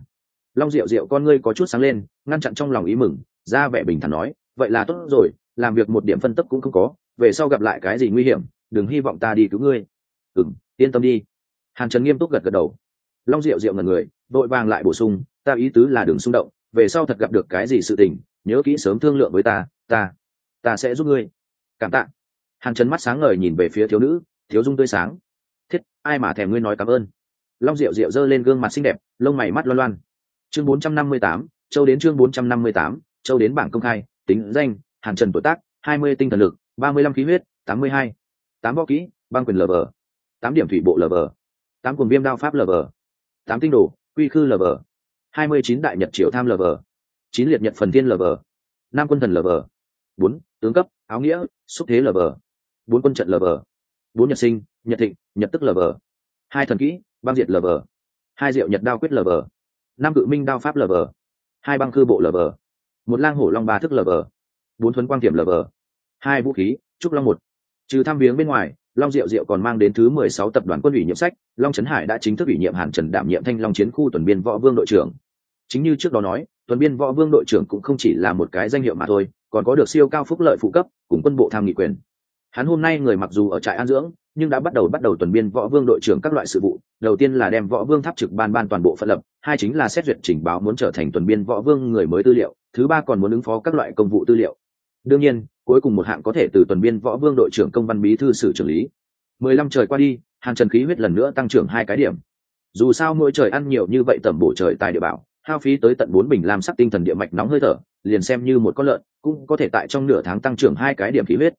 Long diệu diệu con ngươi có chút sáng lên, ngăn chặn trong lòng ý mừng, ra vẻ bình thản nói, vậy là tốt rồi làm việc một điểm phân tấp cũng không có, về sau gặp lại cái gì nguy hiểm, đừng hy vọng ta đi cứu ngươi. Ừ yên tâm đi. Hàn trần nghiêm túc gật gật đầu. Long diệu diệu ngần người vội vàng lại bổ sung, ta ý tứ là đừng xung động, về sau thật gặp được cái gì sự tình, nhớ kỹ sớm thương lượng với ta ta ta sẽ giúp ngươi. Cảm tạ. Hàn trần mắt sáng ngời nhìn về phía thiếu nữ, thiếu dung tươi sáng. Thiết, ai mà thèm ngươi nói cảm ơn? Long diệu diệu giơ lên gương mặt xinh đẹp, lông mày mắt loan loan. Chương bốn trăm năm mươi tám, châu đến chương bốn trăm năm mươi tám, châu đến bảng công khai, tính danh hàn trần tuổi tác hai mươi tinh thần lực ba mươi lăm khí huyết tám mươi hai tám võ kỹ băng quyền lv tám điểm thủy bộ lv tám cuồng viêm đao pháp lv tám tinh đồ quy khư lv hai mươi chín đại nhật triệu tham lv chín liệt nhật phần thiên vờ năm quân thần lv bốn tướng cấp áo nghĩa xúc thế lv bốn quân trận lv bốn nhật sinh nhật thịnh nhật tức lv hai thần kỹ băng diệt lv hai diệu nhật đao quyết lv năm cự minh đao pháp lv hai băng cư bộ lv một lang hổ long ba thức lv bốn thuấn quang tiềm vờ. Hai vũ khí, trúc long một. Trừ tham viếng bên ngoài, long diệu diệu còn mang đến thứ mười sáu tập đoàn quân ủy nhiệm sách, long trấn hải đã chính thức ủy nhiệm hàn trần đảm nhiệm thanh long chiến khu tuần biên võ vương đội trưởng. Chính như trước đó nói, tuần biên võ vương đội trưởng cũng không chỉ là một cái danh hiệu mà thôi, còn có được siêu cao phúc lợi phụ cấp, cùng quân bộ tham nghị quyền. Hắn hôm nay người mặc dù ở trại an dưỡng, nhưng đã bắt đầu bắt đầu tuần biên võ vương đội trưởng các loại sự vụ, đầu tiên là đem võ vương tháp trực ban ban toàn bộ phận lập, hai chính là xét duyệt trình báo muốn trở thành tuần biên võ vương người mới tư liệu, thứ ba còn muốn ứng phó các loại công vụ tư liệu đương nhiên, cuối cùng một hạng có thể từ tuần biên võ vương đội trưởng công văn bí thư sử trưởng lý. Mười lăm trời qua đi hàng trần khí huyết lần nữa tăng trưởng hai cái điểm. Dù sao mỗi trời ăn nhiều như vậy tầm bổ trời tài địa bảo, hao phí tới tận bốn bình làm sắc tinh thần địa mạch nóng hơi thở, liền xem như một con lợn, cũng có thể tại trong nửa tháng tăng trưởng hai cái điểm khí huyết.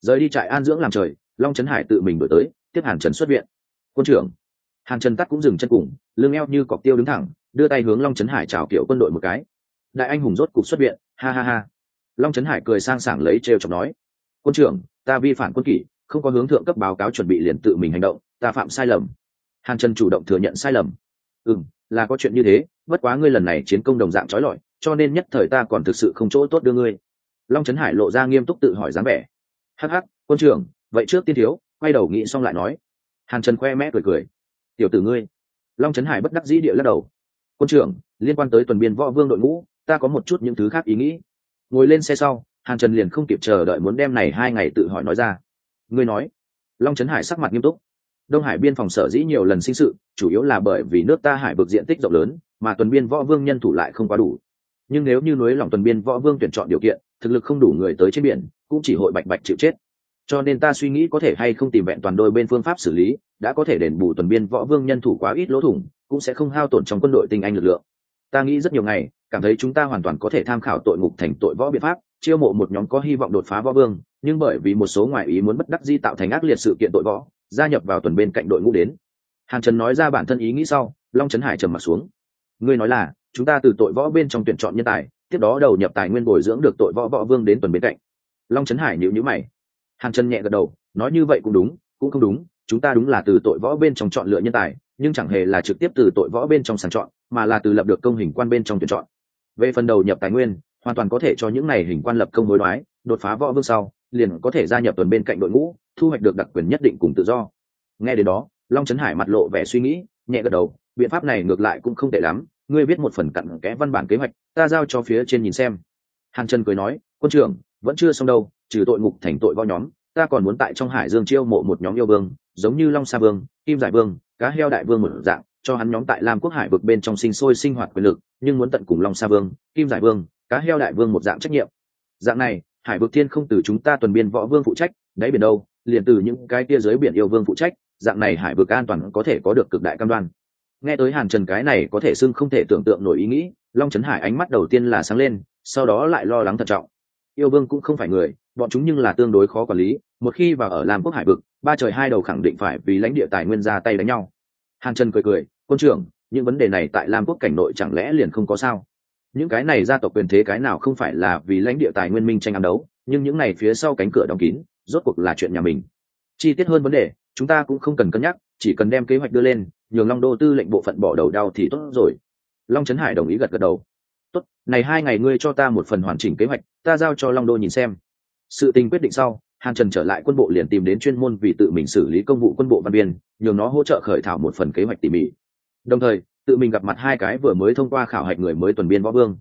Rời đi trại an dưỡng làm trời, long trấn hải tự mình đổi tới, tiếp hàn trần xuất viện. Quân trưởng, hàn trần tắt cũng dừng chân cùng, lưng eo như cọc tiêu đứng thẳng, đưa tay hướng long trấn hải chào kiểu quân đội một cái. Đại anh hùng rốt cục xuất viện, ha ha ha long trấn hải cười sang sảng lấy trêu chọc nói, quân trưởng, ta vi phản quân kỷ, không có hướng thượng cấp báo cáo chuẩn bị liền tự mình hành động, ta phạm sai lầm. Hàn trần chủ động thừa nhận sai lầm. Ừ là có chuyện như thế, bất quá ngươi lần này chiến công đồng dạng trói lọi, cho nên nhất thời ta còn thực sự không chỗ tốt đưa ngươi. Long trấn hải lộ ra nghiêm túc tự hỏi dáng vẻ. Hắc hắc, quân trưởng, vậy trước tiên thiếu, quay đầu nghĩ xong lại nói. Hàn trần khoe mẽ cười cười. Tiểu tử ngươi. Long trấn hải bất đắc dĩ địa lắc đầu. Quân trưởng, liên quan tới tuần biên võ vương đội ngũ, ta có một chút những thứ khác ý nghĩ ngồi lên xe sau, hàn trần liền không kịp chờ đợi muốn đem này hai ngày tự hỏi nói ra. Ngươi nói. Long trấn hải sắc mặt nghiêm túc. Đông hải biên phòng sở dĩ nhiều lần sinh sự, chủ yếu là bởi vì nước ta hải vực diện tích rộng lớn, mà tuần biên võ vương nhân thủ lại không quá đủ. Nhưng nếu như núi lòng tuần biên võ vương tuyển chọn điều kiện, thực lực không đủ người tới trên biển, cũng chỉ hội bạch bạch chịu chết. Cho nên ta suy nghĩ có thể hay không tìm vẹn toàn đôi bên phương pháp xử lý, đã có thể đền bù tuần biên võ vương nhân thủ quá ít lỗ thủng, cũng sẽ không hao tổn trong quân đội tinh anh lực lượng. Ta nghĩ rất nhiều ngày cảm thấy chúng ta hoàn toàn có thể tham khảo tội ngục thành tội võ biện pháp, chiêu mộ một nhóm có hy vọng đột phá võ vương, nhưng bởi vì một số ngoại ý muốn bất đắc di tạo thành ác liệt sự kiện tội võ, gia nhập vào tuần bên cạnh đội ngũ đến. Hàn trần nói ra bản thân ý nghĩ sau, long trấn hải trầm m ặ t xuống. Ngươi nói là, chúng ta từ tội võ bên trong tuyển chọn nhân tài, tiếp đó đầu nhập tài nguyên bồi dưỡng được tội võ võ vương đến tuần bên cạnh. Long trấn hải nhịu nhữ mày. Hàn trần nhẹ gật đầu, nói như vậy cũng đúng, cũng không đúng, chúng ta đúng là từ tội võ bên trong chọn lựa nhân tài, nhưng chẳng hề là trực tiếp từ tội võ bên trong sàng chọn, mà là từ lập được công hình quan bên trong tuyển chọn về phần đầu nhập tài nguyên, hoàn toàn có thể cho những này hình quan lập công hối đoái, đột phá võ vương sau, liền có thể gia nhập tuần bên cạnh đội ngũ, thu hoạch được đặc quyền nhất định cùng tự do. Nghe đến đó, long trấn hải mặt lộ vẻ suy nghĩ, nhẹ gật đầu, biện pháp này ngược lại cũng không tệ lắm, ngươi viết một phần cặn kẽ văn bản kế hoạch, ta giao cho phía trên nhìn xem. Hàn trần cười nói, quân trưởng, vẫn chưa xong đâu, trừ tội ngục thành tội võ nhóm, ta còn muốn tại trong hải dương chiêu mộ một nhóm yêu vương, giống như long sa vương, kim giải vương, cá heo đại vương một dạng cho hắn nhóm tại lam quốc hải vực bên trong sinh sôi sinh hoạt quyền lực, nhưng muốn tận cùng long sa vương, kim giải vương, cá heo đại vương một dạng trách nhiệm. Dạng này, hải vực thiên không từ chúng ta tuần biên võ vương phụ trách, đáy biển đâu, liền từ những cái tia dưới biển yêu vương phụ trách, dạng này hải vực an toàn có thể có được cực đại cam đoan. Nghe tới hàn trần cái này có thể xưng không thể tưởng tượng nổi ý nghĩ, long trấn hải ánh mắt đầu tiên là sáng lên, sau đó lại lo lắng thận trọng. Yêu vương cũng không phải người, bọn chúng nhưng là tương đối khó quản lý, một khi vào ở lam quốc hải vực, ba trời hai đầu khẳng định phải vì lãnh địa tài nguyên ra tay đánh nhau. Hàn trần cười cười quân trưởng, những vấn đề này tại lam quốc cảnh nội chẳng lẽ liền không có sao? Những cái này gia tộc quyền thế cái nào không phải là vì lãnh địa tài nguyên minh tranh ám đấu, nhưng những này phía sau cánh cửa đóng kín, rốt cuộc là chuyện nhà mình. Chi tiết hơn vấn đề, chúng ta cũng không cần cân nhắc, chỉ cần đem kế hoạch đưa lên, nhường long đô tư lệnh bộ phận bỏ đầu đau thì tốt rồi. Long trấn hải đồng ý gật gật đầu. Tốt, này hai ngày ngươi cho ta một phần hoàn chỉnh kế hoạch, ta giao cho long đô nhìn xem. Sự tình quyết định sau, hàn trần trở lại quân bộ liền tìm đến chuyên môn vì tự mình xử lý công vụ quân bộ văn biên, nhường nó hỗ trợ khởi thảo một phần kế hoạch tỉ mỉ đồng thời, tự mình gặp mặt hai cái vừa mới thông qua khảo hạch người mới tuần biên võ vương.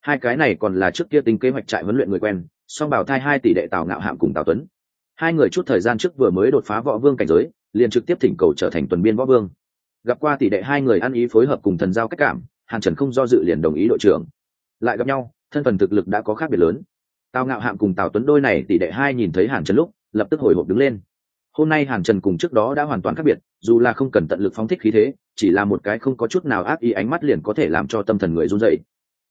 Hai cái này còn là trước kia tính kế hoạch trại huấn luyện người quen, song bảo thai hai tỷ đệ tào ngạo hạm cùng tào tuấn. Hai người chút thời gian trước vừa mới đột phá võ vương cảnh giới, liền trực tiếp thỉnh cầu trở thành tuần biên võ vương. Gặp qua tỷ đệ hai người ăn ý phối hợp cùng thần giao cách cảm, hàn trần không do dự liền đồng ý đội trưởng. Lại gặp nhau, thân phần thực lực đã có khác biệt lớn. Tào ngạo hạm cùng tào tuấn đôi này tỷ đệ hai nhìn thấy hàn trần lúc, lập tức hồi hộp đứng lên. Hôm nay hàn trần cùng trước đó đã hoàn toàn khác biệt, dù là không cần tận lực phóng thích khí thế chỉ là một cái không có chút nào ác ý, ánh mắt liền có thể làm cho tâm thần người run dậy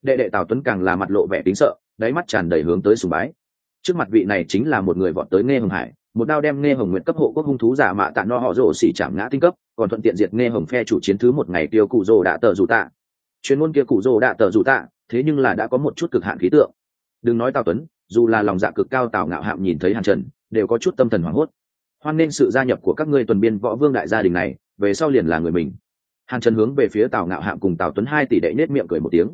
đệ đệ tào tuấn càng là mặt lộ vẻ tính sợ, đáy mắt tràn đầy hướng tới sùng bái. Trước mặt vị này chính là một người vọt tới nghe hồng hải, một đao đem nghe hồng nguyện cấp hộ quốc hung thú giả mạ tạ no họ rổ xỉ chạm ngã tinh cấp, còn thuận tiện diệt nghe hồng phe chủ chiến thứ một ngày tiêu cụ rồ đã tờ dù tạ. Chuyên môn kia cụ rồ đã tờ dù tạ, thế nhưng là đã có một chút cực hạn khí tượng. Đừng nói tào tuấn, dù là lòng dạ cực cao tào ngạo hạm nhìn thấy hàn trần, đều có chút tâm thần hoảng hốt. Hoan nên sự gia nhập của các ngươi tuần biên võ vương đại gia đình này, về sau liền là người mình hàn trần hướng về phía tào ngạo hạm cùng tào tuấn hai tỷ đệ nết miệng cười một tiếng.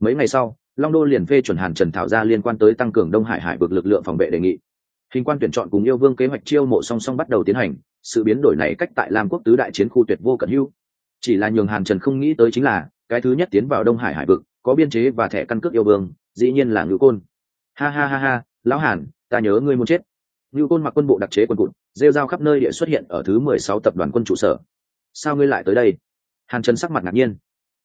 Mấy ngày sau, long đô liền phê chuẩn hàn trần thảo ra liên quan tới tăng cường đông hải hải vực lực lượng phòng vệ đề nghị. Hình quan tuyển chọn cùng yêu vương kế hoạch chiêu mộ song song bắt đầu tiến hành, sự biến đổi này cách tại lam quốc tứ đại chiến khu tuyệt vô cận hưu chỉ là nhường hàn trần không nghĩ tới chính là, cái thứ nhất tiến vào đông hải hải vực, có biên chế và thẻ căn cước yêu vương, dĩ nhiên là ngữ côn. Ha ha ha ha, lão hàn, ta nhớ ngươi muốn chết. Ngữ côn mặc quân bộ đặc chế quân cụt rêu rao khắp nơi địa xuất hiện ở thứ mười sáu tập đoàn quân trụ sở. Sao ngươi lại tới đây? Hàn trần sắc mặt ngạc nhiên.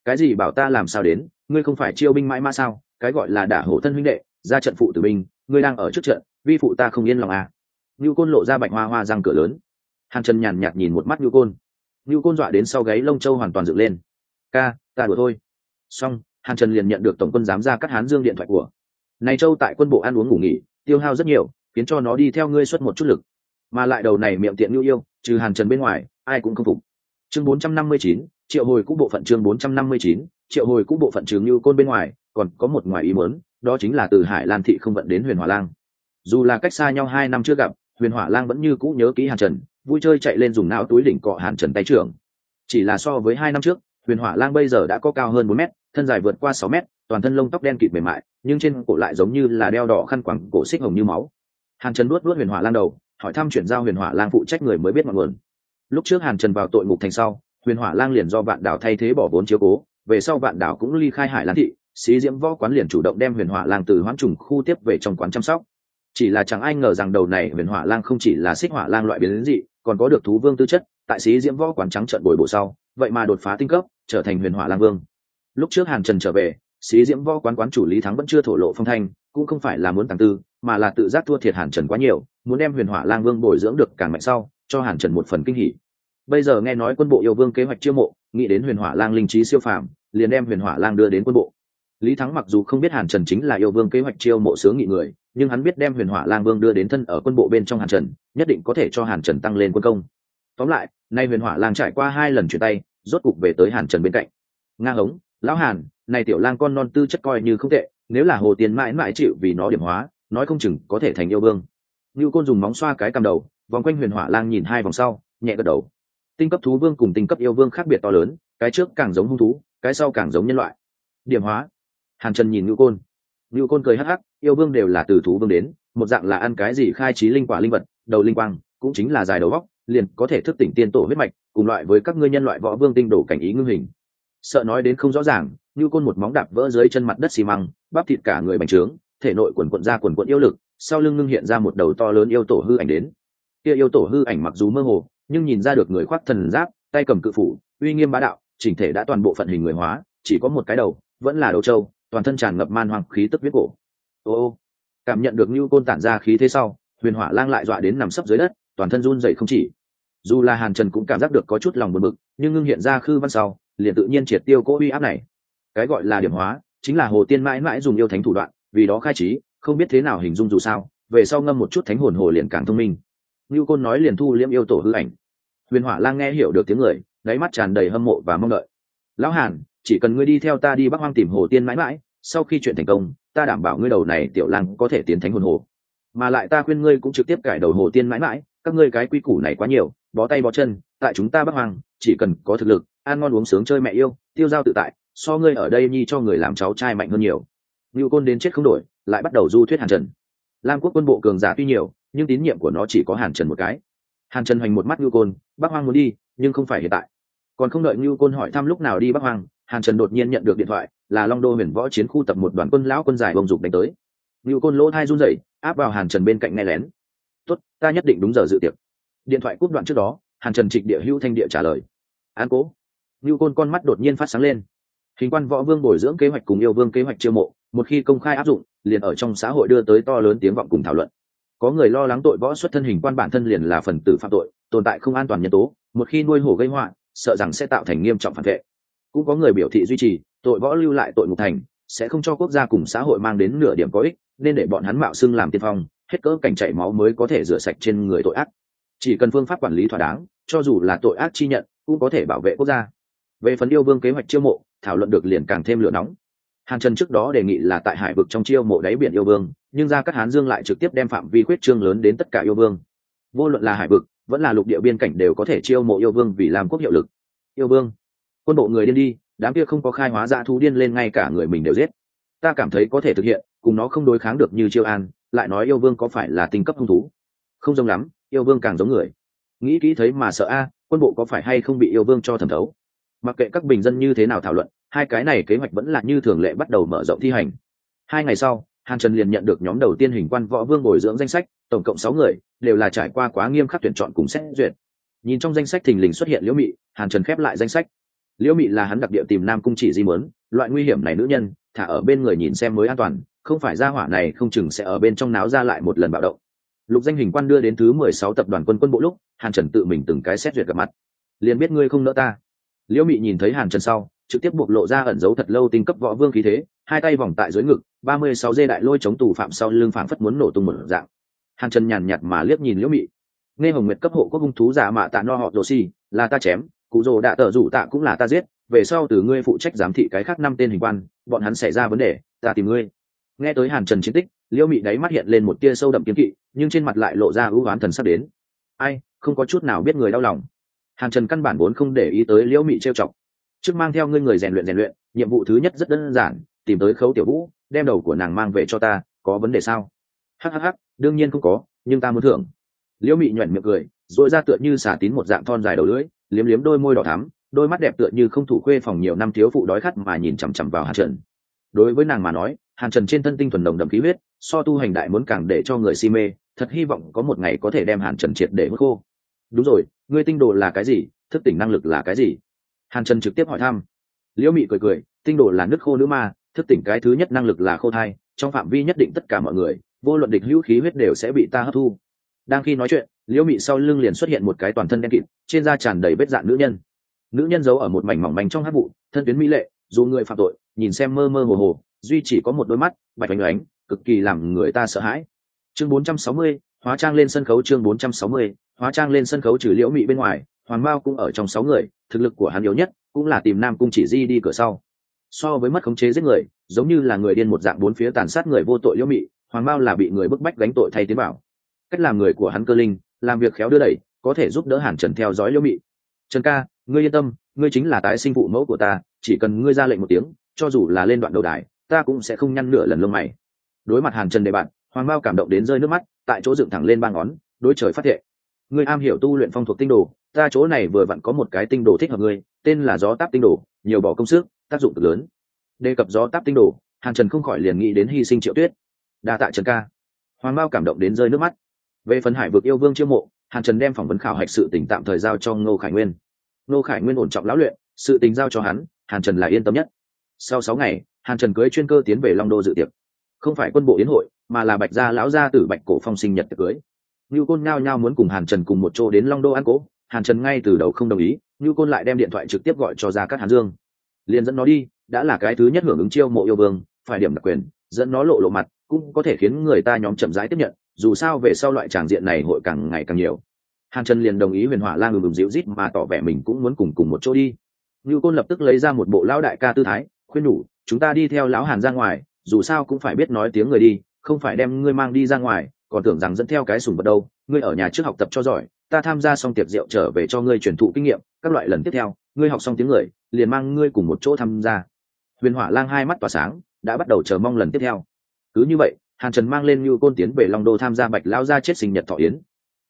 Cái gì bảo ta làm sao đến? Ngươi không phải chiêu binh mãi ma sao? Cái gọi là đả hổ thân huynh đệ ra trận phụ tử binh ngươi đang ở trước trận vi phụ ta không yên lòng à. như côn lộ ra bạch hoa hoa răng cửa lớn. Hàn trần nhàn nhạt nhìn một mắt như côn. Như côn dọa đến sau gáy lông châu hoàn toàn dựng lên. Ca ta đùa thôi. Xong hàn trần liền nhận được tổng quân giám ra cắt hán dương điện thoại của. Này châu tại quân bộ ăn uống ngủ nghỉ tiêu hao rất nhiều khiến cho nó đi theo ngươi xuất một chút lực. Mà lại đầu này miệng tiện nhu yêu trừ hàn trần bên ngoài ai cũng không phục. Chương 459, triệu hồi cũ bộ phận chương 459, triệu hồi cũ bộ phận trường như côn bên ngoài còn có một ngoài ý muốn đó chính là từ hải lan thị không vận đến huyền hỏa lang. Dù là cách xa nhau hai năm chưa gặp huyền hỏa lang vẫn như cũ nhớ kỹ hàn trần vui chơi chạy lên dùng não túi đỉnh cọ hàn trần tay trưởng. Chỉ là so với hai năm trước huyền hỏa lang bây giờ đã có cao hơn bốn mét thân dài vượt qua sáu mét toàn thân lông tóc đen kịt mềm mại nhưng trên cổ lại giống như là đeo đỏ khăn quàng cổ xích hồng như máu. Hàn trần luốt luốt huyền hỏa lang đầu hỏi thăm chuyển giao huyền hỏa lang phụ trách người mới biết mọi nguồn. Lúc trước hàn trần vào tội ngục thành sau huyền hỏa lang liền do vạn đảo thay thế bỏ vốn chiếu cố, về sau vạn đảo cũng ly khai hải lan thị, xí diễm võ quán liền chủ động đem huyền hỏa lang từ hoãn trùng khu tiếp về trong quán chăm sóc. Chỉ là chẳng ai ngờ rằng đầu này huyền hỏa lang không chỉ là xích hỏa lang loại biến dị, còn có được thú vương tư chất, tại xí diễm võ quán trắng trận bồi bổ sau, vậy mà đột phá tinh cấp, trở thành huyền hỏa lang vương. Lúc trước hàn trần trở về, xí diễm võ quán quán chủ lý thắng vẫn chưa thổ lộ phong thanh, cũng không phải là muốn tàng tư, mà là tự giác thua thiệt hàn trần quá nhiều, muốn đem huyền hỏa lang vương bồi dưỡng được càng mạnh sau, cho hàn trần một phần kinh hỉ bây giờ nghe nói quân bộ yêu vương kế hoạch chiêu mộ, nghĩ đến huyền hỏa lang linh trí siêu phàm, liền đem huyền hỏa lang đưa đến quân bộ. Lý thắng mặc dù không biết hàn trần chính là yêu vương kế hoạch chiêu mộ sướng nghị người, nhưng hắn biết đem huyền hỏa lang vương đưa đến thân ở quân bộ bên trong hàn trần, nhất định có thể cho hàn trần tăng lên quân công. Tóm lại, nay huyền hỏa lang trải qua hai lần chuyển tay, rốt cục về tới hàn trần bên cạnh. Nga hống, lão hàn, này tiểu lang con non tư chất coi như không tệ, nếu là hồ tiền mãi mãi chịu vì nó điểm hóa, nói không chừng có thể thành yêu vương. Như côn dùng móng xoa cái cầm đầu, vòng quanh huyền hỏa lang nhìn hai vòng sau, nhẹ gật đầu tinh cấp thú vương cùng tinh cấp yêu vương khác biệt to lớn, cái trước càng giống hung thú, cái sau càng giống nhân loại. Điểm hóa. Hàn trần nhìn ngữ côn. Ngữ côn cười hắc hắc, yêu vương đều là từ thú vương đến, một dạng là ăn cái gì khai trí linh quả linh vật, đầu linh quang, cũng chính là dài đầu góc, liền có thể thức tỉnh tiên tổ huyết mạch, cùng loại với các ngươi nhân loại võ vương tinh đổ cảnh ý ngưng hình. Sợ nói đến không rõ ràng như côn một móng đạp vỡ dưới chân mặt đất xi măng, bắp thịt cả người bành trướng, thể nội quần quận ra quần quận yêu lực, sau lưng ngưng hiện ra một đầu to lớn yêu tổ hư ảnh đến. Kia yêu tổ hư ảnh mặc dù mơ hồ nhưng nhìn ra được người khoác thần giáp, tay cầm cự phủ, uy nghiêm bá đạo, chỉnh thể đã toàn bộ phận hình người hóa, chỉ có một cái đầu, vẫn là đầu trâu, toàn thân tràn ngập man hoàng khí tức viết cổ. Ô ô, cảm nhận được như côn tản ra khí thế sau, huyền hỏa lang lại dọa đến nằm sấp dưới đất, toàn thân run dậy không chỉ. Dù là hàn trần cũng cảm giác được có chút lòng buồn bực, nhưng ngưng hiện ra khư văn sau, liền tự nhiên triệt tiêu cỗ uy áp này. Cái gọi là điểm hóa, chính là hồ tiên mãi mãi dùng yêu thánh thủ đoạn, vì đó khai trí, không biết thế nào hình dung dù sao, về sau ngâm một chút thánh hồn hồ liền càng thông minh. Như côn nói liền thu liễm yêu tổ hư ảnh huyền hỏa lang nghe hiểu được tiếng người đáy mắt tràn đầy hâm mộ và mong đợi. Lão hàn, chỉ cần ngươi đi theo ta đi bắc hoang tìm hồ tiên mãi mãi, sau khi chuyện thành công, ta đảm bảo ngươi đầu này tiểu lang có thể tiến thánh hồn hồ. Mà lại ta khuyên ngươi cũng trực tiếp cải đầu hồ tiên mãi mãi, các ngươi cái quy củ này quá nhiều, bó tay bó chân, tại chúng ta bắc hoang, chỉ cần có thực lực, ăn ngon uống sướng chơi mẹ yêu, tiêu dao tự tại, so ngươi ở đây nhi cho người làm cháu trai mạnh hơn nhiều. Ngưu côn đến chết không đổi, lại bắt đầu du thuyết hàn trần. Lam quốc quân bộ cường giả tuy nhiều, nhưng tín nhiệm của nó chỉ có hàn trần một cái hàn trần hoành một mắt ngưu côn bắc hoang muốn đi, nhưng không phải hiện tại. Còn không đợi ngưu côn hỏi thăm lúc nào đi bắc hoang, hàn trần đột nhiên nhận được điện thoại, là long đô huyền võ chiến khu tập một đoàn quân lão quân giải bông dục đánh tới. Ngưu côn lỗ thai run rẩy, áp vào hàn trần bên cạnh nghe lén. Tốt, ta nhất định đúng giờ dự tiệc. Điện thoại cúp đoạn trước đó, hàn trần trịch địa hữu thanh địa trả lời. An cố. Ngưu côn con mắt đột nhiên phát sáng lên. Hình quan võ vương bồi dưỡng kế hoạch cùng yêu vương kế hoạch chiêu mộ, một khi công khai áp dụng, liền ở trong xã hội đưa tới to lớn tiếng vọng cùng thảo luận có người lo lắng tội võ xuất thân hình quan bản thân liền là phần tử phạm tội, tồn tại không an toàn nhân tố, một khi nuôi hổ gây họa, sợ rằng sẽ tạo thành nghiêm trọng phản vệ. Cũng có người biểu thị duy trì, tội võ lưu lại tội ngục thành, sẽ không cho quốc gia cùng xã hội mang đến nửa điểm có ích, nên để bọn hắn mạo xưng làm tiên phong, hết cỡ cảnh chảy máu mới có thể rửa sạch trên người tội ác. Chỉ cần phương pháp quản lý thỏa đáng, cho dù là tội ác chi nhận, cũng có thể bảo vệ quốc gia. Về phần yêu vương kế hoạch chiêu mộ, thảo luận được liền càng thêm lửa nóng hàn trần trước đó đề nghị là tại hải vực trong chiêu mộ đáy biển yêu vương, nhưng ra các hán dương lại trực tiếp đem phạm vi quyết trương lớn đến tất cả yêu vương. Vô luận là hải vực, vẫn là lục địa biên cảnh đều có thể chiêu mộ yêu vương vì làm quốc hiệu lực. Yêu vương, quân bộ người điên đi, đám kia không có khai hóa dã thú điên lên ngay cả người mình đều giết. Ta cảm thấy có thể thực hiện, cùng nó không đối kháng được như chiêu an, lại nói yêu vương có phải là tinh cấp hung thú? Không giống lắm, yêu vương càng giống người. Nghĩ kỹ thấy mà sợ a, quân bộ có phải hay không bị yêu vương cho thẩm thấu? Mặc kệ các bình dân như thế nào thảo luận hai cái này kế hoạch vẫn là như thường lệ bắt đầu mở rộng thi hành. Hai ngày sau, hàn trần liền nhận được nhóm đầu tiên hình quan võ vương bồi dưỡng danh sách, tổng cộng sáu người, đều là trải qua quá nghiêm khắc tuyển chọn cùng xét duyệt. Nhìn trong danh sách thình lình xuất hiện liễu mị, hàn trần khép lại danh sách. Liễu mị là hắn đặc địa tìm nam cung chỉ di mớn, loại nguy hiểm này nữ nhân, thả ở bên người nhìn xem mới an toàn, không phải ra hỏa này không chừng sẽ ở bên trong náo ra lại một lần bạo động. Lục danh hình quan đưa đến thứ mười sáu tập đoàn quân quân bộ lúc, hàn trần tự mình từng cái xét duyệt gặp mặt. Liền biết ngươi không nỡ ta. Liễu mị nhìn thấy hàn trần sau trực tiếp bộc lộ ra ẩn giấu thật lâu tinh cấp võ vương khí thế, hai tay vòng tại dưới ngực, ba mươi sáu dê đại lôi chống tù phạm sau lưng phảng phất muốn nổ tung một dạng. Hàn trần nhàn nhạt mà liếc nhìn liễu mị. Nghe hồng nguyệt cấp hộ quốc hung thú giả mạ tạ no họ rồ xi là ta chém, cụ rồ đạ tờ rủ tạ cũng là ta giết, về sau từ ngươi phụ trách giám thị cái khác năm tên hình quan, bọn hắn xảy ra vấn đề, ta tìm ngươi. Nghe tới hàn trần chiến tích, liễu mị đáy mắt hiện lên một tia sâu đậm kiếm kỵ, nhưng trên mặt lại lộ ra ưu oán thần sắp đến. Ai, không có chút nào biết người đau lòng. Hàn trần căn bản vốn không để ý tới liễu mị trêu chọc trước mang theo ngươi người rèn luyện rèn luyện, nhiệm vụ thứ nhất rất đơn giản, tìm tới khấu tiểu vũ, đem đầu của nàng mang về cho ta, có vấn đề sao? Hhh đương nhiên không có, nhưng ta muốn thưởng. Liễu mị nhoẻn miệng cười dội ra tựa như xả tín một dạng thon dài đầu lưỡi, liếm liếm đôi môi đỏ thắm, đôi mắt đẹp tựa như không thủ khuê phòng nhiều năm thiếu phụ đói khát mà nhìn chằm chằm vào hàn trần. Đối với nàng mà nói, hàn trần trên thân tinh thuần đồng đậm khí huyết, so tu hành đại muốn càng để cho người si mê, thật hy vọng có một ngày có thể đem hàn trần triệt để hút khô. Đúng rồi, ngươi tinh đồ là cái gì? Thức tỉnh năng lực là cái gì? Hàn trần trực tiếp hỏi thăm. Liễu mị cười cười tinh đồ là nước khô nữ ma thức tỉnh cái thứ nhất năng lực là khô thai trong phạm vi nhất định tất cả mọi người vô luận địch hữu khí huyết đều sẽ bị ta hấp thu. Đang khi nói chuyện liễu mị sau lưng liền xuất hiện một cái toàn thân đen kịt trên da tràn đầy vết dạn nữ nhân. Nữ nhân giấu ở một mảnh mỏng manh trong hát vụ thân tuyến mỹ lệ dù người phạm tội nhìn xem mơ mơ hồ hồ duy chỉ có một đôi mắt bạch bánh oánh cực kỳ làm người ta sợ hãi. Chương 460, hóa trang lên sân khấu chương 460, hóa trang lên sân khấu trừ liễu mị bên ngoài hoàng mao cũng ở trong sáu người thực lực của hắn yếu nhất cũng là tìm nam cung chỉ di đi cửa sau. So với mất khống chế giết người, giống như là người điên một dạng bốn phía tàn sát người vô tội liễu mị, hoàng mao là bị người bức bách gánh tội thay tiến bảo. Cách làm người của hắn cơ linh, làm việc khéo đưa đẩy, có thể giúp đỡ hàn trần theo dõi liễu mị. Trần ca, ngươi yên tâm, ngươi chính là tái sinh phụ mẫu của ta, chỉ cần ngươi ra lệnh một tiếng, cho dù là lên đoạn đầu đài, ta cũng sẽ không nhăn nửa lần lông mày. Đối mặt hàn trần đề bạn hoàng bao cảm động đến rơi nước mắt, tại chỗ dựng thẳng lên ba ngón, đối trời phát thệ. Ngươi am hiểu tu luyện phong thuộc tinh đồ ta chỗ này vừa vặn có một cái tinh đồ thích hợp ngươi, tên là gió táp tinh đồ, nhiều bỏ công sức, tác dụng cực lớn. Đề cập gió táp tinh đồ, hàn trần không khỏi liền nghĩ đến hy sinh triệu tuyết. Đa tạ trần ca. Hoàng bao cảm động đến rơi nước mắt. Về phần hải vực yêu vương chiêu mộ, hàn trần đem phỏng vấn khảo hạch sự tỉnh tạm thời giao cho ngô khải nguyên. Ngô khải nguyên ổn trọng lão luyện, sự tình giao cho hắn, hàn trần là yên tâm nhất. Sau sáu ngày, hàn trần cưới chuyên cơ tiến về long đô dự tiệc. Không phải quân bộ yến hội, mà là bạch gia lão gia tử bạch cổ phong sinh nhật tiệc cưới. Như côn nhao nhao muốn cùng hàn trần cùng một chỗ đến long đô ăn cố hàn trần ngay từ đầu không đồng ý, như côn lại đem điện thoại trực tiếp gọi cho ra các hàn dương. Liền dẫn nó đi, đã là cái thứ nhất hưởng ứng chiêu mộ yêu vương, phải điểm đặc quyền, dẫn nó lộ lộ mặt, cũng có thể khiến người ta nhóm chậm rãi tiếp nhận, dù sao về sau loại tràng diện này hội càng ngày càng nhiều. Hàn trần liền đồng ý huyền hỏa lang ngừng ngừng dịu rít mà tỏ vẻ mình cũng muốn cùng cùng một chỗ đi. Như côn lập tức lấy ra một bộ lão đại ca tư thái, khuyên nhủ, chúng ta đi theo lão hàn ra ngoài, dù sao cũng phải biết nói tiếng người đi, không phải đem ngươi mang đi ra ngoài, còn tưởng rằng dẫn theo cái sùng vật đâu, ngươi ở nhà trước học tập cho giỏi ta tham gia xong tiệc rượu trở về cho ngươi truyền thụ kinh nghiệm, các loại lần tiếp theo, ngươi học xong tiếng người, liền mang ngươi cùng một chỗ tham gia. Huyền hỏa lang hai mắt tỏa sáng, đã bắt đầu chờ mong lần tiếp theo. Cứ như vậy, hàn trần mang lên như côn tiến về long đô tham gia bạch lao gia chết sinh nhật thọ yến.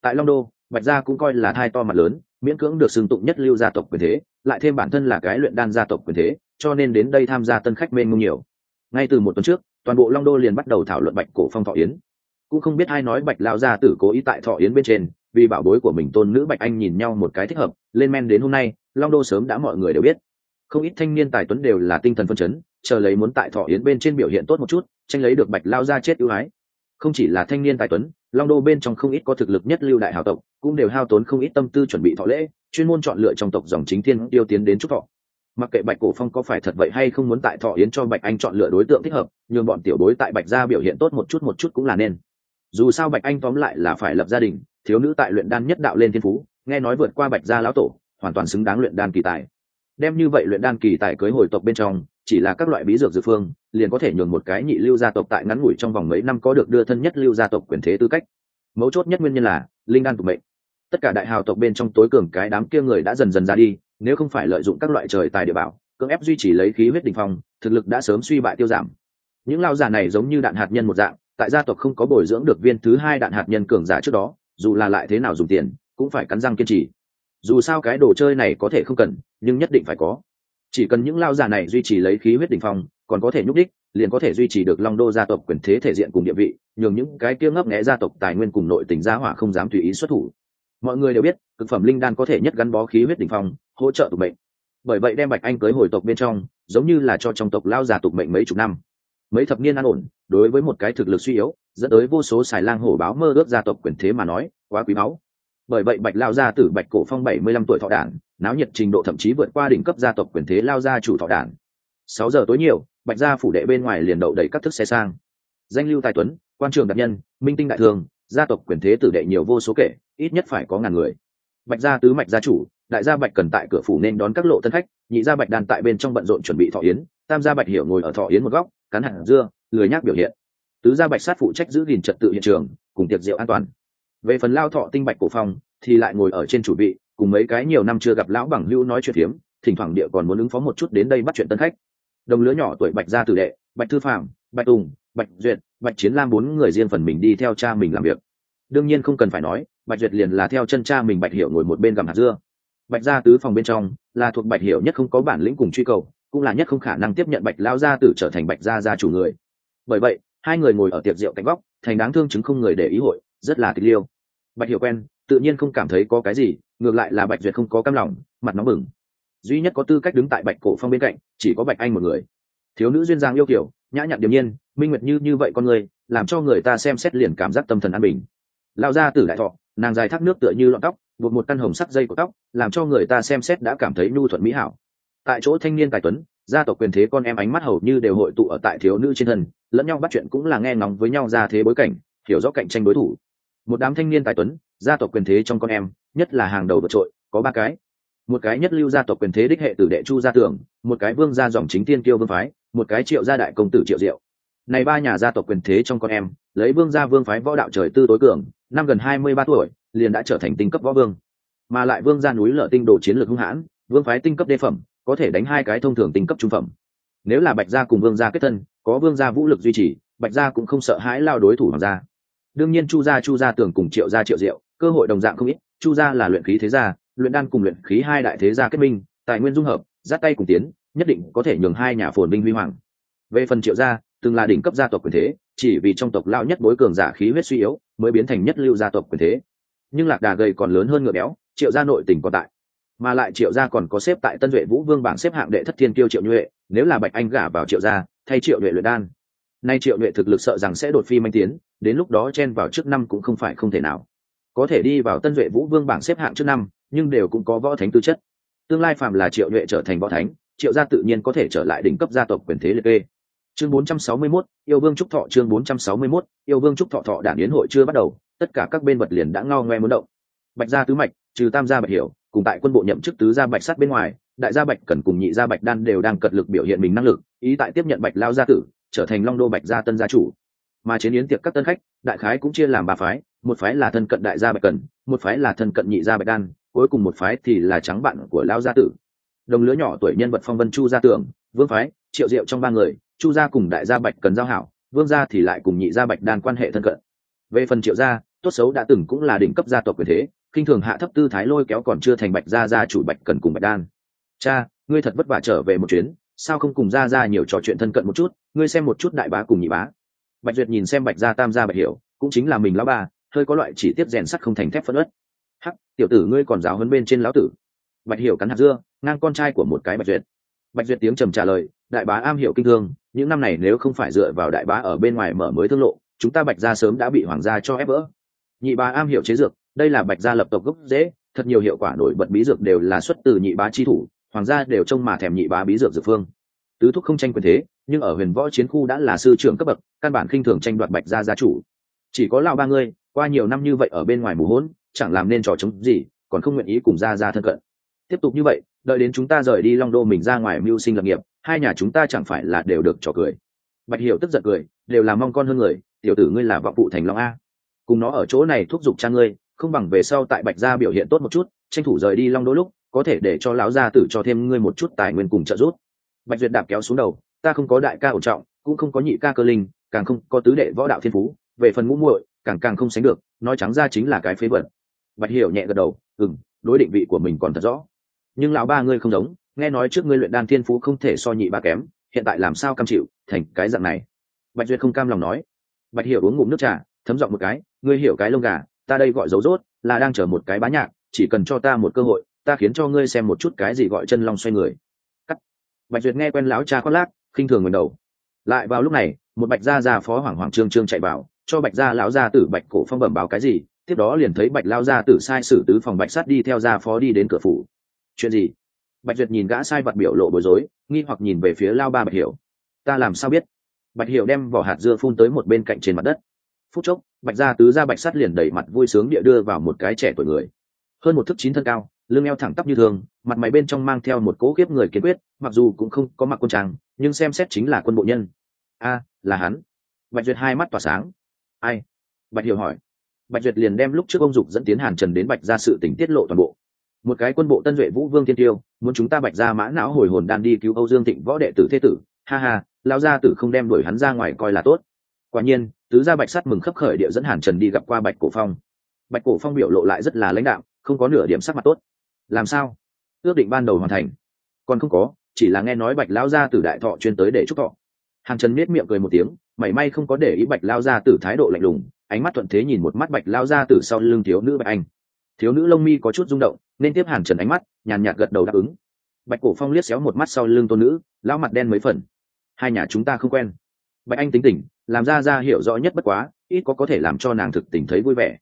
Tại long đô, bạch gia cũng coi là thai to mặt lớn, miễn cưỡng được xưng tụng nhất lưu gia tộc quyền thế, lại thêm bản thân là cái luyện đan gia tộc quyền thế, cho nên đến đây tham gia tân khách mênh mông nhiều. Ngay từ một tuần trước, toàn bộ long đô liền bắt đầu thảo luận bạch cổ phong thọ yến. Cũng không biết ai nói bạch lao gia tử cố ý tại thọ yến bên trên vì bảo bối của mình tôn nữ bạch anh nhìn nhau một cái thích hợp, lên men đến hôm nay, long đô sớm đã mọi người đều biết. Không ít thanh niên tài tuấn đều là tinh thần phân chấn, chờ lấy muốn tại thọ yến bên trên biểu hiện tốt một chút, tranh lấy được bạch lao ra chết ưu ái. Không chỉ là thanh niên tài tuấn, long đô bên trong không ít có thực lực nhất lưu đại hào tộc, cũng đều hao tốn không ít tâm tư chuẩn bị thọ lễ, chuyên môn chọn lựa trong tộc dòng chính thiên tiêu tiến đến chúc thọ. Mặc kệ bạch cổ phong có phải thật vậy hay không muốn tại thọ yến cho bạch anh chọn lựa đối tượng thích hợp nhưng bọn tiểu bối tại bạch gia biểu hiện tốt một chút một chút cũng là nên. Dù sao bạch anh tóm lại là phải lập gia đình thiếu nữ tại luyện đan nhất đạo lên thiên phú, nghe nói vượt qua bạch gia lão tổ, hoàn toàn xứng đáng luyện đan kỳ tài. Đem như vậy luyện đan kỳ tài cưới hồi tộc bên trong, chỉ là các loại bí dược dược phương, liền có thể nhường một cái nhị lưu gia tộc tại ngắn ngủi trong vòng mấy năm có được đưa thân nhất lưu gia tộc quyền thế tư cách. Mấu chốt nhất nguyên nhân là, linh đan tục mệnh. Tất cả đại hào tộc bên trong tối cường cái đám kia người đã dần dần ra đi, nếu không phải lợi dụng các loại trời tài địa bảo, cưỡng ép duy trì lấy khí huyết đình phong, thực lực đã sớm suy bại tiêu giảm. Những lao giả này giống như đạn hạt nhân một dạng, tại gia tộc không có bồi dưỡng được viên thứ hai đạn hạt nhân cường giả trước đó dù là lại thế nào dùng tiền, cũng phải cắn răng kiên trì. Dù sao cái đồ chơi này có thể không cần, nhưng nhất định phải có. Chỉ cần những lao giả này duy trì lấy khí huyết đ ỉ n h phong, còn có thể nhúc đích, liền có thể duy trì được long đô gia tộc quyền thế thể diện cùng địa vị, nhường những cái kia ngấp nghẽ gia tộc tài nguyên cùng nội tình gia hỏa không dám tùy ý xuất thủ. Mọi người đều biết, thực phẩm linh đan có thể nhất gắn bó khí huyết đ ỉ n h phong, hỗ trợ tục bệnh bởi vậy đem bạch anh cưới hồi tộc bên trong, giống như là cho trong tộc lao giả tục mệnh mấy chục năm mấy thập niên an ổn, đối với một cái thực lực suy yếu, dẫn tới vô số xài lang hổ báo mơ ước gia tộc quyền thế mà nói, quá quý báu. Bởi vậy bạch lao gia tử bạch cổ phong bảy mươi lăm tuổi thọ đản, náo nhiệt trình độ thậm chí vượt qua đỉnh cấp gia tộc quyền thế lao gia chủ thọ đản. Sáu giờ tối nhiều, bạch gia phủ đệ bên ngoài liền đậu đầy các thức xe sang. Danh lưu tài tuấn, quan trường đặc nhân, minh tinh đại thường, gia tộc quyền thế tử đệ nhiều vô số kể, ít nhất phải có ngàn người. Bạch gia tứ mạch gia chủ, đại gia bạch cần tại cửa phủ nên đón các lộ tân khách, nhị gia bạch đàn tại bên trong bận rộn chuẩn bị thọ yến, tam gia bạch hiểu ngồi ở thọ yến một góc cắn hẳn dưa lười nhác biểu hiện. Tứ gia bạch sát phụ trách giữ gìn trật tự hiện trường cùng tiệc rượu an toàn. Về phần lao thọ tinh bạch cổ phong thì lại ngồi ở trên chủ vị cùng mấy cái nhiều năm chưa gặp lão bằng hữu nói chuyện hiếm, thỉnh thoảng địa còn muốn ứng phó một chút đến đây bắt chuyện tân khách. Đồng lứa nhỏ tuổi bạch gia tử đệ bạch thư phạm bạch tùng bạch duyệt bạch chiến lam bốn người riêng phần mình đi theo cha mình làm việc. Đương nhiên không cần phải nói bạch duyệt liền là theo chân cha mình bạch hiểu ngồi một bên gặm hạt dưa. Bạch gia tứ phòng bên trong là thuộc bạch hiểu nhất không có bản lĩnh cùng truy cầu cũng là nhất không khả năng tiếp nhận bạch lao gia tử trở thành bạch gia gia chủ người. Bởi vậy, hai người ngồi ở tiệc rượu cánh góc, thành đáng thương chứng không người để ý hội, rất là tình liêu. Bạch hiểu quen, tự nhiên không cảm thấy có cái gì, ngược lại là bạch duyệt không có cam lòng, mặt nóng bừng. Duy nhất có tư cách đứng tại bạch cổ phong bên cạnh, chỉ có bạch anh một người. Thiếu nữ duyên giang yêu kiểu nhã nhặn điềm nhiên, minh nguyệt như như vậy con người, làm cho người ta xem xét liền cảm giác tâm thần an bình. Lao ra tử đại thọ, nàng dài thác nước tựa như lọn tóc, buộc một căn hồng sắc dây của tóc, làm cho người ta xem xét đã cảm thấy nhu thuận mỹ hảo tại chỗ thanh niên tài tuấn, gia tộc quyền thế con em ánh mắt hầu như đều hội tụ ở tại thiếu nữ trên thân, lẫn nhau bắt chuyện cũng là nghe ngóng với nhau ra thế bối cảnh, hiểu rõ cạnh tranh đối thủ. Một đám thanh niên tài tuấn, gia tộc quyền thế trong con em, nhất là hàng đầu vượt trội, có ba cái. Một cái nhất lưu gia tộc quyền thế đích hệ tử đệ chu gia tưởng, một cái vương gia dòng chính tiên kiêu vương phái, một cái triệu gia đại công tử triệu diệu. Này ba nhà gia tộc quyền thế trong con em, lấy vương gia vương phái võ đạo trời tư tối cường, năm gần hai mươi ba tuổi, liền đã trở thành tinh cấp võ vương. Mà lại vương gia núi lở tinh đồ chiến lược hung hãn, vương phái tinh cấp đê phẩm có thể đánh hai cái thông thường tinh cấp trung phẩm. Nếu là bạch gia cùng vương gia kết thân, có vương gia vũ lực duy trì, bạch gia cũng không sợ hãi lao đối thủ hoàng gia. Đương nhiên chu gia chu gia tưởng cùng triệu gia triệu diệu, cơ hội đồng dạng không ít. Chu gia là luyện khí thế gia, luyện đan cùng luyện khí hai đại thế gia kết minh, tài nguyên dung hợp, giáp tay cùng tiến, nhất định có thể nhường hai nhà phồn binh huy hoàng. Về phần triệu gia, từng là đỉnh cấp gia tộc quyền thế, chỉ vì trong tộc lao nhất bối cường giả khí huyết suy yếu, mới biến thành nhất lưu gia tộc quyền thế. Nhưng lạc đà gầy còn lớn hơn ngựa béo, triệu gia nội tình còn tại mà lại triệu gia còn có xếp tại tân duệ vũ vương bảng xếp hạng đệ thất thiên Tiêu triệu nhuệ nếu là bạch anh gả vào triệu gia thay triệu nhuệ luyện đan. Nay triệu nhuệ thực lực sợ rằng sẽ đột phi manh tiến đến lúc đó chen vào trước năm cũng không phải không thể nào. Có thể đi vào tân duệ vũ vương bảng xếp hạng trước năm nhưng đều cũng có võ thánh tư chất. Tương lai phạm là triệu nhuệ trở thành võ thánh triệu gia tự nhiên có thể trở lại đỉnh cấp gia tộc quyền thế liệt kê. Chương 461, yêu vương trúc thọ chương 461, yêu vương trúc thọ thọ đản yến hội chưa bắt đầu tất cả các bên vật liền đã ngao ngoe muốn động. Bạch gia tứ mạch trừ tam gia bạch hiểu, cùng tại quân bộ nhậm chức tứ gia bạch sắt bên ngoài, đại gia bạch cần cùng nhị gia bạch đan đều đang cật lực biểu hiện mình năng lực, ý tại tiếp nhận bạch lao gia tử, trở thành long đô bạch gia tân gia chủ. Mà chế yến tiệc các tân khách, đại khái cũng chia làm ba phái, một phái là thân cận đại gia bạch cần, một phái là thân cận nhị gia bạch đan, cuối cùng một phái thì là trắng bạn của lao gia tử. Đồng lứa nhỏ tuổi nhân vật phong vân chu gia tưởng, vương phái, triệu diệu trong ba người, chu gia cùng đại gia bạch cần giao hảo, vương gia thì lại cùng nhị gia bạch đan quan hệ thân cận. Về phần triệu gia tốt xấu đã từng cũng là đỉnh cấp gia tộc quyền thế kinh thường hạ thấp tư thái lôi kéo còn chưa thành bạch gia gia chủ bạch cần cùng bạch đan. Cha, ngươi thật vất vả trở về một chuyến, sao không cùng gia gia nhiều trò chuyện thân cận một chút, ngươi xem một chút đại bá cùng nhị bá. Bạch duyệt nhìn xem bạch gia tam gia bạch hiểu, cũng chính là mình lão ba hơi có loại chỉ tiếp rèn sắt không thành thép phân ớt hắc, tiểu tử ngươi còn giáo hơn bên trên lão tử. Bạch hiểu cắn hạt dưa, ngang con trai của một cái bạch duyệt. Bạch duyệt tiếng trầm trả lời, đại bá am hiểu kinh thương, những năm này nếu không phải dựa vào đại bá ở bên ngoài mở mới thương lộ, chúng ta bạch gia sớm đã bị hoàng gia cho ép vỡ nhị bá am hiểu chế dược, đây là bạch gia lập tộc gốc dễ thật nhiều hiệu quả nổi bật bí dược đều là xuất từ nhị bá chi thủ, hoàng gia đều trông mà thèm nhị bá bí dược dược phương. Tứ thúc không tranh quyền thế, nhưng ở huyền võ chiến khu đã là sư trưởng cấp bậc, căn bản khinh thường tranh đoạt bạch gia gia chủ. Chỉ có lão ba ngươi, qua nhiều năm như vậy ở bên ngoài mù hỗn chẳng làm nên trò chống gì, còn không nguyện ý cùng gia gia thân cận. Tiếp tục như vậy, đợi đến chúng ta rời đi long đô mình ra ngoài mưu sinh lập nghiệp, hai nhà chúng ta chẳng phải là đều được trò cười. Bạch hiểu tức giận cười, đều là mong con hơn người, tiểu tử ngươi là vọng phụ thành long a cùng nó ở chỗ này thúc giục cha ngươi, không bằng về sau tại bạch gia biểu hiện tốt một chút, tranh thủ rời đi long đỗ lúc, có thể để cho lão gia tử cho thêm ngươi một chút tài nguyên cùng trợ giúp. Bạch duyệt đạp kéo xuống đầu, ta không có đại ca ổn trọng, cũng không có nhị ca cơ linh, càng không có tứ đệ võ đạo thiên phú, về phần ngũ muội, càng càng không sánh được, nói trắng ra chính là cái phế vật. Bạch hiểu nhẹ gật đầu ừng đối định vị của mình còn thật rõ. Nhưng lão ba ngươi không giống, nghe nói trước ngươi luyện đan thiên phú không thể so nhị ba kém, hiện tại làm sao cam chịu thành cái dạng này? Bạch duyệt không cam lòng nói. Bạch hiểu uống ngụm nước trà thấm giọng một cái, ngươi hiểu cái lông gà, ta đây gọi dấu rốt, là đang chờ một cái bá nhạc, chỉ cần cho ta một cơ hội, ta khiến cho ngươi xem một chút cái gì gọi chân long xoay người. Cắt. Bạch duyệt nghe quen lão cha khoác lác, khinh thường ngẩng đầu. Lại vào lúc này, một bạch gia già phó hoàng hoàng trương trương chạy vào, cho bạch gia lão gia tử bạch cổ phong bẩm báo cái gì, tiếp đó liền thấy bạch lao gia tử sai sử tứ phòng bạch sát đi theo gia phó đi đến cửa phủ. Chuyện gì? Bạch duyệt nhìn gã sai vật biểu lộ bối rối, nghi hoặc nhìn về phía lao ba bạch hiểu. Ta làm sao biết? Bạch hiểu đem vỏ hạt dưa phun tới một bên cạnh trên mặt đất phút chốc, bạch gia tứ gia bạch sắt liền đẩy mặt vui sướng địa đưa vào một cái trẻ tuổi người. Hơn một thước chín thân cao, lưng eo thẳng tắp như thường, mặt mày bên trong mang theo một cố kiếp người kiên quyết, mặc dù cũng không có mặc quân trang, nhưng xem xét chính là quân bộ nhân. A, là hắn. Bạch duyệt hai mắt tỏa sáng. Ai? Bạch hiểu hỏi. Bạch duyệt liền đem lúc trước ông dục dẫn tiến hàn trần đến bạch ra sự tỉnh tiết lộ toàn bộ. Một cái quân bộ tân duệ vũ vương thiên tiêu, muốn chúng ta bạch ra mã não hồi hồn đan đi cứu âu dương thịnh võ đệ tử thế tử. Ha ha lao gia tử không đem đuổi hắn ra ngoài coi là tốt quả nhiên, tứ gia bạch sắt mừng khấp khởi địa dẫn hàn trần đi gặp qua bạch cổ phong. Bạch cổ phong biểu lộ lại rất là lãnh đạo không có nửa điểm sắc mặt tốt. Làm sao? Ước định ban đầu hoàn thành. Còn không có, chỉ là nghe nói bạch lao gia tử đại thọ chuyên tới để chúc thọ. Hàn trần miết miệng cười một tiếng, mảy may không có để ý bạch lao gia tử thái độ lạnh lùng, ánh mắt thuận thế nhìn một mắt bạch lao gia tử sau lưng thiếu nữ bạch anh. Thiếu nữ lông mi có chút rung động, nên tiếp hàn trần ánh mắt, nhàn nhạt gật đầu đáp ứng. Bạch cổ phong liếc xéo một mắt sau lưng tôn nữ, lão mặt đen mấy phần. Hai nhà chúng ta không quen. Bạch anh tính tình làm ra ra hiểu rõ nhất bất quá, ít có có thể làm cho nàng thực tình thấy vui vẻ.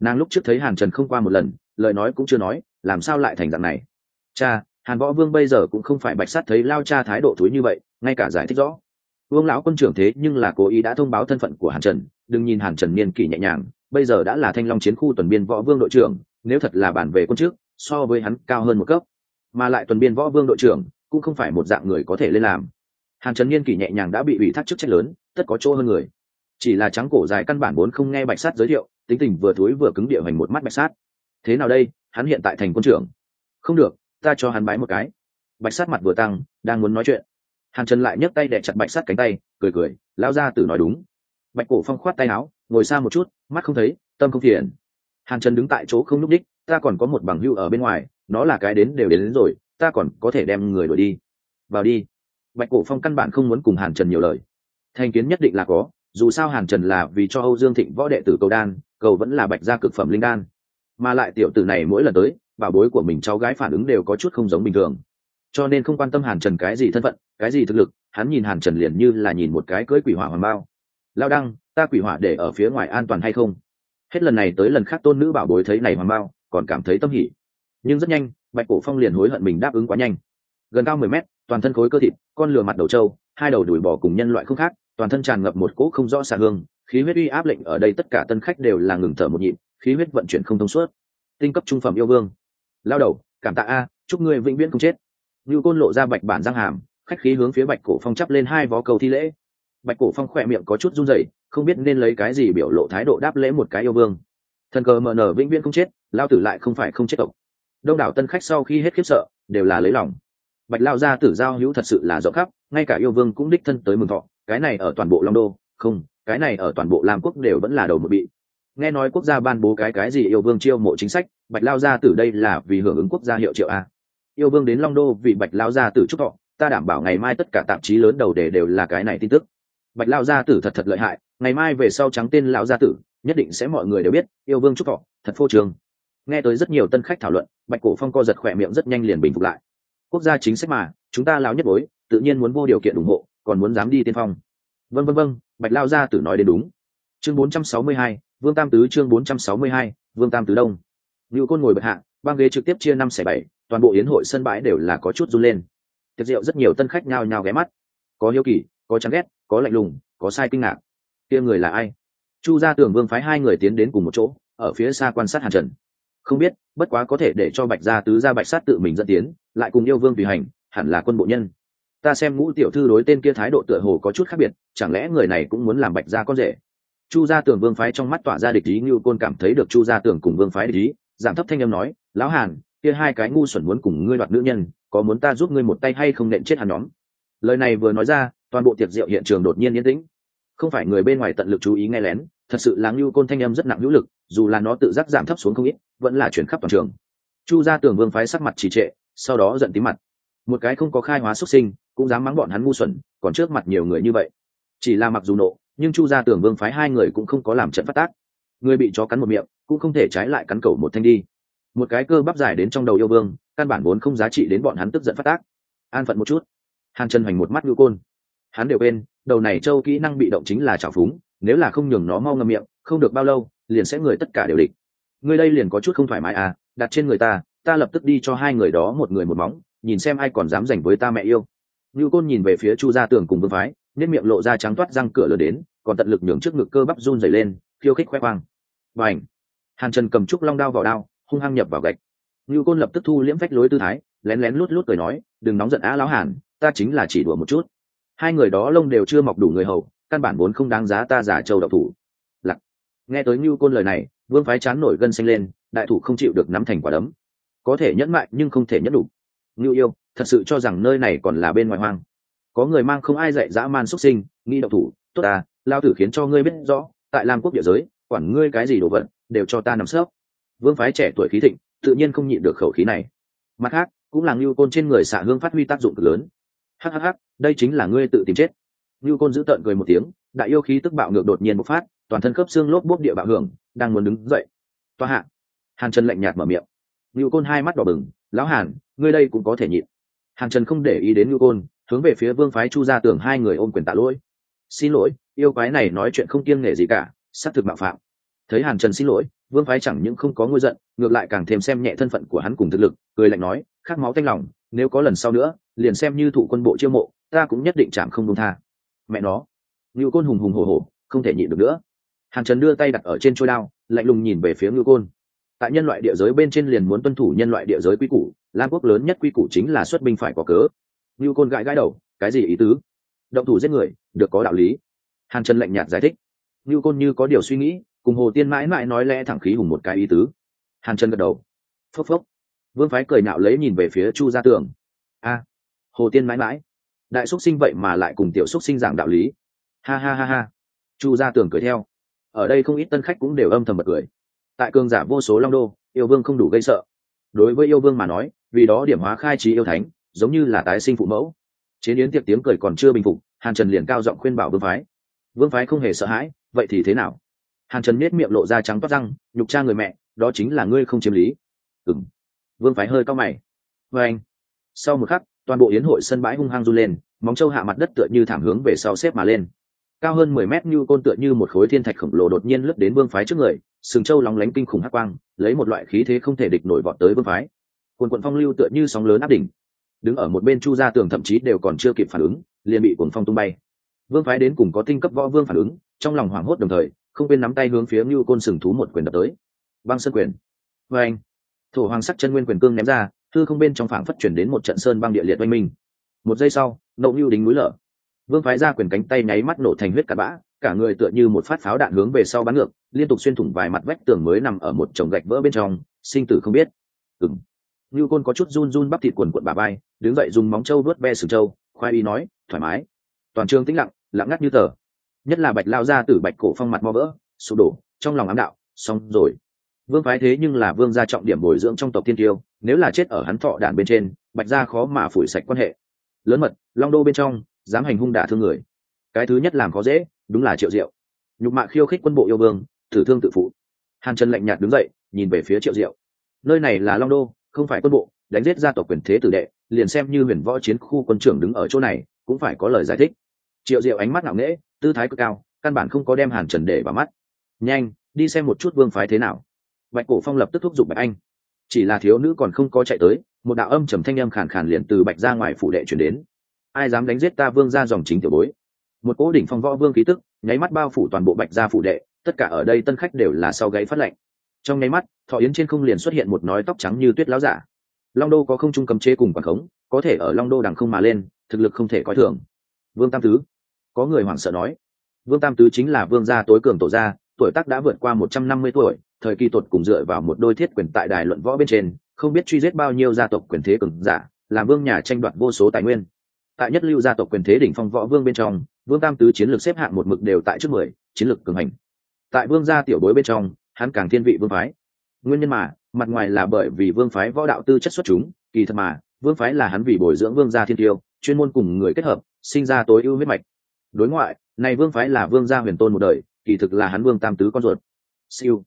Nàng lúc trước thấy hàn trần không qua một lần, lời nói cũng chưa nói, làm sao lại thành dạng này? Cha, hàn võ vương bây giờ cũng không phải bạch sát thấy lao cha thái độ thúi như vậy, ngay cả giải thích rõ. Vương lão quân trưởng thế nhưng là cố ý đã thông báo thân phận của hàn trần, đừng nhìn hàn trần niên kỷ nhẹ nhàng, bây giờ đã là thanh long chiến khu tuần biên võ vương đội trưởng, nếu thật là bản về quân trước, so với hắn cao hơn một cấp. Mà lại tuần biên võ vương đội trưởng, cũng không phải một dạng người có thể lên làm hàn trần niên kỷ nhẹ nhàng đã bị ủy thác chức trách lớn tất có chỗ hơn người. Chỉ là trắng cổ dài căn bản vốn không nghe bạch sát giới thiệu tính tình vừa thối vừa cứng địa hành một mắt bạch sát. Thế nào đây? Hắn hiện tại thành quân trưởng. Không được ta cho hắn bái một cái. Bạch sát mặt vừa tăng đang muốn nói chuyện. Hàn trần lại nhấc tay đẻ chặt bạch sát cánh tay cười cười lao ra tử nói đúng. Bạch cổ phong khoát tay áo ngồi xa một chút mắt không thấy tâm không phiền. Hàn trần đứng tại chỗ không n ú c đích ta còn có một bằng hưu ở bên ngoài nó là cái đến đều đến, đến rồi ta còn có thể đem người đuổi đi. Vào đi bạch cổ phong căn bản không muốn cùng hàn trần nhiều lời. Thành kiến nhất định là có, dù sao hàn trần là vì cho âu dương thịnh võ đệ tử cầu đan, cầu vẫn là bạch gia cực phẩm linh đan. Mà lại tiểu tử này mỗi lần tới, bảo bối của mình cháu gái phản ứng đều có chút không giống bình thường. Cho nên không quan tâm hàn trần cái gì thân phận, cái gì thực lực, hắn nhìn hàn trần liền như là nhìn một cái cưỡi quỷ hỏa hoàng bao. Lao đăng, ta quỷ hỏa để ở phía ngoài an toàn hay không? Hết lần này tới lần khác tôn nữ bảo bối thấy này hoàng bao, còn cảm thấy tâm hỉ. Nhưng rất nhanh, bạch cổ phong liền hối hận mình đáp ứng quá nhanh. Gần cao mười mét toàn thân khối cơ thịt, con lừa mặt đầu trâu, hai đầu đùi bò cùng nhân loại không khác, toàn thân tràn ngập một cỗ không rõ xạ hương, khí huyết uy áp lệnh ở đây tất cả tân khách đều là ngừng thở một nhịp, khí huyết vận chuyển không thông suốt. Tinh cấp trung phẩm yêu vương. Lao đầu, cảm tạ a, chúc ngươi vĩnh viễn không chết. Như côn lộ ra bạch bản răng hàm, khách khí hướng phía bạch cổ phong chắp lên hai vó cầu thi lễ. Bạch cổ phong khỏe miệng có chút run rẩy, không biết nên lấy cái gì biểu lộ thái độ đáp lễ một cái yêu vương. Thần cờ mờ nở vĩnh viễn không chết, lao tử lại không phải không chết tộc. Đông đảo tân khách sau khi hết khiếp sợ, đều là lấy lòng bạch lao gia tử giao hữu thật sự là rộng khắp, ngay cả yêu vương cũng đích thân tới mừng thọ. Cái này ở toàn bộ long đô, không, cái này ở toàn bộ lam quốc đều vẫn là đầu một bị. Nghe nói quốc gia ban bố cái cái gì yêu vương chiêu mộ chính sách, bạch lao gia tử đây là vì hưởng ứng quốc gia hiệu triệu a. Yêu vương đến long đô vì bạch lao gia tử chúc thọ, ta đảm bảo ngày mai tất cả tạp chí lớn đầu đề đều là cái này tin tức. Bạch lao gia tử thật thật lợi hại, ngày mai về sau trắng tên lão gia tử, nhất định sẽ mọi người đều biết, yêu vương chúc thọ, thật phô trường nghe tới rất nhiều tân khách thảo luận, bạch cổ phong co giật khỏe miệng rất nhanh liền bình phục lại quốc gia chính sách mà chúng ta lão nhất bối tự nhiên muốn vô điều kiện ủng hộ còn muốn dám đi tiên phong. Vân vân vân bạch lao gia tử nói đến đúng. Chương 462, vương tam tứ chương 462, vương tam tứ đông. Lưu côn ngồi bệ hạ băng ghế trực tiếp chia năm xẻ bảy toàn bộ yến hội sân bãi đều là có chút run lên. Tiệc rượu rất nhiều tân khách nhao nhao ghé mắt. Có hiếu kỳ có chán ghét có lạnh lùng có sai kinh ngạc. Kia người là ai? Chu gia tưởng vương phái hai người tiến đến cùng một chỗ ở phía xa quan sát hàn trần không biết, bất quá có thể để cho bạch gia tứ gia bạch sát tự mình dẫn tiến, lại cùng yêu vương vì hành, hẳn là quân bộ nhân. Ta xem ngũ tiểu thư đối tên kia thái độ tựa hồ có chút khác biệt, chẳng lẽ người này cũng muốn làm bạch gia con rể? Chu gia tưởng vương phái trong mắt tỏa ra địch ý như côn cảm thấy được chu gia tưởng cùng vương phái địch ý giảm thấp thanh âm nói, lão hàn, kia hai cái ngu xuẩn muốn cùng ngươi đoạt nữ nhân, có muốn ta giúp ngươi một tay hay không nện chết hắn nhóm? Lời này vừa nói ra, toàn bộ tiệc rượu hiện trường đột nhiên yên tĩnh. Không phải người bên ngoài tận lực chú ý nghe lén, thật sự là ngưu côn thanh âm rất nặng hữu lực, dù là nó tự giác giảm thấp xuống không ít vẫn là chuyển khắp toàn trường. Chu gia tưởng vương phái sắc mặt trì trệ, sau đó giận tí mặt. Một cái không có khai hóa xuất sinh, cũng dám mắng bọn hắn ngu xuẩn, còn trước mặt nhiều người như vậy. Chỉ là mặc dù nộ, nhưng chu gia tưởng vương phái hai người cũng không có làm trận phát tác. Người bị chó cắn một miệng, cũng không thể trái lại cắn cầu một thanh đi. Một cái cơ bắp dài đến trong đầu yêu vương, căn bản vốn không giá trị đến bọn hắn tức giận phát tác. An phận một chút. Hàn trần hoành một mắt ngư côn. Hắn đều bên đầu này châu kỹ năng bị động chính là trào phúng, nếu là không nhường nó mau ngâm miệng, không được bao lâu, liền sẽ người tất cả đều địch người đây liền có chút không thoải mái à đặt trên người ta ta lập tức đi cho hai người đó một người một móng, nhìn xem ai còn dám giành với ta mẹ yêu. Như côn nhìn về phía chu gia tường cùng vương phái nên miệng lộ ra trắng toát răng cửa lửa đến, còn tận lực nhường trước ngực cơ bắp run dày lên, khiêu khích khoe khoang. Và ảnh hàn trần cầm trúc long đao vào đao, hung hăng nhập vào gạch. Như côn lập tức thu liễm phách lối tư thái, lén lén lút lút cười nói, đừng nóng giận á lão hàn, ta chính là chỉ đùa một chút. Hai người đó lông đều chưa mọc đủ người hầu, căn bản vốn không đáng giá ta giả trâu độc thủ. Lặc nghe tới như côn lời này vương phái chán nổi gân xanh lên, đại thủ không chịu được nắm thành quả đấm. Có thể nhẫn mại nhưng không thể nhẫn đủ. Ngưu yêu, thật sự cho rằng nơi này còn là bên ngoài hoang. Có người mang không ai dạy dã man xuất sinh, nghi độc thủ. Tốt à lao tử khiến cho ngươi biết rõ, tại lam quốc địa giới, quản ngươi cái gì đồ vật, đều cho ta nằm sớp. Vương phái trẻ tuổi khí thịnh, tự nhiên không nhịn được khẩu khí này. Mặt khác, cũng là ngưu côn trên người xạ hương phát huy tác dụng cực lớn. Hhh đây chính là ngươi tự tìm chết. Ngưu côn giữ tợn cười một tiếng, đại yêu khí tức bạo ngược đột nhiên bộc phát toàn thân khớp xương lốp bốp địa bạo hưởng đang muốn đứng dậy. Toa hạ. Hàn trần lạnh nhạt mở miệng. Ngưu côn hai mắt đỏ bừng lão hàn ngươi đây cũng có thể nhịn. Hàn trần không để ý đến ngưu côn hướng về phía vương phái chu ra tưởng hai người ôm quyền tạ lỗi. Xin lỗi yêu quái này nói chuyện không kiêng nể gì cả xác thực mạo phạm. Thấy hàn trần xin lỗi vương phái chẳng những không có ngôi giận ngược lại càng thêm xem nhẹ thân phận của hắn cùng thực lực cười lạnh nói khát máu tanh lòng nếu có lần sau nữa liền xem như thụ quân bộ chiêu mộ ta cũng nhất định chạm không đông tha. Mẹ nó. Ngưu côn hùng hùng hồ hồ, không thể nhịn được nữa hàn trần đưa tay đặt ở trên trôi đao, lạnh lùng nhìn về phía ngư côn. Tại nhân loại địa giới bên trên liền muốn tuân thủ nhân loại địa giới quy củ, lam quốc lớn nhất quy củ chính là xuất binh phải có cớ. Ngư côn gãi gãi đầu, cái gì ý tứ? Động thủ giết người, được có đạo lý. Hàn trần lạnh nhạt giải thích. Ngư côn như có điều suy nghĩ, cùng hồ tiên mãi mãi nói lẽ thẳng khí hùng một cái ý tứ. Hàn trần gật đầu. Phốc phốc. Vương phái cười nạo lấy nhìn về phía chu gia tường. A, hồ tiên mãi mãi. Đại xúc sinh vậy mà lại cùng tiểu xúc sinh giảng đạo lý. Ha ha ha ha. Chu gia tường cười theo ở đây không ít tân khách cũng đều âm thầm bật cười. Tại cường giả vô số long đô, yêu vương không đủ gây sợ. Đối với yêu vương mà nói, vì đó điểm hóa khai trí yêu thánh, giống như là tái sinh phụ mẫu. Chế yến tiệc tiếng cười còn chưa bình phục, hàn trần liền cao giọng khuyên bảo vương phái. Vương phái không hề sợ hãi, vậy thì thế nào? Hàn trần miết miệng lộ ra trắng toát răng, nhục cha người mẹ, đó chính là ngươi không chiếm lý. Ừng vương phái hơi cao mày. Vê anh. Sau một khắc, toàn bộ yến hội sân bãi hung hăng run lên, móng trâu hạ mặt đất tựa như thảm hướng về sau xếp mà lên cao hơn mười mét như côn tựa như một khối thiên thạch khổng lồ đột nhiên lướt đến vương phái trước người, sừng châu lóng lánh kinh khủng hắc quang, lấy một loại khí thế không thể địch nổi vọt tới vương phái. Quần quận phong lưu tựa như sóng lớn áp đỉnh, đứng ở một bên chu gia tường thậm chí đều còn chưa kịp phản ứng, liền bị cuồng phong tung bay. Vương phái đến cùng có tinh cấp võ vương phản ứng, trong lòng hoảng hốt đồng thời, không quên nắm tay hướng phía như côn sừng thú một quyền đập tới. Băng sơn quyền. Vê anh, thổ hoàng sắc chân nguyên quyền cương ném ra thư không bên trong phảng phất chuyển đến một trận sơn băng địa liệt oanh minh. Một giây sau nậu ngưu đính núi lở vương phái ra quyền cánh tay nháy mắt nổ thành huyết cát bã, cả người tựa như một phát pháo đạn hướng về sau bắn ngược, liên tục xuyên thủng vài mặt vách tường mới nằm ở một chồng gạch vỡ bên trong, sinh tử không biết. Ừng như côn có chút run run bắp thịt quần quận bà bay đứng dậy dùng móng trâu vớt ve sừng trâu, khoai y nói, thoải mái. Toàn trường tĩnh lặng lặng ngắt như tờ. Nhất là bạch lao ra từ bạch cổ phong mặt mo vỡ, sụp đổ, trong lòng ám đạo, xong rồi. Vương phái thế nhưng là vương gia trọng điểm bồi dưỡng trong tộc Thiên tiêu, nếu là chết ở hắn thọ đàn bên trên, bạch gia khó mà phủi sạch quan hệ. Lớn mật, long đô bên trong dám hành hung đả thương người. Cái thứ nhất làm khó dễ, đúng là triệu diệu. Nhục mạ khiêu khích quân bộ yêu vương, thử thương tự phụ. Hàn trần lạnh nhạt đứng dậy, nhìn về phía triệu diệu. Nơi này là long đô, không phải quân bộ, đánh giết gia tộc quyền thế tử đệ, liền xem như huyền võ chiến khu quân trưởng đứng ở chỗ này, cũng phải có lời giải thích. Triệu diệu ánh mắt nặng nễ tư thái cực cao, căn bản không có đem hàn trần để vào mắt. Nhanh, đi xem một chút vương phái thế nào. Bạch cổ phong lập tức thúc giục bạch anh. Chỉ là thiếu nữ còn không có chạy tới, một đạo âm trầm thanh âm khàn khàn liền từ bạch ra ngoài phủ đệ chuyển đến ai dám đánh giết ta vương ra dòng chính tiểu bối. Một cố đỉnh phong võ vương khí tức, nháy mắt bao phủ toàn bộ bạch gia phủ đệ, tất cả ở đây tân khách đều là sau gáy phát lệnh. Trong nháy mắt, thọ yến trên không liền xuất hiện một nói tóc trắng như tuyết láo giả. Long đô có không trung cầm chế cùng quảng khống, có thể ở long đô đằng không mà lên, thực lực không thể coi thường. Vương tam tứ, có người hoảng sợ nói. Vương tam tứ chính là vương gia tối cường tổ gia, tuổi tác đã vượt qua một trăm năm mươi tuổi, thời kỳ tột cùng dựa vào một đôi thiết quyền tại đài luận võ bên trên, không biết truy giết bao nhiêu gia tộc quyền thế cường giả làm vương nhà tranh đoạt vô số tài nguyên tại nhất lưu gia tộc quyền thế đỉnh phong võ vương bên trong, vương tam tứ chiến lược xếp hạng một mực đều tại trước mười, chiến lược cường hành. Tại vương gia tiểu bối bên trong, hắn càng thiên vị vương phái. Nguyên nhân mà, mặt ngoài là bởi vì vương phái võ đạo tư chất xuất chúng, kỳ thật mà, vương phái là hắn vì bồi dưỡng vương gia thiên tiêu, chuyên môn cùng người kết hợp, sinh ra tối ưu huyết mạch. Đối ngoại, này vương phái là vương gia huyền tôn một đời, kỳ thực là hắn vương tam tứ con ruột. Siêu.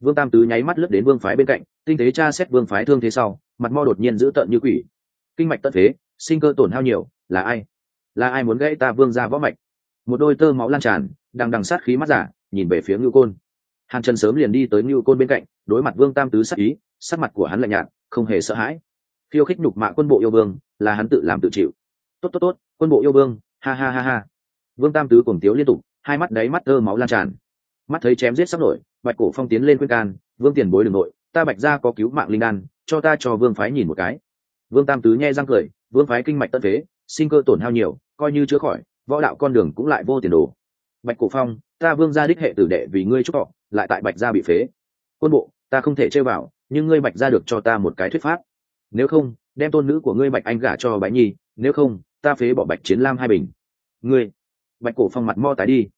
Vương tam tứ nháy mắt lướt đến vương phái bên cạnh, tinh tế tra xét vương phái thương thế sau, mặt mo đột nhiên giữ tợn như quỷ. Kinh mạch tận thế, sinh cơ tổn hao nhiều là ai? Là ai muốn gãy ta vương ra võ mạch? Một đôi tơ máu lan tràn đang đằng sát khí mắt giả, nhìn về phía ngưu côn. Hàn trần sớm liền đi tới ngưu côn bên cạnh, đối mặt vương tam tứ sắc ý, sắc mặt của hắn lạnh nhạt, không hề sợ hãi. Khiêu khích nhục mạ quân bộ yêu vương, là hắn tự làm tự chịu. Tốt tốt tốt, quân bộ yêu vương, ha ha ha ha. Vương tam tứ cùng tiếu liên tục, hai mắt đáy mắt tơ máu lan tràn. Mắt thấy chém giết sắp nổi, bạch cổ phong tiến lên khuyên can, vương tiền bối đ ư n g nội, ta bạch ra có cứu mạng linh đan, cho ta cho vương phái nhìn một cái. Vương tam tứ nghe răng cười, vương phái kinh mạch tân phế sinh cơ tổn hao nhiều, coi như chữa khỏi, võ đạo con đường cũng lại vô tiền đồ. Bạch cổ phong, ta vương gia đích hệ tử đệ vì ngươi chúc họ lại tại bạch gia bị phế. Quân bộ, ta không thể chơi vào, nhưng ngươi bạch gia được cho ta một cái thuyết pháp. Nếu không, đem tôn nữ của ngươi bạch anh gả cho bái nhi, nếu không, ta phế bỏ bạch chiến lam hai bình. Ngươi, bạch cổ phong mặt mo tái đi.